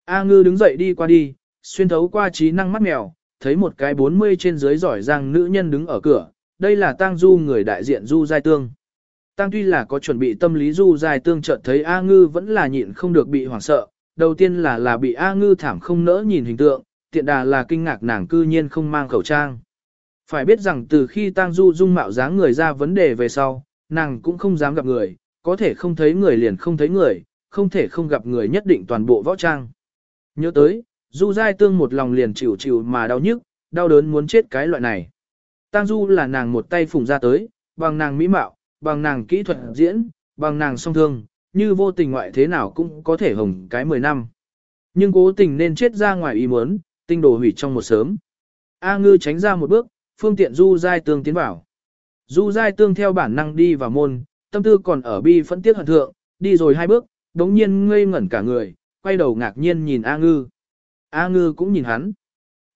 A ngư đứng dậy đi qua đi, xuyên thấu qua trí năng mắt mèo, thấy một cái 40 trên dưới giỏi giang nữ nhân đứng ở cửa, đây là tang du người đại diện du giai tương. Tang tuy là có chuẩn bị tâm lý du giai tương chợt thấy A ngư vẫn là nhịn không được bị hoảng sợ, đầu tiên là là bị A ngư thảm không nỡ nhìn hình tượng, tiện đà là kinh ngạc nàng cư nhiên không mang khẩu trang. Phải biết rằng từ khi tang du dung mạo dáng người ra vấn đề về sau, nàng cũng không dám gặp người, có thể không thấy người liền không thấy người, không thể không gặp người nhất định toàn bộ võ trang. Nhớ tới, Du Giai Tương một lòng liền chịu chịu mà đau nhức, đau đớn muốn chết cái loại này. Tang Du là nàng một tay phùng ra tới, bằng nàng mỹ mạo, bằng nàng kỹ thuật diễn, bằng nàng song thương, như vô tình ngoại thế nào cũng có thể hồng cái 10 năm. Nhưng cố tình nên chết ra ngoài ý muốn, tinh đồ hủy trong một sớm. A ngư tránh ra một bước, phương tiện Du Giai Tương tiến vào. Du Giai Tương theo bản năng đi vào môn, tâm tư còn ở bi phẫn tiếc hận thượng, đi rồi hai bước, đống nhiên ngây ngẩn cả người, quay đầu ngạc nhiên nhìn A ngư. A ngư cũng nhìn hắn.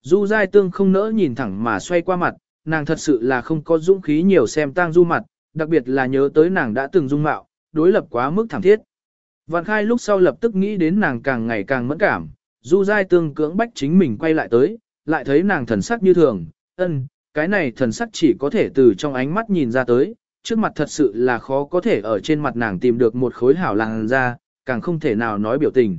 Du Giai Tương không nỡ nhìn thẳng mà xoay qua mặt, nàng thật sự là không có dũng khí nhiều xem tang du mặt, đặc biệt là nhớ tới nàng đã từng dung mạo, đối lập quá mức thảm thiết. Vạn khai lúc sau lập tức nghĩ đến nàng càng ngày càng mẫn cảm, Du Giai Tương cưỡng bách chính mình quay lại tới, lại thấy nàng thần sắc như thường, ân, cái này thần sắc chỉ có thể từ trong ánh mắt nhìn ra tới, trước mặt thật sự là khó có thể ở trên mặt nàng tìm được một khối hảo làng ra, càng không thể nào nói biểu tình.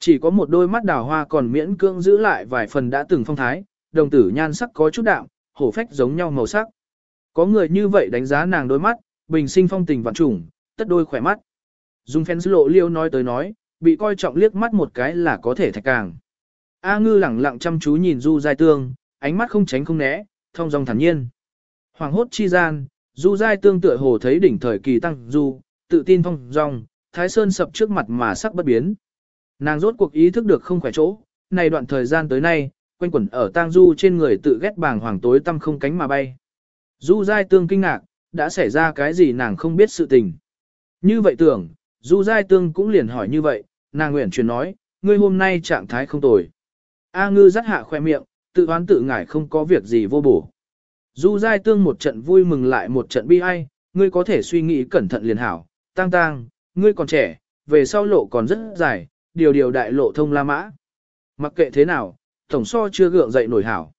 Chỉ có một đôi mắt đào hoa còn miễn cưỡng giữ lại vài phần đã từng phong thái, đồng tử nhan sắc có chút đạm, hổ phách giống nhau màu sắc. Có người như vậy đánh giá nàng đôi mắt, bình sinh phong tình vạn trùng, tất đôi khỏe mắt. Dung phén lộ liêu nói tới nói, bị coi trọng liếc mắt một cái là có thể thạch càng. A ngư lẳng lặng chăm chú nhìn Du Giai Tương, ánh mắt không tránh không né, thông dong thản nhiên. Hoàng hốt chi gian, Du Giai Tương tựa hồ thấy đỉnh thời kỳ tăng Du, tự tin phong dong, Thái Sơn sập trước mặt mà sắc bất biến. Nàng rốt cuộc ý thức được không khỏe chỗ, này đoạn thời gian tới nay, quanh quẩn ở tang du trên người tự ghét bàng hoàng tối tâm không cánh mà bay. Du Giai Tương kinh ngạc, đã xảy ra cái gì nàng không biết sự tình. Như vậy tưởng, Du Giai Tương cũng liền hỏi như vậy, nàng nguyện truyền nói, ngươi hôm nay trạng thái không tồi. A ngư dắt hạ khoe miệng, tự hoán tự ngải không có việc gì vô bổ. Du Giai Tương một trận vui mừng lại một trận bi ai, ngươi có thể suy nghĩ cẩn thận liền hảo, tang tang, ngươi còn trẻ, về sau lộ còn rất dài, điều điều đại lộ thông la mã. Mặc kệ thế nào, tổng so chưa gượng dậy nổi hảo.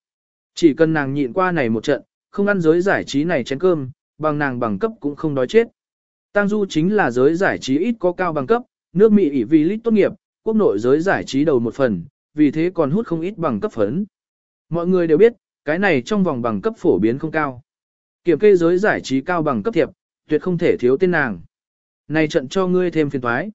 Chỉ cần nàng nhịn qua này một trận, không ăn giới giải trí này chén cơm, bằng nàng bằng cấp cũng không đói chết. Tang Du chính là giới giải trí ít có cao bằng cấp, nước Mỹ ỷ vì lít tốt nghiệp, quốc nội giới giải trí đầu một phần, vì thế còn hút không ít bằng cấp phấn. Mọi người đều biết, cái này trong vòng bằng cấp phổ biến không cao. Kiểm kê giới giải trí cao bằng cấp thiệp, tuyệt không thể thiếu tên nàng. Này trận cho ngươi thêm phiền toái.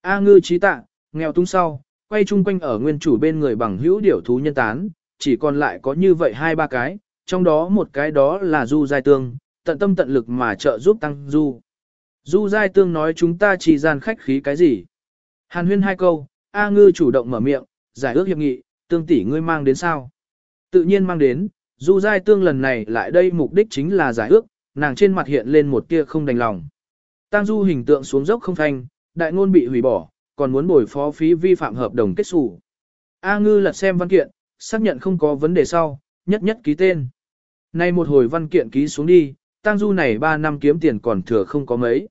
A ngư trí tạ, nghèo tung sau, quay chung quanh ở nguyên chủ bên người bằng hữu điểu thú nhân tán, chỉ còn lại có như vậy hai ba cái, trong đó một cái đó là Du Giai Tương, tận tâm tận lực mà trợ giúp Tăng Du. Du Giai Tương nói chúng ta chỉ gian khách khí cái gì. Hàn huyên hai câu, A Ngư chủ động mở miệng, giải ước hiệp nghị, tương tỷ ngươi mang đến sao? Tự nhiên mang đến, Du Giai Tương lần này lại đây mục đích chính là giải ước, nàng trên mặt hiện lên một tia không đành lòng. tang Du hình tượng xuống dốc không thanh, đại ngôn bị hủy bỏ, còn muốn bồi phó phí vi phạm hợp đồng kết sủ. A Ngư lật xem văn kiện, xác nhận không có vấn đề sau, nhất nhất ký tên. Nay một hồi văn kiện ký xuống đi, tang Du này 3 năm kiếm tiền còn thừa không có mấy.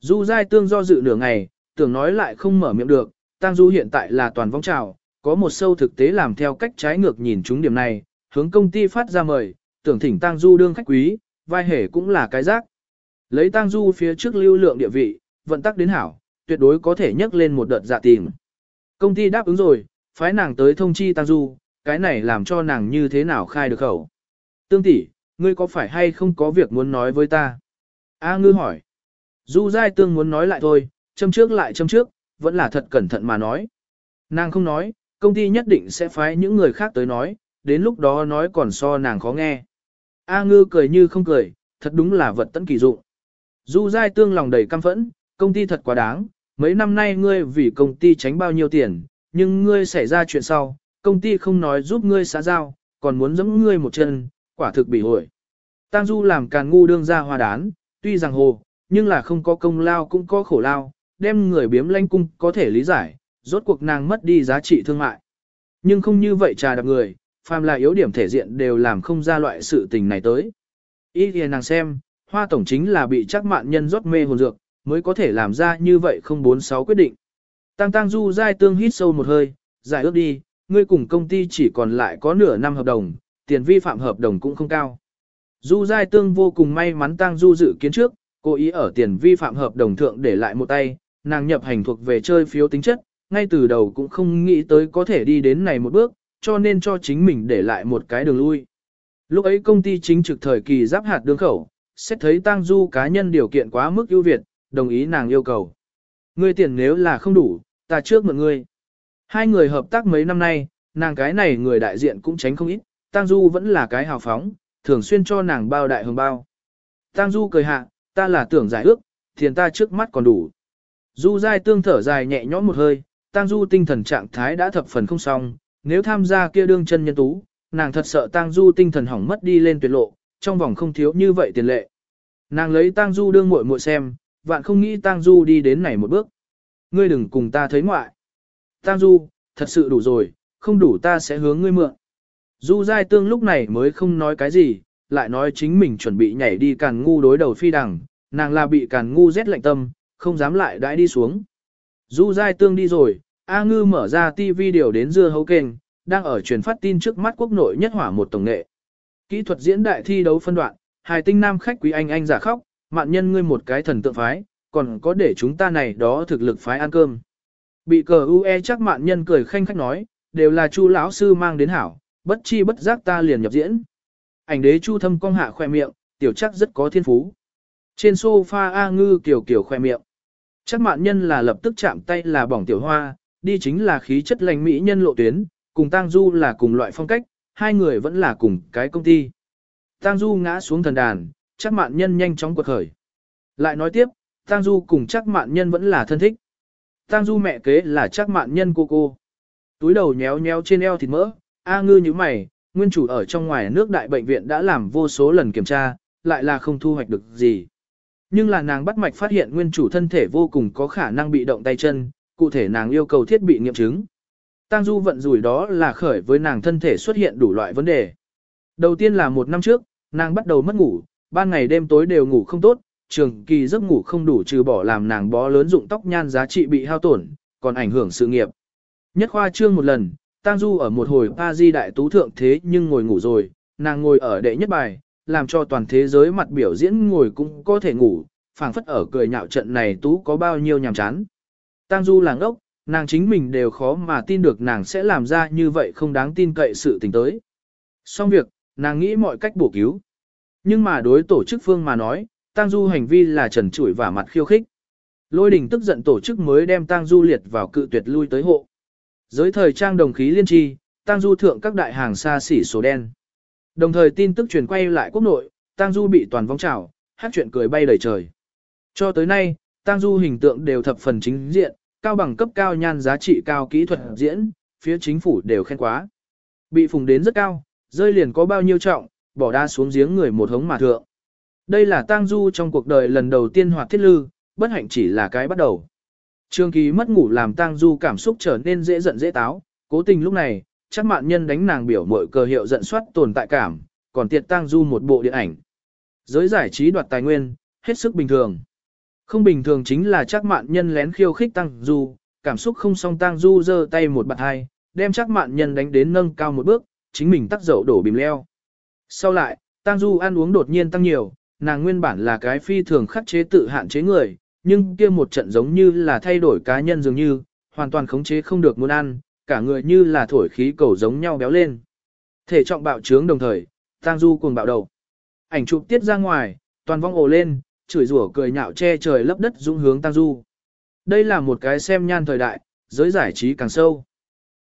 Du Giai Tương do dự nửa ngày, tưởng nói lại không mở miệng được, tang Du hiện tại là toàn vong trào, có một sâu thực tế làm theo cách trái ngược nhìn chúng điểm này, hướng công ty phát ra mời, tưởng thỉnh Tăng Du đương khách quý, vai hề cũng là cái rác. Lấy Tăng Du phía trước lưu lượng địa vị, vận tắc đến hảo, tuyệt đối có thể nhấc lên một đợt dạ tìm. Công ty đáp ứng rồi, phái nàng tới thông chi Tăng Du, cái này làm cho nàng như thế nào khai được khẩu. Tương tỷ, ngươi có phải hay không có việc muốn nói với ta? A ngư hỏi. Du Giai Tương muốn nói lại thôi, châm trước lại châm trước, vẫn là thật cẩn thận mà nói. Nàng không nói, công ty nhất định sẽ phái những người khác tới nói, đến lúc đó nói còn so nàng khó nghe. A ngư cười như không cười, thật đúng là vật tận kỳ dụng. Du Giai Tương lòng đầy căm phẫn, công ty thật quá đáng, mấy năm nay ngươi vì công ty tránh bao nhiêu tiền, nhưng ngươi xảy ra chuyện sau, công ty không nói giúp ngươi xã giao, còn muốn giẫm ngươi một chân, quả thực bị hội. Tang Du làm càn ngu đương ra hòa đán, tuy rằng hồ, nhưng là không có công lao cũng có khổ lao, đem người biếm lanh cung có thể lý giải, rốt cuộc nàng mất đi giá trị thương mại. Nhưng không như vậy trà đạp người, phàm là yếu điểm thể diện đều làm không ra loại sự tình này tới. Ý thì nàng xem, hoa tổng chính là bị chắc mạn nhân rót mê hồn dược, mới có thể làm ra như vậy không bốn sáu quyết định. Tăng Tăng Du dai tương hít sâu một hơi, giải ước đi, ngươi cùng công ty chỉ còn lại có nửa năm hợp đồng, tiền vi phạm hợp đồng cũng không cao. Du Giai Tương vô cùng may mắn Tăng Du dự kiến trước, cố ý ở tiền vi phạm hợp đồng thượng để lại một tay, nàng nhập hành thuộc về chơi phiếu tính chất, ngay từ đầu cũng không nghĩ tới có thể đi đến này một bước, cho nên cho chính mình để lại một cái đường lui. Lúc ấy công ty chính trực thời kỳ giáp hạt đường khẩu, xét thấy Tăng Du cá nhân điều kiện quá mức ưu việt, đồng ý nàng yêu cầu. Ngươi tiền nếu là không đủ, ta trước mượn ngươi. Hai người hợp tác mấy năm nay, nàng cái này người đại diện cũng tránh không ít, Tăng Du vẫn là cái hào phóng, thường xuyên cho nàng bao đại hồng bao. Tăng Du cười hạ, ta là tưởng giải ước, tiền ta trước mắt còn đủ. Du dai tương thở dài nhẹ nhõm một hơi, Tang Du tinh thần trạng thái đã thập phần không xong, nếu tham gia kia đương chân nhân tú, nàng thật sợ Tang Du tinh thần hỏng mất đi lên tuyệt lộ, trong vòng không thiếu như vậy tiền lệ. Nàng lấy Tang Du đương muội muội xem, vạn không nghĩ Tang Du đi đến này một bước. Ngươi đừng cùng ta thấy ngoại. Tang Du, thật sự đủ rồi, không đủ ta sẽ hướng ngươi mượn. Du Giai Tương lúc này mới không nói cái gì, lại nói chính mình chuẩn bị nhảy đi càn ngu đối đầu phi đằng, nàng là bị càn ngu rét lạnh tâm, không dám lại đãi đi xuống. Du Giai Tương đi rồi, A Ngư mở ra TV điều đến dưa hấu kênh, đang ở truyền phát tin trước mắt quốc nội nhất hỏa một tổng nghệ. Kỹ thuật diễn đại thi đấu phân đoạn, hài tinh nam khách quý anh anh giả khóc, mạn nhân ngươi một cái thần tượng phái, còn có để chúng ta này đó thực lực phái ăn cơm. Bị cờ UE chắc mạn nhân cười khanh khách nói, đều là chu lão sư mang đến hảo, bất chi bất giác ta liền nhập diễn. Ảnh đế chu thâm cong hạ khoe miệng, tiểu chắc rất có thiên phú. Trên sofa A ngư kiểu kiểu khoe miệng. Chắc mạn nhân là lập tức chạm tay là bỏng tiểu hoa, đi chính là khí chất lành mỹ nhân lộ tuyến, cùng Tang Du là cùng loại phong cách, hai người vẫn là cùng cái công ty. Tang Du ngã xuống thần đàn, chắc mạn nhân nhanh chóng quật khởi. Lại nói tiếp, Tang Du cùng chắc mạn nhân vẫn là thân thích. Tang Du mẹ kế là chắc mạn nhân cô cô. Túi đầu nhéo nhéo trên eo thịt mỡ, A ngư như mày, nguyên chủ ở trong ngoài nước đại bệnh viện đã làm vô số lần kiểm tra, lại là không thu hoạch được gì. Nhưng là nàng bắt mạch phát hiện nguyên chủ thân thể vô cùng có khả năng bị động tay chân, cụ thể nàng yêu cầu thiết bị nghiệm chứng. Tang Du vận rủi đó là khởi với nàng thân thể xuất hiện đủ loại vấn đề. Đầu tiên là một năm trước, nàng bắt đầu mất ngủ, ban ngày đêm tối đều ngủ không tốt, trường kỳ giấc ngủ không đủ trừ bỏ làm nàng bó lớn dụng tóc nhan giá trị bị hao tổn, còn ảnh hưởng sự nghiệp. Nhất khoa trương một lần, Tang Du ở một hồi pa di đại tú thượng thế nhưng ngồi ngủ rồi, nàng ngồi ở đệ nhất bài, làm cho toàn thế giới mặt biểu diễn ngồi cũng có thể ngủ, phảng phất ở cười nhạo trận này tú có bao nhiêu nhàm chán. Tang Du làng ốc, nàng chính mình đều khó mà tin được nàng sẽ làm ra như vậy không đáng tin cậy sự tình tới. Xong việc, nàng nghĩ mọi cách bổ cứu. Nhưng mà đối tổ chức phương mà nói, Tang Du hành vi là trần trụi và mặt khiêu khích. Lôi đình tức giận tổ chức mới đem Tang Du liệt vào cự tuyệt lui tới hộ. Giới thời trang đồng khí liên tri, Tang du thượng các đại hàng xa xỉ số đen. Đồng thời tin tức truyền quay lại quốc nội, Tang du bị toàn vong trào, hát chuyện cười bay đầy trời. Cho tới nay, Tang du hình tượng đều thập phần chính diện, cao bằng cấp cao nhan giá trị cao kỹ thuật diễn, phía chính phủ đều khen quá. Bị phùng đến rất cao, rơi liền có bao nhiêu trọng, bỏ đa xuống giếng người một hống mà thượng. Đây là tang du trong cuộc đời lần đầu tiên hoạt thiết lư, bất hạnh chỉ là cái bắt đầu. Trương Kỳ mất ngủ làm tang du cảm xúc trở nên dễ giận dễ táo, cố tình lúc này, chắc mạn nhân đánh nàng biểu mội cờ hiệu giận soát tồn tại cảm, còn tiệt tang du một bộ điện ảnh. Giới giải trí đoạt tài nguyên, hết sức bình thường. Không bình thường chính là chắc mạn nhân lén khiêu khích tăng du, cảm xúc không song tăng du giơ tay một bạt hai, đem chắc mạn nhân đánh đến nâng cao một bước, chính mình tắt dậu đổ bìm leo. Sau lại, tăng du ăn uống đột nhiên tăng nhiều, nàng nguyên bản là cái phi thường khắc chế tự hạn chế người, nhưng kia một trận giống như là thay đổi cá nhân dường như, hoàn toàn khống chế không được muốn ăn, cả người như là thổi khí cầu giống nhau béo lên. Thể trọng bạo trướng đồng thời, tang du cuồng bạo đầu. Ảnh chụp tiết ra ngoài, toàn vong ồ lên, chửi rủa cười nhạo che trời lấp đất dũng hướng tang du. Đây là một cái xem nhan thời đại, giới giải trí càng sâu.